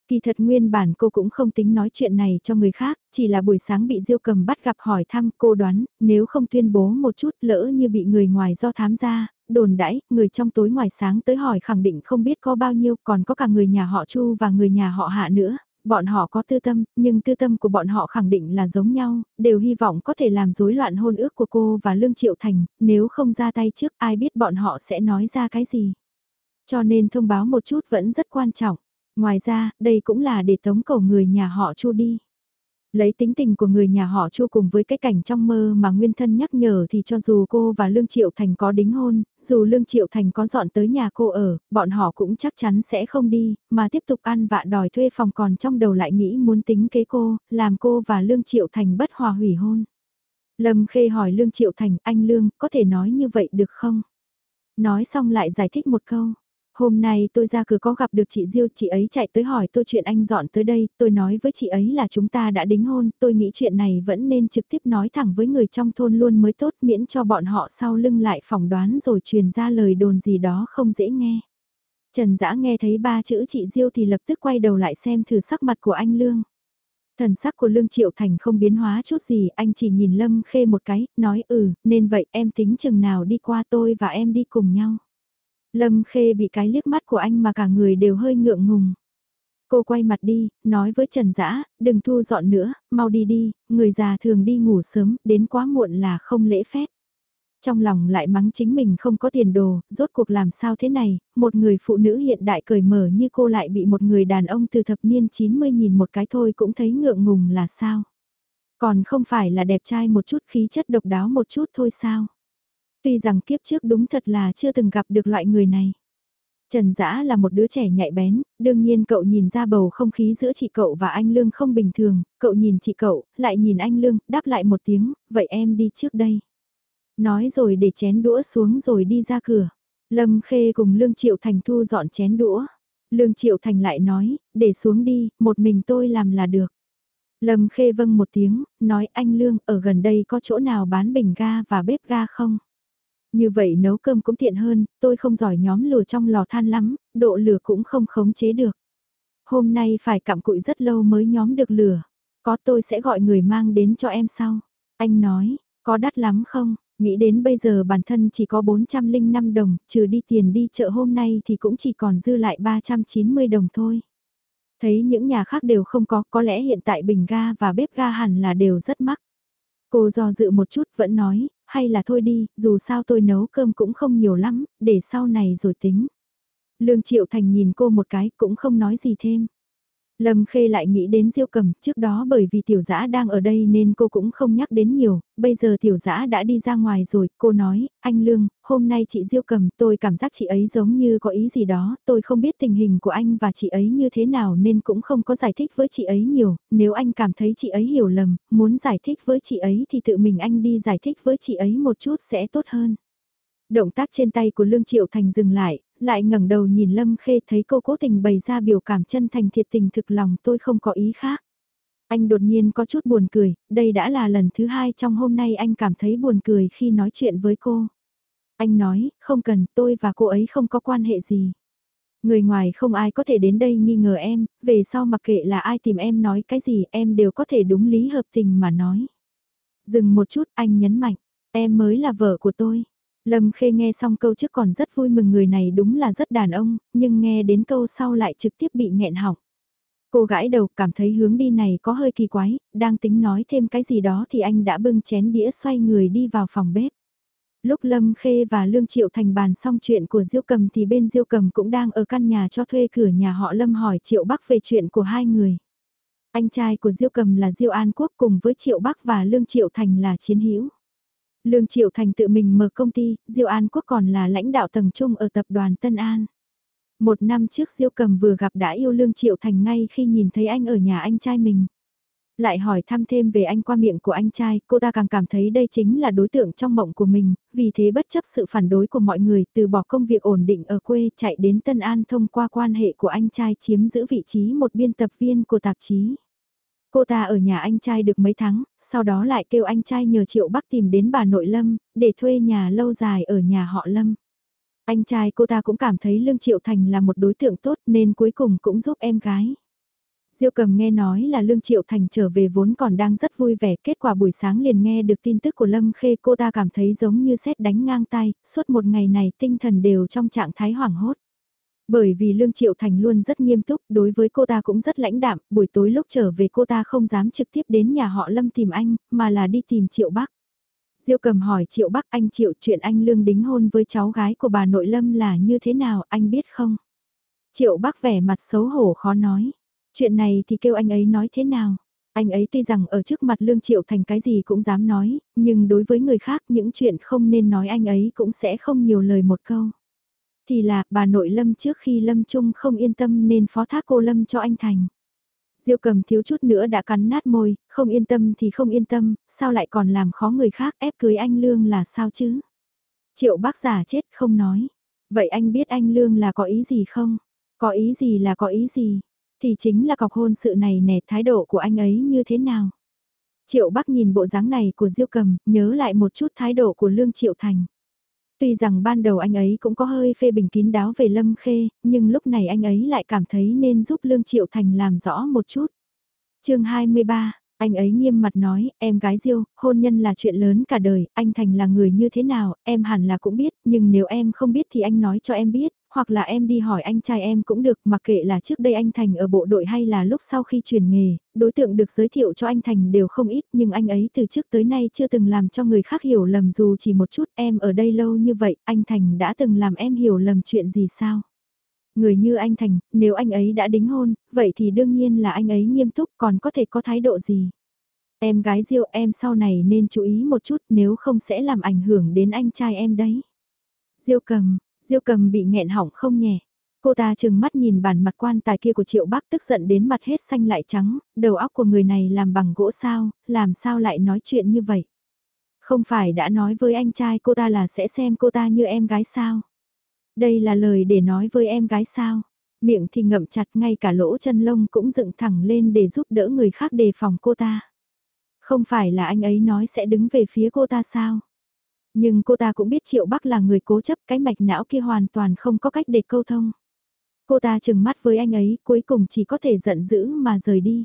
S1: Kỳ thật nguyên bản cô cũng không tính nói chuyện này cho người khác, chỉ là buổi sáng bị Diêu cầm bắt gặp hỏi thăm cô đoán, nếu không tuyên bố một chút lỡ như bị người ngoài do thám ra, đồn đãi, người trong tối ngoài sáng tới hỏi khẳng định không biết có bao nhiêu, còn có cả người nhà họ Chu và người nhà họ Hạ nữa, bọn họ có tư tâm, nhưng tư tâm của bọn họ khẳng định là giống nhau, đều hy vọng có thể làm rối loạn hôn ước của cô và Lương Triệu Thành, nếu không ra tay trước ai biết bọn họ sẽ nói ra cái gì. Cho nên thông báo một chút vẫn rất quan trọng. Ngoài ra, đây cũng là để tống cầu người nhà họ Chu đi. Lấy tính tình của người nhà họ Chu cùng với cái cảnh trong mơ mà Nguyên Thân nhắc nhở thì cho dù cô và Lương Triệu Thành có đính hôn, dù Lương Triệu Thành có dọn tới nhà cô ở, bọn họ cũng chắc chắn sẽ không đi, mà tiếp tục ăn vạ đòi thuê phòng còn trong đầu lại nghĩ muốn tính kế cô, làm cô và Lương Triệu Thành bất hòa hủy hôn. Lâm Khê hỏi Lương Triệu Thành, anh Lương, có thể nói như vậy được không? Nói xong lại giải thích một câu. Hôm nay tôi ra cửa có gặp được chị Diêu, chị ấy chạy tới hỏi tôi chuyện anh dọn tới đây, tôi nói với chị ấy là chúng ta đã đính hôn, tôi nghĩ chuyện này vẫn nên trực tiếp nói thẳng với người trong thôn luôn mới tốt miễn cho bọn họ sau lưng lại phỏng đoán rồi truyền ra lời đồn gì đó không dễ nghe. Trần Dã nghe thấy ba chữ chị Diêu thì lập tức quay đầu lại xem thử sắc mặt của anh Lương. Thần sắc của Lương Triệu Thành không biến hóa chút gì, anh chỉ nhìn Lâm Khê một cái, nói ừ, nên vậy em tính chừng nào đi qua tôi và em đi cùng nhau. Lâm Khê bị cái liếc mắt của anh mà cả người đều hơi ngượng ngùng. Cô quay mặt đi, nói với Trần Dã, đừng thu dọn nữa, mau đi đi, người già thường đi ngủ sớm, đến quá muộn là không lễ phép. Trong lòng lại mắng chính mình không có tiền đồ, rốt cuộc làm sao thế này, một người phụ nữ hiện đại cởi mở như cô lại bị một người đàn ông từ thập niên 90 nhìn một cái thôi cũng thấy ngượng ngùng là sao. Còn không phải là đẹp trai một chút khí chất độc đáo một chút thôi sao? Tuy rằng kiếp trước đúng thật là chưa từng gặp được loại người này. Trần Dã là một đứa trẻ nhạy bén, đương nhiên cậu nhìn ra bầu không khí giữa chị cậu và anh Lương không bình thường, cậu nhìn chị cậu, lại nhìn anh Lương, đáp lại một tiếng, vậy em đi trước đây. Nói rồi để chén đũa xuống rồi đi ra cửa. Lâm Khê cùng Lương Triệu Thành thu dọn chén đũa. Lương Triệu Thành lại nói, để xuống đi, một mình tôi làm là được. Lâm Khê vâng một tiếng, nói anh Lương ở gần đây có chỗ nào bán bình ga và bếp ga không? Như vậy nấu cơm cũng tiện hơn, tôi không giỏi nhóm lửa trong lò than lắm, độ lửa cũng không khống chế được. Hôm nay phải cặm cụi rất lâu mới nhóm được lửa. Có tôi sẽ gọi người mang đến cho em sau. Anh nói, có đắt lắm không? Nghĩ đến bây giờ bản thân chỉ có 405 đồng, trừ đi tiền đi chợ hôm nay thì cũng chỉ còn dư lại 390 đồng thôi. Thấy những nhà khác đều không có, có lẽ hiện tại bình ga và bếp ga hẳn là đều rất mắc. Cô do dự một chút vẫn nói, hay là thôi đi, dù sao tôi nấu cơm cũng không nhiều lắm, để sau này rồi tính. Lương Triệu Thành nhìn cô một cái cũng không nói gì thêm. Lâm Khê lại nghĩ đến Diêu Cầm, trước đó bởi vì tiểu dã đang ở đây nên cô cũng không nhắc đến nhiều, bây giờ tiểu dã đã đi ra ngoài rồi, cô nói, anh Lương, hôm nay chị Diêu Cầm, tôi cảm giác chị ấy giống như có ý gì đó, tôi không biết tình hình của anh và chị ấy như thế nào nên cũng không có giải thích với chị ấy nhiều, nếu anh cảm thấy chị ấy hiểu lầm, muốn giải thích với chị ấy thì tự mình anh đi giải thích với chị ấy một chút sẽ tốt hơn. Động tác trên tay của Lương Triệu Thành dừng lại, lại ngẩng đầu nhìn Lâm Khê thấy cô cố tình bày ra biểu cảm chân thành thiệt tình thực lòng tôi không có ý khác. Anh đột nhiên có chút buồn cười, đây đã là lần thứ hai trong hôm nay anh cảm thấy buồn cười khi nói chuyện với cô. Anh nói, không cần, tôi và cô ấy không có quan hệ gì. Người ngoài không ai có thể đến đây nghi ngờ em, về sau mặc kệ là ai tìm em nói cái gì em đều có thể đúng lý hợp tình mà nói. Dừng một chút anh nhấn mạnh, em mới là vợ của tôi. Lâm Khê nghe xong câu trước còn rất vui mừng người này đúng là rất đàn ông, nhưng nghe đến câu sau lại trực tiếp bị nghẹn họng. Cô gãi đầu cảm thấy hướng đi này có hơi kỳ quái, đang tính nói thêm cái gì đó thì anh đã bưng chén đĩa xoay người đi vào phòng bếp. Lúc Lâm Khê và Lương Triệu Thành bàn xong chuyện của Diêu Cầm thì bên Diêu Cầm cũng đang ở căn nhà cho thuê cửa nhà họ Lâm hỏi Triệu Bắc về chuyện của hai người. Anh trai của Diêu Cầm là Diêu An Quốc cùng với Triệu Bắc và Lương Triệu Thành là chiến hữu. Lương Triệu Thành tự mình mở công ty, Diêu An Quốc còn là lãnh đạo tầng trung ở tập đoàn Tân An. Một năm trước Diêu Cầm vừa gặp đã yêu Lương Triệu Thành ngay khi nhìn thấy anh ở nhà anh trai mình. Lại hỏi thăm thêm về anh qua miệng của anh trai, cô ta càng cảm thấy đây chính là đối tượng trong mộng của mình, vì thế bất chấp sự phản đối của mọi người từ bỏ công việc ổn định ở quê chạy đến Tân An thông qua quan hệ của anh trai chiếm giữ vị trí một biên tập viên của tạp chí. Cô ta ở nhà anh trai được mấy tháng, sau đó lại kêu anh trai nhờ Triệu Bắc tìm đến bà nội Lâm, để thuê nhà lâu dài ở nhà họ Lâm. Anh trai cô ta cũng cảm thấy Lương Triệu Thành là một đối tượng tốt nên cuối cùng cũng giúp em gái. Diêu cầm nghe nói là Lương Triệu Thành trở về vốn còn đang rất vui vẻ, kết quả buổi sáng liền nghe được tin tức của Lâm Khê cô ta cảm thấy giống như xét đánh ngang tay, suốt một ngày này tinh thần đều trong trạng thái hoảng hốt. Bởi vì Lương Triệu Thành luôn rất nghiêm túc, đối với cô ta cũng rất lãnh đạm, buổi tối lúc trở về cô ta không dám trực tiếp đến nhà họ Lâm tìm anh, mà là đi tìm Triệu Bắc. Diêu cầm hỏi Triệu Bắc anh Triệu chuyện anh Lương đính hôn với cháu gái của bà nội Lâm là như thế nào, anh biết không? Triệu Bắc vẻ mặt xấu hổ khó nói. Chuyện này thì kêu anh ấy nói thế nào? Anh ấy tuy rằng ở trước mặt Lương Triệu Thành cái gì cũng dám nói, nhưng đối với người khác những chuyện không nên nói anh ấy cũng sẽ không nhiều lời một câu. Thì là, bà nội Lâm trước khi Lâm Trung không yên tâm nên phó thác cô Lâm cho anh Thành. Diệu cầm thiếu chút nữa đã cắn nát môi, không yên tâm thì không yên tâm, sao lại còn làm khó người khác ép cưới anh Lương là sao chứ? Triệu bác giả chết không nói. Vậy anh biết anh Lương là có ý gì không? Có ý gì là có ý gì? Thì chính là cọc hôn sự này nè thái độ của anh ấy như thế nào? Triệu Bác nhìn bộ dáng này của Diêu Cầm, nhớ lại một chút thái độ của Lương Triệu Thành. Tuy rằng ban đầu anh ấy cũng có hơi phê bình kín đáo về Lâm Khê, nhưng lúc này anh ấy lại cảm thấy nên giúp Lương Triệu Thành làm rõ một chút. chương 23 anh ấy nghiêm mặt nói, em gái Diêu, hôn nhân là chuyện lớn cả đời, anh Thành là người như thế nào, em hẳn là cũng biết, nhưng nếu em không biết thì anh nói cho em biết, hoặc là em đi hỏi anh trai em cũng được, mặc kệ là trước đây anh Thành ở bộ đội hay là lúc sau khi chuyển nghề, đối tượng được giới thiệu cho anh Thành đều không ít, nhưng anh ấy từ trước tới nay chưa từng làm cho người khác hiểu lầm dù chỉ một chút, em ở đây lâu như vậy, anh Thành đã từng làm em hiểu lầm chuyện gì sao? Người như anh Thành, nếu anh ấy đã đính hôn, vậy thì đương nhiên là anh ấy nghiêm túc còn có thể có thái độ gì? Em gái Diêu em sau này nên chú ý một chút nếu không sẽ làm ảnh hưởng đến anh trai em đấy. Diêu cầm, Diêu cầm bị nghẹn hỏng không nhẹ. Cô ta chừng mắt nhìn bản mặt quan tài kia của Triệu Bắc tức giận đến mặt hết xanh lại trắng, đầu óc của người này làm bằng gỗ sao, làm sao lại nói chuyện như vậy. Không phải đã nói với anh trai cô ta là sẽ xem cô ta như em gái sao. Đây là lời để nói với em gái sao. Miệng thì ngậm chặt ngay cả lỗ chân lông cũng dựng thẳng lên để giúp đỡ người khác đề phòng cô ta. Không phải là anh ấy nói sẽ đứng về phía cô ta sao? Nhưng cô ta cũng biết Triệu Bắc là người cố chấp cái mạch não kia hoàn toàn không có cách để câu thông. Cô ta chừng mắt với anh ấy cuối cùng chỉ có thể giận dữ mà rời đi.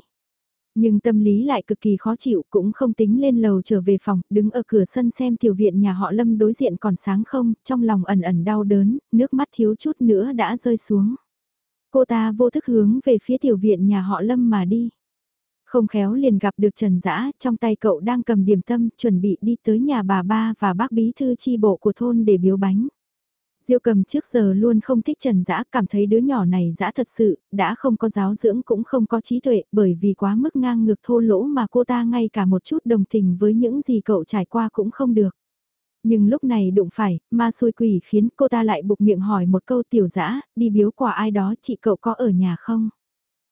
S1: Nhưng tâm lý lại cực kỳ khó chịu cũng không tính lên lầu trở về phòng, đứng ở cửa sân xem tiểu viện nhà họ Lâm đối diện còn sáng không, trong lòng ẩn ẩn đau đớn, nước mắt thiếu chút nữa đã rơi xuống. Cô ta vô thức hướng về phía tiểu viện nhà họ Lâm mà đi. Không khéo liền gặp được Trần Dã, trong tay cậu đang cầm điểm tâm, chuẩn bị đi tới nhà bà ba và bác bí thư chi bộ của thôn để biếu bánh. Diêu cầm trước giờ luôn không thích Trần Dã, cảm thấy đứa nhỏ này dã thật sự, đã không có giáo dưỡng cũng không có trí tuệ, bởi vì quá mức ngang ngược thô lỗ mà cô ta ngay cả một chút đồng tình với những gì cậu trải qua cũng không được. Nhưng lúc này đụng phải, ma xui quỷ khiến cô ta lại buộc miệng hỏi một câu tiểu dã, đi biếu quả ai đó chị cậu có ở nhà không?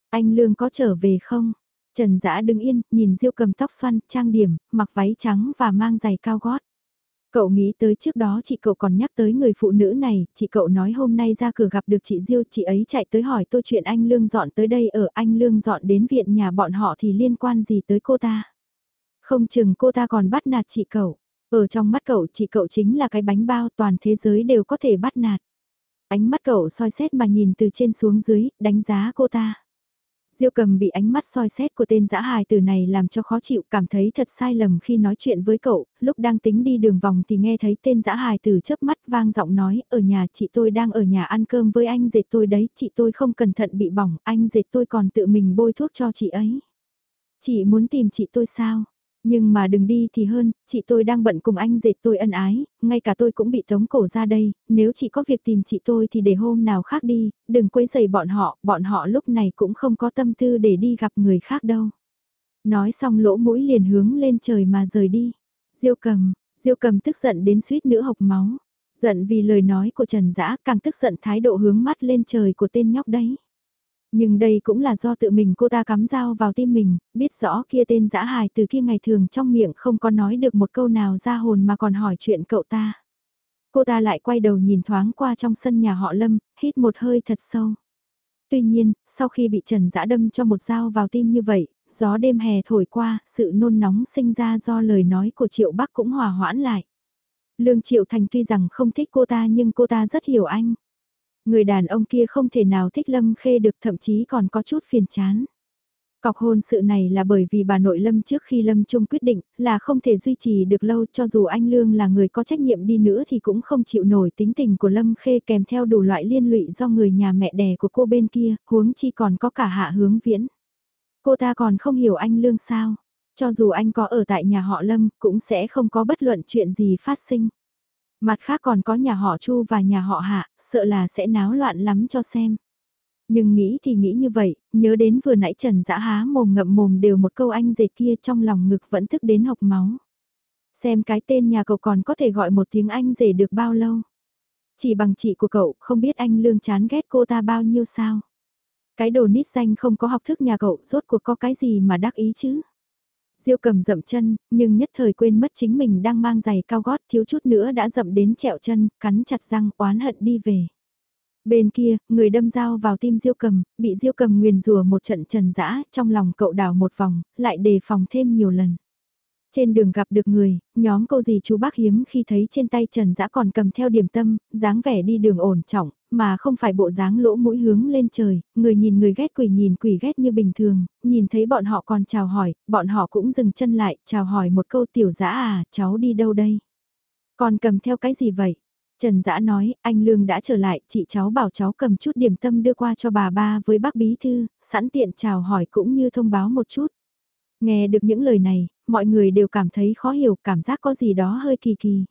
S1: Anh Lương có trở về không? Trần Dã đứng yên, nhìn Diêu cầm tóc xoăn, trang điểm, mặc váy trắng và mang giày cao gót. Cậu nghĩ tới trước đó chị cậu còn nhắc tới người phụ nữ này, chị cậu nói hôm nay ra cửa gặp được chị Diêu, chị ấy chạy tới hỏi tôi chuyện anh Lương dọn tới đây ở anh Lương dọn đến viện nhà bọn họ thì liên quan gì tới cô ta. Không chừng cô ta còn bắt nạt chị cậu, ở trong mắt cậu chị cậu chính là cái bánh bao toàn thế giới đều có thể bắt nạt. Ánh mắt cậu soi xét mà nhìn từ trên xuống dưới, đánh giá cô ta. Diêu cầm bị ánh mắt soi xét của tên dã hài từ này làm cho khó chịu cảm thấy thật sai lầm khi nói chuyện với cậu, lúc đang tính đi đường vòng thì nghe thấy tên dã hài từ chớp mắt vang giọng nói, ở nhà chị tôi đang ở nhà ăn cơm với anh dệt tôi đấy, chị tôi không cẩn thận bị bỏng, anh dệt tôi còn tự mình bôi thuốc cho chị ấy. Chị muốn tìm chị tôi sao? Nhưng mà đừng đi thì hơn, chị tôi đang bận cùng anh dệt tôi ân ái, ngay cả tôi cũng bị tống cổ ra đây, nếu chị có việc tìm chị tôi thì để hôm nào khác đi, đừng quấy rầy bọn họ, bọn họ lúc này cũng không có tâm tư để đi gặp người khác đâu. Nói xong lỗ mũi liền hướng lên trời mà rời đi. Diêu cầm, Diêu cầm tức giận đến suýt nữa hộc máu. Giận vì lời nói của Trần Dã càng tức giận thái độ hướng mắt lên trời của tên nhóc đấy. Nhưng đây cũng là do tự mình cô ta cắm dao vào tim mình, biết rõ kia tên dã hài từ kia ngày thường trong miệng không có nói được một câu nào ra hồn mà còn hỏi chuyện cậu ta. Cô ta lại quay đầu nhìn thoáng qua trong sân nhà họ Lâm, hít một hơi thật sâu. Tuy nhiên, sau khi bị Trần Dã đâm cho một dao vào tim như vậy, gió đêm hè thổi qua, sự nôn nóng sinh ra do lời nói của Triệu Bắc cũng hòa hoãn lại. Lương Triệu Thành tuy rằng không thích cô ta nhưng cô ta rất hiểu anh. Người đàn ông kia không thể nào thích Lâm Khê được thậm chí còn có chút phiền chán. Cọc hôn sự này là bởi vì bà nội Lâm trước khi Lâm Trung quyết định là không thể duy trì được lâu cho dù anh Lương là người có trách nhiệm đi nữa thì cũng không chịu nổi tính tình của Lâm Khê kèm theo đủ loại liên lụy do người nhà mẹ đẻ của cô bên kia, huống chi còn có cả hạ hướng viễn. Cô ta còn không hiểu anh Lương sao, cho dù anh có ở tại nhà họ Lâm cũng sẽ không có bất luận chuyện gì phát sinh. Mặt khác còn có nhà họ Chu và nhà họ Hạ, sợ là sẽ náo loạn lắm cho xem. Nhưng nghĩ thì nghĩ như vậy, nhớ đến vừa nãy Trần Dã há mồm ngậm mồm đều một câu anh dệt kia trong lòng ngực vẫn thức đến học máu. Xem cái tên nhà cậu còn có thể gọi một tiếng anh rể được bao lâu. Chỉ bằng chị của cậu không biết anh lương chán ghét cô ta bao nhiêu sao. Cái đồ nít danh không có học thức nhà cậu rốt cuộc có cái gì mà đắc ý chứ. Diêu cầm dậm chân, nhưng nhất thời quên mất chính mình đang mang giày cao gót thiếu chút nữa đã dậm đến trẹo chân, cắn chặt răng oán hận đi về. Bên kia, người đâm dao vào tim Diêu cầm, bị Diêu cầm nguyền rùa một trận trần dã, trong lòng cậu đảo một vòng, lại đề phòng thêm nhiều lần. Trên đường gặp được người, nhóm cô dì chú bác hiếm khi thấy trên tay Trần Dã còn cầm theo điểm tâm, dáng vẻ đi đường ổn trọng, mà không phải bộ dáng lỗ mũi hướng lên trời, người nhìn người ghét quỷ nhìn quỷ ghét như bình thường, nhìn thấy bọn họ còn chào hỏi, bọn họ cũng dừng chân lại, chào hỏi một câu tiểu dã à, cháu đi đâu đây? Còn cầm theo cái gì vậy? Trần Dã nói, anh Lương đã trở lại, chị cháu bảo cháu cầm chút điểm tâm đưa qua cho bà ba với bác bí thư, sẵn tiện chào hỏi cũng như thông báo một chút. Nghe được những lời này, mọi người đều cảm thấy khó hiểu, cảm giác có gì đó hơi kỳ kỳ.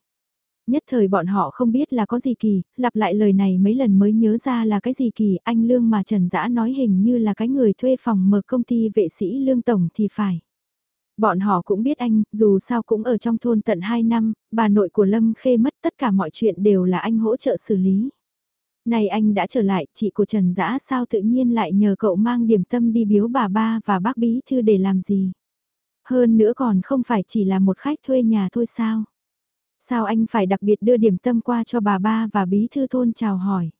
S1: Nhất thời bọn họ không biết là có gì kỳ, lặp lại lời này mấy lần mới nhớ ra là cái gì kỳ, anh Lương mà Trần Dã nói hình như là cái người thuê phòng mở công ty vệ sĩ Lương Tổng thì phải. Bọn họ cũng biết anh, dù sao cũng ở trong thôn tận 2 năm, bà nội của Lâm Khê mất tất cả mọi chuyện đều là anh hỗ trợ xử lý. Này anh đã trở lại, chị của Trần Dã sao tự nhiên lại nhờ cậu mang điểm tâm đi biếu bà ba và bác bí thư để làm gì? Hơn nữa còn không phải chỉ là một khách thuê nhà thôi sao? Sao anh phải đặc biệt đưa điểm tâm qua cho bà ba và bí thư thôn chào hỏi?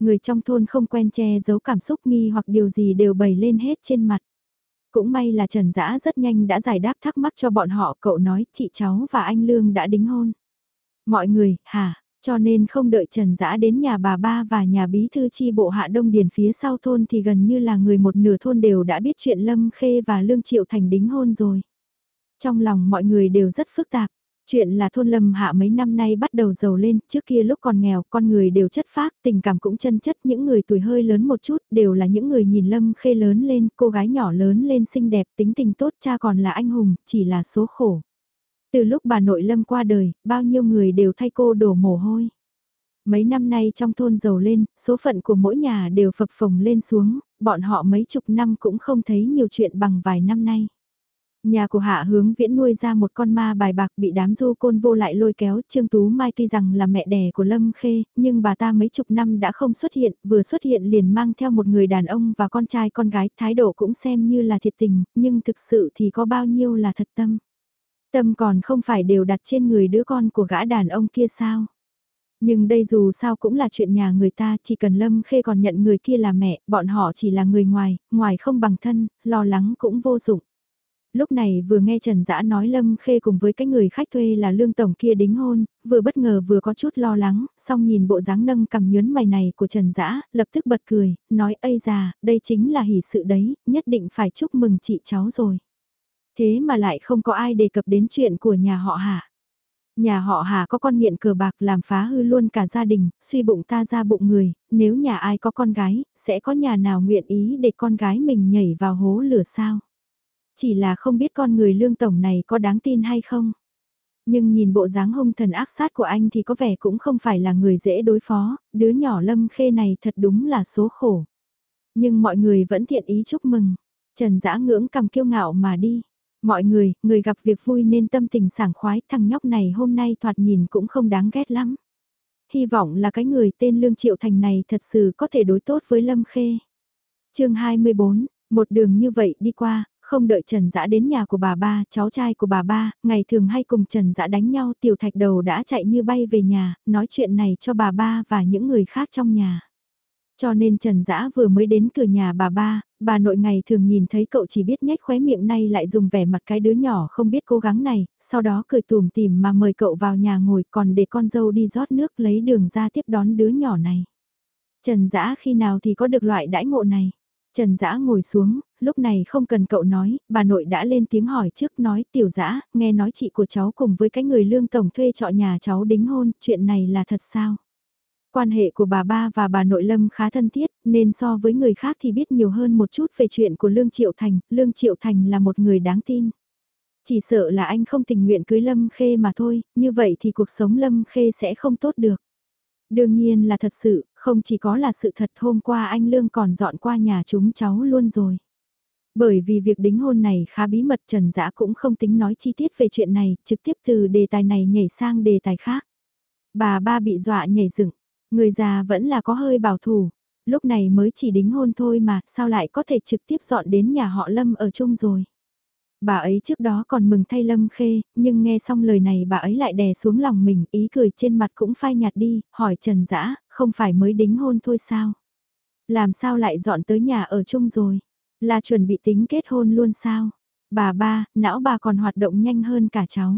S1: Người trong thôn không quen che giấu cảm xúc nghi hoặc điều gì đều bày lên hết trên mặt. Cũng may là Trần Dã rất nhanh đã giải đáp thắc mắc cho bọn họ, cậu nói chị cháu và anh Lương đã đính hôn. Mọi người, hả, cho nên không đợi Trần Dã đến nhà bà ba và nhà bí thư chi bộ hạ đông điền phía sau thôn thì gần như là người một nửa thôn đều đã biết chuyện Lâm Khê và Lương Triệu Thành đính hôn rồi. Trong lòng mọi người đều rất phức tạp. Chuyện là thôn lâm hạ mấy năm nay bắt đầu giàu lên, trước kia lúc còn nghèo, con người đều chất phác, tình cảm cũng chân chất, những người tuổi hơi lớn một chút, đều là những người nhìn lâm khê lớn lên, cô gái nhỏ lớn lên xinh đẹp, tính tình tốt, cha còn là anh hùng, chỉ là số khổ. Từ lúc bà nội lâm qua đời, bao nhiêu người đều thay cô đổ mồ hôi. Mấy năm nay trong thôn giàu lên, số phận của mỗi nhà đều phập phồng lên xuống, bọn họ mấy chục năm cũng không thấy nhiều chuyện bằng vài năm nay. Nhà của hạ hướng viễn nuôi ra một con ma bài bạc bị đám du côn vô lại lôi kéo. Trương Tú Mai tuy rằng là mẹ đẻ của Lâm Khê, nhưng bà ta mấy chục năm đã không xuất hiện, vừa xuất hiện liền mang theo một người đàn ông và con trai con gái. Thái độ cũng xem như là thiệt tình, nhưng thực sự thì có bao nhiêu là thật tâm. Tâm còn không phải đều đặt trên người đứa con của gã đàn ông kia sao. Nhưng đây dù sao cũng là chuyện nhà người ta, chỉ cần Lâm Khê còn nhận người kia là mẹ, bọn họ chỉ là người ngoài, ngoài không bằng thân, lo lắng cũng vô dụng lúc này vừa nghe Trần Dã nói Lâm Khê cùng với cái người khách thuê là lương tổng kia đính hôn, vừa bất ngờ vừa có chút lo lắng, xong nhìn bộ dáng nâng cầm nhớn mày này của Trần Dã, lập tức bật cười, nói ây già, đây chính là hỷ sự đấy, nhất định phải chúc mừng chị cháu rồi. Thế mà lại không có ai đề cập đến chuyện của nhà họ hả? Nhà họ Hà có con nghiện cờ bạc làm phá hư luôn cả gia đình, suy bụng ta ra bụng người, nếu nhà ai có con gái, sẽ có nhà nào nguyện ý để con gái mình nhảy vào hố lửa sao? Chỉ là không biết con người lương tổng này có đáng tin hay không. Nhưng nhìn bộ dáng hung thần ác sát của anh thì có vẻ cũng không phải là người dễ đối phó, đứa nhỏ lâm khê này thật đúng là số khổ. Nhưng mọi người vẫn thiện ý chúc mừng. Trần Dã ngưỡng cầm kiêu ngạo mà đi. Mọi người, người gặp việc vui nên tâm tình sảng khoái, thằng nhóc này hôm nay thoạt nhìn cũng không đáng ghét lắm. Hy vọng là cái người tên Lương Triệu Thành này thật sự có thể đối tốt với Lâm Khê. chương 24, một đường như vậy đi qua, không đợi Trần Dã đến nhà của bà ba, cháu trai của bà ba, ngày thường hay cùng Trần Dã đánh nhau tiểu thạch đầu đã chạy như bay về nhà, nói chuyện này cho bà ba và những người khác trong nhà. Cho nên Trần Dã vừa mới đến cửa nhà bà ba, bà nội ngày thường nhìn thấy cậu chỉ biết nhếch khóe miệng nay lại dùng vẻ mặt cái đứa nhỏ không biết cố gắng này, sau đó cười tùm tìm mà mời cậu vào nhà ngồi còn để con dâu đi rót nước lấy đường ra tiếp đón đứa nhỏ này. Trần Dã khi nào thì có được loại đãi ngộ này? Trần Dã ngồi xuống, lúc này không cần cậu nói, bà nội đã lên tiếng hỏi trước nói tiểu Dã, nghe nói chị của cháu cùng với cái người lương tổng thuê trọ nhà cháu đính hôn, chuyện này là thật sao? Quan hệ của bà ba và bà nội Lâm khá thân thiết, nên so với người khác thì biết nhiều hơn một chút về chuyện của Lương Triệu Thành, Lương Triệu Thành là một người đáng tin. Chỉ sợ là anh không tình nguyện cưới Lâm Khê mà thôi, như vậy thì cuộc sống Lâm Khê sẽ không tốt được. Đương nhiên là thật sự, không chỉ có là sự thật hôm qua anh Lương còn dọn qua nhà chúng cháu luôn rồi. Bởi vì việc đính hôn này khá bí mật Trần Dã cũng không tính nói chi tiết về chuyện này, trực tiếp từ đề tài này nhảy sang đề tài khác. Bà ba bị dọa nhảy dựng, người già vẫn là có hơi bảo thủ, lúc này mới chỉ đính hôn thôi mà sao lại có thể trực tiếp dọn đến nhà họ Lâm ở chung rồi. Bà ấy trước đó còn mừng thay Lâm Khê, nhưng nghe xong lời này bà ấy lại đè xuống lòng mình, ý cười trên mặt cũng phai nhạt đi, hỏi Trần Dã, không phải mới đính hôn thôi sao? Làm sao lại dọn tới nhà ở chung rồi? Là chuẩn bị tính kết hôn luôn sao? Bà ba, não bà còn hoạt động nhanh hơn cả cháu.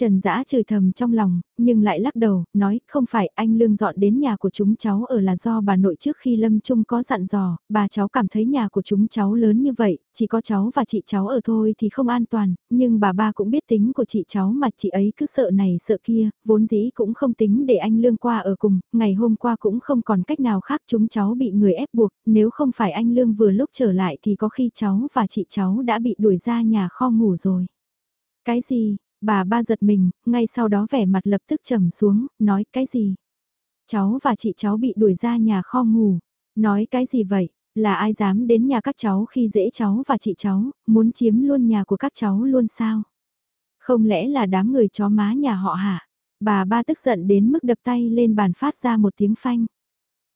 S1: Trần Dã chửi thầm trong lòng, nhưng lại lắc đầu, nói không phải anh Lương dọn đến nhà của chúng cháu ở là do bà nội trước khi Lâm Trung có dặn dò, bà cháu cảm thấy nhà của chúng cháu lớn như vậy, chỉ có cháu và chị cháu ở thôi thì không an toàn, nhưng bà ba cũng biết tính của chị cháu mà chị ấy cứ sợ này sợ kia, vốn dĩ cũng không tính để anh Lương qua ở cùng, ngày hôm qua cũng không còn cách nào khác chúng cháu bị người ép buộc, nếu không phải anh Lương vừa lúc trở lại thì có khi cháu và chị cháu đã bị đuổi ra nhà kho ngủ rồi. Cái gì, Bà ba giật mình, ngay sau đó vẻ mặt lập tức trầm xuống, nói cái gì? Cháu và chị cháu bị đuổi ra nhà kho ngủ. Nói cái gì vậy? Là ai dám đến nhà các cháu khi dễ cháu và chị cháu, muốn chiếm luôn nhà của các cháu luôn sao? Không lẽ là đám người chó má nhà họ hả? Bà ba tức giận đến mức đập tay lên bàn phát ra một tiếng phanh.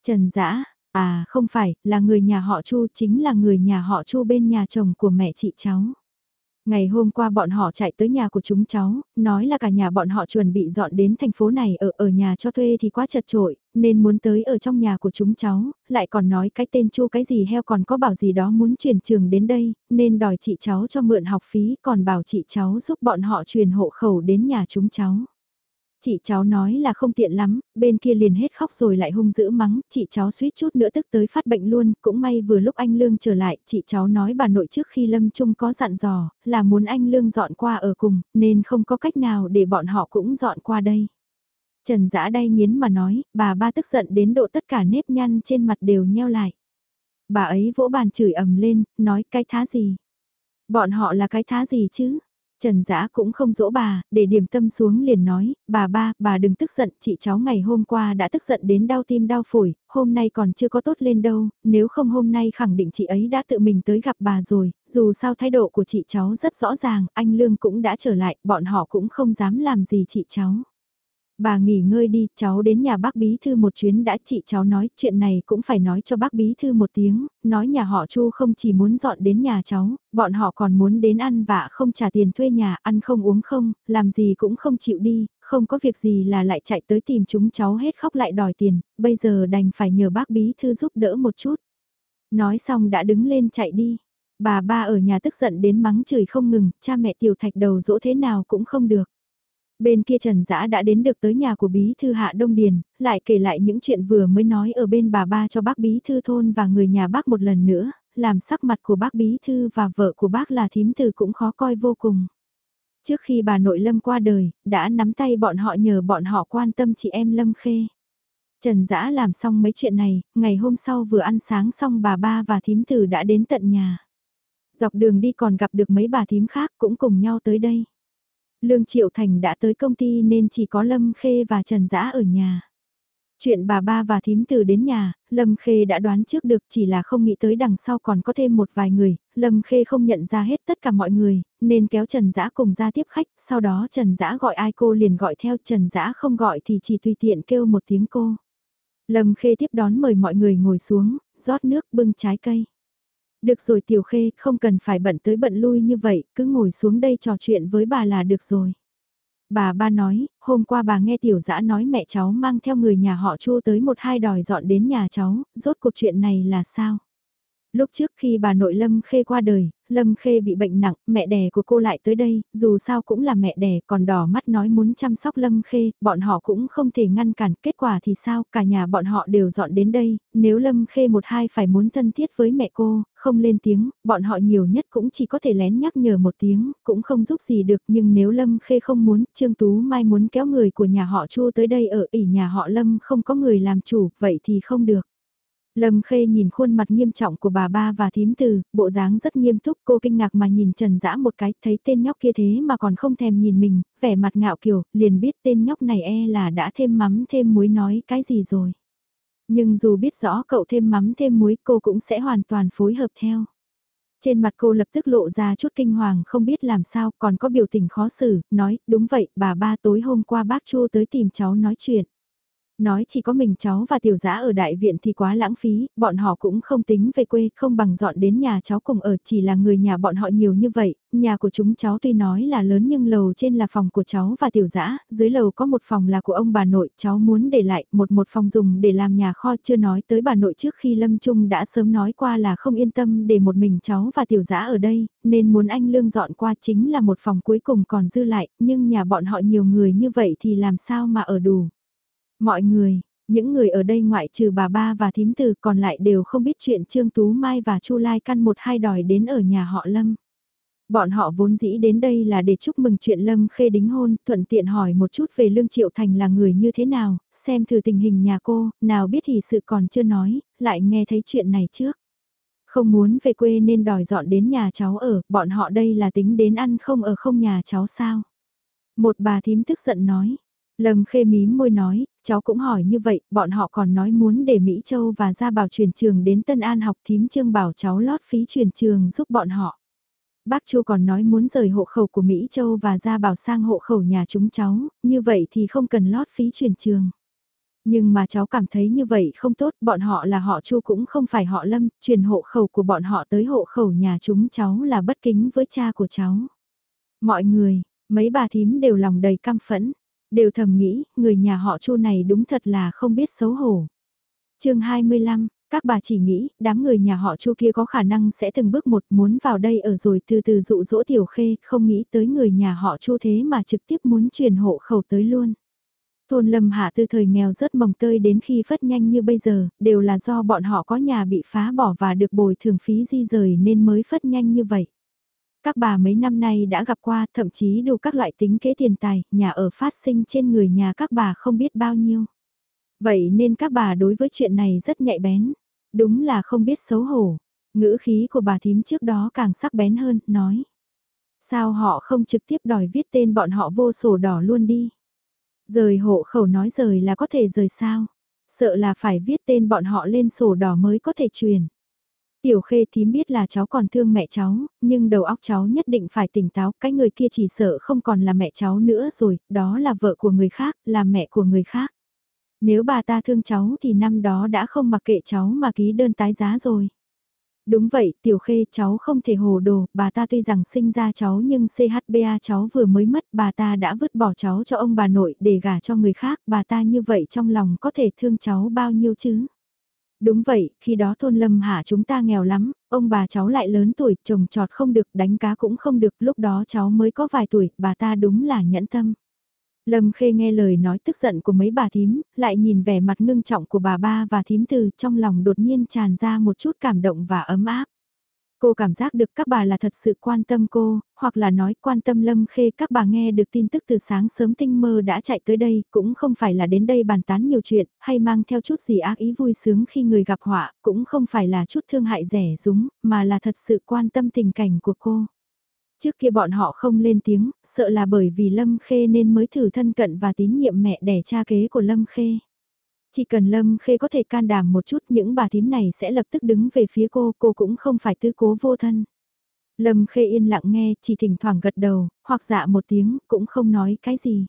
S1: Trần Dã, à không phải, là người nhà họ Chu chính là người nhà họ Chu bên nhà chồng của mẹ chị cháu. Ngày hôm qua bọn họ chạy tới nhà của chúng cháu, nói là cả nhà bọn họ chuẩn bị dọn đến thành phố này ở ở nhà cho thuê thì quá chật trội, nên muốn tới ở trong nhà của chúng cháu, lại còn nói cái tên chu cái gì heo còn có bảo gì đó muốn chuyển trường đến đây, nên đòi chị cháu cho mượn học phí còn bảo chị cháu giúp bọn họ truyền hộ khẩu đến nhà chúng cháu. Chị cháu nói là không tiện lắm, bên kia liền hết khóc rồi lại hung dữ mắng, chị cháu suýt chút nữa tức tới phát bệnh luôn, cũng may vừa lúc anh Lương trở lại, chị cháu nói bà nội trước khi Lâm Trung có dặn dò, là muốn anh Lương dọn qua ở cùng, nên không có cách nào để bọn họ cũng dọn qua đây. Trần Dã đay nghiến mà nói, bà ba tức giận đến độ tất cả nếp nhăn trên mặt đều nheo lại. Bà ấy vỗ bàn chửi ầm lên, nói cái thá gì? Bọn họ là cái thá gì chứ? Trần Dã cũng không dỗ bà, để điểm tâm xuống liền nói, bà ba, bà đừng tức giận, chị cháu ngày hôm qua đã tức giận đến đau tim đau phổi, hôm nay còn chưa có tốt lên đâu, nếu không hôm nay khẳng định chị ấy đã tự mình tới gặp bà rồi, dù sao thái độ của chị cháu rất rõ ràng, anh Lương cũng đã trở lại, bọn họ cũng không dám làm gì chị cháu. Bà nghỉ ngơi đi, cháu đến nhà bác bí thư một chuyến đã chị cháu nói chuyện này cũng phải nói cho bác bí thư một tiếng, nói nhà họ Chu không chỉ muốn dọn đến nhà cháu, bọn họ còn muốn đến ăn vạ không trả tiền thuê nhà, ăn không uống không, làm gì cũng không chịu đi, không có việc gì là lại chạy tới tìm chúng cháu hết khóc lại đòi tiền, bây giờ đành phải nhờ bác bí thư giúp đỡ một chút. Nói xong đã đứng lên chạy đi. Bà ba ở nhà tức giận đến mắng chửi không ngừng, cha mẹ tiểu thạch đầu dỗ thế nào cũng không được. Bên kia Trần Dã đã đến được tới nhà của bí thư Hạ Đông Điền, lại kể lại những chuyện vừa mới nói ở bên bà ba cho bác bí thư thôn và người nhà bác một lần nữa, làm sắc mặt của bác bí thư và vợ của bác là thím từ cũng khó coi vô cùng. Trước khi bà nội Lâm qua đời, đã nắm tay bọn họ nhờ bọn họ quan tâm chị em Lâm Khê. Trần Dã làm xong mấy chuyện này, ngày hôm sau vừa ăn sáng xong bà ba và thím từ đã đến tận nhà. Dọc đường đi còn gặp được mấy bà thím khác cũng cùng nhau tới đây. Lương Triệu Thành đã tới công ty nên chỉ có Lâm Khê và Trần Dã ở nhà. Chuyện bà ba và thím từ đến nhà, Lâm Khê đã đoán trước được chỉ là không nghĩ tới đằng sau còn có thêm một vài người, Lâm Khê không nhận ra hết tất cả mọi người, nên kéo Trần Dã cùng ra tiếp khách, sau đó Trần Dã gọi ai cô liền gọi theo Trần Dã không gọi thì chỉ tùy tiện kêu một tiếng cô. Lâm Khê tiếp đón mời mọi người ngồi xuống, rót nước bưng trái cây. Được rồi Tiểu Khê, không cần phải bận tới bận lui như vậy, cứ ngồi xuống đây trò chuyện với bà là được rồi. Bà ba nói, hôm qua bà nghe Tiểu Dã nói mẹ cháu mang theo người nhà họ Chu tới một hai đòi dọn đến nhà cháu, rốt cuộc chuyện này là sao? Lúc trước khi bà nội Lâm Khê qua đời, Lâm Khê bị bệnh nặng, mẹ đẻ của cô lại tới đây, dù sao cũng là mẹ đẻ, còn đỏ mắt nói muốn chăm sóc Lâm Khê, bọn họ cũng không thể ngăn cản, kết quả thì sao, cả nhà bọn họ đều dọn đến đây, nếu Lâm Khê một hai phải muốn thân thiết với mẹ cô, không lên tiếng, bọn họ nhiều nhất cũng chỉ có thể lén nhắc nhở một tiếng, cũng không giúp gì được, nhưng nếu Lâm Khê không muốn, Trương Tú Mai muốn kéo người của nhà họ Chu tới đây ở ỉ nhà họ Lâm không có người làm chủ, vậy thì không được. Lâm Khê nhìn khuôn mặt nghiêm trọng của bà ba và thím từ, bộ dáng rất nghiêm túc cô kinh ngạc mà nhìn Trần Dã một cái, thấy tên nhóc kia thế mà còn không thèm nhìn mình, vẻ mặt ngạo kiều, liền biết tên nhóc này e là đã thêm mắm thêm muối nói cái gì rồi. Nhưng dù biết rõ cậu thêm mắm thêm muối cô cũng sẽ hoàn toàn phối hợp theo. Trên mặt cô lập tức lộ ra chút kinh hoàng không biết làm sao còn có biểu tình khó xử, nói, đúng vậy, bà ba tối hôm qua bác Chu tới tìm cháu nói chuyện. Nói chỉ có mình cháu và tiểu giã ở đại viện thì quá lãng phí, bọn họ cũng không tính về quê, không bằng dọn đến nhà cháu cùng ở, chỉ là người nhà bọn họ nhiều như vậy, nhà của chúng cháu tuy nói là lớn nhưng lầu trên là phòng của cháu và tiểu giã, dưới lầu có một phòng là của ông bà nội, cháu muốn để lại một một phòng dùng để làm nhà kho chưa nói tới bà nội trước khi Lâm Trung đã sớm nói qua là không yên tâm để một mình cháu và tiểu giã ở đây, nên muốn anh Lương dọn qua chính là một phòng cuối cùng còn dư lại, nhưng nhà bọn họ nhiều người như vậy thì làm sao mà ở đủ. Mọi người, những người ở đây ngoại trừ bà ba và thím từ còn lại đều không biết chuyện Trương Tú Mai và Chu Lai căn một hai đòi đến ở nhà họ Lâm. Bọn họ vốn dĩ đến đây là để chúc mừng chuyện Lâm Khê đính hôn, thuận tiện hỏi một chút về Lương Triệu Thành là người như thế nào, xem thử tình hình nhà cô, nào biết thì sự còn chưa nói, lại nghe thấy chuyện này trước. Không muốn về quê nên đòi dọn đến nhà cháu ở, bọn họ đây là tính đến ăn không ở không nhà cháu sao. Một bà thím tức giận nói, Lâm khê mím môi nói, cháu cũng hỏi như vậy, bọn họ còn nói muốn để Mỹ Châu và Gia Bảo chuyển trường đến Tân An học thím trương bảo cháu lót phí chuyển trường giúp bọn họ. Bác Chu còn nói muốn rời hộ khẩu của Mỹ Châu và Gia Bảo sang hộ khẩu nhà chúng cháu, như vậy thì không cần lót phí chuyển trường. Nhưng mà cháu cảm thấy như vậy không tốt, bọn họ là họ Chu cũng không phải họ Lâm, truyền hộ khẩu của bọn họ tới hộ khẩu nhà chúng cháu là bất kính với cha của cháu. Mọi người, mấy bà thím đều lòng đầy căm phẫn, đều thầm nghĩ, người nhà họ Chu này đúng thật là không biết xấu hổ. chương 25, các bà chỉ nghĩ, đám người nhà họ Chu kia có khả năng sẽ từng bước một muốn vào đây ở rồi từ từ dụ dỗ tiểu khê, không nghĩ tới người nhà họ Chu thế mà trực tiếp muốn truyền hộ khẩu tới luôn. Thôn Lâm Hạ từ thời nghèo rất mồng tơi đến khi phất nhanh như bây giờ, đều là do bọn họ có nhà bị phá bỏ và được bồi thường phí di rời nên mới phất nhanh như vậy. Các bà mấy năm nay đã gặp qua, thậm chí đủ các loại tính kế tiền tài, nhà ở phát sinh trên người nhà các bà không biết bao nhiêu. Vậy nên các bà đối với chuyện này rất nhạy bén. Đúng là không biết xấu hổ. Ngữ khí của bà thím trước đó càng sắc bén hơn, nói. Sao họ không trực tiếp đòi viết tên bọn họ vô sổ đỏ luôn đi. Rời hộ khẩu nói rời là có thể rời sao. Sợ là phải viết tên bọn họ lên sổ đỏ mới có thể truyền. Tiểu khê thím biết là cháu còn thương mẹ cháu, nhưng đầu óc cháu nhất định phải tỉnh táo, cái người kia chỉ sợ không còn là mẹ cháu nữa rồi, đó là vợ của người khác, là mẹ của người khác. Nếu bà ta thương cháu thì năm đó đã không mặc kệ cháu mà ký đơn tái giá rồi. Đúng vậy, tiểu khê cháu không thể hồ đồ, bà ta tuy rằng sinh ra cháu nhưng CHBA cháu vừa mới mất, bà ta đã vứt bỏ cháu cho ông bà nội để gả cho người khác, bà ta như vậy trong lòng có thể thương cháu bao nhiêu chứ? Đúng vậy, khi đó thôn lâm hạ chúng ta nghèo lắm, ông bà cháu lại lớn tuổi, trồng trọt không được, đánh cá cũng không được, lúc đó cháu mới có vài tuổi, bà ta đúng là nhẫn tâm. Lâm Khê nghe lời nói tức giận của mấy bà thím, lại nhìn vẻ mặt ngưng trọng của bà ba và thím từ trong lòng đột nhiên tràn ra một chút cảm động và ấm áp. Cô cảm giác được các bà là thật sự quan tâm cô, hoặc là nói quan tâm Lâm Khê các bà nghe được tin tức từ sáng sớm tinh mơ đã chạy tới đây, cũng không phải là đến đây bàn tán nhiều chuyện, hay mang theo chút gì ác ý vui sướng khi người gặp họa, cũng không phải là chút thương hại rẻ rúng, mà là thật sự quan tâm tình cảnh của cô. Trước kia bọn họ không lên tiếng, sợ là bởi vì Lâm Khê nên mới thử thân cận và tín nhiệm mẹ đẻ cha kế của Lâm Khê. Chỉ cần Lâm Khê có thể can đảm một chút những bà thím này sẽ lập tức đứng về phía cô, cô cũng không phải tư cố vô thân. Lâm Khê yên lặng nghe, chỉ thỉnh thoảng gật đầu, hoặc dạ một tiếng, cũng không nói cái gì.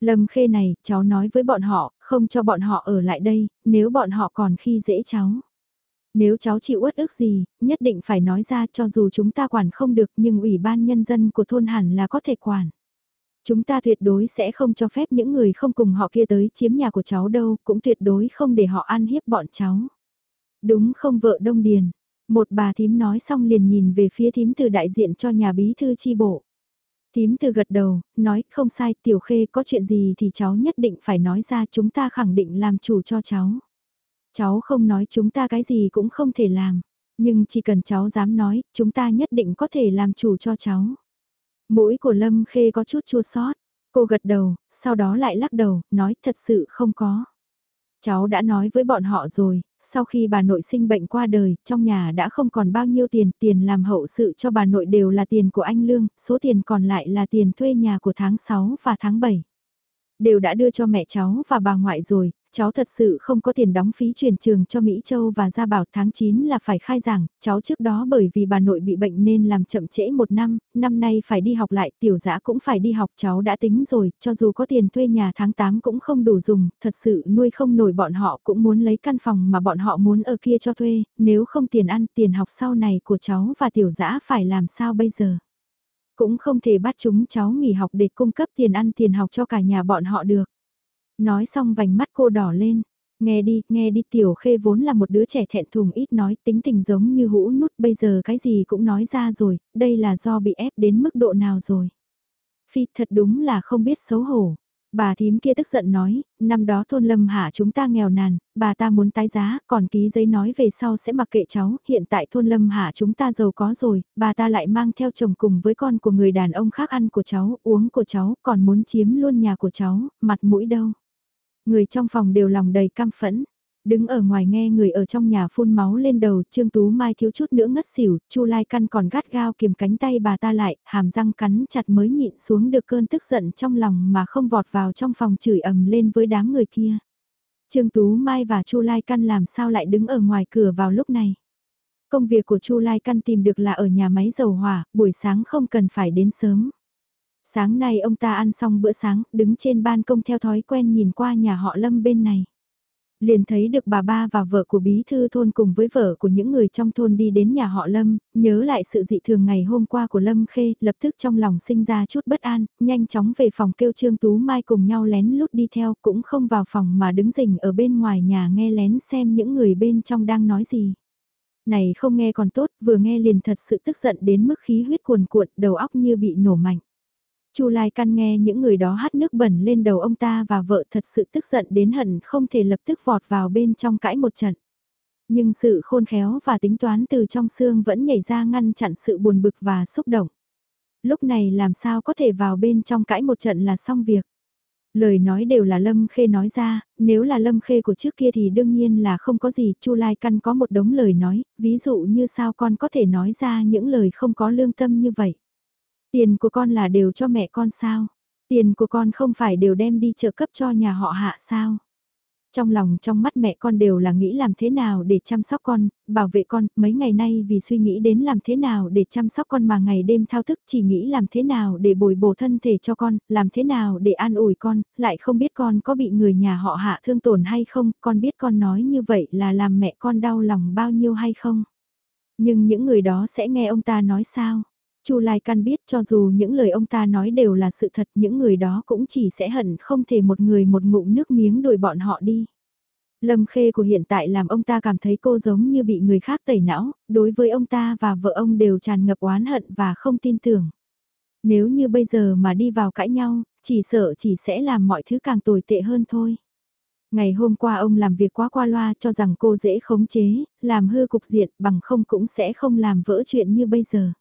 S1: Lâm Khê này, cháu nói với bọn họ, không cho bọn họ ở lại đây, nếu bọn họ còn khi dễ cháu. Nếu cháu chịu uất ức gì, nhất định phải nói ra cho dù chúng ta quản không được nhưng ủy ban nhân dân của thôn hẳn là có thể quản. Chúng ta tuyệt đối sẽ không cho phép những người không cùng họ kia tới chiếm nhà của cháu đâu, cũng tuyệt đối không để họ ăn hiếp bọn cháu. Đúng không vợ Đông Điền? Một bà thím nói xong liền nhìn về phía thím từ đại diện cho nhà bí thư chi bộ. Thím từ gật đầu, nói không sai tiểu khê có chuyện gì thì cháu nhất định phải nói ra chúng ta khẳng định làm chủ cho cháu. Cháu không nói chúng ta cái gì cũng không thể làm, nhưng chỉ cần cháu dám nói, chúng ta nhất định có thể làm chủ cho cháu. Mũi của Lâm Khê có chút chua sót, cô gật đầu, sau đó lại lắc đầu, nói thật sự không có. Cháu đã nói với bọn họ rồi, sau khi bà nội sinh bệnh qua đời, trong nhà đã không còn bao nhiêu tiền, tiền làm hậu sự cho bà nội đều là tiền của anh Lương, số tiền còn lại là tiền thuê nhà của tháng 6 và tháng 7. Đều đã đưa cho mẹ cháu và bà ngoại rồi, cháu thật sự không có tiền đóng phí chuyển trường cho Mỹ Châu và Gia Bảo. Tháng 9 là phải khai giảng, cháu trước đó bởi vì bà nội bị bệnh nên làm chậm trễ một năm, năm nay phải đi học lại, tiểu dã cũng phải đi học, cháu đã tính rồi, cho dù có tiền thuê nhà tháng 8 cũng không đủ dùng, thật sự nuôi không nổi bọn họ cũng muốn lấy căn phòng mà bọn họ muốn ở kia cho thuê, nếu không tiền ăn, tiền học sau này của cháu và tiểu dã phải làm sao bây giờ. Cũng không thể bắt chúng cháu nghỉ học để cung cấp tiền ăn tiền học cho cả nhà bọn họ được. Nói xong vành mắt cô đỏ lên. Nghe đi, nghe đi tiểu khê vốn là một đứa trẻ thẹn thùng ít nói tính tình giống như hũ nút bây giờ cái gì cũng nói ra rồi, đây là do bị ép đến mức độ nào rồi. Phi thật đúng là không biết xấu hổ. Bà thím kia tức giận nói, năm đó thôn lâm hạ chúng ta nghèo nàn, bà ta muốn tái giá, còn ký giấy nói về sau sẽ mặc kệ cháu, hiện tại thôn lâm hạ chúng ta giàu có rồi, bà ta lại mang theo chồng cùng với con của người đàn ông khác ăn của cháu, uống của cháu, còn muốn chiếm luôn nhà của cháu, mặt mũi đâu. Người trong phòng đều lòng đầy cam phẫn. Đứng ở ngoài nghe người ở trong nhà phun máu lên đầu, Trương Tú Mai thiếu chút nữa ngất xỉu, Chu Lai Căn còn gắt gao kiềm cánh tay bà ta lại, hàm răng cắn chặt mới nhịn xuống được cơn tức giận trong lòng mà không vọt vào trong phòng chửi ầm lên với đám người kia. Trương Tú Mai và Chu Lai Căn làm sao lại đứng ở ngoài cửa vào lúc này? Công việc của Chu Lai Căn tìm được là ở nhà máy dầu hỏa, buổi sáng không cần phải đến sớm. Sáng nay ông ta ăn xong bữa sáng, đứng trên ban công theo thói quen nhìn qua nhà họ Lâm bên này. Liền thấy được bà ba và vợ của bí thư thôn cùng với vợ của những người trong thôn đi đến nhà họ Lâm, nhớ lại sự dị thường ngày hôm qua của Lâm Khê, lập tức trong lòng sinh ra chút bất an, nhanh chóng về phòng kêu Trương Tú Mai cùng nhau lén lút đi theo, cũng không vào phòng mà đứng rình ở bên ngoài nhà nghe lén xem những người bên trong đang nói gì. Này không nghe còn tốt, vừa nghe liền thật sự tức giận đến mức khí huyết cuồn cuộn, đầu óc như bị nổ mạnh. Chu Lai Căn nghe những người đó hát nước bẩn lên đầu ông ta và vợ thật sự tức giận đến hận không thể lập tức vọt vào bên trong cãi một trận. Nhưng sự khôn khéo và tính toán từ trong xương vẫn nhảy ra ngăn chặn sự buồn bực và xúc động. Lúc này làm sao có thể vào bên trong cãi một trận là xong việc. Lời nói đều là Lâm Khê nói ra, nếu là Lâm Khê của trước kia thì đương nhiên là không có gì, Chu Lai Căn có một đống lời nói, ví dụ như sao con có thể nói ra những lời không có lương tâm như vậy. Tiền của con là đều cho mẹ con sao? Tiền của con không phải đều đem đi trợ cấp cho nhà họ hạ sao? Trong lòng trong mắt mẹ con đều là nghĩ làm thế nào để chăm sóc con, bảo vệ con, mấy ngày nay vì suy nghĩ đến làm thế nào để chăm sóc con mà ngày đêm thao thức chỉ nghĩ làm thế nào để bồi bổ thân thể cho con, làm thế nào để an ủi con, lại không biết con có bị người nhà họ hạ thương tổn hay không, con biết con nói như vậy là làm mẹ con đau lòng bao nhiêu hay không. Nhưng những người đó sẽ nghe ông ta nói sao? Chu Lai Căn biết cho dù những lời ông ta nói đều là sự thật những người đó cũng chỉ sẽ hận không thể một người một ngụm nước miếng đuổi bọn họ đi. Lâm Khê của hiện tại làm ông ta cảm thấy cô giống như bị người khác tẩy não, đối với ông ta và vợ ông đều tràn ngập oán hận và không tin tưởng. Nếu như bây giờ mà đi vào cãi nhau, chỉ sợ chỉ sẽ làm mọi thứ càng tồi tệ hơn thôi. Ngày hôm qua ông làm việc quá qua loa cho rằng cô dễ khống chế, làm hư cục diện bằng không cũng sẽ không làm vỡ chuyện như bây giờ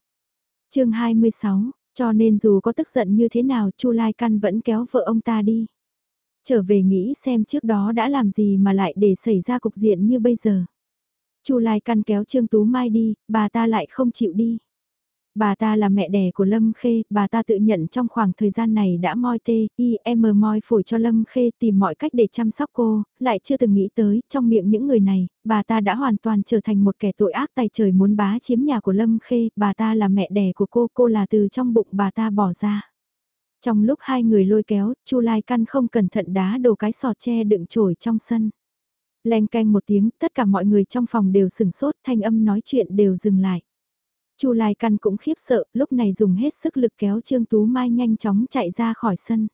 S1: chương 26, cho nên dù có tức giận như thế nào Chu Lai Căn vẫn kéo vợ ông ta đi. Trở về nghĩ xem trước đó đã làm gì mà lại để xảy ra cục diện như bây giờ. Chu Lai Căn kéo Trương Tú Mai đi, bà ta lại không chịu đi. Bà ta là mẹ đẻ của Lâm Khê, bà ta tự nhận trong khoảng thời gian này đã moi tê, y, m moi phổi cho Lâm Khê tìm mọi cách để chăm sóc cô, lại chưa từng nghĩ tới, trong miệng những người này, bà ta đã hoàn toàn trở thành một kẻ tội ác tay trời muốn bá chiếm nhà của Lâm Khê, bà ta là mẹ đẻ của cô, cô là từ trong bụng bà ta bỏ ra. Trong lúc hai người lôi kéo, Chu Lai Căn không cẩn thận đá đổ cái sọt tre đựng chổi trong sân. Leng canh một tiếng, tất cả mọi người trong phòng đều sừng sốt, thanh âm nói chuyện đều dừng lại. Chu Lai Căn cũng khiếp sợ, lúc này dùng hết sức lực kéo Trương Tú Mai nhanh chóng chạy ra khỏi sân.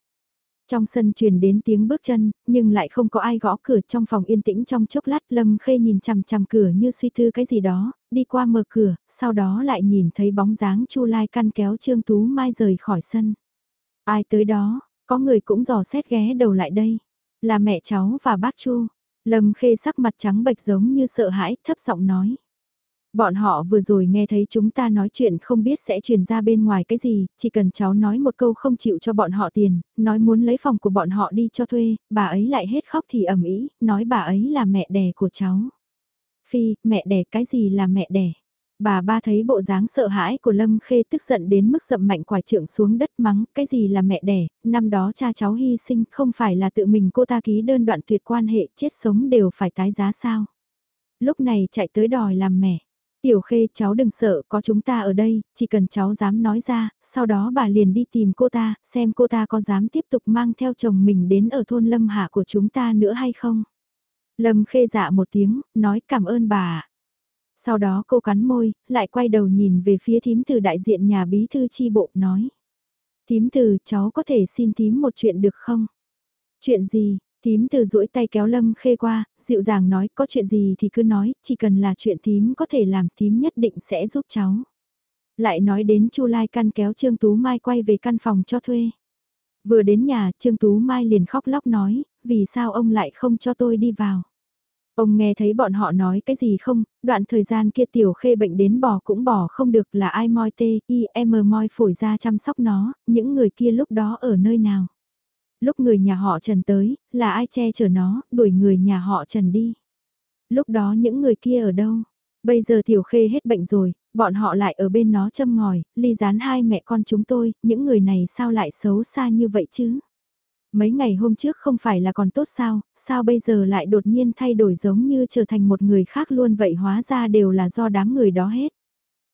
S1: Trong sân truyền đến tiếng bước chân, nhưng lại không có ai gõ cửa trong phòng yên tĩnh trong chốc lát Lâm Khê nhìn chằm chằm cửa như suy tư cái gì đó, đi qua mở cửa, sau đó lại nhìn thấy bóng dáng Chu Lai Căn kéo Trương Tú Mai rời khỏi sân. Ai tới đó, có người cũng dò xét ghé đầu lại đây, là mẹ cháu và bác Chu. Lâm Khê sắc mặt trắng bệch giống như sợ hãi, thấp giọng nói. Bọn họ vừa rồi nghe thấy chúng ta nói chuyện không biết sẽ truyền ra bên ngoài cái gì, chỉ cần cháu nói một câu không chịu cho bọn họ tiền, nói muốn lấy phòng của bọn họ đi cho thuê, bà ấy lại hết khóc thì ẩm ý, nói bà ấy là mẹ đẻ của cháu. Phi, mẹ đẻ cái gì là mẹ đẻ? Bà ba thấy bộ dáng sợ hãi của Lâm Khê tức giận đến mức dậm mạnh quải trượng xuống đất mắng, cái gì là mẹ đẻ, năm đó cha cháu hy sinh không phải là tự mình cô ta ký đơn đoạn tuyệt quan hệ chết sống đều phải tái giá sao. Lúc này chạy tới đòi làm mẹ, Tiểu khê cháu đừng sợ, có chúng ta ở đây, chỉ cần cháu dám nói ra, sau đó bà liền đi tìm cô ta, xem cô ta có dám tiếp tục mang theo chồng mình đến ở thôn Lâm Hạ của chúng ta nữa hay không. Lâm khê dạ một tiếng, nói cảm ơn bà. Sau đó cô cắn môi, lại quay đầu nhìn về phía thím từ đại diện nhà bí thư chi bộ, nói. Thím từ, cháu có thể xin thím một chuyện được không? Chuyện gì? Tím từ duỗi tay kéo Lâm Khê qua, dịu dàng nói có chuyện gì thì cứ nói, chỉ cần là chuyện tím có thể làm tím nhất định sẽ giúp cháu. Lại nói đến Chu Lai Căn kéo Trương Tú Mai quay về căn phòng cho thuê. Vừa đến nhà, Trương Tú Mai liền khóc lóc nói, vì sao ông lại không cho tôi đi vào. Ông nghe thấy bọn họ nói cái gì không, đoạn thời gian kia tiểu khê bệnh đến bỏ cũng bỏ không được là ai moi tê, i m moi phổi ra chăm sóc nó, những người kia lúc đó ở nơi nào. Lúc người nhà họ Trần tới, là ai che chở nó, đuổi người nhà họ Trần đi. Lúc đó những người kia ở đâu? Bây giờ tiểu khê hết bệnh rồi, bọn họ lại ở bên nó châm ngòi, ly gián hai mẹ con chúng tôi, những người này sao lại xấu xa như vậy chứ? Mấy ngày hôm trước không phải là còn tốt sao, sao bây giờ lại đột nhiên thay đổi giống như trở thành một người khác luôn vậy hóa ra đều là do đám người đó hết.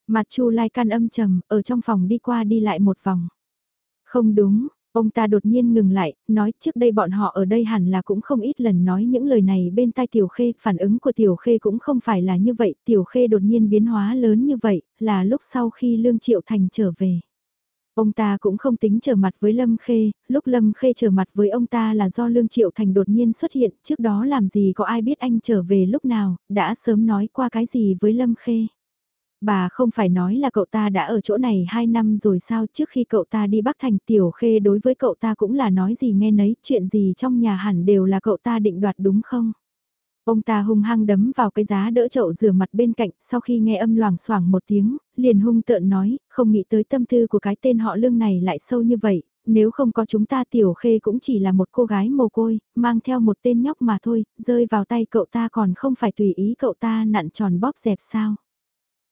S1: Mặt Chu Lai can âm trầm, ở trong phòng đi qua đi lại một vòng. Không đúng, ông ta đột nhiên ngừng lại, nói trước đây bọn họ ở đây hẳn là cũng không ít lần nói những lời này bên tai Tiểu Khê, phản ứng của Tiểu Khê cũng không phải là như vậy, Tiểu Khê đột nhiên biến hóa lớn như vậy, là lúc sau khi Lương Triệu Thành trở về. Ông ta cũng không tính trở mặt với Lâm Khê, lúc Lâm Khê trở mặt với ông ta là do Lương Triệu Thành đột nhiên xuất hiện, trước đó làm gì có ai biết anh trở về lúc nào, đã sớm nói qua cái gì với Lâm Khê. Bà không phải nói là cậu ta đã ở chỗ này 2 năm rồi sao trước khi cậu ta đi Bắc Thành Tiểu Khê đối với cậu ta cũng là nói gì nghe nấy, chuyện gì trong nhà hẳn đều là cậu ta định đoạt đúng không? Ông ta hung hăng đấm vào cái giá đỡ chậu rửa mặt bên cạnh, sau khi nghe âm loảng xoảng một tiếng, liền hung tợn nói, không nghĩ tới tâm tư của cái tên họ lương này lại sâu như vậy, nếu không có chúng ta tiểu khê cũng chỉ là một cô gái mồ côi, mang theo một tên nhóc mà thôi, rơi vào tay cậu ta còn không phải tùy ý cậu ta nặn tròn bóp dẹp sao.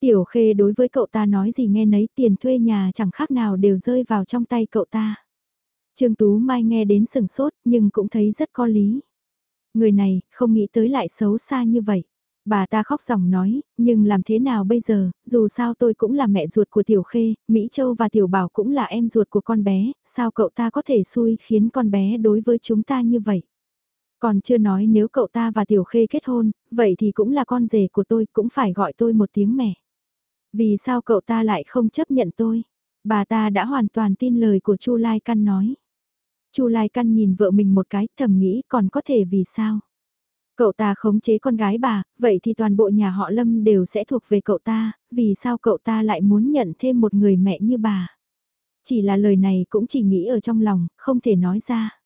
S1: Tiểu khê đối với cậu ta nói gì nghe nấy tiền thuê nhà chẳng khác nào đều rơi vào trong tay cậu ta. Trương Tú Mai nghe đến sừng sốt nhưng cũng thấy rất có lý. Người này, không nghĩ tới lại xấu xa như vậy. Bà ta khóc ròng nói, nhưng làm thế nào bây giờ, dù sao tôi cũng là mẹ ruột của Tiểu Khê, Mỹ Châu và Tiểu Bảo cũng là em ruột của con bé, sao cậu ta có thể xui khiến con bé đối với chúng ta như vậy? Còn chưa nói nếu cậu ta và Tiểu Khê kết hôn, vậy thì cũng là con rể của tôi, cũng phải gọi tôi một tiếng mẹ. Vì sao cậu ta lại không chấp nhận tôi? Bà ta đã hoàn toàn tin lời của Chu Lai Căn nói. Chu Lai Căn nhìn vợ mình một cái, thầm nghĩ còn có thể vì sao? Cậu ta khống chế con gái bà, vậy thì toàn bộ nhà họ Lâm đều sẽ thuộc về cậu ta, vì sao cậu ta lại muốn nhận thêm một người mẹ như bà? Chỉ là lời này cũng chỉ nghĩ ở trong lòng, không thể nói ra.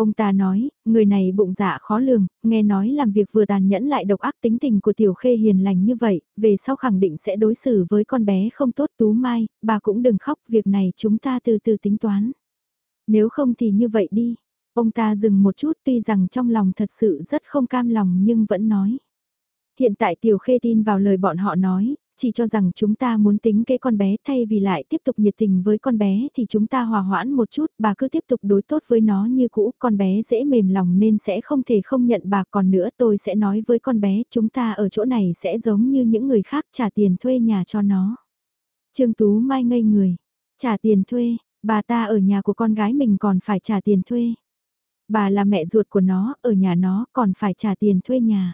S1: Ông ta nói, người này bụng dạ khó lường, nghe nói làm việc vừa tàn nhẫn lại độc ác tính tình của tiểu khê hiền lành như vậy, về sau khẳng định sẽ đối xử với con bé không tốt tú mai, bà cũng đừng khóc, việc này chúng ta từ từ tính toán. Nếu không thì như vậy đi. Ông ta dừng một chút tuy rằng trong lòng thật sự rất không cam lòng nhưng vẫn nói. Hiện tại tiểu khê tin vào lời bọn họ nói, chỉ cho rằng chúng ta muốn tính kế con bé thay vì lại tiếp tục nhiệt tình với con bé thì chúng ta hòa hoãn một chút, bà cứ tiếp tục đối tốt với nó như cũ, con bé dễ mềm lòng nên sẽ không thể không nhận bà còn nữa tôi sẽ nói với con bé chúng ta ở chỗ này sẽ giống như những người khác trả tiền thuê nhà cho nó. Trương Tú Mai ngây người, trả tiền thuê, bà ta ở nhà của con gái mình còn phải trả tiền thuê. Bà là mẹ ruột của nó, ở nhà nó còn phải trả tiền thuê nhà.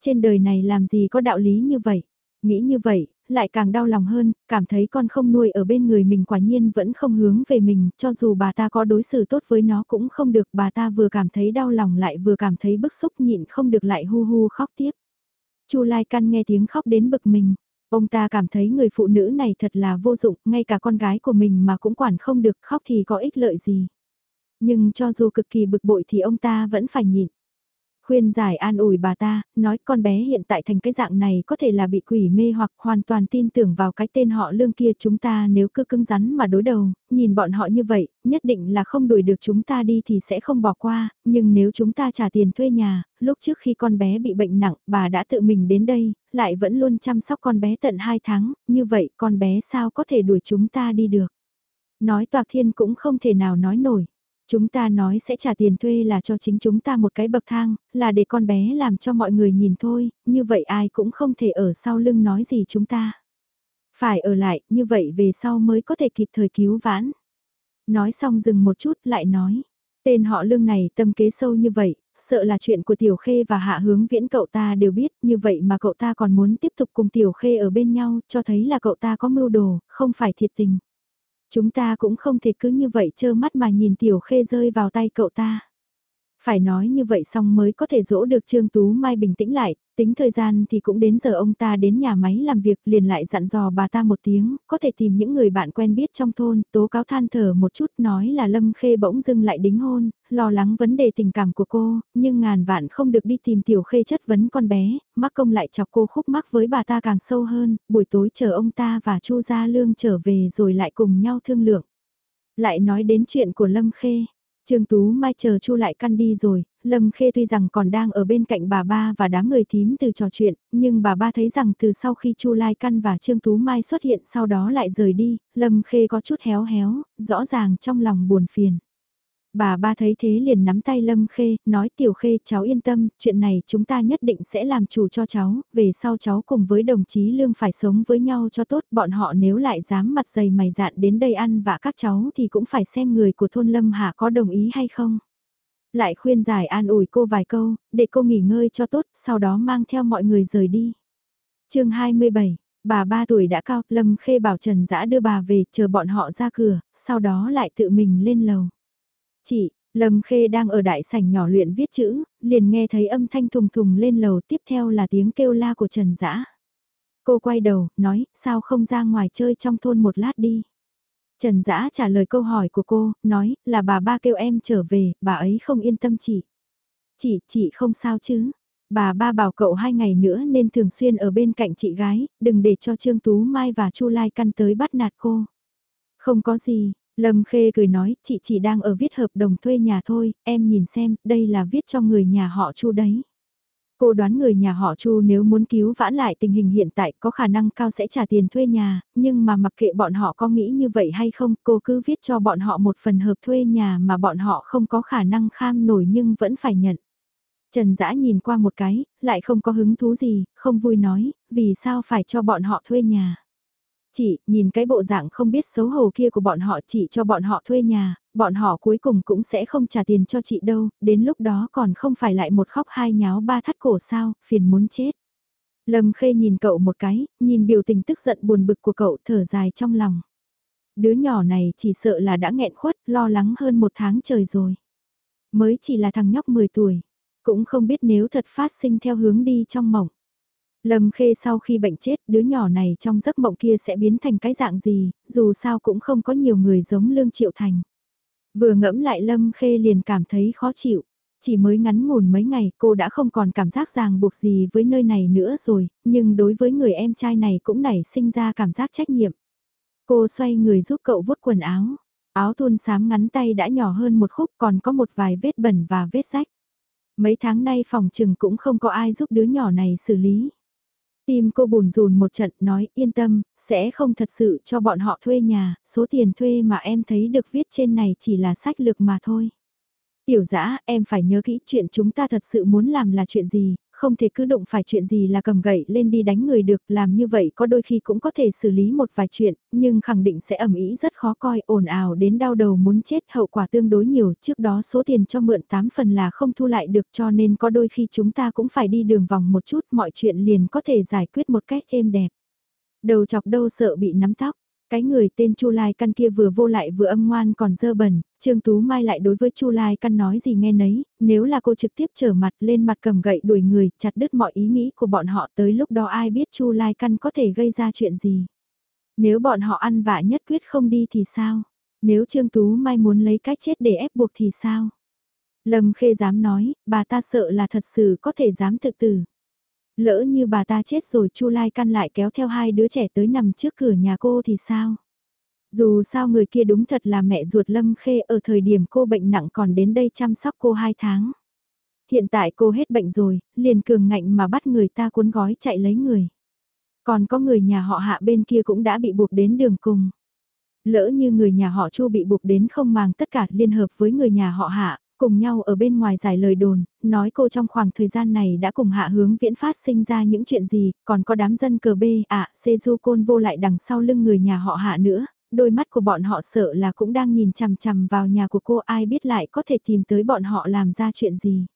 S1: Trên đời này làm gì có đạo lý như vậy? Nghĩ như vậy, lại càng đau lòng hơn, cảm thấy con không nuôi ở bên người mình quả nhiên vẫn không hướng về mình, cho dù bà ta có đối xử tốt với nó cũng không được, bà ta vừa cảm thấy đau lòng lại vừa cảm thấy bức xúc nhịn không được lại hu hu khóc tiếp. Chu Lai Căn nghe tiếng khóc đến bực mình, ông ta cảm thấy người phụ nữ này thật là vô dụng, ngay cả con gái của mình mà cũng quản không được khóc thì có ích lợi gì. Nhưng cho dù cực kỳ bực bội thì ông ta vẫn phải nhịn. Khuyên giải an ủi bà ta, nói con bé hiện tại thành cái dạng này có thể là bị quỷ mê hoặc hoàn toàn tin tưởng vào cái tên họ lương kia chúng ta nếu cứ cứng rắn mà đối đầu, nhìn bọn họ như vậy, nhất định là không đuổi được chúng ta đi thì sẽ không bỏ qua, nhưng nếu chúng ta trả tiền thuê nhà, lúc trước khi con bé bị bệnh nặng, bà đã tự mình đến đây, lại vẫn luôn chăm sóc con bé tận 2 tháng, như vậy con bé sao có thể đuổi chúng ta đi được. Nói toạc thiên cũng không thể nào nói nổi. Chúng ta nói sẽ trả tiền thuê là cho chính chúng ta một cái bậc thang, là để con bé làm cho mọi người nhìn thôi, như vậy ai cũng không thể ở sau lưng nói gì chúng ta. Phải ở lại, như vậy về sau mới có thể kịp thời cứu vãn. Nói xong dừng một chút lại nói, tên họ lương này tâm kế sâu như vậy, sợ là chuyện của Tiểu Khê và Hạ Hướng Viễn cậu ta đều biết, như vậy mà cậu ta còn muốn tiếp tục cùng Tiểu Khê ở bên nhau, cho thấy là cậu ta có mưu đồ, không phải thiệt tình. Chúng ta cũng không thể cứ như vậy trơ mắt mà nhìn tiểu khê rơi vào tay cậu ta. Phải nói như vậy xong mới có thể dỗ được Trương Tú Mai bình tĩnh lại, tính thời gian thì cũng đến giờ ông ta đến nhà máy làm việc liền lại dặn dò bà ta một tiếng, có thể tìm những người bạn quen biết trong thôn, tố cáo than thở một chút nói là Lâm Khê bỗng dưng lại đính hôn, lo lắng vấn đề tình cảm của cô, nhưng ngàn vạn không được đi tìm Tiểu Khê chất vấn con bé, mắc công lại chọc cô khúc mắc với bà ta càng sâu hơn, buổi tối chờ ông ta và Chu Gia Lương trở về rồi lại cùng nhau thương lượng. Lại nói đến chuyện của Lâm Khê, Trương Tú Mai chờ Chu lại căn đi rồi, Lâm Khê tuy rằng còn đang ở bên cạnh bà ba và đám người thím từ trò chuyện, nhưng bà ba thấy rằng từ sau khi Chu Lai Căn và Trương Tú Mai xuất hiện sau đó lại rời đi, Lâm Khê có chút héo héo, rõ ràng trong lòng buồn phiền. Bà ba thấy thế liền nắm tay Lâm Khê, nói Tiểu Khê cháu yên tâm, chuyện này chúng ta nhất định sẽ làm chủ cho cháu, về sau cháu cùng với đồng chí Lương phải sống với nhau cho tốt, bọn họ nếu lại dám mặt dày mày dạn đến đây ăn vạ các cháu thì cũng phải xem người của thôn Lâm Hạ có đồng ý hay không. Lại khuyên giải an ủi cô vài câu, để cô nghỉ ngơi cho tốt, sau đó mang theo mọi người rời đi. chương 27 Bà ba tuổi đã cao, Lâm Khê bảo Trần Dã đưa bà về, chờ bọn họ ra cửa, sau đó lại tự mình lên lầu. Chị, Lâm Khê đang ở đại sảnh nhỏ luyện viết chữ, liền nghe thấy âm thanh thùng thùng lên lầu tiếp theo là tiếng kêu la của Trần Dã. Cô quay đầu, nói, sao không ra ngoài chơi trong thôn một lát đi. Trần Dã trả lời câu hỏi của cô, nói, là bà ba kêu em trở về, bà ấy không yên tâm chị. Chị, chị không sao chứ. Bà ba bảo cậu hai ngày nữa nên thường xuyên ở bên cạnh chị gái, đừng để cho Trương Tú Mai và Chu Lai căn tới bắt nạt cô. Không có gì, Lâm Khê cười nói, chị chỉ đang ở viết hợp đồng thuê nhà thôi, em nhìn xem, đây là viết cho người nhà họ Chu đấy. Cô đoán người nhà họ Chu nếu muốn cứu vãn lại tình hình hiện tại có khả năng cao sẽ trả tiền thuê nhà, nhưng mà mặc kệ bọn họ có nghĩ như vậy hay không, cô cứ viết cho bọn họ một phần hợp thuê nhà mà bọn họ không có khả năng kham nổi nhưng vẫn phải nhận. Trần Dã nhìn qua một cái, lại không có hứng thú gì, không vui nói, vì sao phải cho bọn họ thuê nhà. Chị, nhìn cái bộ dạng không biết xấu hổ kia của bọn họ chị cho bọn họ thuê nhà, bọn họ cuối cùng cũng sẽ không trả tiền cho chị đâu, đến lúc đó còn không phải lại một khóc hai nháo ba thắt cổ sao, phiền muốn chết. Lâm Khê nhìn cậu một cái, nhìn biểu tình tức giận buồn bực của cậu thở dài trong lòng. Đứa nhỏ này chỉ sợ là đã nghẹn khuất, lo lắng hơn một tháng trời rồi. Mới chỉ là thằng nhóc 10 tuổi, cũng không biết nếu thật phát sinh theo hướng đi trong mộng. Lâm Khê sau khi bệnh chết đứa nhỏ này trong giấc mộng kia sẽ biến thành cái dạng gì, dù sao cũng không có nhiều người giống Lương Triệu Thành. Vừa ngẫm lại Lâm Khê liền cảm thấy khó chịu. Chỉ mới ngắn ngủn mấy ngày cô đã không còn cảm giác ràng buộc gì với nơi này nữa rồi, nhưng đối với người em trai này cũng nảy sinh ra cảm giác trách nhiệm. Cô xoay người giúp cậu vuốt quần áo. Áo thun xám ngắn tay đã nhỏ hơn một khúc còn có một vài vết bẩn và vết rách. Mấy tháng nay phòng trừng cũng không có ai giúp đứa nhỏ này xử lý. Tim cô bùn rùn một trận nói yên tâm, sẽ không thật sự cho bọn họ thuê nhà, số tiền thuê mà em thấy được viết trên này chỉ là sách lược mà thôi. Tiểu dã em phải nhớ kỹ chuyện chúng ta thật sự muốn làm là chuyện gì, không thể cứ đụng phải chuyện gì là cầm gậy lên đi đánh người được, làm như vậy có đôi khi cũng có thể xử lý một vài chuyện, nhưng khẳng định sẽ ẩm ý rất khó coi, ồn ào đến đau đầu muốn chết, hậu quả tương đối nhiều, trước đó số tiền cho mượn 8 phần là không thu lại được cho nên có đôi khi chúng ta cũng phải đi đường vòng một chút, mọi chuyện liền có thể giải quyết một cách êm đẹp. Đầu chọc đâu sợ bị nắm tóc, cái người tên Chu Lai Căn kia vừa vô lại vừa âm ngoan còn dơ bẩn, Trương Tú Mai lại đối với Chu Lai Căn nói gì nghe nấy, nếu là cô trực tiếp trở mặt lên mặt cầm gậy đuổi người, chặt đứt mọi ý nghĩ của bọn họ tới lúc đó ai biết Chu Lai Căn có thể gây ra chuyện gì. Nếu bọn họ ăn vạ nhất quyết không đi thì sao? Nếu Trương Tú Mai muốn lấy cách chết để ép buộc thì sao? Lâm Khê dám nói, bà ta sợ là thật sự có thể dám thực tử. Lỡ như bà ta chết rồi Chu Lai Căn lại kéo theo hai đứa trẻ tới nằm trước cửa nhà cô thì sao? Dù sao người kia đúng thật là mẹ ruột Lâm Khê ở thời điểm cô bệnh nặng còn đến đây chăm sóc cô hai tháng. Hiện tại cô hết bệnh rồi, liền cường ngạnh mà bắt người ta cuốn gói chạy lấy người. Còn có người nhà họ hạ bên kia cũng đã bị buộc đến đường cùng. Lỡ như người nhà họ Chu bị buộc đến không màng tất cả liên hợp với người nhà họ hạ, cùng nhau ở bên ngoài giải lời đồn, nói cô trong khoảng thời gian này đã cùng hạ hướng viễn phát sinh ra những chuyện gì, còn có đám dân cờ bê ạ, à, du côn vô lại đằng sau lưng người nhà họ hạ nữa, đôi mắt của bọn họ sợ là cũng đang nhìn chằm chằm vào nhà của cô ai biết lại có thể tìm tới bọn họ làm ra chuyện gì.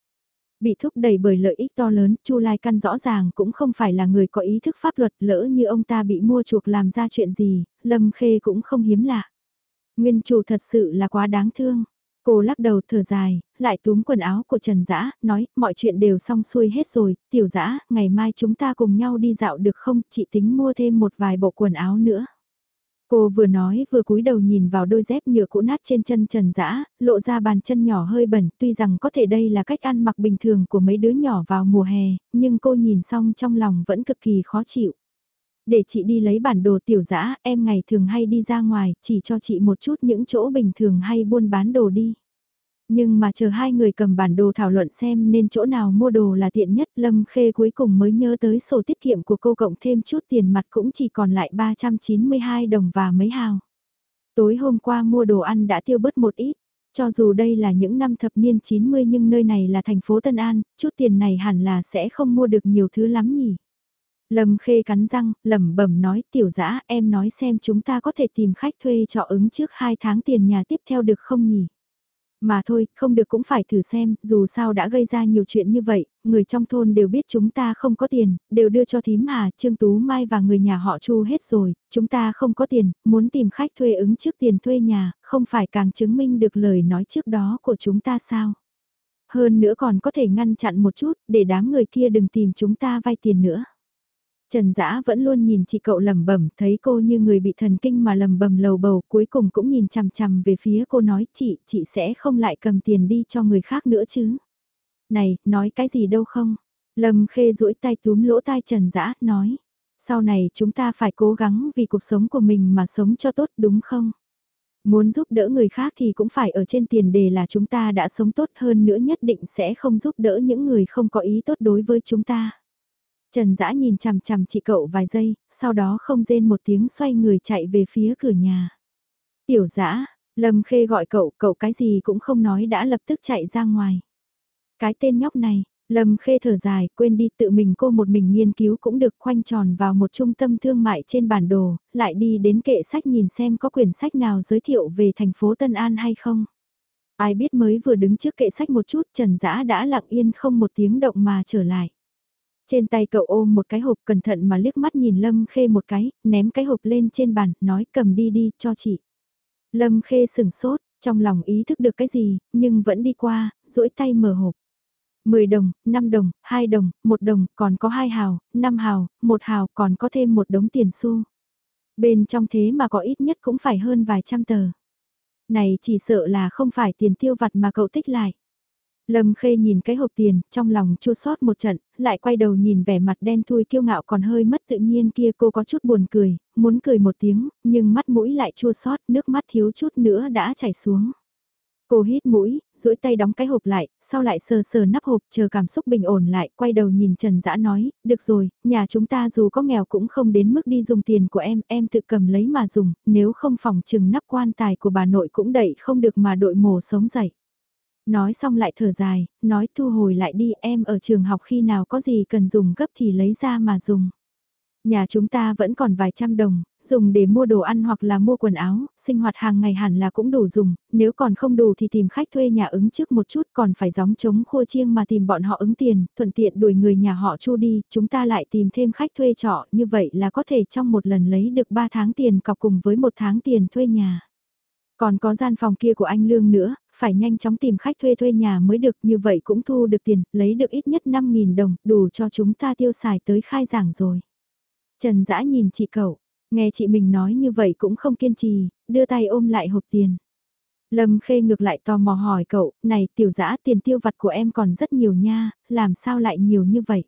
S1: Bị thúc đẩy bởi lợi ích to lớn, Chu Lai Căn rõ ràng cũng không phải là người có ý thức pháp luật lỡ như ông ta bị mua chuộc làm ra chuyện gì, Lâm Khê cũng không hiếm lạ. Nguyên chủ thật sự là quá đáng thương. Cô lắc đầu thở dài, lại túm quần áo của Trần Dã, nói, mọi chuyện đều xong xuôi hết rồi, tiểu Dã, ngày mai chúng ta cùng nhau đi dạo được không, chị tính mua thêm một vài bộ quần áo nữa. Cô vừa nói vừa cúi đầu nhìn vào đôi dép nhựa cũ nát trên chân Trần Dã, lộ ra bàn chân nhỏ hơi bẩn, tuy rằng có thể đây là cách ăn mặc bình thường của mấy đứa nhỏ vào mùa hè, nhưng cô nhìn xong trong lòng vẫn cực kỳ khó chịu. Để chị đi lấy bản đồ tiểu dã, em ngày thường hay đi ra ngoài, chỉ cho chị một chút những chỗ bình thường hay buôn bán đồ đi. Nhưng mà chờ hai người cầm bản đồ thảo luận xem nên chỗ nào mua đồ là tiện nhất Lâm Khê cuối cùng mới nhớ tới sổ tiết kiệm của cô cộng thêm chút tiền mặt cũng chỉ còn lại 392 đồng và mấy hào. Tối hôm qua mua đồ ăn đã tiêu bớt một ít. Cho dù đây là những năm thập niên 90 nhưng nơi này là thành phố Tân An, chút tiền này hẳn là sẽ không mua được nhiều thứ lắm nhỉ. Lâm Khê cắn răng, lẩm bẩm nói tiểu dã em nói xem chúng ta có thể tìm khách thuê trọ ứng trước 2 tháng tiền nhà tiếp theo được không nhỉ? Mà thôi, không được cũng phải thử xem, dù sao đã gây ra nhiều chuyện như vậy, người trong thôn đều biết chúng ta không có tiền, đều đưa cho thím Hà, Trương Tú Mai và người nhà họ Chu hết rồi, chúng ta không có tiền, muốn tìm khách thuê ứng trước tiền thuê nhà, không phải càng chứng minh được lời nói trước đó của chúng ta sao? Hơn nữa còn có thể ngăn chặn một chút, để đám người kia đừng tìm chúng ta vay tiền nữa. Trần Dã vẫn luôn nhìn chị cậu lẩm bẩm, thấy cô như người bị thần kinh mà lẩm bẩm lầu bầu, cuối cùng cũng nhìn chằm chằm về phía cô nói chị, chị sẽ không lại cầm tiền đi cho người khác nữa chứ. Này, nói cái gì đâu không? Lâm Khê duỗi tay túm lỗ tai Trần Dã, nói. Sau này chúng ta phải cố gắng vì cuộc sống của mình mà sống cho tốt đúng không? Muốn giúp đỡ người khác thì cũng phải ở trên tiền đề là chúng ta đã sống tốt hơn nữa nhất định sẽ không giúp đỡ những người không có ý tốt đối với chúng ta. Trần Dã nhìn chằm chằm chị cậu vài giây, sau đó không rên một tiếng xoay người chạy về phía cửa nhà. Tiểu Dã, Lâm Khê gọi cậu, cậu cái gì cũng không nói đã lập tức chạy ra ngoài. Cái tên nhóc này, Lâm Khê thở dài, quên đi tự mình cô một mình nghiên cứu cũng được khoanh tròn vào một trung tâm thương mại trên bản đồ, lại đi đến kệ sách nhìn xem có quyển sách nào giới thiệu về thành phố Tân An hay không. Ai biết mới vừa đứng trước kệ sách một chút Trần Dã đã lặng yên không một tiếng động mà trở lại. Trên tay cậu ôm một cái hộp cẩn thận mà liếc mắt nhìn Lâm Khê một cái, ném cái hộp lên trên bàn, nói cầm đi đi, cho chị. Lâm Khê sừng sốt, trong lòng ý thức được cái gì, nhưng vẫn đi qua, duỗi tay mở hộp. 10 đồng, 5 đồng, 2 đồng, 1 đồng, còn có 2 hào, 5 hào, 1 hào, còn có thêm một đống tiền xu. Bên trong thế mà có ít nhất cũng phải hơn vài trăm tờ. Này chỉ sợ là không phải tiền tiêu vặt mà cậu tích lại. Lâm Khê nhìn cái hộp tiền, trong lòng chua xót một trận, lại quay đầu nhìn vẻ mặt đen thui kiêu ngạo còn hơi mất tự nhiên kia cô có chút buồn cười, muốn cười một tiếng, nhưng mắt mũi lại chua xót, nước mắt thiếu chút nữa đã chảy xuống. Cô hít mũi, duỗi tay đóng cái hộp lại, sau lại sờ sờ nắp hộp chờ cảm xúc bình ổn lại, quay đầu nhìn Trần Dã nói, được rồi, nhà chúng ta dù có nghèo cũng không đến mức đi dùng tiền của em, em tự cầm lấy mà dùng, nếu không phòng trừng nắp quan tài của bà nội cũng đẩy không được mà đội mồ sống dậy. Nói xong lại thở dài, nói thu hồi lại đi em ở trường học khi nào có gì cần dùng gấp thì lấy ra mà dùng. Nhà chúng ta vẫn còn vài trăm đồng, dùng để mua đồ ăn hoặc là mua quần áo, sinh hoạt hàng ngày hẳn là cũng đủ dùng, nếu còn không đủ thì tìm khách thuê nhà ứng trước một chút còn phải gióng chống khua chiêng mà tìm bọn họ ứng tiền, thuận tiện đuổi người nhà họ chu đi, chúng ta lại tìm thêm khách thuê trọ, như vậy là có thể trong một lần lấy được 3 tháng tiền cọc cùng với một tháng tiền thuê nhà. Còn có gian phòng kia của anh Lương nữa, phải nhanh chóng tìm khách thuê thuê nhà mới được như vậy cũng thu được tiền, lấy được ít nhất 5.000 đồng, đủ cho chúng ta tiêu xài tới khai giảng rồi. Trần Dã nhìn chị cậu, nghe chị mình nói như vậy cũng không kiên trì, đưa tay ôm lại hộp tiền. Lâm Khê ngược lại tò mò hỏi cậu, này tiểu dã tiền tiêu vặt của em còn rất nhiều nha, làm sao lại nhiều như vậy?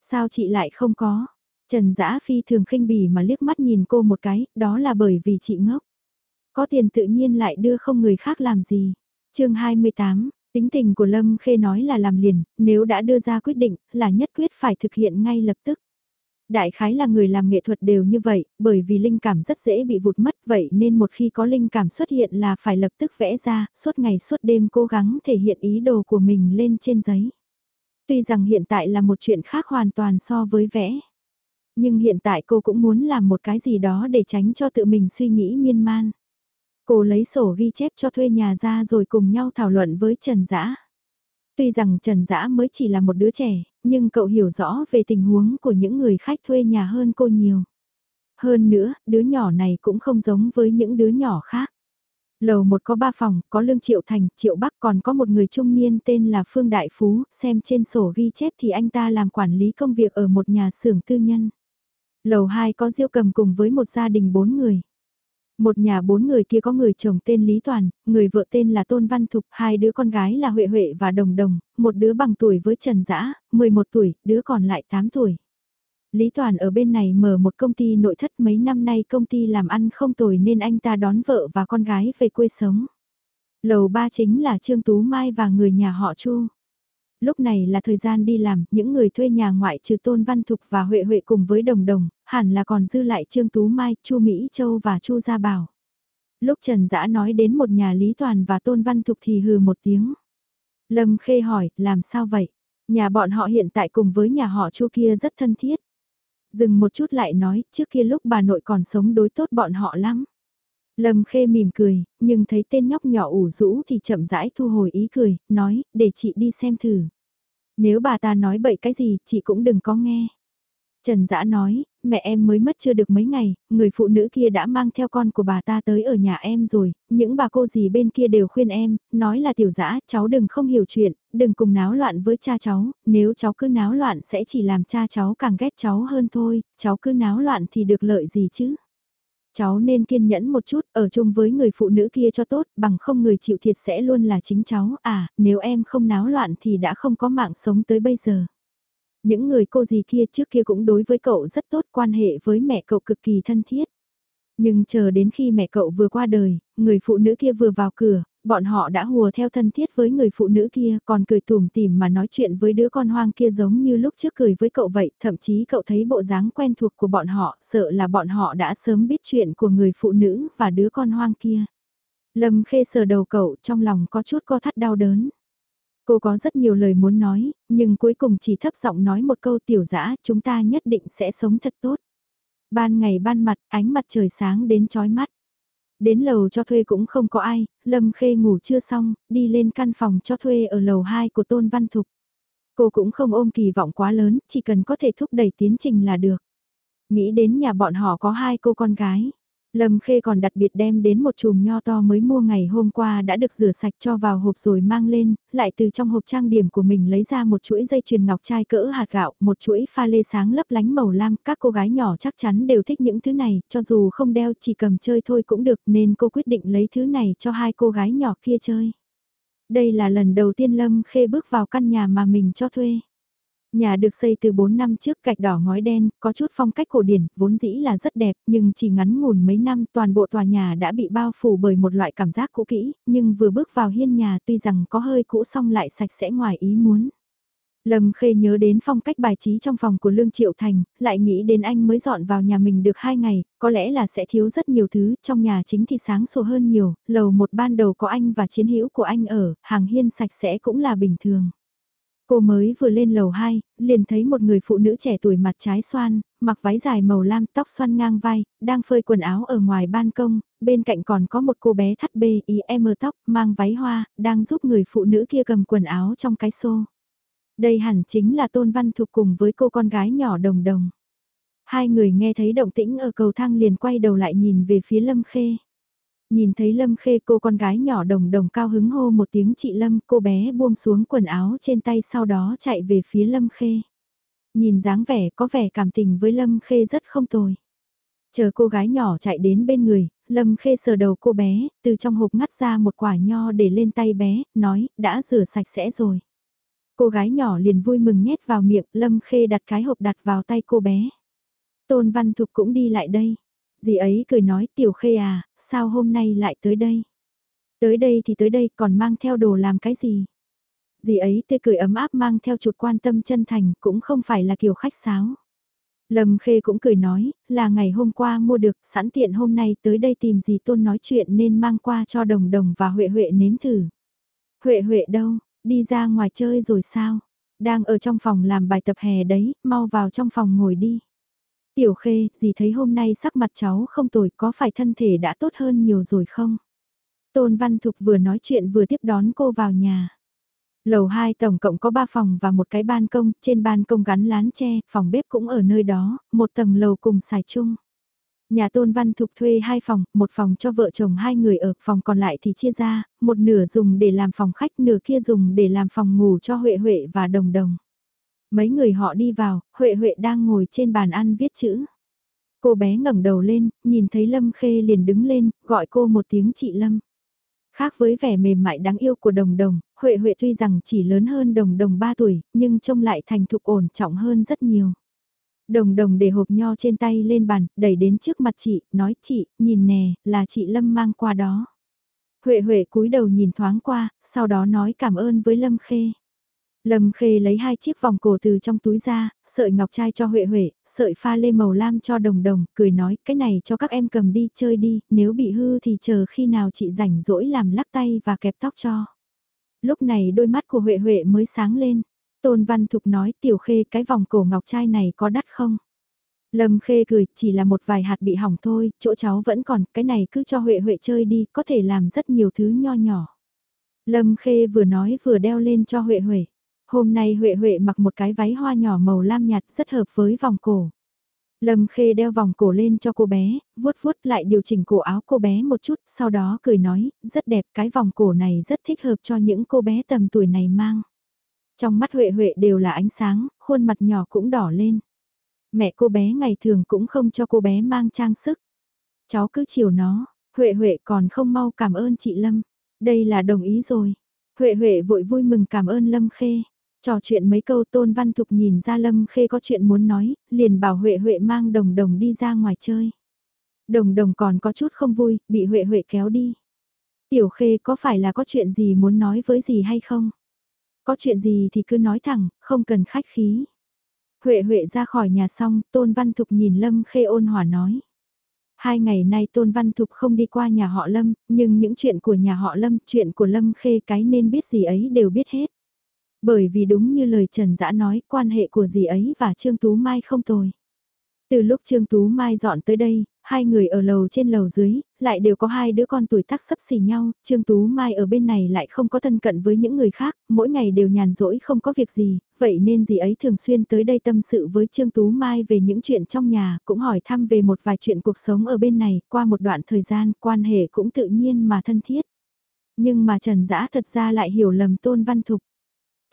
S1: Sao chị lại không có? Trần Dã phi thường khinh bỉ mà liếc mắt nhìn cô một cái, đó là bởi vì chị ngốc. Có tiền tự nhiên lại đưa không người khác làm gì chương 28, tính tình của Lâm Khê nói là làm liền, nếu đã đưa ra quyết định, là nhất quyết phải thực hiện ngay lập tức. Đại khái là người làm nghệ thuật đều như vậy, bởi vì linh cảm rất dễ bị vụt mất vậy nên một khi có linh cảm xuất hiện là phải lập tức vẽ ra, suốt ngày suốt đêm cố gắng thể hiện ý đồ của mình lên trên giấy. Tuy rằng hiện tại là một chuyện khác hoàn toàn so với vẽ. Nhưng hiện tại cô cũng muốn làm một cái gì đó để tránh cho tự mình suy nghĩ miên man. Cô lấy sổ ghi chép cho thuê nhà ra rồi cùng nhau thảo luận với Trần Dã. Tuy rằng Trần Dã mới chỉ là một đứa trẻ, nhưng cậu hiểu rõ về tình huống của những người khách thuê nhà hơn cô nhiều. Hơn nữa, đứa nhỏ này cũng không giống với những đứa nhỏ khác. Lầu một có ba phòng, có lương triệu thành, triệu bắc còn có một người trung niên tên là Phương Đại Phú, xem trên sổ ghi chép thì anh ta làm quản lý công việc ở một nhà xưởng tư nhân. Lầu 2 có Diêu Cầm cùng với một gia đình bốn người. Một nhà bốn người kia có người chồng tên Lý Toàn, người vợ tên là Tôn Văn Thục, hai đứa con gái là Huệ Huệ và Đồng Đồng, một đứa bằng tuổi với Trần Dã, 11 tuổi, đứa còn lại 8 tuổi. Lý Toàn ở bên này mở một công ty nội thất mấy năm nay công ty làm ăn không tồi nên anh ta đón vợ và con gái về quê sống. Lầu ba chính là Trương Tú Mai và người nhà họ Chu. Lúc này là thời gian đi làm, những người thuê nhà ngoại trừ Tôn Văn Thục và Huệ Huệ cùng với Đồng Đồng, hẳn là còn dư lại Trương Tú Mai, Chu Mỹ Châu và Chu Gia Bảo. Lúc Trần Dã nói đến một nhà Lý Toàn và Tôn Văn Thục thì hừ một tiếng. Lâm Khê hỏi, làm sao vậy? Nhà bọn họ hiện tại cùng với nhà họ Chu kia rất thân thiết. Dừng một chút lại nói, trước kia lúc bà nội còn sống đối tốt bọn họ lắm. Lâm Khê mỉm cười, nhưng thấy tên nhóc nhỏ ủ rũ thì chậm rãi thu hồi ý cười, nói, để chị đi xem thử. Nếu bà ta nói bậy cái gì, chị cũng đừng có nghe. Trần Dã nói, mẹ em mới mất chưa được mấy ngày, người phụ nữ kia đã mang theo con của bà ta tới ở nhà em rồi, những bà cô gì bên kia đều khuyên em, nói là tiểu dã, cháu đừng không hiểu chuyện, đừng cùng náo loạn với cha cháu, nếu cháu cứ náo loạn sẽ chỉ làm cha cháu càng ghét cháu hơn thôi, cháu cứ náo loạn thì được lợi gì chứ. Cháu nên kiên nhẫn một chút, ở chung với người phụ nữ kia cho tốt, bằng không người chịu thiệt sẽ luôn là chính cháu, à, nếu em không náo loạn thì đã không có mạng sống tới bây giờ. Những người cô gì kia trước kia cũng đối với cậu rất tốt, quan hệ với mẹ cậu cực kỳ thân thiết. Nhưng chờ đến khi mẹ cậu vừa qua đời, người phụ nữ kia vừa vào cửa, bọn họ đã hùa theo thân thiết với người phụ nữ kia, còn cười tùm tìm mà nói chuyện với đứa con hoang kia giống như lúc trước cười với cậu vậy, thậm chí cậu thấy bộ dáng quen thuộc của bọn họ, sợ là bọn họ đã sớm biết chuyện của người phụ nữ và đứa con hoang kia. Lâm khê sờ đầu cậu trong lòng có chút co thắt đau đớn. Cô có rất nhiều lời muốn nói, nhưng cuối cùng chỉ thấp giọng nói một câu tiểu dã chúng ta nhất định sẽ sống thật tốt. Ban ngày ban mặt, ánh mặt trời sáng đến chói mắt. Đến lầu cho thuê cũng không có ai, Lâm Khê ngủ chưa xong, đi lên căn phòng cho thuê ở lầu 2 của Tôn Văn Thục. Cô cũng không ôm kỳ vọng quá lớn, chỉ cần có thể thúc đẩy tiến trình là được. Nghĩ đến nhà bọn họ có hai cô con gái. Lâm Khê còn đặc biệt đem đến một chùm nho to mới mua ngày hôm qua đã được rửa sạch cho vào hộp rồi mang lên, lại từ trong hộp trang điểm của mình lấy ra một chuỗi dây chuyền ngọc trai cỡ hạt gạo, một chuỗi pha lê sáng lấp lánh màu lam, các cô gái nhỏ chắc chắn đều thích những thứ này, cho dù không đeo chỉ cầm chơi thôi cũng được nên cô quyết định lấy thứ này cho hai cô gái nhỏ kia chơi. Đây là lần đầu tiên Lâm Khê bước vào căn nhà mà mình cho thuê. Nhà được xây từ 4 năm trước gạch đỏ ngói đen, có chút phong cách cổ điển, vốn dĩ là rất đẹp, nhưng chỉ ngắn ngủn mấy năm toàn bộ tòa nhà đã bị bao phủ bởi một loại cảm giác cũ kỹ, nhưng vừa bước vào hiên nhà tuy rằng có hơi cũ xong lại sạch sẽ ngoài ý muốn. Lâm Khê nhớ đến phong cách bài trí trong phòng của Lương Triệu Thành, lại nghĩ đến anh mới dọn vào nhà mình được hai ngày, có lẽ là sẽ thiếu rất nhiều thứ, trong nhà chính thì sáng sủa hơn nhiều, lầu một ban đầu có anh và chiến hữu của anh ở, hàng hiên sạch sẽ cũng là bình thường. Cô mới vừa lên lầu 2, liền thấy một người phụ nữ trẻ tuổi mặt trái xoan, mặc váy dài màu lam tóc xoăn ngang vai, đang phơi quần áo ở ngoài ban công, bên cạnh còn có một cô bé thắt bê ý em tóc, mang váy hoa, đang giúp người phụ nữ kia cầm quần áo trong cái xô. Đây hẳn chính là Tôn Văn Thục cùng với cô con gái nhỏ đồng đồng. Hai người nghe thấy động tĩnh ở cầu thang liền quay đầu lại nhìn về phía Lâm Khê. Nhìn thấy Lâm Khê cô con gái nhỏ đồng đồng cao hứng hô một tiếng chị Lâm, cô bé buông xuống quần áo trên tay sau đó chạy về phía Lâm Khê. Nhìn dáng vẻ có vẻ cảm tình với Lâm Khê rất không tồi. Chờ cô gái nhỏ chạy đến bên người, Lâm Khê sờ đầu cô bé, từ trong hộp ngắt ra một quả nho để lên tay bé, nói, đã rửa sạch sẽ rồi. Cô gái nhỏ liền vui mừng nhét vào miệng, Lâm Khê đặt cái hộp đặt vào tay cô bé. Tôn Văn Thục cũng đi lại đây. Dì ấy cười nói tiểu khê à, sao hôm nay lại tới đây? Tới đây thì tới đây còn mang theo đồ làm cái gì? Dì ấy tươi cười ấm áp mang theo chút quan tâm chân thành cũng không phải là kiểu khách sáo. Lâm Khê cũng cười nói, là ngày hôm qua mua được, sẵn tiện hôm nay tới đây tìm dì Tôn nói chuyện nên mang qua cho Đồng Đồng và Huệ Huệ nếm thử. Huệ Huệ đâu, đi ra ngoài chơi rồi sao? Đang ở trong phòng làm bài tập hè đấy, mau vào trong phòng ngồi đi. Tiểu khê, gì thấy hôm nay sắc mặt cháu không tồi có phải thân thể đã tốt hơn nhiều rồi không? Tôn Văn Thục vừa nói chuyện vừa tiếp đón cô vào nhà. Lầu 2 tổng cộng có 3 phòng và một cái ban công, trên ban công gắn lán tre, phòng bếp cũng ở nơi đó, một tầng lầu cùng xài chung. Nhà Tôn Văn Thục thuê hai phòng, một phòng cho vợ chồng hai người ở, phòng còn lại thì chia ra, một nửa dùng để làm phòng khách, nửa kia dùng để làm phòng ngủ cho Huệ Huệ và Đồng Đồng. Mấy người họ đi vào, Huệ Huệ đang ngồi trên bàn ăn viết chữ. Cô bé ngẩng đầu lên, nhìn thấy Lâm Khê liền đứng lên, gọi cô một tiếng chị Lâm. Khác với vẻ mềm mại đáng yêu của đồng đồng, Huệ Huệ tuy rằng chỉ lớn hơn đồng đồng 3 tuổi, nhưng trông lại thành thục ổn trọng hơn rất nhiều. Đồng đồng để hộp nho trên tay lên bàn, đẩy đến trước mặt chị, nói chị, nhìn nè, là chị Lâm mang qua đó. Huệ Huệ cúi đầu nhìn thoáng qua, sau đó nói cảm ơn với Lâm Khê. Lâm Khê lấy hai chiếc vòng cổ từ trong túi ra, sợi ngọc trai cho Huệ Huệ, sợi pha lê màu lam cho Đồng Đồng, cười nói cái này cho các em cầm đi chơi đi, nếu bị hư thì chờ khi nào chị rảnh rỗi làm lắc tay và kẹp tóc cho. Lúc này đôi mắt của Huệ Huệ mới sáng lên. Tôn Văn Thục nói tiểu khê cái vòng cổ ngọc trai này có đắt không? Lâm Khê cười, chỉ là một vài hạt bị hỏng thôi, chỗ cháu vẫn còn, cái này cứ cho Huệ Huệ chơi đi, có thể làm rất nhiều thứ nho nhỏ. Lâm Khê vừa nói vừa đeo lên cho Huệ Huệ. Hôm nay Huệ Huệ mặc một cái váy hoa nhỏ màu lam nhạt rất hợp với vòng cổ. Lâm Khê đeo vòng cổ lên cho cô bé, vuốt vuốt lại điều chỉnh cổ áo cô bé một chút, sau đó cười nói, rất đẹp, cái vòng cổ này rất thích hợp cho những cô bé tầm tuổi này mang. Trong mắt Huệ Huệ đều là ánh sáng, khuôn mặt nhỏ cũng đỏ lên. Mẹ cô bé ngày thường cũng không cho cô bé mang trang sức. Cháu cứ chiều nó, Huệ Huệ còn không mau cảm ơn chị Lâm. Đây là đồng ý rồi. Huệ Huệ vội vui mừng cảm ơn Lâm Khê. Trò chuyện mấy câu Tôn Văn Thục nhìn ra Lâm Khê có chuyện muốn nói, liền bảo Huệ Huệ mang đồng đồng đi ra ngoài chơi. Đồng đồng còn có chút không vui, bị Huệ Huệ kéo đi. Tiểu Khê có phải là có chuyện gì muốn nói với gì hay không? Có chuyện gì thì cứ nói thẳng, không cần khách khí. Huệ Huệ ra khỏi nhà xong, Tôn Văn Thục nhìn Lâm Khê ôn hòa nói. Hai ngày nay Tôn Văn Thục không đi qua nhà họ Lâm, nhưng những chuyện của nhà họ Lâm, chuyện của Lâm Khê cái nên biết gì ấy đều biết hết. Bởi vì đúng như lời Trần Dã nói, quan hệ của dì ấy và Trương Tú Mai không tồi. Từ lúc Trương Tú Mai dọn tới đây, hai người ở lầu trên lầu dưới, lại đều có hai đứa con tuổi tác sấp xỉ nhau, Trương Tú Mai ở bên này lại không có thân cận với những người khác, mỗi ngày đều nhàn rỗi không có việc gì, vậy nên dì ấy thường xuyên tới đây tâm sự với Trương Tú Mai về những chuyện trong nhà, cũng hỏi thăm về một vài chuyện cuộc sống ở bên này, qua một đoạn thời gian, quan hệ cũng tự nhiên mà thân thiết. Nhưng mà Trần Dã thật ra lại hiểu lầm Tôn Văn Thục.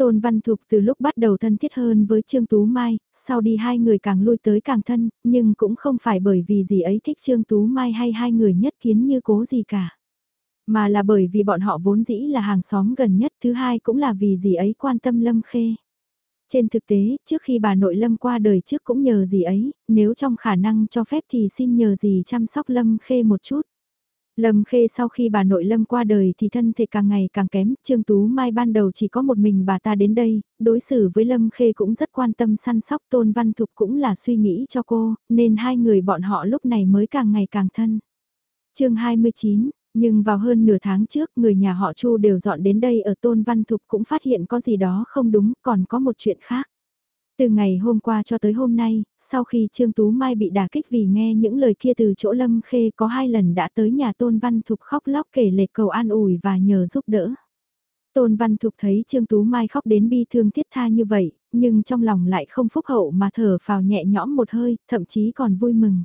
S1: Tôn Văn Thục từ lúc bắt đầu thân thiết hơn với Trương Tú Mai, sau đi hai người càng lui tới càng thân, nhưng cũng không phải bởi vì gì ấy thích Trương Tú Mai hay hai người nhất kiến như cố gì cả. Mà là bởi vì bọn họ vốn dĩ là hàng xóm gần nhất, thứ hai cũng là vì gì ấy quan tâm Lâm Khê. Trên thực tế, trước khi bà nội Lâm qua đời trước cũng nhờ gì ấy, nếu trong khả năng cho phép thì xin nhờ gì chăm sóc Lâm Khê một chút. Lâm Khê sau khi bà nội Lâm qua đời thì thân thể càng ngày càng kém, Trương Tú Mai ban đầu chỉ có một mình bà ta đến đây, đối xử với Lâm Khê cũng rất quan tâm săn sóc Tôn Văn Thục cũng là suy nghĩ cho cô, nên hai người bọn họ lúc này mới càng ngày càng thân. chương 29, nhưng vào hơn nửa tháng trước người nhà họ Chu đều dọn đến đây ở Tôn Văn Thục cũng phát hiện có gì đó không đúng, còn có một chuyện khác. Từ ngày hôm qua cho tới hôm nay, sau khi Trương Tú Mai bị đả kích vì nghe những lời kia từ chỗ Lâm Khê có hai lần đã tới nhà Tôn Văn Thục khóc lóc kể lệ cầu an ủi và nhờ giúp đỡ. Tôn Văn Thục thấy Trương Tú Mai khóc đến bi thương thiết tha như vậy, nhưng trong lòng lại không phúc hậu mà thở phào nhẹ nhõm một hơi, thậm chí còn vui mừng.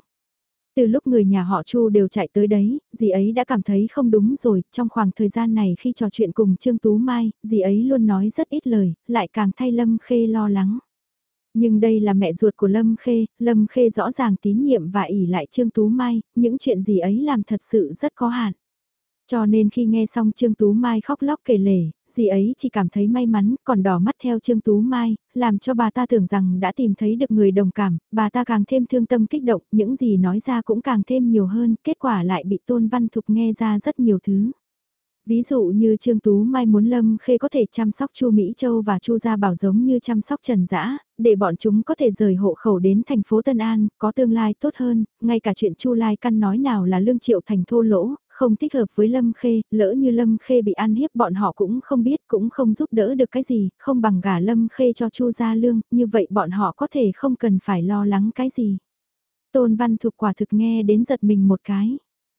S1: Từ lúc người nhà họ Chu đều chạy tới đấy, dì ấy đã cảm thấy không đúng rồi, trong khoảng thời gian này khi trò chuyện cùng Trương Tú Mai, dì ấy luôn nói rất ít lời, lại càng thay Lâm Khê lo lắng. Nhưng đây là mẹ ruột của Lâm Khê, Lâm Khê rõ ràng tín nhiệm và ỉ lại Trương Tú Mai, những chuyện gì ấy làm thật sự rất có hạn. Cho nên khi nghe xong Trương Tú Mai khóc lóc kể lể, dì ấy chỉ cảm thấy may mắn, còn đỏ mắt theo Trương Tú Mai, làm cho bà ta tưởng rằng đã tìm thấy được người đồng cảm, bà ta càng thêm thương tâm kích động, những gì nói ra cũng càng thêm nhiều hơn, kết quả lại bị Tôn Văn Thục nghe ra rất nhiều thứ. Ví dụ như Trương Tú Mai muốn Lâm Khê có thể chăm sóc Chu Mỹ Châu và Chu Gia Bảo giống như chăm sóc Trần Dã, để bọn chúng có thể rời hộ khẩu đến thành phố Tân An, có tương lai tốt hơn, ngay cả chuyện Chu Lai căn nói nào là lương triệu thành thô lỗ, không thích hợp với Lâm Khê, lỡ như Lâm Khê bị ăn hiếp bọn họ cũng không biết, cũng không giúp đỡ được cái gì, không bằng gả Lâm Khê cho Chu Gia Lương, như vậy bọn họ có thể không cần phải lo lắng cái gì. Tôn Văn Thục quả thực nghe đến giật mình một cái.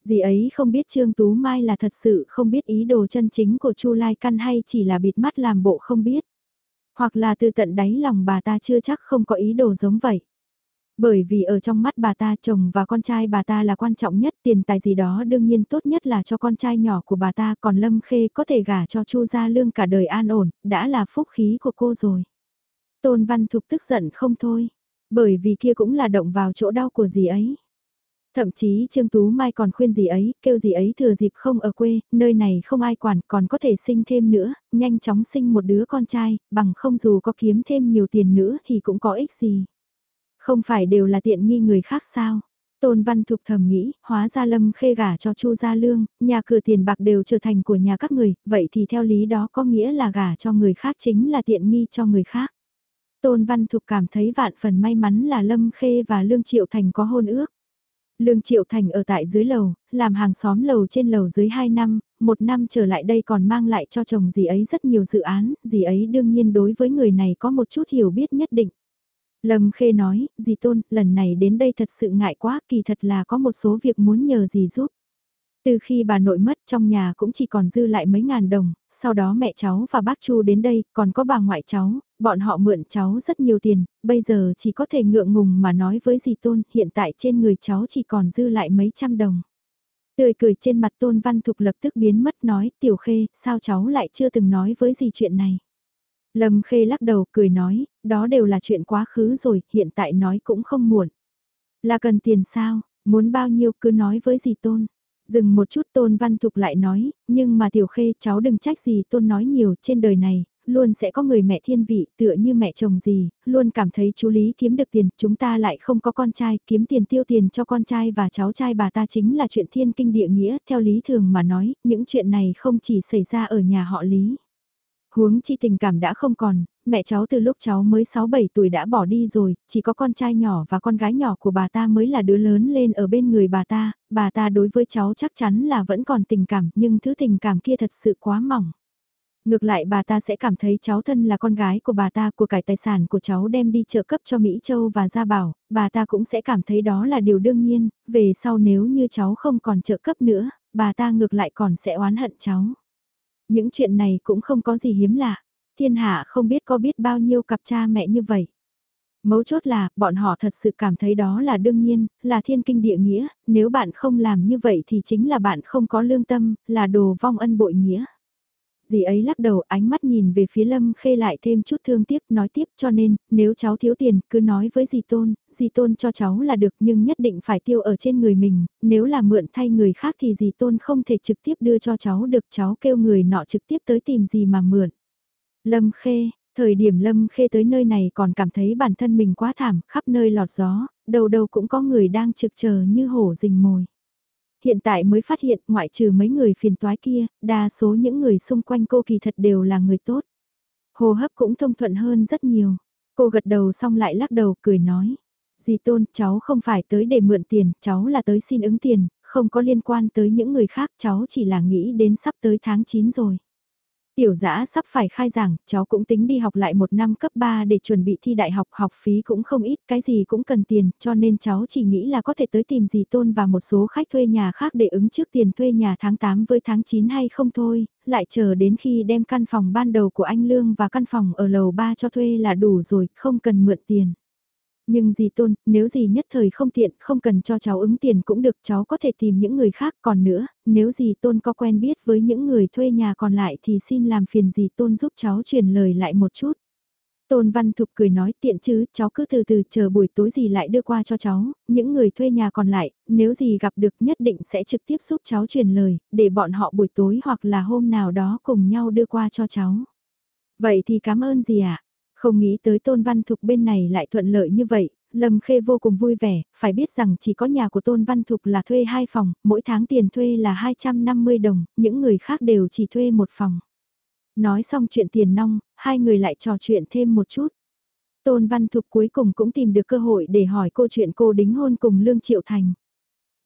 S1: Dì ấy không biết Trương Tú Mai là thật sự không biết ý đồ chân chính của Chu Lai Căn hay chỉ là bịt mắt làm bộ không biết. Hoặc là từ tận đáy lòng bà ta chưa chắc không có ý đồ giống vậy. Bởi vì ở trong mắt bà ta chồng và con trai bà ta là quan trọng nhất tiền tài gì đó đương nhiên tốt nhất là cho con trai nhỏ của bà ta còn Lâm Khê có thể gả cho Chu Gia Lương cả đời an ổn, đã là phúc khí của cô rồi. Tôn Văn Thục tức giận không thôi, bởi vì kia cũng là động vào chỗ đau của gì ấy. Thậm chí Trương Tú Mai còn khuyên gì ấy, kêu gì ấy thừa dịp không ở quê, nơi này không ai quản, còn có thể sinh thêm nữa, nhanh chóng sinh một đứa con trai, bằng không dù có kiếm thêm nhiều tiền nữa thì cũng có ích gì. Không phải đều là tiện nghi người khác sao? Tôn Văn Thục thầm nghĩ, hóa ra Lâm Khê gả cho Chu Gia Lương, nhà cửa tiền bạc đều trở thành của nhà các người, vậy thì theo lý đó có nghĩa là gả cho người khác chính là tiện nghi cho người khác. Tôn Văn Thục cảm thấy vạn phần may mắn là Lâm Khê và Lương Triệu Thành có hôn ước. Lương Triệu Thành ở tại dưới lầu, làm hàng xóm lầu trên lầu dưới 2 năm, một năm trở lại đây còn mang lại cho chồng dì ấy rất nhiều dự án, dì ấy đương nhiên đối với người này có một chút hiểu biết nhất định. Lâm Khê nói, dì Tôn, lần này đến đây thật sự ngại quá, kỳ thật là có một số việc muốn nhờ dì giúp. Từ khi bà nội mất trong nhà cũng chỉ còn dư lại mấy ngàn đồng, sau đó mẹ cháu và bác Chu đến đây, còn có bà ngoại cháu, bọn họ mượn cháu rất nhiều tiền, bây giờ chỉ có thể ngượng ngùng mà nói với dì Tôn, hiện tại trên người cháu chỉ còn dư lại mấy trăm đồng. Tươi cười trên mặt Tôn Văn Thục lập tức biến mất nói, Tiểu Khê, sao cháu lại chưa từng nói với dì chuyện này. Lâm Khê lắc đầu cười nói, đó đều là chuyện quá khứ rồi, hiện tại nói cũng không muộn. Là cần tiền sao, muốn bao nhiêu cứ nói với dì Tôn. Dừng một chút Tôn Văn Thục lại nói, nhưng mà Tiểu Khê cháu đừng trách gì Tôn nói nhiều trên đời này, luôn sẽ có người mẹ thiên vị tựa như mẹ chồng gì, luôn cảm thấy chú Lý kiếm được tiền, chúng ta lại không có con trai, kiếm tiền tiêu tiền cho con trai và cháu trai bà ta chính là chuyện thiên kinh địa nghĩa, theo lý thường mà nói, những chuyện này không chỉ xảy ra ở nhà họ Lý. Huống chi tình cảm đã không còn, mẹ cháu từ lúc cháu mới 6-7 tuổi đã bỏ đi rồi, chỉ có con trai nhỏ và con gái nhỏ của bà ta mới là đứa lớn lên ở bên người bà ta, bà ta đối với cháu chắc chắn là vẫn còn tình cảm nhưng thứ tình cảm kia thật sự quá mỏng. Ngược lại bà ta sẽ cảm thấy cháu thân là con gái của bà ta của cải tài sản của cháu đem đi trợ cấp cho Mỹ Châu và Gia Bảo, bà ta cũng sẽ cảm thấy đó là điều đương nhiên, về sau nếu như cháu không còn trợ cấp nữa, bà ta ngược lại còn sẽ oán hận cháu. Những chuyện này cũng không có gì hiếm lạ, thiên hạ không biết có biết bao nhiêu cặp cha mẹ như vậy. Mấu chốt là, bọn họ thật sự cảm thấy đó là đương nhiên, là thiên kinh địa nghĩa, nếu bạn không làm như vậy thì chính là bạn không có lương tâm, là đồ vong ân bội nghĩa dì ấy lắc đầu ánh mắt nhìn về phía Lâm Khê lại thêm chút thương tiếc nói tiếp cho nên nếu cháu thiếu tiền cứ nói với dì Tôn, dì Tôn cho cháu là được nhưng nhất định phải tiêu ở trên người mình, nếu là mượn thay người khác thì dì Tôn không thể trực tiếp đưa cho cháu được cháu kêu người nọ trực tiếp tới tìm gì mà mượn. Lâm Khê, thời điểm Lâm Khê tới nơi này còn cảm thấy bản thân mình quá thảm, khắp nơi lọt gió, đầu đầu cũng có người đang trực chờ như hổ rình mồi hiện tại mới phát hiện ngoại trừ mấy người phiền toái kia, đa số những người xung quanh cô kỳ thật đều là người tốt. Hồ hấp cũng thông thuận hơn rất nhiều. Cô gật đầu xong lại lắc đầu cười nói. Dì Tôn, cháu không phải tới để mượn tiền, cháu là tới xin ứng tiền, không có liên quan tới những người khác, cháu chỉ là nghĩ đến sắp tới tháng 9 rồi. Tiểu giã sắp phải khai giảng, cháu cũng tính đi học lại một năm cấp 3 để chuẩn bị thi đại học, học phí cũng không ít, cái gì cũng cần tiền, cho nên cháu chỉ nghĩ là có thể tới tìm dì Tôn và một số khách thuê nhà khác để ứng trước tiền thuê nhà tháng 8 với tháng 9 hay không thôi, lại chờ đến khi đem căn phòng ban đầu của anh Lương và căn phòng ở lầu 3 cho thuê là đủ rồi, không cần mượn tiền. Nhưng dì tôn, nếu dì nhất thời không tiện, không cần cho cháu ứng tiền cũng được, cháu có thể tìm những người khác. Còn nữa, nếu dì tôn có quen biết với những người thuê nhà còn lại thì xin làm phiền dì tôn giúp cháu truyền lời lại một chút. Tôn Văn Thục cười nói tiện chứ, cháu cứ từ từ chờ buổi tối gì lại đưa qua cho cháu, những người thuê nhà còn lại, nếu gì gặp được nhất định sẽ trực tiếp giúp cháu truyền lời, để bọn họ buổi tối hoặc là hôm nào đó cùng nhau đưa qua cho cháu. Vậy thì cảm ơn gì ạ? À? Không nghĩ tới Tôn Văn Thục bên này lại thuận lợi như vậy, Lâm Khê vô cùng vui vẻ, phải biết rằng chỉ có nhà của Tôn Văn Thục là thuê hai phòng, mỗi tháng tiền thuê là 250 đồng, những người khác đều chỉ thuê một phòng. Nói xong chuyện tiền nong, hai người lại trò chuyện thêm một chút. Tôn Văn Thục cuối cùng cũng tìm được cơ hội để hỏi cô chuyện cô đính hôn cùng Lương Triệu Thành.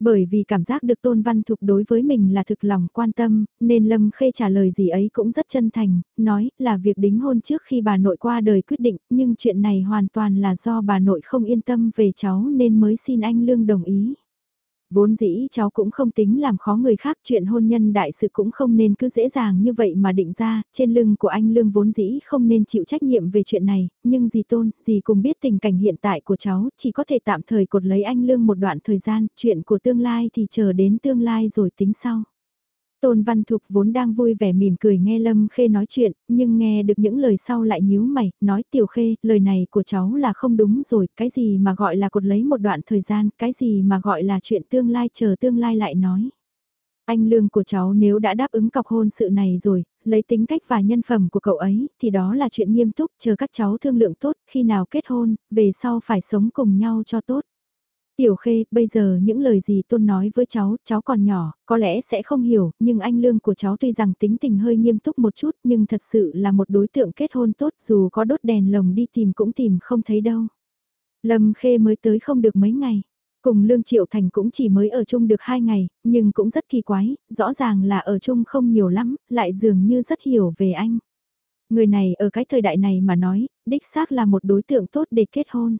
S1: Bởi vì cảm giác được Tôn Văn Thục đối với mình là thực lòng quan tâm, nên Lâm Khê trả lời gì ấy cũng rất chân thành, nói là việc đính hôn trước khi bà nội qua đời quyết định, nhưng chuyện này hoàn toàn là do bà nội không yên tâm về cháu nên mới xin anh Lương đồng ý. Vốn dĩ cháu cũng không tính làm khó người khác chuyện hôn nhân đại sự cũng không nên cứ dễ dàng như vậy mà định ra, trên lưng của anh Lương vốn dĩ không nên chịu trách nhiệm về chuyện này, nhưng dì tôn, dì cùng biết tình cảnh hiện tại của cháu, chỉ có thể tạm thời cột lấy anh Lương một đoạn thời gian, chuyện của tương lai thì chờ đến tương lai rồi tính sau. Tôn Văn Thục vốn đang vui vẻ mỉm cười nghe Lâm Khê nói chuyện, nhưng nghe được những lời sau lại nhíu mày, nói Tiểu Khê, lời này của cháu là không đúng rồi, cái gì mà gọi là cột lấy một đoạn thời gian, cái gì mà gọi là chuyện tương lai chờ tương lai lại nói. Anh lương của cháu nếu đã đáp ứng cọc hôn sự này rồi, lấy tính cách và nhân phẩm của cậu ấy, thì đó là chuyện nghiêm túc, chờ các cháu thương lượng tốt, khi nào kết hôn, về sau phải sống cùng nhau cho tốt. Tiểu Khê, bây giờ những lời gì Tôn nói với cháu, cháu còn nhỏ, có lẽ sẽ không hiểu, nhưng anh lương của cháu tuy rằng tính tình hơi nghiêm túc một chút nhưng thật sự là một đối tượng kết hôn tốt dù có đốt đèn lồng đi tìm cũng tìm không thấy đâu. Lâm Khê mới tới không được mấy ngày. Cùng Lương Triệu Thành cũng chỉ mới ở chung được hai ngày, nhưng cũng rất kỳ quái, rõ ràng là ở chung không nhiều lắm, lại dường như rất hiểu về anh. Người này ở cái thời đại này mà nói, đích xác là một đối tượng tốt để kết hôn.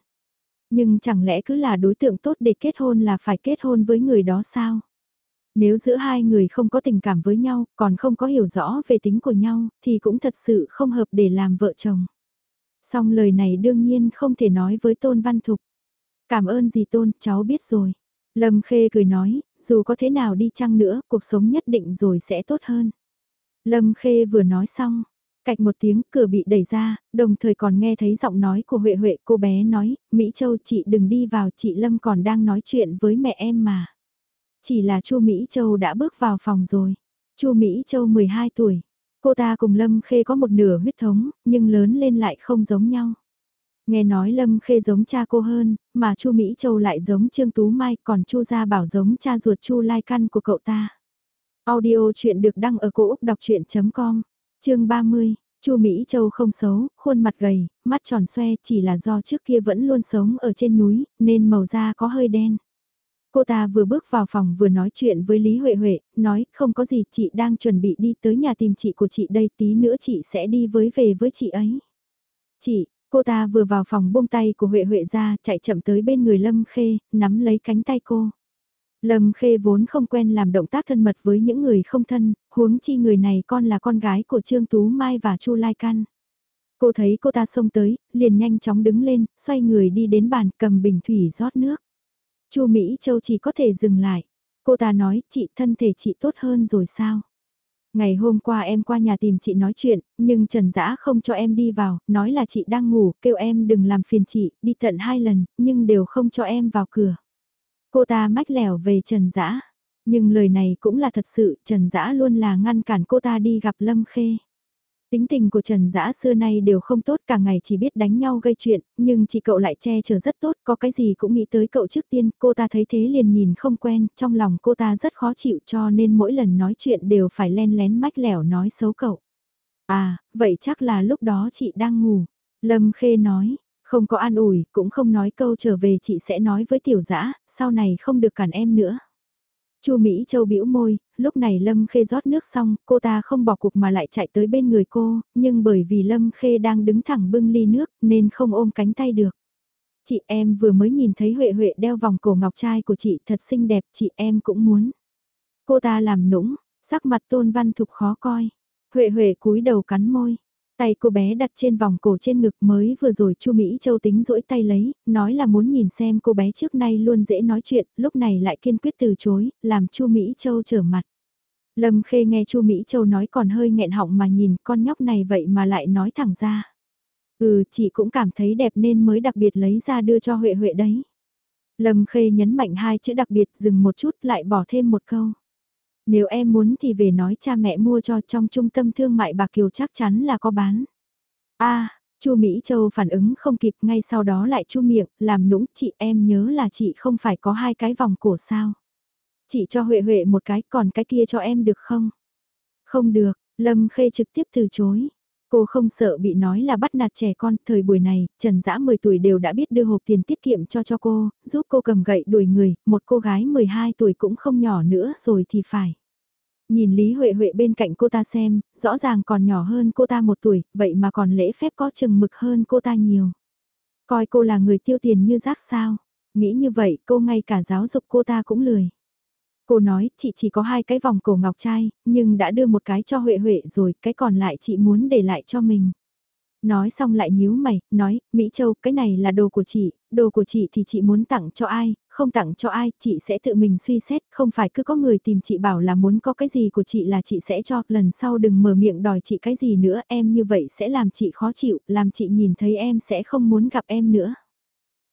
S1: Nhưng chẳng lẽ cứ là đối tượng tốt để kết hôn là phải kết hôn với người đó sao? Nếu giữa hai người không có tình cảm với nhau, còn không có hiểu rõ về tính của nhau, thì cũng thật sự không hợp để làm vợ chồng. Song lời này đương nhiên không thể nói với Tôn Văn Thục. Cảm ơn gì Tôn, cháu biết rồi. Lâm Khê cười nói, dù có thế nào đi chăng nữa, cuộc sống nhất định rồi sẽ tốt hơn. Lâm Khê vừa nói xong, Cạch một tiếng cửa bị đẩy ra, đồng thời còn nghe thấy giọng nói của Huệ Huệ cô bé nói, Mỹ Châu chị đừng đi vào chị Lâm còn đang nói chuyện với mẹ em mà. Chỉ là chu Mỹ Châu đã bước vào phòng rồi. chu Mỹ Châu 12 tuổi. Cô ta cùng Lâm Khê có một nửa huyết thống, nhưng lớn lên lại không giống nhau. Nghe nói Lâm Khê giống cha cô hơn, mà chu Mỹ Châu lại giống Trương Tú Mai còn chu Gia Bảo giống cha ruột chu Lai Căn của cậu ta. Audio chuyện được đăng ở cổ Úc đọc chuyện.com chương 30, Chu Mỹ Châu không xấu, khuôn mặt gầy, mắt tròn xoe chỉ là do trước kia vẫn luôn sống ở trên núi, nên màu da có hơi đen. Cô ta vừa bước vào phòng vừa nói chuyện với Lý Huệ Huệ, nói không có gì chị đang chuẩn bị đi tới nhà tìm chị của chị đây tí nữa chị sẽ đi với về với chị ấy. Chị, cô ta vừa vào phòng buông tay của Huệ Huệ ra chạy chậm tới bên người Lâm Khê, nắm lấy cánh tay cô. Lâm Khê vốn không quen làm động tác thân mật với những người không thân, huống chi người này con là con gái của Trương Tú Mai và Chu Lai Căn. Cô thấy cô ta xông tới, liền nhanh chóng đứng lên, xoay người đi đến bàn cầm bình thủy rót nước. Chu Mỹ Châu chỉ có thể dừng lại. Cô ta nói, chị thân thể chị tốt hơn rồi sao? Ngày hôm qua em qua nhà tìm chị nói chuyện, nhưng Trần Dã không cho em đi vào, nói là chị đang ngủ, kêu em đừng làm phiền chị, đi tận hai lần, nhưng đều không cho em vào cửa. Cô ta mách lẻo về Trần Dã. Nhưng lời này cũng là thật sự, Trần Dã luôn là ngăn cản cô ta đi gặp Lâm Khê. Tính tình của Trần Dã xưa nay đều không tốt cả ngày chỉ biết đánh nhau gây chuyện, nhưng chị cậu lại che chở rất tốt, có cái gì cũng nghĩ tới cậu trước tiên, cô ta thấy thế liền nhìn không quen, trong lòng cô ta rất khó chịu cho nên mỗi lần nói chuyện đều phải len lén mách lẻo nói xấu cậu. À, vậy chắc là lúc đó chị đang ngủ. Lâm Khê nói, không có an ủi, cũng không nói câu trở về chị sẽ nói với tiểu dã sau này không được cản em nữa. Chu Mỹ Châu bĩu môi, lúc này Lâm Khê rót nước xong, cô ta không bỏ cuộc mà lại chạy tới bên người cô, nhưng bởi vì Lâm Khê đang đứng thẳng bưng ly nước nên không ôm cánh tay được. Chị em vừa mới nhìn thấy Huệ Huệ đeo vòng cổ ngọc trai của chị thật xinh đẹp, chị em cũng muốn. Cô ta làm nũng, sắc mặt tôn văn thục khó coi. Huệ Huệ cúi đầu cắn môi. Tay cô bé đặt trên vòng cổ trên ngực mới vừa rồi Chu Mỹ Châu tính rỗi tay lấy, nói là muốn nhìn xem cô bé trước nay luôn dễ nói chuyện, lúc này lại kiên quyết từ chối, làm Chu Mỹ Châu trở mặt. Lâm Khê nghe Chu Mỹ Châu nói còn hơi nghẹn họng mà nhìn con nhóc này vậy mà lại nói thẳng ra. Ừ, chị cũng cảm thấy đẹp nên mới đặc biệt lấy ra đưa cho Huệ Huệ đấy. Lâm Khê nhấn mạnh hai chữ đặc biệt dừng một chút lại bỏ thêm một câu. Nếu em muốn thì về nói cha mẹ mua cho trong trung tâm thương mại Bạc Kiều chắc chắn là có bán. a Chu Mỹ Châu phản ứng không kịp ngay sau đó lại chu miệng, làm nũng chị em nhớ là chị không phải có hai cái vòng cổ sao. Chị cho Huệ Huệ một cái còn cái kia cho em được không? Không được, Lâm Khê trực tiếp từ chối. Cô không sợ bị nói là bắt nạt trẻ con, thời buổi này, Trần Dã 10 tuổi đều đã biết đưa hộp tiền tiết kiệm cho cho cô, giúp cô cầm gậy đuổi người, một cô gái 12 tuổi cũng không nhỏ nữa rồi thì phải. Nhìn Lý Huệ Huệ bên cạnh cô ta xem, rõ ràng còn nhỏ hơn cô ta một tuổi, vậy mà còn lễ phép có chừng mực hơn cô ta nhiều. Coi cô là người tiêu tiền như rác sao, nghĩ như vậy cô ngay cả giáo dục cô ta cũng lười. Cô nói, chị chỉ có hai cái vòng cổ ngọc trai, nhưng đã đưa một cái cho Huệ Huệ rồi, cái còn lại chị muốn để lại cho mình. Nói xong lại nhíu mày, nói, Mỹ Châu, cái này là đồ của chị, đồ của chị thì chị muốn tặng cho ai, không tặng cho ai, chị sẽ tự mình suy xét, không phải cứ có người tìm chị bảo là muốn có cái gì của chị là chị sẽ cho, lần sau đừng mở miệng đòi chị cái gì nữa, em như vậy sẽ làm chị khó chịu, làm chị nhìn thấy em sẽ không muốn gặp em nữa.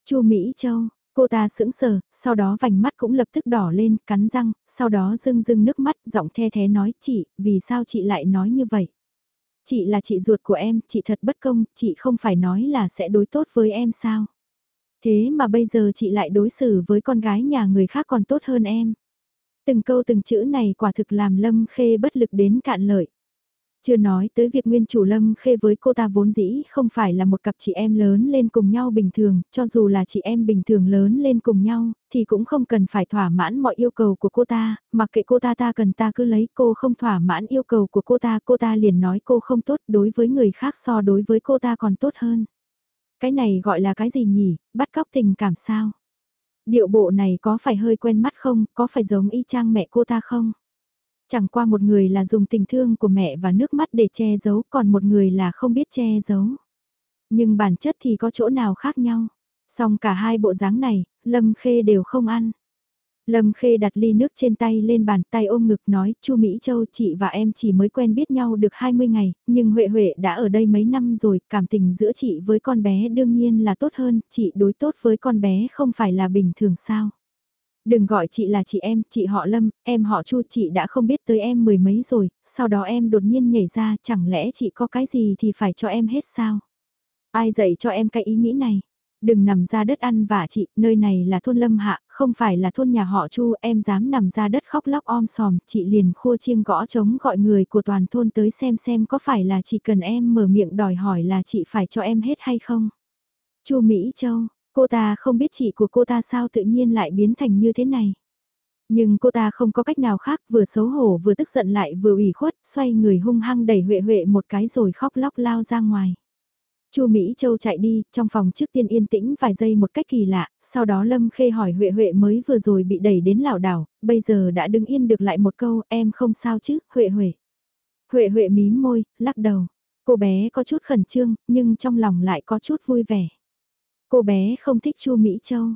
S1: Chu Mỹ Châu, Cô ta sững sờ, sau đó vành mắt cũng lập tức đỏ lên, cắn răng, sau đó rưng rưng nước mắt, giọng the thế nói, chị, vì sao chị lại nói như vậy? Chị là chị ruột của em, chị thật bất công, chị không phải nói là sẽ đối tốt với em sao? Thế mà bây giờ chị lại đối xử với con gái nhà người khác còn tốt hơn em. Từng câu từng chữ này quả thực làm Lâm Khê bất lực đến cạn lợi. Chưa nói tới việc nguyên chủ Lâm Khê với cô ta vốn dĩ không phải là một cặp chị em lớn lên cùng nhau bình thường, cho dù là chị em bình thường lớn lên cùng nhau, thì cũng không cần phải thỏa mãn mọi yêu cầu của cô ta, mặc kệ cô ta ta cần ta cứ lấy cô không thỏa mãn yêu cầu của cô ta, cô ta liền nói cô không tốt đối với người khác so đối với cô ta còn tốt hơn. Cái này gọi là cái gì nhỉ, bắt cóc tình cảm sao? Điệu bộ này có phải hơi quen mắt không, có phải giống y chang mẹ cô ta không? Chẳng qua một người là dùng tình thương của mẹ và nước mắt để che giấu, còn một người là không biết che giấu. Nhưng bản chất thì có chỗ nào khác nhau. Song cả hai bộ dáng này, Lâm Khê đều không ăn. Lâm Khê đặt ly nước trên tay lên bàn tay ôm ngực nói, Chu Mỹ Châu chị và em chỉ mới quen biết nhau được 20 ngày, nhưng Huệ Huệ đã ở đây mấy năm rồi, cảm tình giữa chị với con bé đương nhiên là tốt hơn, chị đối tốt với con bé không phải là bình thường sao. Đừng gọi chị là chị em, chị họ Lâm, em họ Chu chị đã không biết tới em mười mấy rồi, sau đó em đột nhiên nhảy ra, chẳng lẽ chị có cái gì thì phải cho em hết sao? Ai dạy cho em cái ý nghĩ này? Đừng nằm ra đất ăn vả chị, nơi này là thôn Lâm Hạ, không phải là thôn nhà họ Chu, em dám nằm ra đất khóc lóc om sòm, chị liền khua chiêng gõ trống gọi người của toàn thôn tới xem xem có phải là chỉ cần em mở miệng đòi hỏi là chị phải cho em hết hay không? Chu Mỹ Châu, Cô ta không biết chị của cô ta sao tự nhiên lại biến thành như thế này. Nhưng cô ta không có cách nào khác vừa xấu hổ vừa tức giận lại vừa ủy khuất, xoay người hung hăng đẩy Huệ Huệ một cái rồi khóc lóc lao ra ngoài. Chu Mỹ Châu chạy đi, trong phòng trước tiên yên tĩnh vài giây một cách kỳ lạ, sau đó Lâm Khê hỏi Huệ Huệ mới vừa rồi bị đẩy đến lảo đảo, bây giờ đã đứng yên được lại một câu, em không sao chứ, Huệ Huệ. Huệ Huệ mím môi, lắc đầu. Cô bé có chút khẩn trương, nhưng trong lòng lại có chút vui vẻ. Cô bé không thích Chu Mỹ Châu.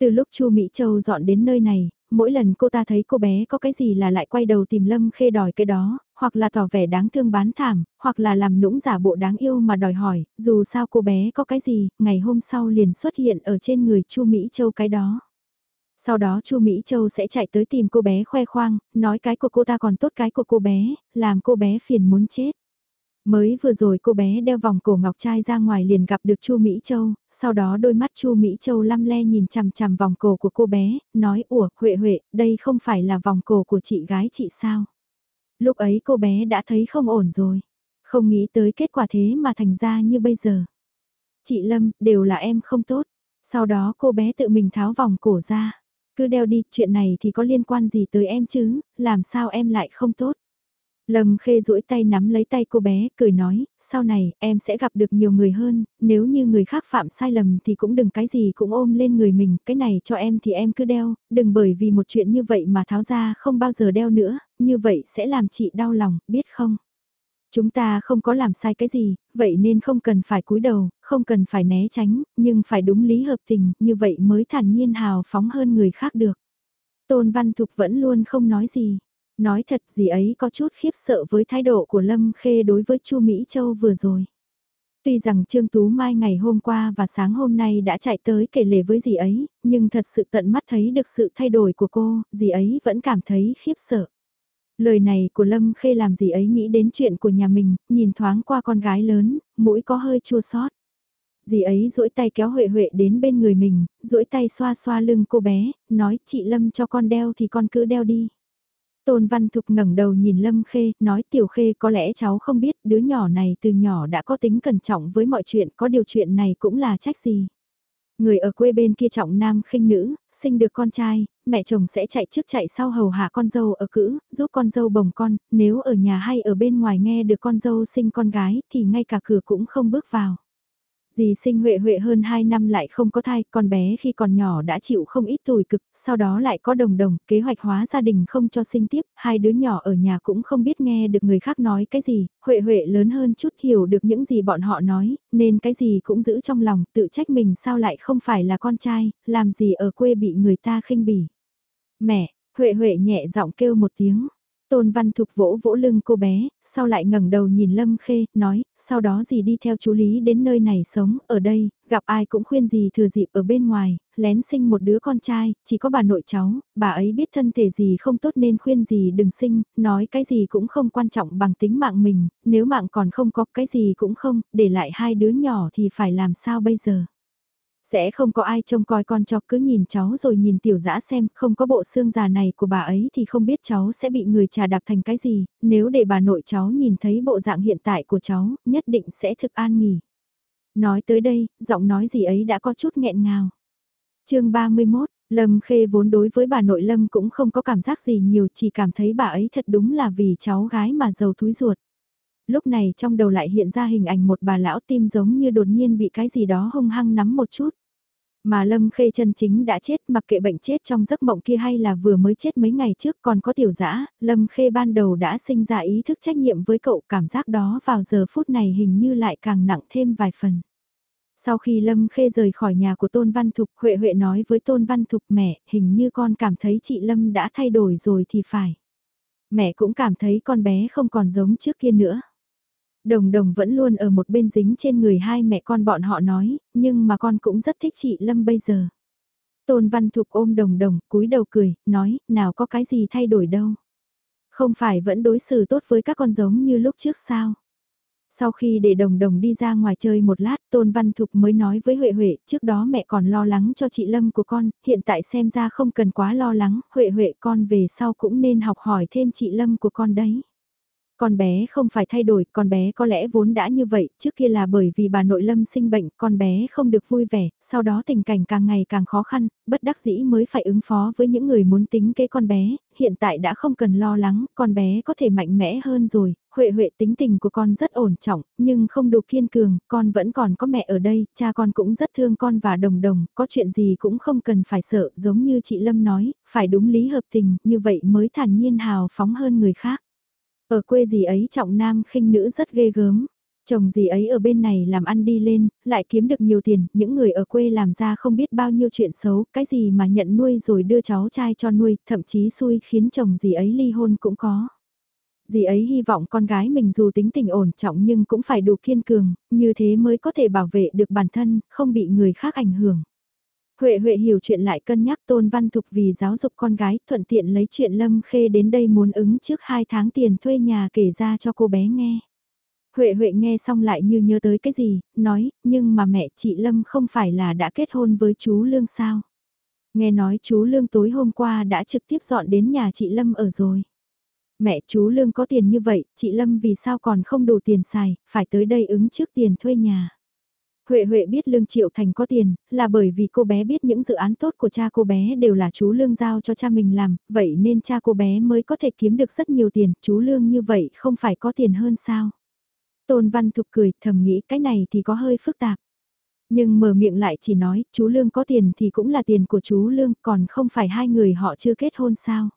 S1: Từ lúc Chu Mỹ Châu dọn đến nơi này, mỗi lần cô ta thấy cô bé có cái gì là lại quay đầu tìm Lâm Khê đòi cái đó, hoặc là tỏ vẻ đáng thương bán thảm, hoặc là làm nũng giả bộ đáng yêu mà đòi hỏi, dù sao cô bé có cái gì, ngày hôm sau liền xuất hiện ở trên người Chu Mỹ Châu cái đó. Sau đó Chu Mỹ Châu sẽ chạy tới tìm cô bé khoe khoang, nói cái của cô ta còn tốt cái của cô bé, làm cô bé phiền muốn chết. Mới vừa rồi cô bé đeo vòng cổ ngọc trai ra ngoài liền gặp được Chu Mỹ Châu, sau đó đôi mắt Chu Mỹ Châu lăm le nhìn chằm chằm vòng cổ của cô bé, nói ủa Huệ Huệ, đây không phải là vòng cổ của chị gái chị sao? Lúc ấy cô bé đã thấy không ổn rồi, không nghĩ tới kết quả thế mà thành ra như bây giờ. Chị Lâm, đều là em không tốt. Sau đó cô bé tự mình tháo vòng cổ ra. Cứ đeo đi, chuyện này thì có liên quan gì tới em chứ, làm sao em lại không tốt. Lâm Khê duỗi tay nắm lấy tay cô bé, cười nói, sau này, em sẽ gặp được nhiều người hơn, nếu như người khác phạm sai lầm thì cũng đừng cái gì cũng ôm lên người mình, cái này cho em thì em cứ đeo, đừng bởi vì một chuyện như vậy mà tháo ra không bao giờ đeo nữa, như vậy sẽ làm chị đau lòng, biết không? Chúng ta không có làm sai cái gì, vậy nên không cần phải cúi đầu, không cần phải né tránh, nhưng phải đúng lý hợp tình, như vậy mới thản nhiên hào phóng hơn người khác được. Tôn Văn Thục vẫn luôn không nói gì. Nói thật gì ấy có chút khiếp sợ với thái độ của Lâm Khê đối với Chu Mỹ Châu vừa rồi. Tuy rằng Trương Tú Mai ngày hôm qua và sáng hôm nay đã chạy tới kể lể với dì ấy, nhưng thật sự tận mắt thấy được sự thay đổi của cô, dì ấy vẫn cảm thấy khiếp sợ. Lời này của Lâm Khê làm dì ấy nghĩ đến chuyện của nhà mình, nhìn thoáng qua con gái lớn, mũi có hơi chua xót. Dì ấy duỗi tay kéo Huệ Huệ đến bên người mình, duỗi tay xoa xoa lưng cô bé, nói chị Lâm cho con đeo thì con cứ đeo đi. Tôn Văn Thục ngẩng đầu nhìn Lâm Khê, nói Tiểu Khê có lẽ cháu không biết đứa nhỏ này từ nhỏ đã có tính cẩn trọng với mọi chuyện, có điều chuyện này cũng là trách gì. Người ở quê bên kia trọng nam khinh nữ, sinh được con trai, mẹ chồng sẽ chạy trước chạy sau hầu hạ con dâu ở cữ, giúp con dâu bồng con, nếu ở nhà hay ở bên ngoài nghe được con dâu sinh con gái thì ngay cả cửa cũng không bước vào. Dì sinh Huệ Huệ hơn 2 năm lại không có thai, con bé khi còn nhỏ đã chịu không ít tủi cực, sau đó lại có đồng đồng, kế hoạch hóa gia đình không cho sinh tiếp, hai đứa nhỏ ở nhà cũng không biết nghe được người khác nói cái gì, Huệ Huệ lớn hơn chút hiểu được những gì bọn họ nói, nên cái gì cũng giữ trong lòng, tự trách mình sao lại không phải là con trai, làm gì ở quê bị người ta khinh bỉ. Mẹ, Huệ Huệ nhẹ giọng kêu một tiếng. Tôn Văn Thục vỗ vỗ lưng cô bé, sau lại ngẩng đầu nhìn Lâm Khê, nói, sau đó gì đi theo chú Lý đến nơi này sống, ở đây, gặp ai cũng khuyên gì thừa dịp ở bên ngoài, lén sinh một đứa con trai, chỉ có bà nội cháu, bà ấy biết thân thể gì không tốt nên khuyên gì đừng sinh, nói cái gì cũng không quan trọng bằng tính mạng mình, nếu mạng còn không có cái gì cũng không, để lại hai đứa nhỏ thì phải làm sao bây giờ. Sẽ không có ai trông coi con cho cứ nhìn cháu rồi nhìn tiểu dã xem, không có bộ xương già này của bà ấy thì không biết cháu sẽ bị người trà đạp thành cái gì, nếu để bà nội cháu nhìn thấy bộ dạng hiện tại của cháu, nhất định sẽ thực an nghỉ. Nói tới đây, giọng nói gì ấy đã có chút nghẹn ngào. chương 31, Lâm Khê vốn đối với bà nội Lâm cũng không có cảm giác gì nhiều chỉ cảm thấy bà ấy thật đúng là vì cháu gái mà giàu túi ruột. Lúc này trong đầu lại hiện ra hình ảnh một bà lão tim giống như đột nhiên bị cái gì đó hung hăng nắm một chút. Mà Lâm Khê chân chính đã chết mặc kệ bệnh chết trong giấc mộng kia hay là vừa mới chết mấy ngày trước còn có tiểu dã Lâm Khê ban đầu đã sinh ra ý thức trách nhiệm với cậu cảm giác đó vào giờ phút này hình như lại càng nặng thêm vài phần. Sau khi Lâm Khê rời khỏi nhà của Tôn Văn Thục, Huệ Huệ nói với Tôn Văn Thục mẹ, hình như con cảm thấy chị Lâm đã thay đổi rồi thì phải. Mẹ cũng cảm thấy con bé không còn giống trước kia nữa. Đồng đồng vẫn luôn ở một bên dính trên người hai mẹ con bọn họ nói, nhưng mà con cũng rất thích chị Lâm bây giờ. Tôn Văn Thục ôm đồng đồng, cúi đầu cười, nói, nào có cái gì thay đổi đâu. Không phải vẫn đối xử tốt với các con giống như lúc trước sao? Sau khi để đồng đồng đi ra ngoài chơi một lát, Tôn Văn Thục mới nói với Huệ Huệ, trước đó mẹ còn lo lắng cho chị Lâm của con, hiện tại xem ra không cần quá lo lắng, Huệ Huệ con về sau cũng nên học hỏi thêm chị Lâm của con đấy. Con bé không phải thay đổi, con bé có lẽ vốn đã như vậy, trước kia là bởi vì bà nội lâm sinh bệnh, con bé không được vui vẻ, sau đó tình cảnh càng ngày càng khó khăn, bất đắc dĩ mới phải ứng phó với những người muốn tính kế con bé, hiện tại đã không cần lo lắng, con bé có thể mạnh mẽ hơn rồi, Huệ Huệ tính tình của con rất ổn trọng, nhưng không đủ kiên cường, con vẫn còn có mẹ ở đây, cha con cũng rất thương con và đồng đồng, có chuyện gì cũng không cần phải sợ, giống như chị Lâm nói, phải đúng lý hợp tình, như vậy mới thản nhiên hào phóng hơn người khác. Ở quê gì ấy trọng nam khinh nữ rất ghê gớm. Chồng gì ấy ở bên này làm ăn đi lên, lại kiếm được nhiều tiền, những người ở quê làm ra không biết bao nhiêu chuyện xấu, cái gì mà nhận nuôi rồi đưa cháu trai cho nuôi, thậm chí xui khiến chồng gì ấy ly hôn cũng có. Dì ấy hy vọng con gái mình dù tính tình ổn trọng nhưng cũng phải đủ kiên cường, như thế mới có thể bảo vệ được bản thân, không bị người khác ảnh hưởng. Huệ Huệ hiểu chuyện lại cân nhắc Tôn Văn Thục vì giáo dục con gái thuận tiện lấy chuyện Lâm Khê đến đây muốn ứng trước 2 tháng tiền thuê nhà kể ra cho cô bé nghe. Huệ Huệ nghe xong lại như nhớ tới cái gì, nói, nhưng mà mẹ chị Lâm không phải là đã kết hôn với chú Lương sao? Nghe nói chú Lương tối hôm qua đã trực tiếp dọn đến nhà chị Lâm ở rồi. Mẹ chú Lương có tiền như vậy, chị Lâm vì sao còn không đủ tiền xài, phải tới đây ứng trước tiền thuê nhà. Huệ Huệ biết Lương Triệu Thành có tiền, là bởi vì cô bé biết những dự án tốt của cha cô bé đều là chú Lương giao cho cha mình làm, vậy nên cha cô bé mới có thể kiếm được rất nhiều tiền, chú Lương như vậy không phải có tiền hơn sao. Tôn Văn Thục cười thầm nghĩ cái này thì có hơi phức tạp. Nhưng mở miệng lại chỉ nói, chú Lương có tiền thì cũng là tiền của chú Lương, còn không phải hai người họ chưa kết hôn sao.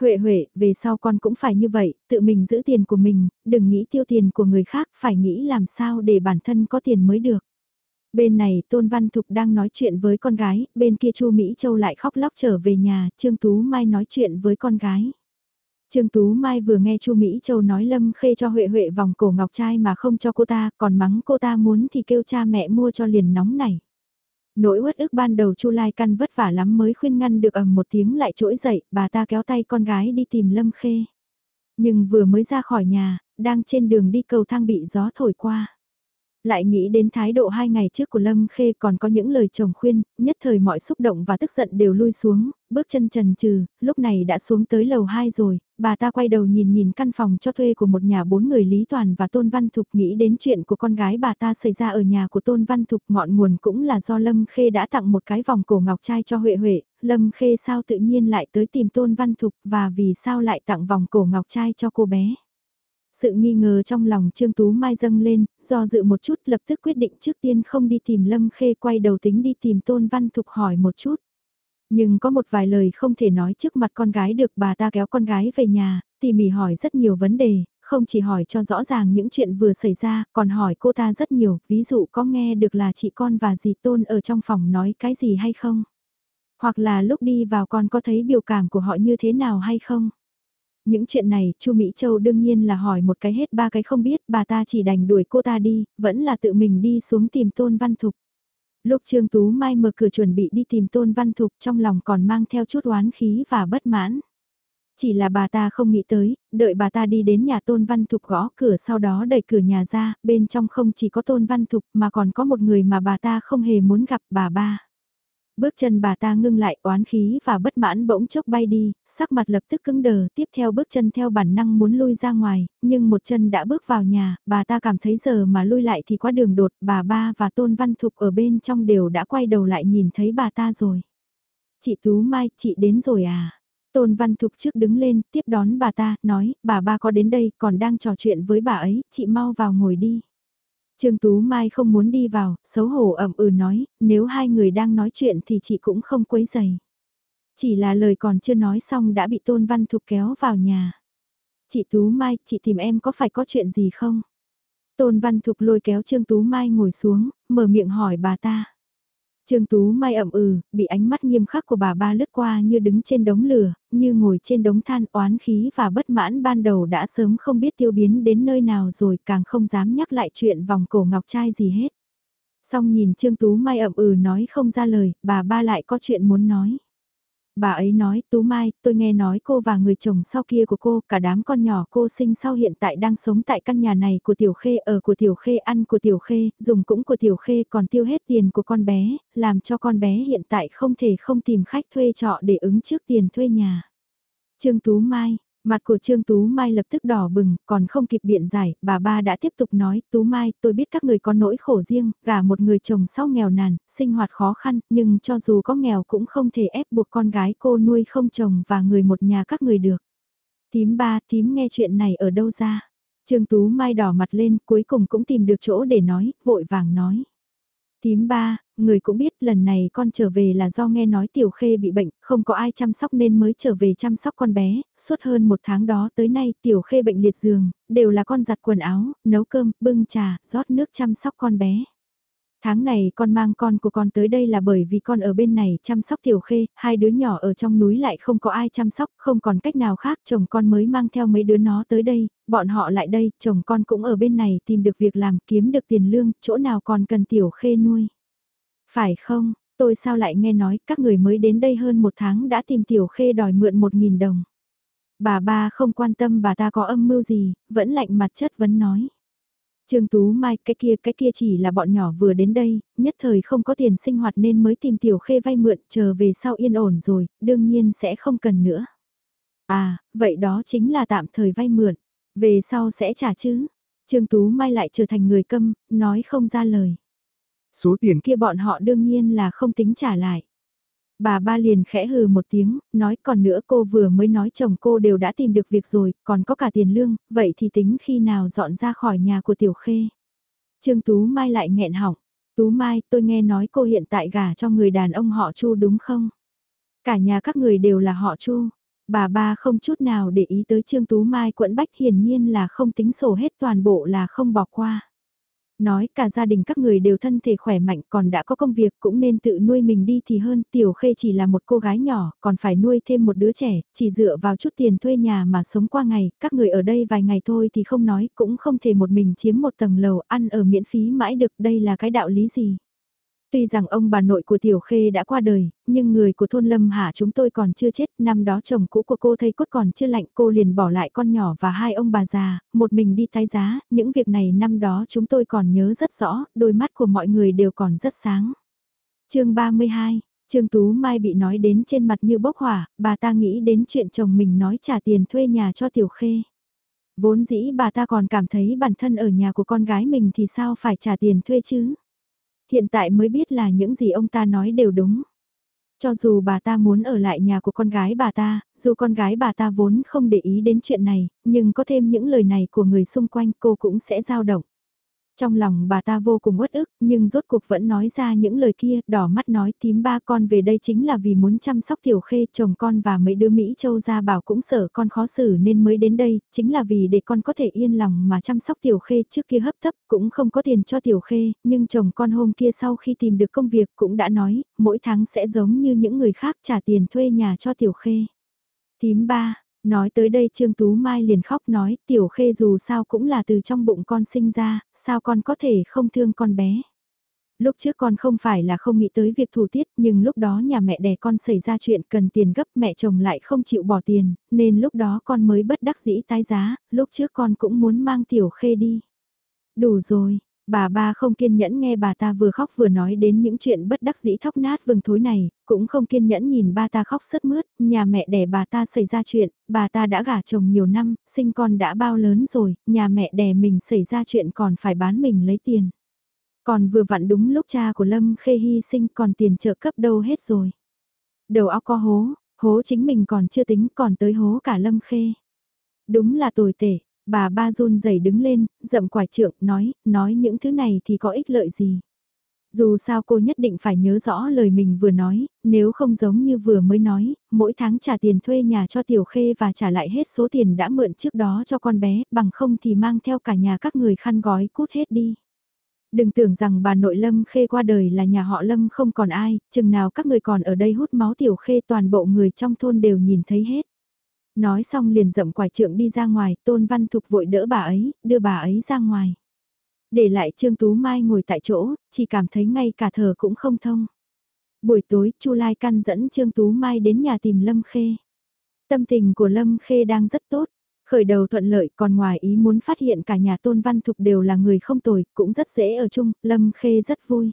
S1: Huệ Huệ, về sau con cũng phải như vậy, tự mình giữ tiền của mình, đừng nghĩ tiêu tiền của người khác, phải nghĩ làm sao để bản thân có tiền mới được. Bên này Tôn Văn Thục đang nói chuyện với con gái, bên kia Chu Mỹ Châu lại khóc lóc trở về nhà, Trương Tú Mai nói chuyện với con gái. Trương Tú Mai vừa nghe Chu Mỹ Châu nói Lâm Khê cho Huệ Huệ vòng cổ ngọc trai mà không cho cô ta, còn mắng cô ta muốn thì kêu cha mẹ mua cho liền nóng này. Nỗi uất ức ban đầu Chu Lai Căn vất vả lắm mới khuyên ngăn được ầm một tiếng lại trỗi dậy, bà ta kéo tay con gái đi tìm Lâm Khê. Nhưng vừa mới ra khỏi nhà, đang trên đường đi cầu thang bị gió thổi qua. Lại nghĩ đến thái độ hai ngày trước của Lâm Khê còn có những lời chồng khuyên, nhất thời mọi xúc động và tức giận đều lui xuống, bước chân trần trừ, lúc này đã xuống tới lầu 2 rồi, bà ta quay đầu nhìn nhìn căn phòng cho thuê của một nhà bốn người Lý Toàn và Tôn Văn Thục nghĩ đến chuyện của con gái bà ta xảy ra ở nhà của Tôn Văn Thục ngọn nguồn cũng là do Lâm Khê đã tặng một cái vòng cổ ngọc trai cho Huệ Huệ, Lâm Khê sao tự nhiên lại tới tìm Tôn Văn Thục và vì sao lại tặng vòng cổ ngọc trai cho cô bé. Sự nghi ngờ trong lòng Trương Tú Mai dâng lên, do dự một chút lập tức quyết định trước tiên không đi tìm Lâm Khê quay đầu tính đi tìm Tôn Văn Thục hỏi một chút. Nhưng có một vài lời không thể nói trước mặt con gái được bà ta kéo con gái về nhà, tỉ mỉ hỏi rất nhiều vấn đề, không chỉ hỏi cho rõ ràng những chuyện vừa xảy ra, còn hỏi cô ta rất nhiều, ví dụ có nghe được là chị con và dì Tôn ở trong phòng nói cái gì hay không? Hoặc là lúc đi vào con có thấy biểu cảm của họ như thế nào hay không? Những chuyện này, Chu Mỹ Châu đương nhiên là hỏi một cái hết ba cái không biết, bà ta chỉ đành đuổi cô ta đi, vẫn là tự mình đi xuống tìm Tôn Văn Thục. Lúc Trương Tú Mai mở cửa chuẩn bị đi tìm Tôn Văn Thục trong lòng còn mang theo chút oán khí và bất mãn. Chỉ là bà ta không nghĩ tới, đợi bà ta đi đến nhà Tôn Văn Thục gõ cửa sau đó đẩy cửa nhà ra, bên trong không chỉ có Tôn Văn Thục mà còn có một người mà bà ta không hề muốn gặp bà ba. Bước chân bà ta ngưng lại oán khí và bất mãn bỗng chốc bay đi, sắc mặt lập tức cứng đờ, tiếp theo bước chân theo bản năng muốn lui ra ngoài, nhưng một chân đã bước vào nhà, bà ta cảm thấy giờ mà lui lại thì quá đường đột, bà ba và Tôn Văn Thục ở bên trong đều đã quay đầu lại nhìn thấy bà ta rồi. Chị Tú Mai, chị đến rồi à? Tôn Văn Thục trước đứng lên, tiếp đón bà ta, nói, bà ba có đến đây, còn đang trò chuyện với bà ấy, chị mau vào ngồi đi. Trương Tú Mai không muốn đi vào, xấu hổ ẩm ừ nói, nếu hai người đang nói chuyện thì chị cũng không quấy dày. Chỉ là lời còn chưa nói xong đã bị Tôn Văn Thục kéo vào nhà. Chị Tú Mai, chị tìm em có phải có chuyện gì không? Tôn Văn Thục lôi kéo Trương Tú Mai ngồi xuống, mở miệng hỏi bà ta. Trương Tú Mai ẩm ừ, bị ánh mắt nghiêm khắc của bà ba lướt qua như đứng trên đống lửa, như ngồi trên đống than oán khí và bất mãn ban đầu đã sớm không biết tiêu biến đến nơi nào rồi càng không dám nhắc lại chuyện vòng cổ ngọc trai gì hết. Xong nhìn Trương Tú Mai ẩm ừ nói không ra lời, bà ba lại có chuyện muốn nói. Bà ấy nói, Tú Mai, tôi nghe nói cô và người chồng sau kia của cô, cả đám con nhỏ cô sinh sau hiện tại đang sống tại căn nhà này của Tiểu Khê, ở của Tiểu Khê, ăn của Tiểu Khê, dùng cũng của Tiểu Khê, còn tiêu hết tiền của con bé, làm cho con bé hiện tại không thể không tìm khách thuê trọ để ứng trước tiền thuê nhà. Trương Tú Mai, Mặt của Trương Tú Mai lập tức đỏ bừng, còn không kịp biện giải, bà ba đã tiếp tục nói, Tú Mai, tôi biết các người có nỗi khổ riêng, gả một người chồng sau nghèo nàn, sinh hoạt khó khăn, nhưng cho dù có nghèo cũng không thể ép buộc con gái cô nuôi không chồng và người một nhà các người được. Tím ba, tím nghe chuyện này ở đâu ra? Trương Tú Mai đỏ mặt lên, cuối cùng cũng tìm được chỗ để nói, vội vàng nói. Tím ba, người cũng biết lần này con trở về là do nghe nói tiểu khê bị bệnh, không có ai chăm sóc nên mới trở về chăm sóc con bé, suốt hơn một tháng đó tới nay tiểu khê bệnh liệt giường, đều là con giặt quần áo, nấu cơm, bưng trà, rót nước chăm sóc con bé. Tháng này con mang con của con tới đây là bởi vì con ở bên này chăm sóc tiểu khê, hai đứa nhỏ ở trong núi lại không có ai chăm sóc, không còn cách nào khác, chồng con mới mang theo mấy đứa nó tới đây, bọn họ lại đây, chồng con cũng ở bên này tìm được việc làm, kiếm được tiền lương, chỗ nào còn cần tiểu khê nuôi. Phải không, tôi sao lại nghe nói các người mới đến đây hơn một tháng đã tìm tiểu khê đòi mượn một nghìn đồng. Bà ba không quan tâm bà ta có âm mưu gì, vẫn lạnh mặt chất vấn nói. Trương Tú Mai, cái kia cái kia chỉ là bọn nhỏ vừa đến đây, nhất thời không có tiền sinh hoạt nên mới tìm tiểu khê vay mượn, chờ về sau yên ổn rồi, đương nhiên sẽ không cần nữa. À, vậy đó chính là tạm thời vay mượn, về sau sẽ trả chứ. Trương Tú Mai lại trở thành người câm, nói không ra lời. Số tiền kia bọn họ đương nhiên là không tính trả lại. Bà ba liền khẽ hừ một tiếng, nói còn nữa cô vừa mới nói chồng cô đều đã tìm được việc rồi, còn có cả tiền lương, vậy thì tính khi nào dọn ra khỏi nhà của Tiểu Khê. Trương Tú Mai lại nghẹn họng, Tú Mai tôi nghe nói cô hiện tại gả cho người đàn ông họ Chu đúng không? Cả nhà các người đều là họ Chu. Bà ba không chút nào để ý tới Trương Tú Mai quẫn bách hiển nhiên là không tính sổ hết toàn bộ là không bỏ qua. Nói cả gia đình các người đều thân thể khỏe mạnh còn đã có công việc cũng nên tự nuôi mình đi thì hơn. Tiểu Khê chỉ là một cô gái nhỏ, còn phải nuôi thêm một đứa trẻ, chỉ dựa vào chút tiền thuê nhà mà sống qua ngày. Các người ở đây vài ngày thôi thì không nói, cũng không thể một mình chiếm một tầng lầu ăn ở miễn phí mãi được. Đây là cái đạo lý gì? Tuy rằng ông bà nội của Tiểu Khê đã qua đời, nhưng người của thôn Lâm Hạ chúng tôi còn chưa chết, năm đó chồng cũ của cô thầy cốt còn chưa lạnh cô liền bỏ lại con nhỏ và hai ông bà già, một mình đi tái giá, những việc này năm đó chúng tôi còn nhớ rất rõ, đôi mắt của mọi người đều còn rất sáng. chương 32 Trương Tú Mai bị nói đến trên mặt như bốc hỏa, bà ta nghĩ đến chuyện chồng mình nói trả tiền thuê nhà cho Tiểu Khê. Vốn dĩ bà ta còn cảm thấy bản thân ở nhà của con gái mình thì sao phải trả tiền thuê chứ? Hiện tại mới biết là những gì ông ta nói đều đúng. Cho dù bà ta muốn ở lại nhà của con gái bà ta, dù con gái bà ta vốn không để ý đến chuyện này, nhưng có thêm những lời này của người xung quanh cô cũng sẽ dao động. Trong lòng bà ta vô cùng uất ức, nhưng rốt cuộc vẫn nói ra những lời kia, đỏ mắt nói tím ba con về đây chính là vì muốn chăm sóc tiểu khê, chồng con và mấy đứa Mỹ châu ra bảo cũng sợ con khó xử nên mới đến đây, chính là vì để con có thể yên lòng mà chăm sóc tiểu khê trước kia hấp thấp cũng không có tiền cho tiểu khê, nhưng chồng con hôm kia sau khi tìm được công việc cũng đã nói, mỗi tháng sẽ giống như những người khác trả tiền thuê nhà cho tiểu khê. Tím ba, Nói tới đây Trương Tú Mai liền khóc nói tiểu khê dù sao cũng là từ trong bụng con sinh ra, sao con có thể không thương con bé. Lúc trước con không phải là không nghĩ tới việc thủ tiết nhưng lúc đó nhà mẹ đẻ con xảy ra chuyện cần tiền gấp mẹ chồng lại không chịu bỏ tiền, nên lúc đó con mới bất đắc dĩ tái giá, lúc trước con cũng muốn mang tiểu khê đi. Đủ rồi, Bà ba không kiên nhẫn nghe bà ta vừa khóc vừa nói đến những chuyện bất đắc dĩ thóc nát vừng thối này, cũng không kiên nhẫn nhìn ba ta khóc sớt mướt, nhà mẹ đẻ bà ta xảy ra chuyện, bà ta đã gả chồng nhiều năm, sinh con đã bao lớn rồi, nhà mẹ đẻ mình xảy ra chuyện còn phải bán mình lấy tiền. Còn vừa vặn đúng lúc cha của Lâm Khê hy sinh còn tiền trợ cấp đâu hết rồi. Đầu óc có hố, hố chính mình còn chưa tính còn tới hố cả Lâm Khê. Đúng là tồi tệ, Bà ba run rẩy đứng lên, dậm quải trượng, nói, nói những thứ này thì có ích lợi gì. Dù sao cô nhất định phải nhớ rõ lời mình vừa nói, nếu không giống như vừa mới nói, mỗi tháng trả tiền thuê nhà cho Tiểu Khê và trả lại hết số tiền đã mượn trước đó cho con bé, bằng không thì mang theo cả nhà các người khăn gói cút hết đi. Đừng tưởng rằng bà nội Lâm Khê qua đời là nhà họ Lâm không còn ai, chừng nào các người còn ở đây hút máu Tiểu Khê toàn bộ người trong thôn đều nhìn thấy hết. Nói xong liền rậm quải trượng đi ra ngoài, Tôn Văn Thục vội đỡ bà ấy, đưa bà ấy ra ngoài. Để lại Trương Tú Mai ngồi tại chỗ, chỉ cảm thấy ngay cả thở cũng không thông. Buổi tối, Chu Lai Căn dẫn Trương Tú Mai đến nhà tìm Lâm Khê. Tâm tình của Lâm Khê đang rất tốt, khởi đầu thuận lợi còn ngoài ý muốn phát hiện cả nhà Tôn Văn Thục đều là người không tồi, cũng rất dễ ở chung, Lâm Khê rất vui.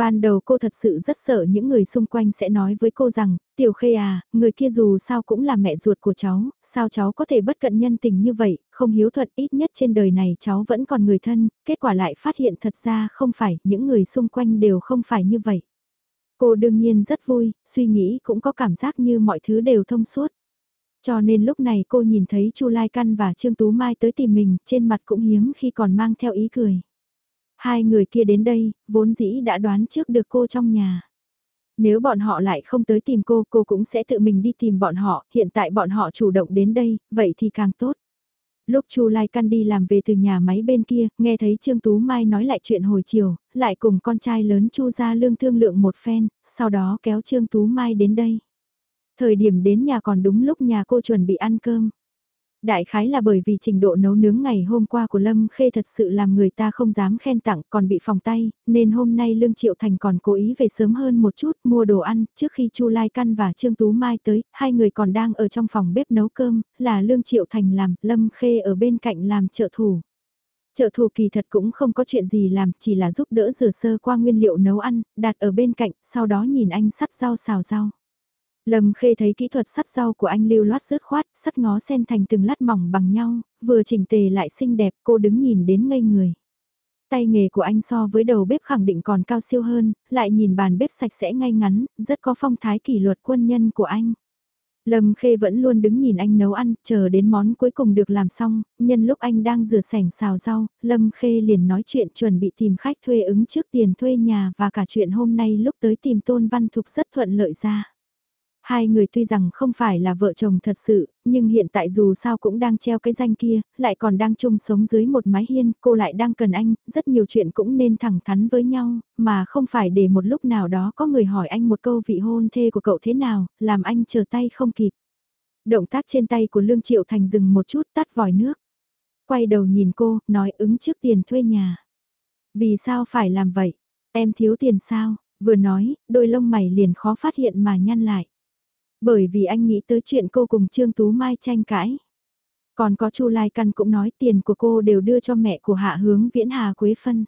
S1: Ban đầu cô thật sự rất sợ những người xung quanh sẽ nói với cô rằng, Tiểu Khê à, người kia dù sao cũng là mẹ ruột của cháu, sao cháu có thể bất cận nhân tình như vậy, không hiếu thuận ít nhất trên đời này cháu vẫn còn người thân, kết quả lại phát hiện thật ra không phải, những người xung quanh đều không phải như vậy. Cô đương nhiên rất vui, suy nghĩ cũng có cảm giác như mọi thứ đều thông suốt. Cho nên lúc này cô nhìn thấy Chu Lai Căn và Trương Tú Mai tới tìm mình, trên mặt cũng hiếm khi còn mang theo ý cười. Hai người kia đến đây, vốn dĩ đã đoán trước được cô trong nhà. Nếu bọn họ lại không tới tìm cô, cô cũng sẽ tự mình đi tìm bọn họ, hiện tại bọn họ chủ động đến đây, vậy thì càng tốt. Lúc Chu Lai Căn đi làm về từ nhà máy bên kia, nghe thấy Trương Tú Mai nói lại chuyện hồi chiều, lại cùng con trai lớn Chu Gia lương thương lượng một phen, sau đó kéo Trương Tú Mai đến đây. Thời điểm đến nhà còn đúng lúc nhà cô chuẩn bị ăn cơm. Đại khái là bởi vì trình độ nấu nướng ngày hôm qua của Lâm Khê thật sự làm người ta không dám khen tặng còn bị phòng tay, nên hôm nay Lương Triệu Thành còn cố ý về sớm hơn một chút mua đồ ăn, trước khi Chu Lai Căn và Trương Tú Mai tới, hai người còn đang ở trong phòng bếp nấu cơm, là Lương Triệu Thành làm, Lâm Khê ở bên cạnh làm trợ thủ. Trợ thủ kỳ thật cũng không có chuyện gì làm, chỉ là giúp đỡ rửa sơ qua nguyên liệu nấu ăn, đặt ở bên cạnh, sau đó nhìn anh sắt rau xào rau. Lâm Khê thấy kỹ thuật sắt rau của anh lưu loát rớt khoát, sắt ngó sen thành từng lát mỏng bằng nhau, vừa chỉnh tề lại xinh đẹp, cô đứng nhìn đến ngây người. Tay nghề của anh so với đầu bếp khẳng định còn cao siêu hơn, lại nhìn bàn bếp sạch sẽ ngay ngắn, rất có phong thái kỷ luật quân nhân của anh. Lâm Khê vẫn luôn đứng nhìn anh nấu ăn, chờ đến món cuối cùng được làm xong, nhân lúc anh đang rửa sảnh xào rau, Lâm Khê liền nói chuyện chuẩn bị tìm khách thuê ứng trước tiền thuê nhà và cả chuyện hôm nay lúc tới tìm Tôn Văn Thục rất thuận lợi ra. Hai người tuy rằng không phải là vợ chồng thật sự, nhưng hiện tại dù sao cũng đang treo cái danh kia, lại còn đang chung sống dưới một mái hiên, cô lại đang cần anh, rất nhiều chuyện cũng nên thẳng thắn với nhau, mà không phải để một lúc nào đó có người hỏi anh một câu vị hôn thê của cậu thế nào, làm anh chờ tay không kịp. Động tác trên tay của Lương Triệu Thành dừng một chút tắt vòi nước. Quay đầu nhìn cô, nói ứng trước tiền thuê nhà. Vì sao phải làm vậy? Em thiếu tiền sao? Vừa nói, đôi lông mày liền khó phát hiện mà nhăn lại. Bởi vì anh nghĩ tới chuyện cô cùng Trương Tú Mai tranh cãi. Còn có Chu Lai Căn cũng nói tiền của cô đều đưa cho mẹ của Hạ Hướng Viễn Hà Quế Phân.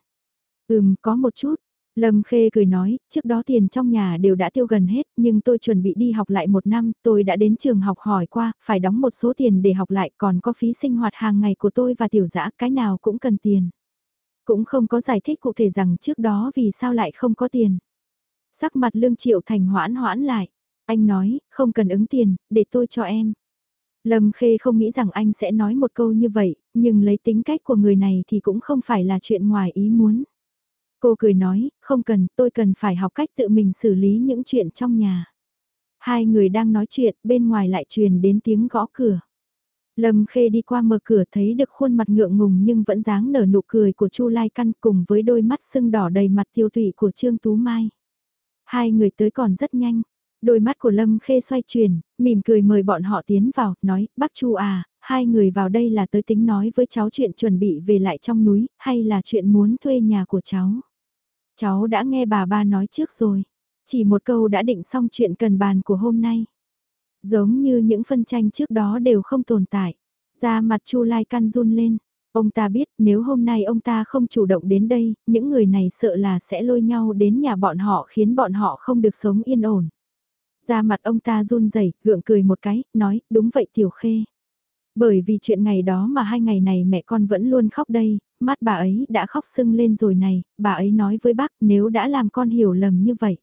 S1: Ừm, có một chút. Lâm Khê cười nói, trước đó tiền trong nhà đều đã tiêu gần hết, nhưng tôi chuẩn bị đi học lại một năm, tôi đã đến trường học hỏi qua, phải đóng một số tiền để học lại, còn có phí sinh hoạt hàng ngày của tôi và tiểu dã, cái nào cũng cần tiền. Cũng không có giải thích cụ thể rằng trước đó vì sao lại không có tiền. Sắc mặt Lương Triệu Thành hoãn hoãn lại. Anh nói, không cần ứng tiền, để tôi cho em. Lâm Khê không nghĩ rằng anh sẽ nói một câu như vậy, nhưng lấy tính cách của người này thì cũng không phải là chuyện ngoài ý muốn. Cô cười nói, không cần, tôi cần phải học cách tự mình xử lý những chuyện trong nhà. Hai người đang nói chuyện, bên ngoài lại truyền đến tiếng gõ cửa. Lâm Khê đi qua mở cửa thấy được khuôn mặt ngượng ngùng nhưng vẫn dáng nở nụ cười của Chu Lai Căn cùng với đôi mắt sưng đỏ đầy mặt tiêu tụy của Trương Tú Mai. Hai người tới còn rất nhanh, Đôi mắt của Lâm Khê xoay chuyển, mỉm cười mời bọn họ tiến vào, nói, bác Chu à, hai người vào đây là tới tính nói với cháu chuyện chuẩn bị về lại trong núi, hay là chuyện muốn thuê nhà của cháu. Cháu đã nghe bà ba nói trước rồi. Chỉ một câu đã định xong chuyện cần bàn của hôm nay. Giống như những phân tranh trước đó đều không tồn tại. Da mặt Chu Lai Căn run lên. Ông ta biết nếu hôm nay ông ta không chủ động đến đây, những người này sợ là sẽ lôi nhau đến nhà bọn họ khiến bọn họ không được sống yên ổn. Da mặt ông ta run rẩy gượng cười một cái, nói, đúng vậy Tiểu Khê. Bởi vì chuyện ngày đó mà hai ngày này mẹ con vẫn luôn khóc đây, mắt bà ấy đã khóc sưng lên rồi này, bà ấy nói với bác nếu đã làm con hiểu lầm như vậy.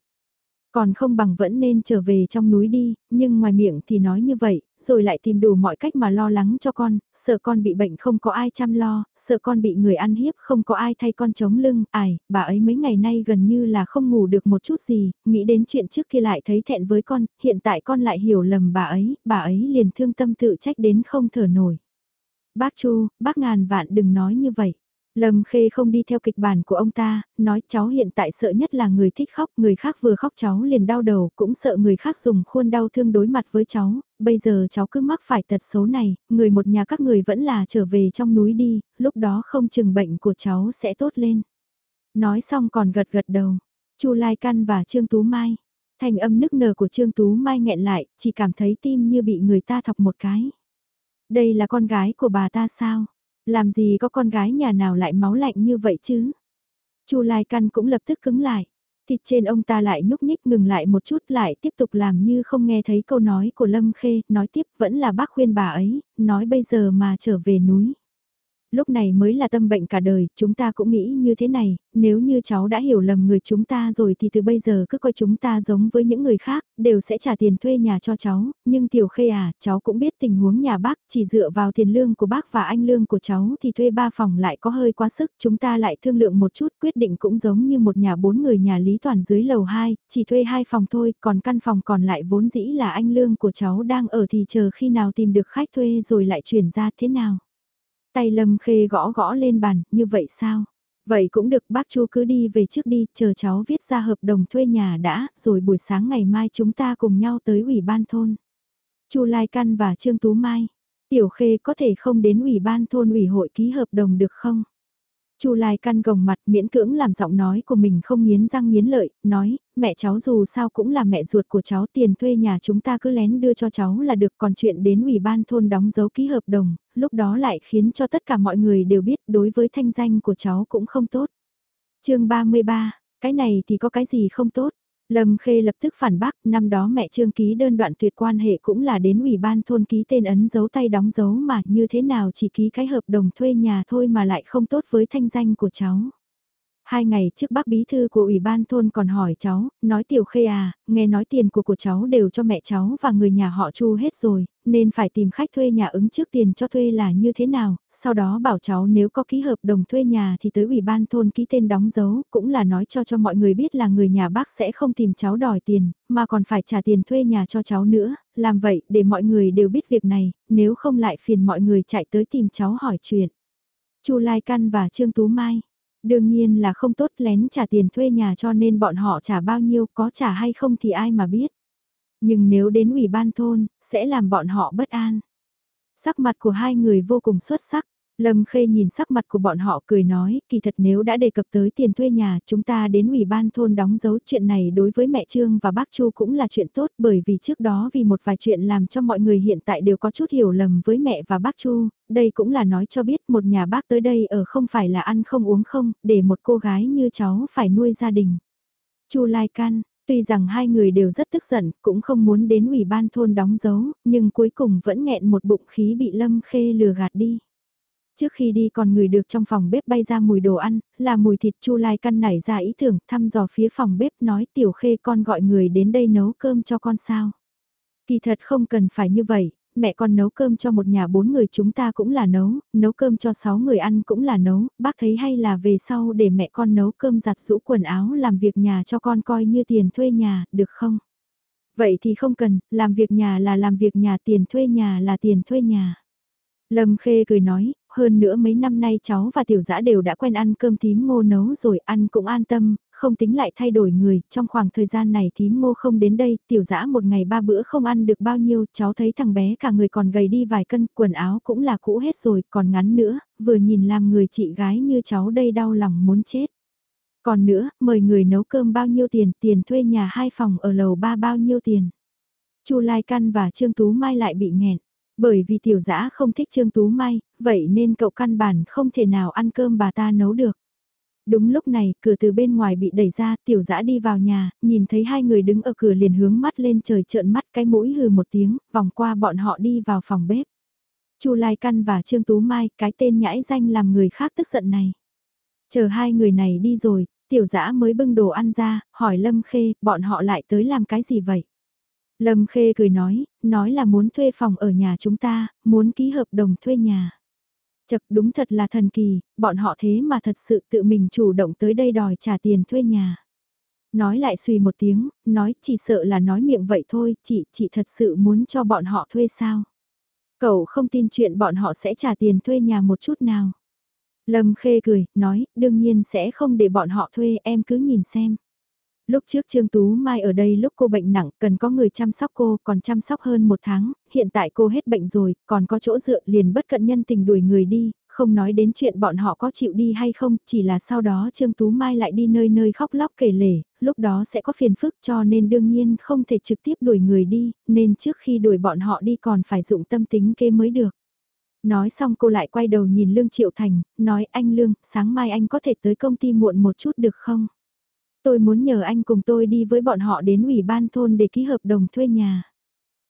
S1: Còn không bằng vẫn nên trở về trong núi đi, nhưng ngoài miệng thì nói như vậy, rồi lại tìm đủ mọi cách mà lo lắng cho con, sợ con bị bệnh không có ai chăm lo, sợ con bị người ăn hiếp không có ai thay con chống lưng, ải, bà ấy mấy ngày nay gần như là không ngủ được một chút gì, nghĩ đến chuyện trước kia lại thấy thẹn với con, hiện tại con lại hiểu lầm bà ấy, bà ấy liền thương tâm tự trách đến không thở nổi. Bác Chu, bác ngàn vạn đừng nói như vậy. Lâm Khê không đi theo kịch bản của ông ta, nói cháu hiện tại sợ nhất là người thích khóc, người khác vừa khóc cháu liền đau đầu, cũng sợ người khác dùng khuôn đau thương đối mặt với cháu, bây giờ cháu cứ mắc phải tật xấu này, người một nhà các người vẫn là trở về trong núi đi, lúc đó không chừng bệnh của cháu sẽ tốt lên. Nói xong còn gật gật đầu, Chu Lai Căn và Trương Tú Mai, thành âm nức nở của Trương Tú Mai nghẹn lại, chỉ cảm thấy tim như bị người ta thọc một cái. Đây là con gái của bà ta sao? Làm gì có con gái nhà nào lại máu lạnh như vậy chứ? Chu Lai Căn cũng lập tức cứng lại. Thịt trên ông ta lại nhúc nhích ngừng lại một chút lại tiếp tục làm như không nghe thấy câu nói của Lâm Khê, nói tiếp vẫn là bác khuyên bà ấy, nói bây giờ mà trở về núi lúc này mới là tâm bệnh cả đời, chúng ta cũng nghĩ như thế này, nếu như cháu đã hiểu lầm người chúng ta rồi thì từ bây giờ cứ coi chúng ta giống với những người khác, đều sẽ trả tiền thuê nhà cho cháu, nhưng tiểu khê à, cháu cũng biết tình huống nhà bác, chỉ dựa vào tiền lương của bác và anh lương của cháu thì thuê ba phòng lại có hơi quá sức, chúng ta lại thương lượng một chút quyết định cũng giống như một nhà bốn người nhà Lý Toàn dưới lầu 2, chỉ thuê hai phòng thôi, còn căn phòng còn lại vốn dĩ là anh lương của cháu đang ở thì chờ khi nào tìm được khách thuê rồi lại chuyển ra thế nào. Tay Lâm Khê gõ gõ lên bàn, như vậy sao? Vậy cũng được bác chú cứ đi về trước đi, chờ cháu viết ra hợp đồng thuê nhà đã, rồi buổi sáng ngày mai chúng ta cùng nhau tới ủy ban thôn. Chu Lai Căn và Trương Tú Mai, Tiểu Khê có thể không đến ủy ban thôn ủy hội ký hợp đồng được không? Chu Lai căn gồng mặt miễn cưỡng làm giọng nói của mình không nghiến răng nghiến lợi, nói, mẹ cháu dù sao cũng là mẹ ruột của cháu tiền thuê nhà chúng ta cứ lén đưa cho cháu là được còn chuyện đến ủy ban thôn đóng dấu ký hợp đồng, lúc đó lại khiến cho tất cả mọi người đều biết đối với thanh danh của cháu cũng không tốt. chương 33, cái này thì có cái gì không tốt? Lâm Khê lập tức phản bác, năm đó mẹ Trương ký đơn đoạn tuyệt quan hệ cũng là đến ủy ban thôn ký tên ấn dấu tay đóng dấu mà như thế nào chỉ ký cái hợp đồng thuê nhà thôi mà lại không tốt với thanh danh của cháu. Hai ngày trước bác bí thư của ủy ban thôn còn hỏi cháu, nói tiểu khê à, nghe nói tiền của của cháu đều cho mẹ cháu và người nhà họ chu hết rồi, nên phải tìm khách thuê nhà ứng trước tiền cho thuê là như thế nào, sau đó bảo cháu nếu có ký hợp đồng thuê nhà thì tới ủy ban thôn ký tên đóng dấu, cũng là nói cho cho mọi người biết là người nhà bác sẽ không tìm cháu đòi tiền, mà còn phải trả tiền thuê nhà cho cháu nữa, làm vậy để mọi người đều biết việc này, nếu không lại phiền mọi người chạy tới tìm cháu hỏi chuyện. Chu Lai Căn và Trương Tú Mai Đương nhiên là không tốt lén trả tiền thuê nhà cho nên bọn họ trả bao nhiêu có trả hay không thì ai mà biết. Nhưng nếu đến ủy ban thôn, sẽ làm bọn họ bất an. Sắc mặt của hai người vô cùng xuất sắc, Lâm Khê nhìn sắc mặt của bọn họ cười nói, kỳ thật nếu đã đề cập tới tiền thuê nhà, chúng ta đến ủy ban thôn đóng dấu chuyện này đối với mẹ Trương và bác Chu cũng là chuyện tốt bởi vì trước đó vì một vài chuyện làm cho mọi người hiện tại đều có chút hiểu lầm với mẹ và bác Chu, đây cũng là nói cho biết một nhà bác tới đây ở không phải là ăn không uống không, để một cô gái như cháu phải nuôi gia đình. Chu Lai Can, Tuy rằng hai người đều rất tức giận, cũng không muốn đến ủy ban thôn đóng dấu, nhưng cuối cùng vẫn nghẹn một bụng khí bị Lâm Khê lừa gạt đi. Trước khi đi còn người được trong phòng bếp bay ra mùi đồ ăn, là mùi thịt chu lai căn nảy ra ý tưởng thăm dò phía phòng bếp nói tiểu khê con gọi người đến đây nấu cơm cho con sao. Kỳ thật không cần phải như vậy, mẹ con nấu cơm cho một nhà bốn người chúng ta cũng là nấu, nấu cơm cho sáu người ăn cũng là nấu, bác thấy hay là về sau để mẹ con nấu cơm giặt rũ quần áo làm việc nhà cho con coi như tiền thuê nhà, được không? Vậy thì không cần, làm việc nhà là làm việc nhà tiền thuê nhà là tiền thuê nhà. Lâm Khê cười nói, hơn nữa mấy năm nay cháu và tiểu dã đều đã quen ăn cơm tím ngô nấu rồi ăn cũng an tâm, không tính lại thay đổi người, trong khoảng thời gian này tím ngô không đến đây, tiểu dã một ngày ba bữa không ăn được bao nhiêu, cháu thấy thằng bé cả người còn gầy đi vài cân, quần áo cũng là cũ hết rồi, còn ngắn nữa, vừa nhìn làm người chị gái như cháu đây đau lòng muốn chết. Còn nữa, mời người nấu cơm bao nhiêu tiền, tiền thuê nhà hai phòng ở lầu ba bao nhiêu tiền. Chu Lai Căn và Trương Tú Mai lại bị nghẹn. Bởi vì tiểu dã không thích Trương Tú Mai, vậy nên cậu căn bản không thể nào ăn cơm bà ta nấu được. Đúng lúc này, cửa từ bên ngoài bị đẩy ra, tiểu dã đi vào nhà, nhìn thấy hai người đứng ở cửa liền hướng mắt lên trời trợn mắt cái mũi hừ một tiếng, vòng qua bọn họ đi vào phòng bếp. Chu Lai Căn và Trương Tú Mai, cái tên nhãi danh làm người khác tức giận này. Chờ hai người này đi rồi, tiểu dã mới bưng đồ ăn ra, hỏi Lâm Khê, bọn họ lại tới làm cái gì vậy? Lâm Khê cười nói, nói là muốn thuê phòng ở nhà chúng ta, muốn ký hợp đồng thuê nhà. Chật đúng thật là thần kỳ, bọn họ thế mà thật sự tự mình chủ động tới đây đòi trả tiền thuê nhà. Nói lại suy một tiếng, nói chỉ sợ là nói miệng vậy thôi, chị, chị thật sự muốn cho bọn họ thuê sao? Cậu không tin chuyện bọn họ sẽ trả tiền thuê nhà một chút nào. Lâm Khê cười, nói, đương nhiên sẽ không để bọn họ thuê, em cứ nhìn xem. Lúc trước Trương Tú Mai ở đây lúc cô bệnh nặng, cần có người chăm sóc cô, còn chăm sóc hơn một tháng, hiện tại cô hết bệnh rồi, còn có chỗ dựa liền bất cận nhân tình đuổi người đi, không nói đến chuyện bọn họ có chịu đi hay không, chỉ là sau đó Trương Tú Mai lại đi nơi nơi khóc lóc kể lể, lúc đó sẽ có phiền phức cho nên đương nhiên không thể trực tiếp đuổi người đi, nên trước khi đuổi bọn họ đi còn phải dụng tâm tính kê mới được. Nói xong cô lại quay đầu nhìn Lương Triệu Thành, nói anh Lương, sáng mai anh có thể tới công ty muộn một chút được không? Tôi muốn nhờ anh cùng tôi đi với bọn họ đến ủy ban thôn để ký hợp đồng thuê nhà.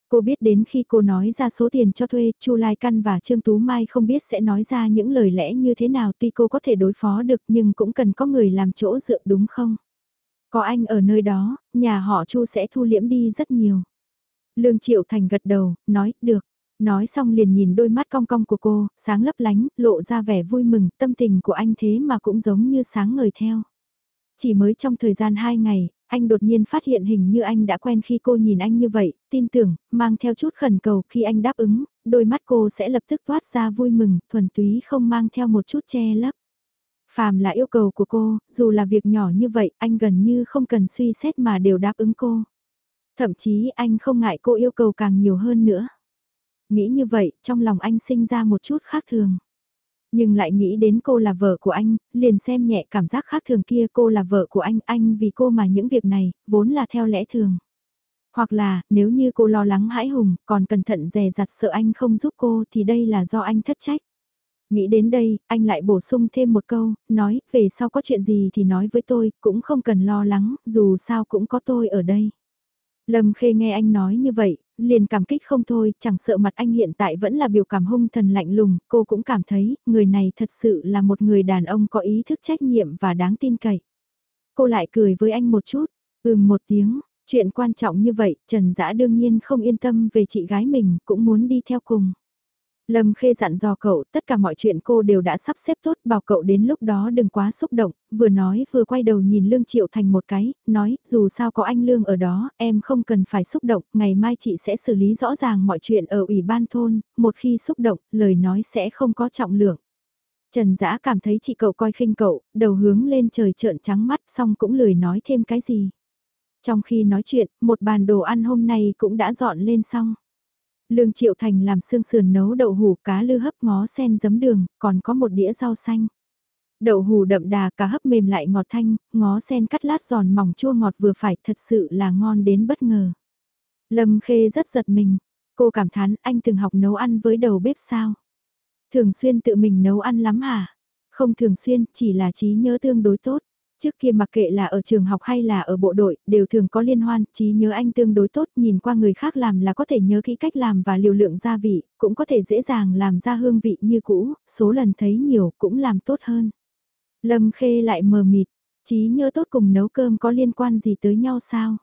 S1: Cô biết đến khi cô nói ra số tiền cho thuê, Chu Lai Căn và Trương Tú Mai không biết sẽ nói ra những lời lẽ như thế nào tuy cô có thể đối phó được nhưng cũng cần có người làm chỗ dựa đúng không? Có anh ở nơi đó, nhà họ Chu sẽ thu liễm đi rất nhiều. Lương Triệu Thành gật đầu, nói, được. Nói xong liền nhìn đôi mắt cong cong của cô, sáng lấp lánh, lộ ra vẻ vui mừng, tâm tình của anh thế mà cũng giống như sáng ngời theo. Chỉ mới trong thời gian 2 ngày, anh đột nhiên phát hiện hình như anh đã quen khi cô nhìn anh như vậy, tin tưởng, mang theo chút khẩn cầu khi anh đáp ứng, đôi mắt cô sẽ lập tức toát ra vui mừng, thuần túy không mang theo một chút che lấp. Phàm là yêu cầu của cô, dù là việc nhỏ như vậy, anh gần như không cần suy xét mà đều đáp ứng cô. Thậm chí anh không ngại cô yêu cầu càng nhiều hơn nữa. Nghĩ như vậy, trong lòng anh sinh ra một chút khác thường. Nhưng lại nghĩ đến cô là vợ của anh, liền xem nhẹ cảm giác khác thường kia cô là vợ của anh, anh vì cô mà những việc này, vốn là theo lẽ thường. Hoặc là, nếu như cô lo lắng hãi hùng, còn cẩn thận dè dặt sợ anh không giúp cô thì đây là do anh thất trách. Nghĩ đến đây, anh lại bổ sung thêm một câu, nói, về sau có chuyện gì thì nói với tôi, cũng không cần lo lắng, dù sao cũng có tôi ở đây. Lâm Khê nghe anh nói như vậy, liền cảm kích không thôi, chẳng sợ mặt anh hiện tại vẫn là biểu cảm hung thần lạnh lùng, cô cũng cảm thấy, người này thật sự là một người đàn ông có ý thức trách nhiệm và đáng tin cậy. Cô lại cười với anh một chút, ừm một tiếng, chuyện quan trọng như vậy, Trần Dã đương nhiên không yên tâm về chị gái mình, cũng muốn đi theo cùng. Lâm Khê dặn dò cậu, tất cả mọi chuyện cô đều đã sắp xếp tốt, bảo cậu đến lúc đó đừng quá xúc động, vừa nói vừa quay đầu nhìn Lương Triệu Thành một cái, nói, dù sao có anh Lương ở đó, em không cần phải xúc động, ngày mai chị sẽ xử lý rõ ràng mọi chuyện ở ủy ban thôn, một khi xúc động, lời nói sẽ không có trọng lượng. Trần Dã cảm thấy chị cậu coi khinh cậu, đầu hướng lên trời trợn trắng mắt xong cũng lười nói thêm cái gì. Trong khi nói chuyện, một bàn đồ ăn hôm nay cũng đã dọn lên xong. Lương Triệu Thành làm xương sườn nấu đậu hủ cá lư hấp ngó sen giấm đường, còn có một đĩa rau xanh. Đậu hủ đậm đà cá hấp mềm lại ngọt thanh, ngó sen cắt lát giòn mỏng chua ngọt vừa phải thật sự là ngon đến bất ngờ. Lâm Khê rất giật mình, cô cảm thán anh từng học nấu ăn với đầu bếp sao? Thường xuyên tự mình nấu ăn lắm hả? Không thường xuyên, chỉ là trí nhớ tương đối tốt. Trước kia mặc kệ là ở trường học hay là ở bộ đội, đều thường có liên hoan, trí nhớ anh tương đối tốt, nhìn qua người khác làm là có thể nhớ kỹ cách làm và liều lượng gia vị, cũng có thể dễ dàng làm ra hương vị như cũ, số lần thấy nhiều cũng làm tốt hơn. Lâm Khê lại mờ mịt, trí nhớ tốt cùng nấu cơm có liên quan gì tới nhau sao?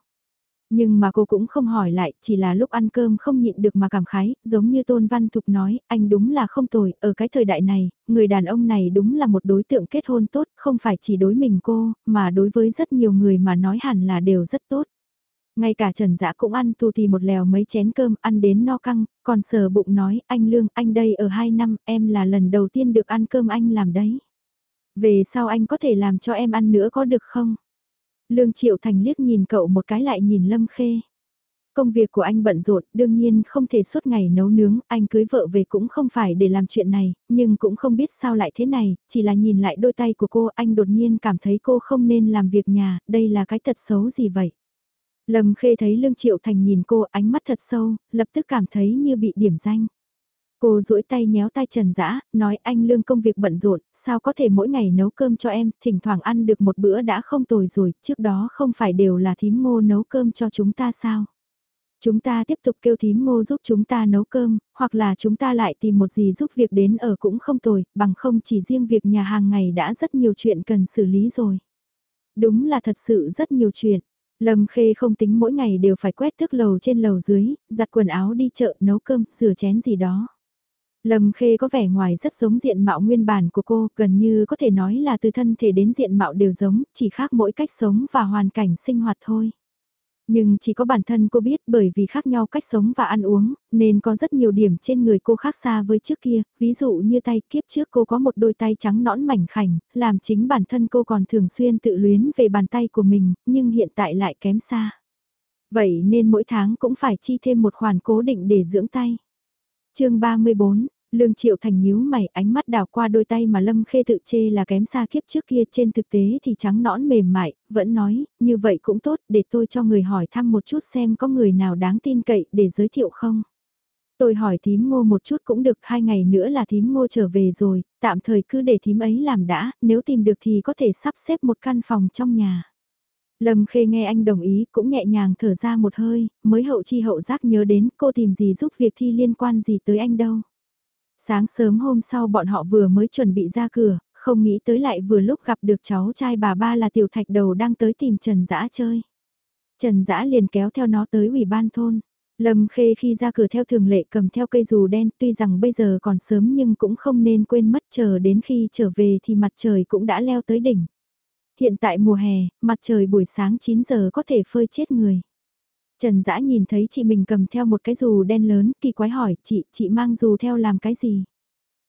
S1: Nhưng mà cô cũng không hỏi lại, chỉ là lúc ăn cơm không nhịn được mà cảm khái, giống như Tôn Văn Thục nói, anh đúng là không tồi, ở cái thời đại này, người đàn ông này đúng là một đối tượng kết hôn tốt, không phải chỉ đối mình cô, mà đối với rất nhiều người mà nói hẳn là đều rất tốt. Ngay cả Trần Dã cũng ăn tù thì một lèo mấy chén cơm, ăn đến no căng, còn sờ bụng nói, anh Lương, anh đây ở hai năm, em là lần đầu tiên được ăn cơm anh làm đấy. Về sau anh có thể làm cho em ăn nữa có được không? Lương Triệu Thành liếc nhìn cậu một cái lại nhìn Lâm Khê. Công việc của anh bận rộn, đương nhiên không thể suốt ngày nấu nướng, anh cưới vợ về cũng không phải để làm chuyện này, nhưng cũng không biết sao lại thế này, chỉ là nhìn lại đôi tay của cô, anh đột nhiên cảm thấy cô không nên làm việc nhà, đây là cái tật xấu gì vậy? Lâm Khê thấy Lương Triệu Thành nhìn cô ánh mắt thật sâu, lập tức cảm thấy như bị điểm danh. Cô duỗi tay nhéo tay Trần Dã, nói anh Lương công việc bận rộn, sao có thể mỗi ngày nấu cơm cho em, thỉnh thoảng ăn được một bữa đã không tồi rồi, trước đó không phải đều là thím ngô nấu cơm cho chúng ta sao? Chúng ta tiếp tục kêu thím ngô giúp chúng ta nấu cơm, hoặc là chúng ta lại tìm một gì giúp việc đến ở cũng không tồi, bằng không chỉ riêng việc nhà hàng ngày đã rất nhiều chuyện cần xử lý rồi. Đúng là thật sự rất nhiều chuyện. Lâm Khê không tính mỗi ngày đều phải quét thước lầu trên lầu dưới, giặt quần áo đi chợ nấu cơm, rửa chén gì đó. Lâm Khê có vẻ ngoài rất giống diện mạo nguyên bản của cô, gần như có thể nói là từ thân thể đến diện mạo đều giống, chỉ khác mỗi cách sống và hoàn cảnh sinh hoạt thôi. Nhưng chỉ có bản thân cô biết bởi vì khác nhau cách sống và ăn uống, nên có rất nhiều điểm trên người cô khác xa với trước kia, ví dụ như tay kiếp trước cô có một đôi tay trắng nõn mảnh khảnh, làm chính bản thân cô còn thường xuyên tự luyến về bàn tay của mình, nhưng hiện tại lại kém xa. Vậy nên mỗi tháng cũng phải chi thêm một khoản cố định để dưỡng tay chương 34, Lương Triệu Thành nhíu mày ánh mắt đào qua đôi tay mà Lâm Khê tự chê là kém xa kiếp trước kia trên thực tế thì trắng nõn mềm mại, vẫn nói, như vậy cũng tốt để tôi cho người hỏi thăm một chút xem có người nào đáng tin cậy để giới thiệu không. Tôi hỏi thím ngô một chút cũng được, hai ngày nữa là thím ngô trở về rồi, tạm thời cứ để thím ấy làm đã, nếu tìm được thì có thể sắp xếp một căn phòng trong nhà. Lâm Khê nghe anh đồng ý cũng nhẹ nhàng thở ra một hơi, mới hậu chi hậu giác nhớ đến cô tìm gì giúp việc thi liên quan gì tới anh đâu. Sáng sớm hôm sau bọn họ vừa mới chuẩn bị ra cửa, không nghĩ tới lại vừa lúc gặp được cháu trai bà ba là tiểu thạch đầu đang tới tìm Trần Dã chơi. Trần Dã liền kéo theo nó tới ủy ban thôn. Lâm Khê khi ra cửa theo thường lệ cầm theo cây dù đen tuy rằng bây giờ còn sớm nhưng cũng không nên quên mất chờ đến khi trở về thì mặt trời cũng đã leo tới đỉnh. Hiện tại mùa hè, mặt trời buổi sáng 9 giờ có thể phơi chết người. Trần Dã nhìn thấy chị mình cầm theo một cái dù đen lớn, kỳ quái hỏi, chị, chị mang dù theo làm cái gì?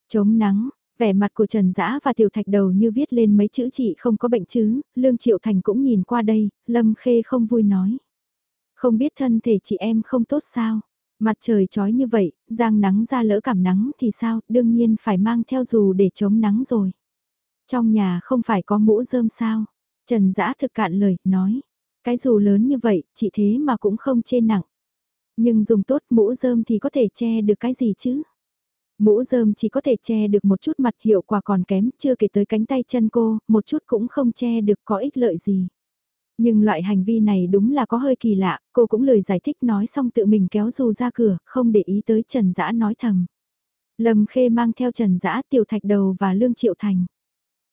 S1: Chống nắng, vẻ mặt của Trần Dã và Tiểu Thạch đầu như viết lên mấy chữ chị không có bệnh chứ, Lương Triệu Thành cũng nhìn qua đây, Lâm Khê không vui nói. Không biết thân thể chị em không tốt sao? Mặt trời trói như vậy, giang nắng ra lỡ cảm nắng thì sao, đương nhiên phải mang theo dù để chống nắng rồi. Trong nhà không phải có mũ rơm sao? Trần Dã thực cạn lời, nói. Cái dù lớn như vậy, chị thế mà cũng không chê nặng. Nhưng dùng tốt mũ rơm thì có thể che được cái gì chứ? Mũ rơm chỉ có thể che được một chút mặt hiệu quả còn kém, chưa kể tới cánh tay chân cô, một chút cũng không che được có ích lợi gì. Nhưng loại hành vi này đúng là có hơi kỳ lạ, cô cũng lời giải thích nói xong tự mình kéo dù ra cửa, không để ý tới Trần Dã nói thầm. Lâm Khê mang theo Trần Dã, Tiểu Thạch Đầu và Lương Triệu Thành.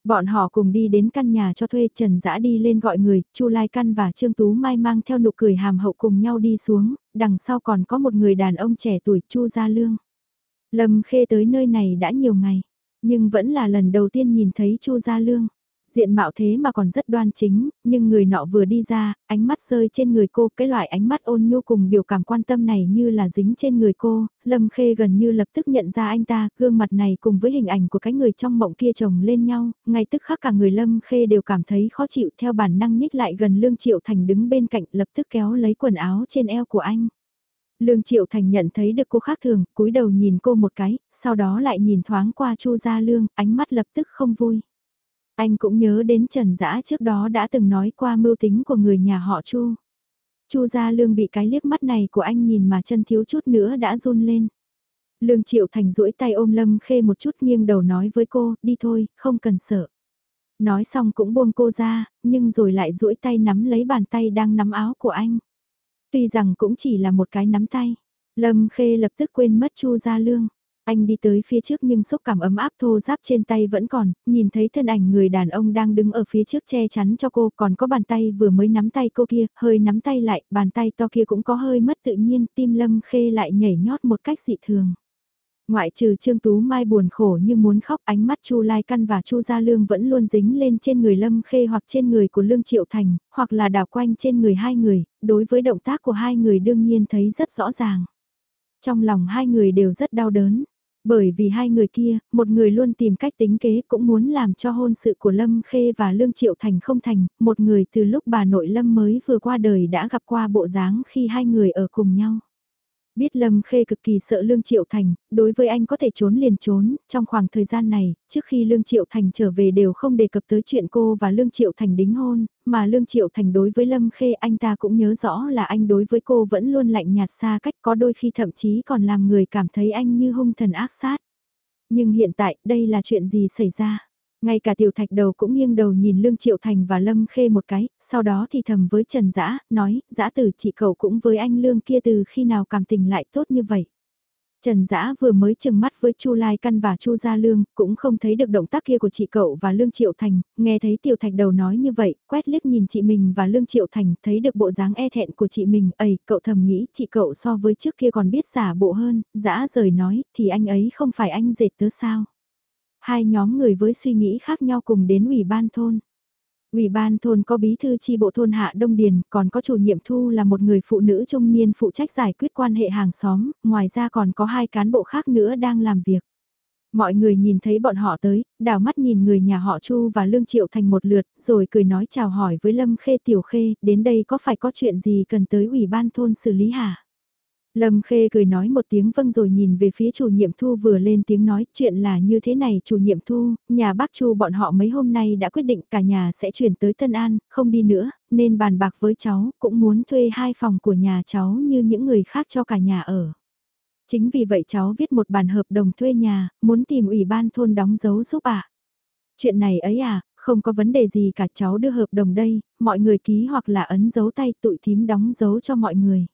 S1: Bọn họ cùng đi đến căn nhà cho thuê Trần Dã đi lên gọi người, Chu Lai Căn và Trương Tú Mai mang theo nụ cười hàm hậu cùng nhau đi xuống, đằng sau còn có một người đàn ông trẻ tuổi Chu Gia Lương. Lâm Khê tới nơi này đã nhiều ngày, nhưng vẫn là lần đầu tiên nhìn thấy Chu Gia Lương. Diện mạo thế mà còn rất đoan chính, nhưng người nọ vừa đi ra, ánh mắt rơi trên người cô, cái loại ánh mắt ôn nhu cùng biểu cảm quan tâm này như là dính trên người cô, Lâm Khê gần như lập tức nhận ra anh ta, gương mặt này cùng với hình ảnh của cái người trong mộng kia chồng lên nhau, ngay tức khắc cả người Lâm Khê đều cảm thấy khó chịu theo bản năng nhích lại gần Lương Triệu Thành đứng bên cạnh lập tức kéo lấy quần áo trên eo của anh. Lương Triệu Thành nhận thấy được cô khác thường, cúi đầu nhìn cô một cái, sau đó lại nhìn thoáng qua Chu Gia Lương, ánh mắt lập tức không vui. Anh cũng nhớ đến Trần Dã trước đó đã từng nói qua mưu tính của người nhà họ Chu. Chu Gia Lương bị cái liếc mắt này của anh nhìn mà chân thiếu chút nữa đã run lên. Lương Triệu Thành duỗi tay ôm Lâm Khê một chút nghiêng đầu nói với cô, đi thôi, không cần sợ. Nói xong cũng buông cô ra, nhưng rồi lại duỗi tay nắm lấy bàn tay đang nắm áo của anh. Tuy rằng cũng chỉ là một cái nắm tay, Lâm Khê lập tức quên mất Chu Gia Lương. Anh đi tới phía trước nhưng xúc cảm ấm áp thô giáp trên tay vẫn còn, nhìn thấy thân ảnh người đàn ông đang đứng ở phía trước che chắn cho cô, còn có bàn tay vừa mới nắm tay cô kia, hơi nắm tay lại, bàn tay to kia cũng có hơi mất tự nhiên, tim lâm khê lại nhảy nhót một cách dị thường. Ngoại trừ Trương Tú Mai buồn khổ như muốn khóc ánh mắt Chu Lai Căn và Chu Gia Lương vẫn luôn dính lên trên người Lâm Khê hoặc trên người của Lương Triệu Thành, hoặc là đảo quanh trên người hai người, đối với động tác của hai người đương nhiên thấy rất rõ ràng. Trong lòng hai người đều rất đau đớn, bởi vì hai người kia, một người luôn tìm cách tính kế cũng muốn làm cho hôn sự của Lâm Khê và Lương Triệu Thành không thành, một người từ lúc bà nội Lâm mới vừa qua đời đã gặp qua bộ dáng khi hai người ở cùng nhau. Biết Lâm Khê cực kỳ sợ Lương Triệu Thành, đối với anh có thể trốn liền trốn, trong khoảng thời gian này, trước khi Lương Triệu Thành trở về đều không đề cập tới chuyện cô và Lương Triệu Thành đính hôn, mà Lương Triệu Thành đối với Lâm Khê anh ta cũng nhớ rõ là anh đối với cô vẫn luôn lạnh nhạt xa cách có đôi khi thậm chí còn làm người cảm thấy anh như hung thần ác sát. Nhưng hiện tại, đây là chuyện gì xảy ra? Ngay cả tiểu thạch đầu cũng nghiêng đầu nhìn Lương Triệu Thành và Lâm Khê một cái, sau đó thì thầm với Trần Dã, nói, Dã tử chị cậu cũng với anh Lương kia từ khi nào cảm tình lại tốt như vậy. Trần Dã vừa mới chừng mắt với Chu Lai Căn và Chu Gia Lương, cũng không thấy được động tác kia của chị cậu và Lương Triệu Thành, nghe thấy Tiểu Thạch đầu nói như vậy, quét liếc nhìn chị mình và Lương Triệu Thành, thấy được bộ dáng e thẹn của chị mình, ầy, cậu thầm nghĩ chị cậu so với trước kia còn biết giả bộ hơn, Dã rời nói, thì anh ấy không phải anh dệt tớ sao. Hai nhóm người với suy nghĩ khác nhau cùng đến ủy ban thôn. Ủy ban thôn có bí thư chi bộ thôn Hạ Đông Điền, còn có chủ nhiệm thu là một người phụ nữ trung niên phụ trách giải quyết quan hệ hàng xóm, ngoài ra còn có hai cán bộ khác nữa đang làm việc. Mọi người nhìn thấy bọn họ tới, đào mắt nhìn người nhà họ Chu và Lương Triệu Thành một lượt, rồi cười nói chào hỏi với Lâm Khê Tiểu Khê, đến đây có phải có chuyện gì cần tới ủy ban thôn xử lý hả? Lâm Khê cười nói một tiếng vâng rồi nhìn về phía chủ nhiệm thu vừa lên tiếng nói chuyện là như thế này chủ nhiệm thu, nhà bác Chu bọn họ mấy hôm nay đã quyết định cả nhà sẽ chuyển tới Tân An, không đi nữa, nên bàn bạc với cháu, cũng muốn thuê hai phòng của nhà cháu như những người khác cho cả nhà ở. Chính vì vậy cháu viết một bản hợp đồng thuê nhà, muốn tìm ủy ban thôn đóng dấu giúp ạ. Chuyện này ấy à, không có vấn đề gì cả cháu đưa hợp đồng đây, mọi người ký hoặc là ấn dấu tay tụi thím đóng dấu cho mọi người.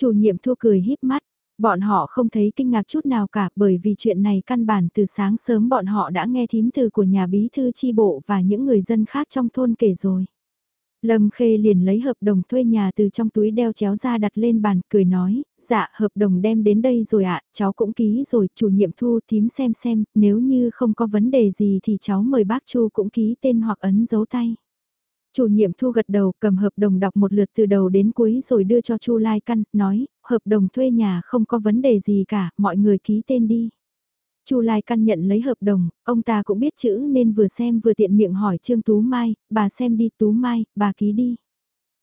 S1: Chủ nhiệm thu cười híp mắt, bọn họ không thấy kinh ngạc chút nào cả bởi vì chuyện này căn bản từ sáng sớm bọn họ đã nghe thím từ của nhà bí thư chi bộ và những người dân khác trong thôn kể rồi. Lâm Khê liền lấy hợp đồng thuê nhà từ trong túi đeo chéo ra đặt lên bàn, cười nói, dạ hợp đồng đem đến đây rồi ạ, cháu cũng ký rồi, chủ nhiệm thu thím xem xem, nếu như không có vấn đề gì thì cháu mời bác Chu cũng ký tên hoặc ấn dấu tay. Chủ nhiệm thu gật đầu cầm hợp đồng đọc một lượt từ đầu đến cuối rồi đưa cho Chu Lai Căn, nói, hợp đồng thuê nhà không có vấn đề gì cả, mọi người ký tên đi. Chu Lai Căn nhận lấy hợp đồng, ông ta cũng biết chữ nên vừa xem vừa tiện miệng hỏi Trương Tú Mai, bà xem đi Tú Mai, bà ký đi.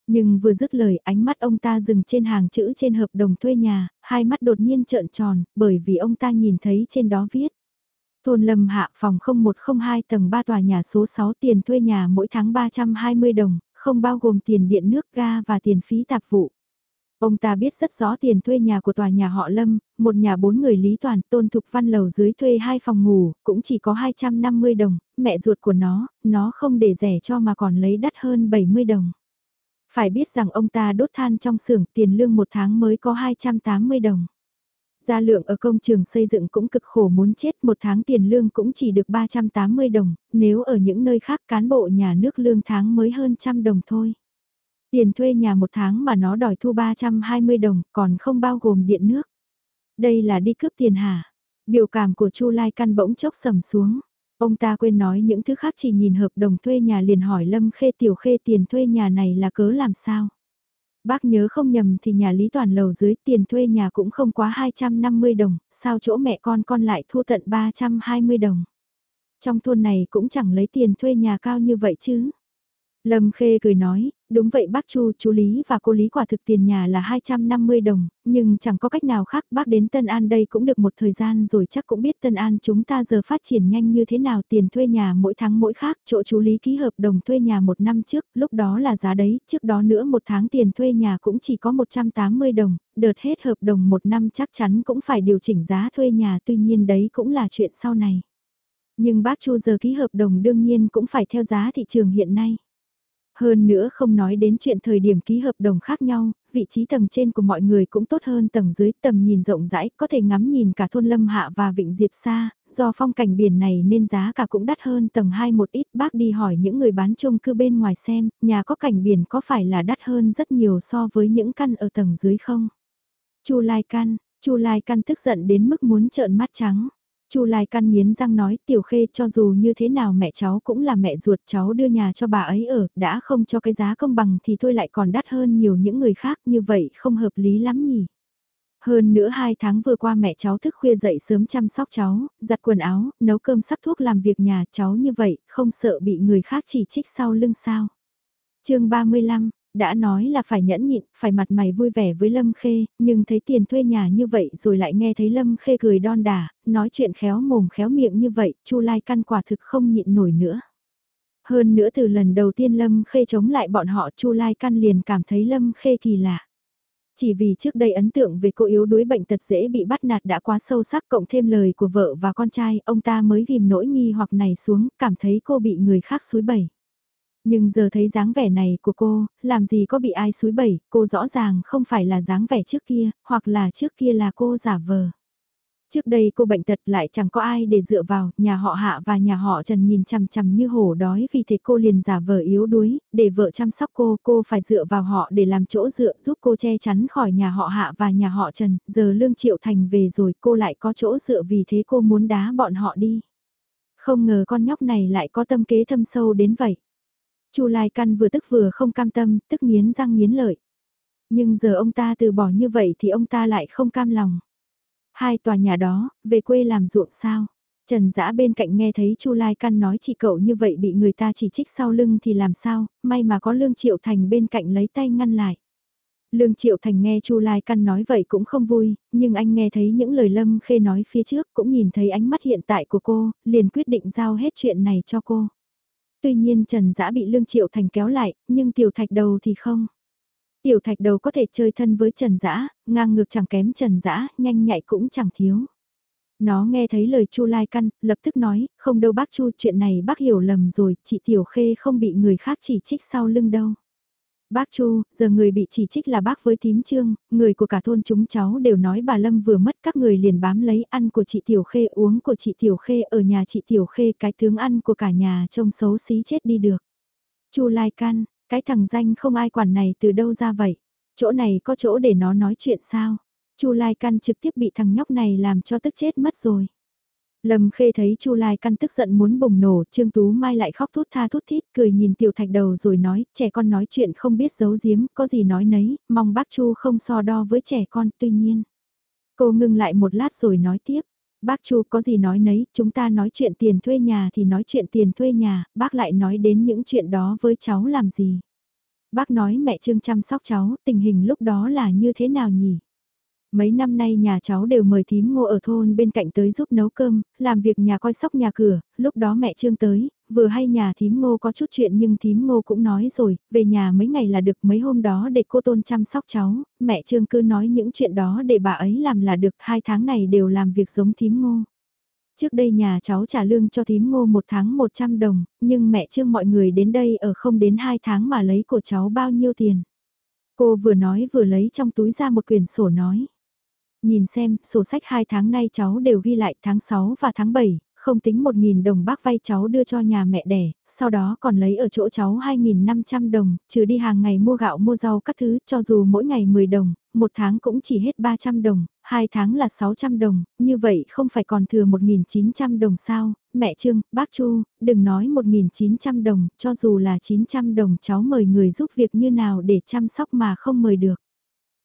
S1: Nhưng vừa dứt lời ánh mắt ông ta dừng trên hàng chữ trên hợp đồng thuê nhà, hai mắt đột nhiên trợn tròn, bởi vì ông ta nhìn thấy trên đó viết. Thôn Lâm Hạ phòng 0102 tầng 3 tòa nhà số 6 tiền thuê nhà mỗi tháng 320 đồng, không bao gồm tiền điện nước ga và tiền phí tạp vụ. Ông ta biết rất rõ tiền thuê nhà của tòa nhà họ Lâm, một nhà bốn người Lý Toàn, Tôn Thục Văn lầu dưới thuê hai phòng ngủ, cũng chỉ có 250 đồng, mẹ ruột của nó, nó không để rẻ cho mà còn lấy đắt hơn 70 đồng. Phải biết rằng ông ta đốt than trong xưởng tiền lương một tháng mới có 280 đồng. Gia lượng ở công trường xây dựng cũng cực khổ muốn chết một tháng tiền lương cũng chỉ được 380 đồng, nếu ở những nơi khác cán bộ nhà nước lương tháng mới hơn trăm đồng thôi. Tiền thuê nhà một tháng mà nó đòi thu 320 đồng còn không bao gồm điện nước. Đây là đi cướp tiền hả? Biểu cảm của Chu Lai Căn bỗng chốc sầm xuống. Ông ta quên nói những thứ khác chỉ nhìn hợp đồng thuê nhà liền hỏi Lâm Khê Tiểu Khê tiền thuê nhà này là cớ làm sao? Bác nhớ không nhầm thì nhà Lý Toàn lầu dưới tiền thuê nhà cũng không quá 250 đồng, sao chỗ mẹ con con lại thu tận 320 đồng. Trong thôn này cũng chẳng lấy tiền thuê nhà cao như vậy chứ. Lâm Khê cười nói, đúng vậy bác Chu, chú Lý và cô Lý quả thực tiền nhà là 250 đồng, nhưng chẳng có cách nào khác bác đến Tân An đây cũng được một thời gian rồi chắc cũng biết Tân An chúng ta giờ phát triển nhanh như thế nào tiền thuê nhà mỗi tháng mỗi khác, chỗ chú Lý ký hợp đồng thuê nhà một năm trước, lúc đó là giá đấy, trước đó nữa một tháng tiền thuê nhà cũng chỉ có 180 đồng, đợt hết hợp đồng một năm chắc chắn cũng phải điều chỉnh giá thuê nhà tuy nhiên đấy cũng là chuyện sau này. Nhưng bác Chu giờ ký hợp đồng đương nhiên cũng phải theo giá thị trường hiện nay. Hơn nữa không nói đến chuyện thời điểm ký hợp đồng khác nhau, vị trí tầng trên của mọi người cũng tốt hơn tầng dưới tầm nhìn rộng rãi, có thể ngắm nhìn cả thôn Lâm Hạ và Vịnh Diệp xa, do phong cảnh biển này nên giá cả cũng đắt hơn tầng 2 một ít. Bác đi hỏi những người bán chung cư bên ngoài xem, nhà có cảnh biển có phải là đắt hơn rất nhiều so với những căn ở tầng dưới không? Chu Lai Căn, Chu Lai Căn tức giận đến mức muốn trợn mắt trắng. Chu Lai Căn nghiến răng nói tiểu khê cho dù như thế nào mẹ cháu cũng là mẹ ruột cháu đưa nhà cho bà ấy ở, đã không cho cái giá công bằng thì thôi lại còn đắt hơn nhiều những người khác như vậy không hợp lý lắm nhỉ. Hơn nữa hai tháng vừa qua mẹ cháu thức khuya dậy sớm chăm sóc cháu, giặt quần áo, nấu cơm sắc thuốc làm việc nhà cháu như vậy, không sợ bị người khác chỉ trích sau lưng sao. chương 35, đã nói là phải nhẫn nhịn, phải mặt mày vui vẻ với Lâm Khê, nhưng thấy tiền thuê nhà như vậy rồi lại nghe thấy Lâm Khê cười đon đả, nói chuyện khéo mồm khéo miệng như vậy, Chu Lai căn quả thực không nhịn nổi nữa. Hơn nữa từ lần đầu tiên Lâm Khê chống lại bọn họ Chu Lai căn liền cảm thấy Lâm Khê kỳ lạ. Chỉ vì trước đây ấn tượng về cô yếu đuối bệnh tật dễ bị bắt nạt đã quá sâu sắc cộng thêm lời của vợ và con trai, ông ta mới ghim nỗi nghi hoặc này xuống, cảm thấy cô bị người khác suối bẩy. Nhưng giờ thấy dáng vẻ này của cô, làm gì có bị ai suối bẩy, cô rõ ràng không phải là dáng vẻ trước kia, hoặc là trước kia là cô giả vờ. Trước đây cô bệnh tật lại chẳng có ai để dựa vào, nhà họ Hạ và nhà họ Trần nhìn chằm chằm như hổ đói vì thế cô liền giả vờ yếu đuối, để vợ chăm sóc cô, cô phải dựa vào họ để làm chỗ dựa giúp cô che chắn khỏi nhà họ Hạ và nhà họ Trần, giờ Lương Triệu Thành về rồi cô lại có chỗ dựa vì thế cô muốn đá bọn họ đi. Không ngờ con nhóc này lại có tâm kế thâm sâu đến vậy. Chu Lai Căn vừa tức vừa không cam tâm, tức nghiến răng nghiến lợi. Nhưng giờ ông ta từ bỏ như vậy thì ông ta lại không cam lòng. Hai tòa nhà đó, về quê làm ruộng sao? Trần Dã bên cạnh nghe thấy Chu Lai Căn nói chị cậu như vậy bị người ta chỉ trích sau lưng thì làm sao, may mà có Lương Triệu Thành bên cạnh lấy tay ngăn lại. Lương Triệu Thành nghe Chu Lai Căn nói vậy cũng không vui, nhưng anh nghe thấy những lời Lâm Khê nói phía trước cũng nhìn thấy ánh mắt hiện tại của cô, liền quyết định giao hết chuyện này cho cô. Tuy nhiên Trần Dã bị Lương Triệu Thành kéo lại, nhưng Tiểu Thạch Đầu thì không. Tiểu thạch đầu có thể chơi thân với Trần Dã, ngang ngược chẳng kém Trần Dã, nhanh nhạy cũng chẳng thiếu. Nó nghe thấy lời Chu Lai Căn, lập tức nói, không đâu bác Chu, chuyện này bác hiểu lầm rồi, chị Tiểu Khê không bị người khác chỉ trích sau lưng đâu. Bác Chu, giờ người bị chỉ trích là bác với tím trương, người của cả thôn chúng cháu đều nói bà Lâm vừa mất các người liền bám lấy ăn của chị Tiểu Khê uống của chị Tiểu Khê ở nhà chị Tiểu Khê cái tướng ăn của cả nhà trông xấu xí chết đi được. Chu Lai Can, cái thằng danh không ai quản này từ đâu ra vậy? Chỗ này có chỗ để nó nói chuyện sao? Chu Lai Can trực tiếp bị thằng nhóc này làm cho tức chết mất rồi. Lâm Khê thấy Chu Lai Căn tức giận muốn bùng nổ, Trương Tú Mai lại khóc thút tha thút thít, cười nhìn Tiểu Thạch đầu rồi nói, trẻ con nói chuyện không biết giấu giếm, có gì nói nấy, mong bác Chu không so đo với trẻ con, tuy nhiên. Cô ngưng lại một lát rồi nói tiếp, bác Chu có gì nói nấy, chúng ta nói chuyện tiền thuê nhà thì nói chuyện tiền thuê nhà, bác lại nói đến những chuyện đó với cháu làm gì. Bác nói mẹ Trương chăm sóc cháu, tình hình lúc đó là như thế nào nhỉ? Mấy năm nay nhà cháu đều mời thím ngô ở thôn bên cạnh tới giúp nấu cơm, làm việc nhà coi sóc nhà cửa, lúc đó mẹ Trương tới, vừa hay nhà thím ngô có chút chuyện nhưng thím ngô cũng nói rồi, về nhà mấy ngày là được mấy hôm đó để cô tôn chăm sóc cháu, mẹ Trương cứ nói những chuyện đó để bà ấy làm là được, hai tháng này đều làm việc giống thím ngô. Trước đây nhà cháu trả lương cho thím ngô một tháng 100 đồng, nhưng mẹ Trương mọi người đến đây ở không đến hai tháng mà lấy của cháu bao nhiêu tiền. Cô vừa nói vừa lấy trong túi ra một quyển sổ nói. Nhìn xem, sổ sách 2 tháng nay cháu đều ghi lại tháng 6 và tháng 7, không tính 1.000 đồng bác vay cháu đưa cho nhà mẹ đẻ, sau đó còn lấy ở chỗ cháu 2.500 đồng, trừ đi hàng ngày mua gạo mua rau các thứ, cho dù mỗi ngày 10 đồng, một tháng cũng chỉ hết 300 đồng, 2 tháng là 600 đồng, như vậy không phải còn thừa 1.900 đồng sao, mẹ Trương, bác Chu, đừng nói 1.900 đồng, cho dù là 900 đồng cháu mời người giúp việc như nào để chăm sóc mà không mời được.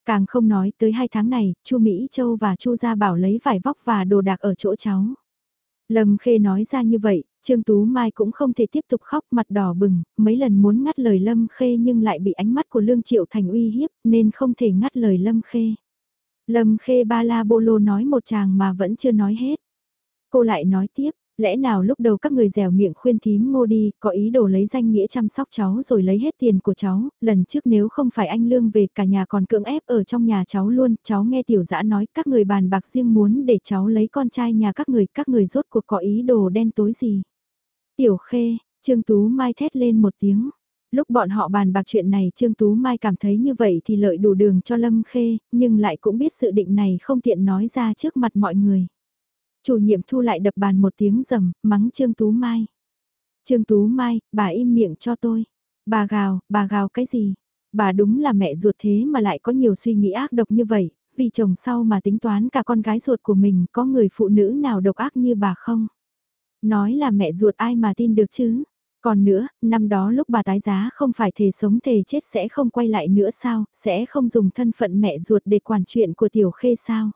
S1: Càng không nói tới hai tháng này, Chu Mỹ Châu và Chu Gia Bảo lấy vải vóc và đồ đạc ở chỗ cháu. Lâm Khê nói ra như vậy, Trương Tú Mai cũng không thể tiếp tục khóc mặt đỏ bừng, mấy lần muốn ngắt lời Lâm Khê nhưng lại bị ánh mắt của Lương Triệu Thành uy hiếp nên không thể ngắt lời Lâm Khê. Lâm Khê ba la bô lô nói một chàng mà vẫn chưa nói hết. Cô lại nói tiếp, Lẽ nào lúc đầu các người dẻo miệng khuyên thím ngô đi, có ý đồ lấy danh nghĩa chăm sóc cháu rồi lấy hết tiền của cháu, lần trước nếu không phải anh Lương về cả nhà còn cưỡng ép ở trong nhà cháu luôn, cháu nghe tiểu dã nói các người bàn bạc riêng muốn để cháu lấy con trai nhà các người, các người rốt cuộc có ý đồ đen tối gì. Tiểu khê, Trương Tú Mai thét lên một tiếng. Lúc bọn họ bàn bạc chuyện này Trương Tú Mai cảm thấy như vậy thì lợi đủ đường cho Lâm Khê, nhưng lại cũng biết sự định này không tiện nói ra trước mặt mọi người. Chủ nhiệm thu lại đập bàn một tiếng rầm, mắng Trương Tú Mai. Trương Tú Mai, bà im miệng cho tôi. Bà gào, bà gào cái gì? Bà đúng là mẹ ruột thế mà lại có nhiều suy nghĩ ác độc như vậy, vì chồng sau mà tính toán cả con gái ruột của mình có người phụ nữ nào độc ác như bà không? Nói là mẹ ruột ai mà tin được chứ? Còn nữa, năm đó lúc bà tái giá không phải thề sống thề chết sẽ không quay lại nữa sao, sẽ không dùng thân phận mẹ ruột để quản chuyện của Tiểu Khê sao?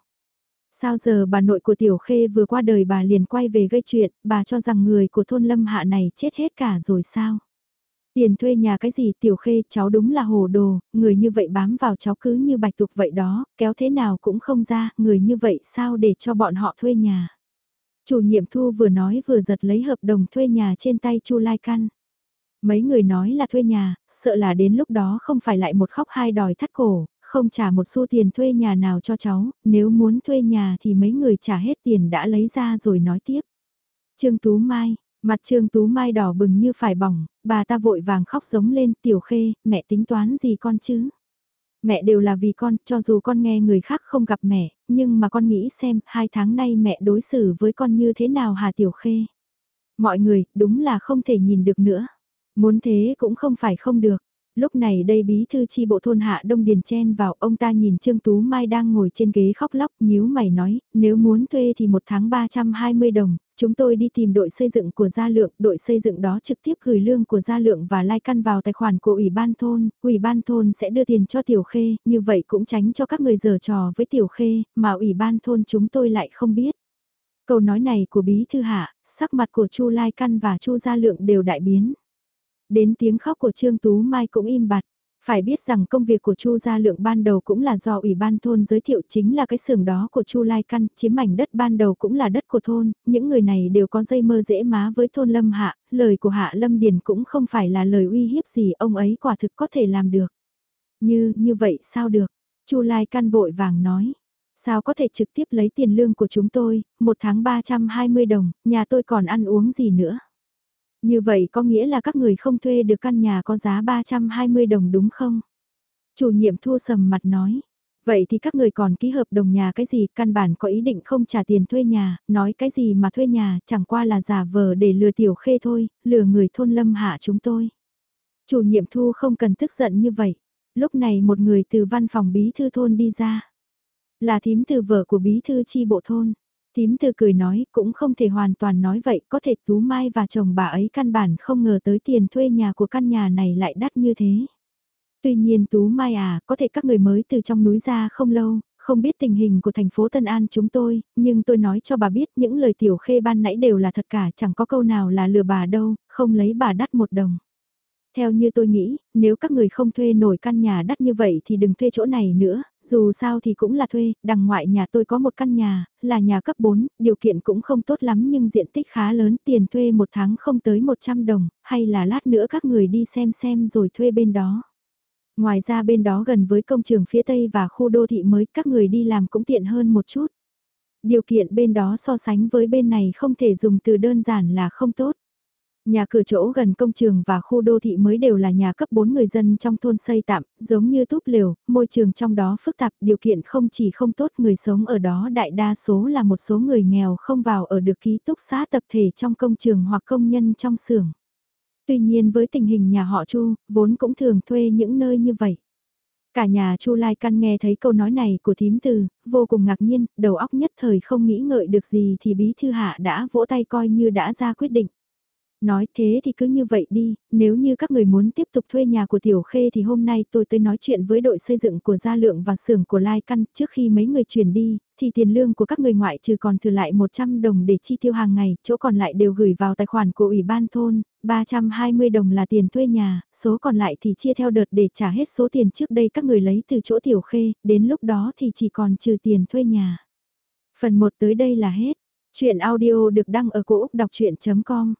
S1: Sao giờ bà nội của Tiểu Khê vừa qua đời bà liền quay về gây chuyện, bà cho rằng người của thôn Lâm Hạ này chết hết cả rồi sao? Tiền thuê nhà cái gì Tiểu Khê cháu đúng là hồ đồ, người như vậy bám vào cháu cứ như bạch tục vậy đó, kéo thế nào cũng không ra, người như vậy sao để cho bọn họ thuê nhà? Chủ nhiệm thu vừa nói vừa giật lấy hợp đồng thuê nhà trên tay Chu Lai Căn. Mấy người nói là thuê nhà, sợ là đến lúc đó không phải lại một khóc hai đòi thắt cổ, không trả một xu tiền thuê nhà nào cho cháu, nếu muốn thuê nhà thì mấy người trả hết tiền đã lấy ra rồi nói tiếp. Trương Tú Mai, mặt Trương Tú Mai đỏ bừng như phải bỏng, bà ta vội vàng khóc giống lên tiểu khê, mẹ tính toán gì con chứ? Mẹ đều là vì con, cho dù con nghe người khác không gặp mẹ, nhưng mà con nghĩ xem, hai tháng nay mẹ đối xử với con như thế nào Hà Tiểu Khê. Mọi người, đúng là không thể nhìn được nữa. Muốn thế cũng không phải không được. Lúc này đây bí thư chi bộ thôn hạ Đông Điền chen vào ông ta nhìn Trương Tú Mai đang ngồi trên ghế khóc lóc nhíu mày nói, nếu muốn thuê thì một tháng 320 đồng, chúng tôi đi tìm đội xây dựng của gia lượng, đội xây dựng đó trực tiếp gửi lương của gia lượng và lai căn vào tài khoản của ủy ban thôn, ủy ban thôn sẽ đưa tiền cho tiểu khê, như vậy cũng tránh cho các người giở trò với tiểu khê, mà ủy ban thôn chúng tôi lại không biết. Câu nói này của bí thư hạ, sắc mặt của Chu Lai Căn và Chu Gia Lượng đều đại biến. Đến tiếng khóc của Trương Tú Mai cũng im bặt. Phải biết rằng công việc của Chu Gia Lượng ban đầu cũng là do Ủy ban thôn giới thiệu chính là cái xưởng đó của Chu Lai Căn, chiếm mảnh đất ban đầu cũng là đất của thôn, những người này đều có dây mơ dễ má với thôn Lâm Hạ, lời của Hạ Lâm Điền cũng không phải là lời uy hiếp gì, ông ấy quả thực có thể làm được. Như, như vậy sao được? Chu Lai Căn vội vàng nói. Sao có thể trực tiếp lấy tiền lương của chúng tôi, một tháng 320 đồng, nhà tôi còn ăn uống gì nữa? Như vậy có nghĩa là các người không thuê được căn nhà có giá 320 đồng đúng không? Chủ nhiệm thu sầm mặt nói. Vậy thì các người còn ký hợp đồng nhà cái gì, căn bản có ý định không trả tiền thuê nhà, nói cái gì mà thuê nhà, chẳng qua là giả vờ để lừa tiểu khê thôi, lừa người thôn lâm hạ chúng tôi. Chủ nhiệm thu không cần tức giận như vậy. Lúc này một người từ văn phòng bí thư thôn đi ra. Là thím từ vợ của bí thư chi bộ thôn. Tím tư cười nói cũng không thể hoàn toàn nói vậy, có thể Tú Mai và chồng bà ấy căn bản không ngờ tới tiền thuê nhà của căn nhà này lại đắt như thế. Tuy nhiên Tú Mai à, có thể các người mới từ trong núi ra không lâu, không biết tình hình của thành phố Tân An chúng tôi, nhưng tôi nói cho bà biết những lời tiểu khê ban nãy đều là thật cả, chẳng có câu nào là lừa bà đâu, không lấy bà đắt một đồng. Theo như tôi nghĩ, nếu các người không thuê nổi căn nhà đắt như vậy thì đừng thuê chỗ này nữa, dù sao thì cũng là thuê, đằng ngoại nhà tôi có một căn nhà, là nhà cấp 4, điều kiện cũng không tốt lắm nhưng diện tích khá lớn, tiền thuê một tháng không tới 100 đồng, hay là lát nữa các người đi xem xem rồi thuê bên đó. Ngoài ra bên đó gần với công trường phía Tây và khu đô thị mới các người đi làm cũng tiện hơn một chút. Điều kiện bên đó so sánh với bên này không thể dùng từ đơn giản là không tốt. Nhà cửa chỗ gần công trường và khu đô thị mới đều là nhà cấp 4 người dân trong thôn xây tạm, giống như túp lều, môi trường trong đó phức tạp, điều kiện không chỉ không tốt người sống ở đó đại đa số là một số người nghèo không vào ở được ký túc xá tập thể trong công trường hoặc công nhân trong xưởng. Tuy nhiên với tình hình nhà họ Chu, vốn cũng thường thuê những nơi như vậy. Cả nhà Chu Lai Căn nghe thấy câu nói này của thím từ, vô cùng ngạc nhiên, đầu óc nhất thời không nghĩ ngợi được gì thì bí thư hạ đã vỗ tay coi như đã ra quyết định. Nói thế thì cứ như vậy đi, nếu như các người muốn tiếp tục thuê nhà của Tiểu Khê thì hôm nay tôi tới nói chuyện với đội xây dựng của Gia Lượng và xưởng của Lai Căn trước khi mấy người chuyển đi, thì tiền lương của các người ngoại trừ còn thừa lại 100 đồng để chi tiêu hàng ngày, chỗ còn lại đều gửi vào tài khoản của Ủy ban thôn, 320 đồng là tiền thuê nhà, số còn lại thì chia theo đợt để trả hết số tiền trước đây các người lấy từ chỗ Tiểu Khê, đến lúc đó thì chỉ còn trừ tiền thuê nhà. Phần 1 tới đây là hết. Chuyện audio được đăng ở cổ Úc đọc chuyện.com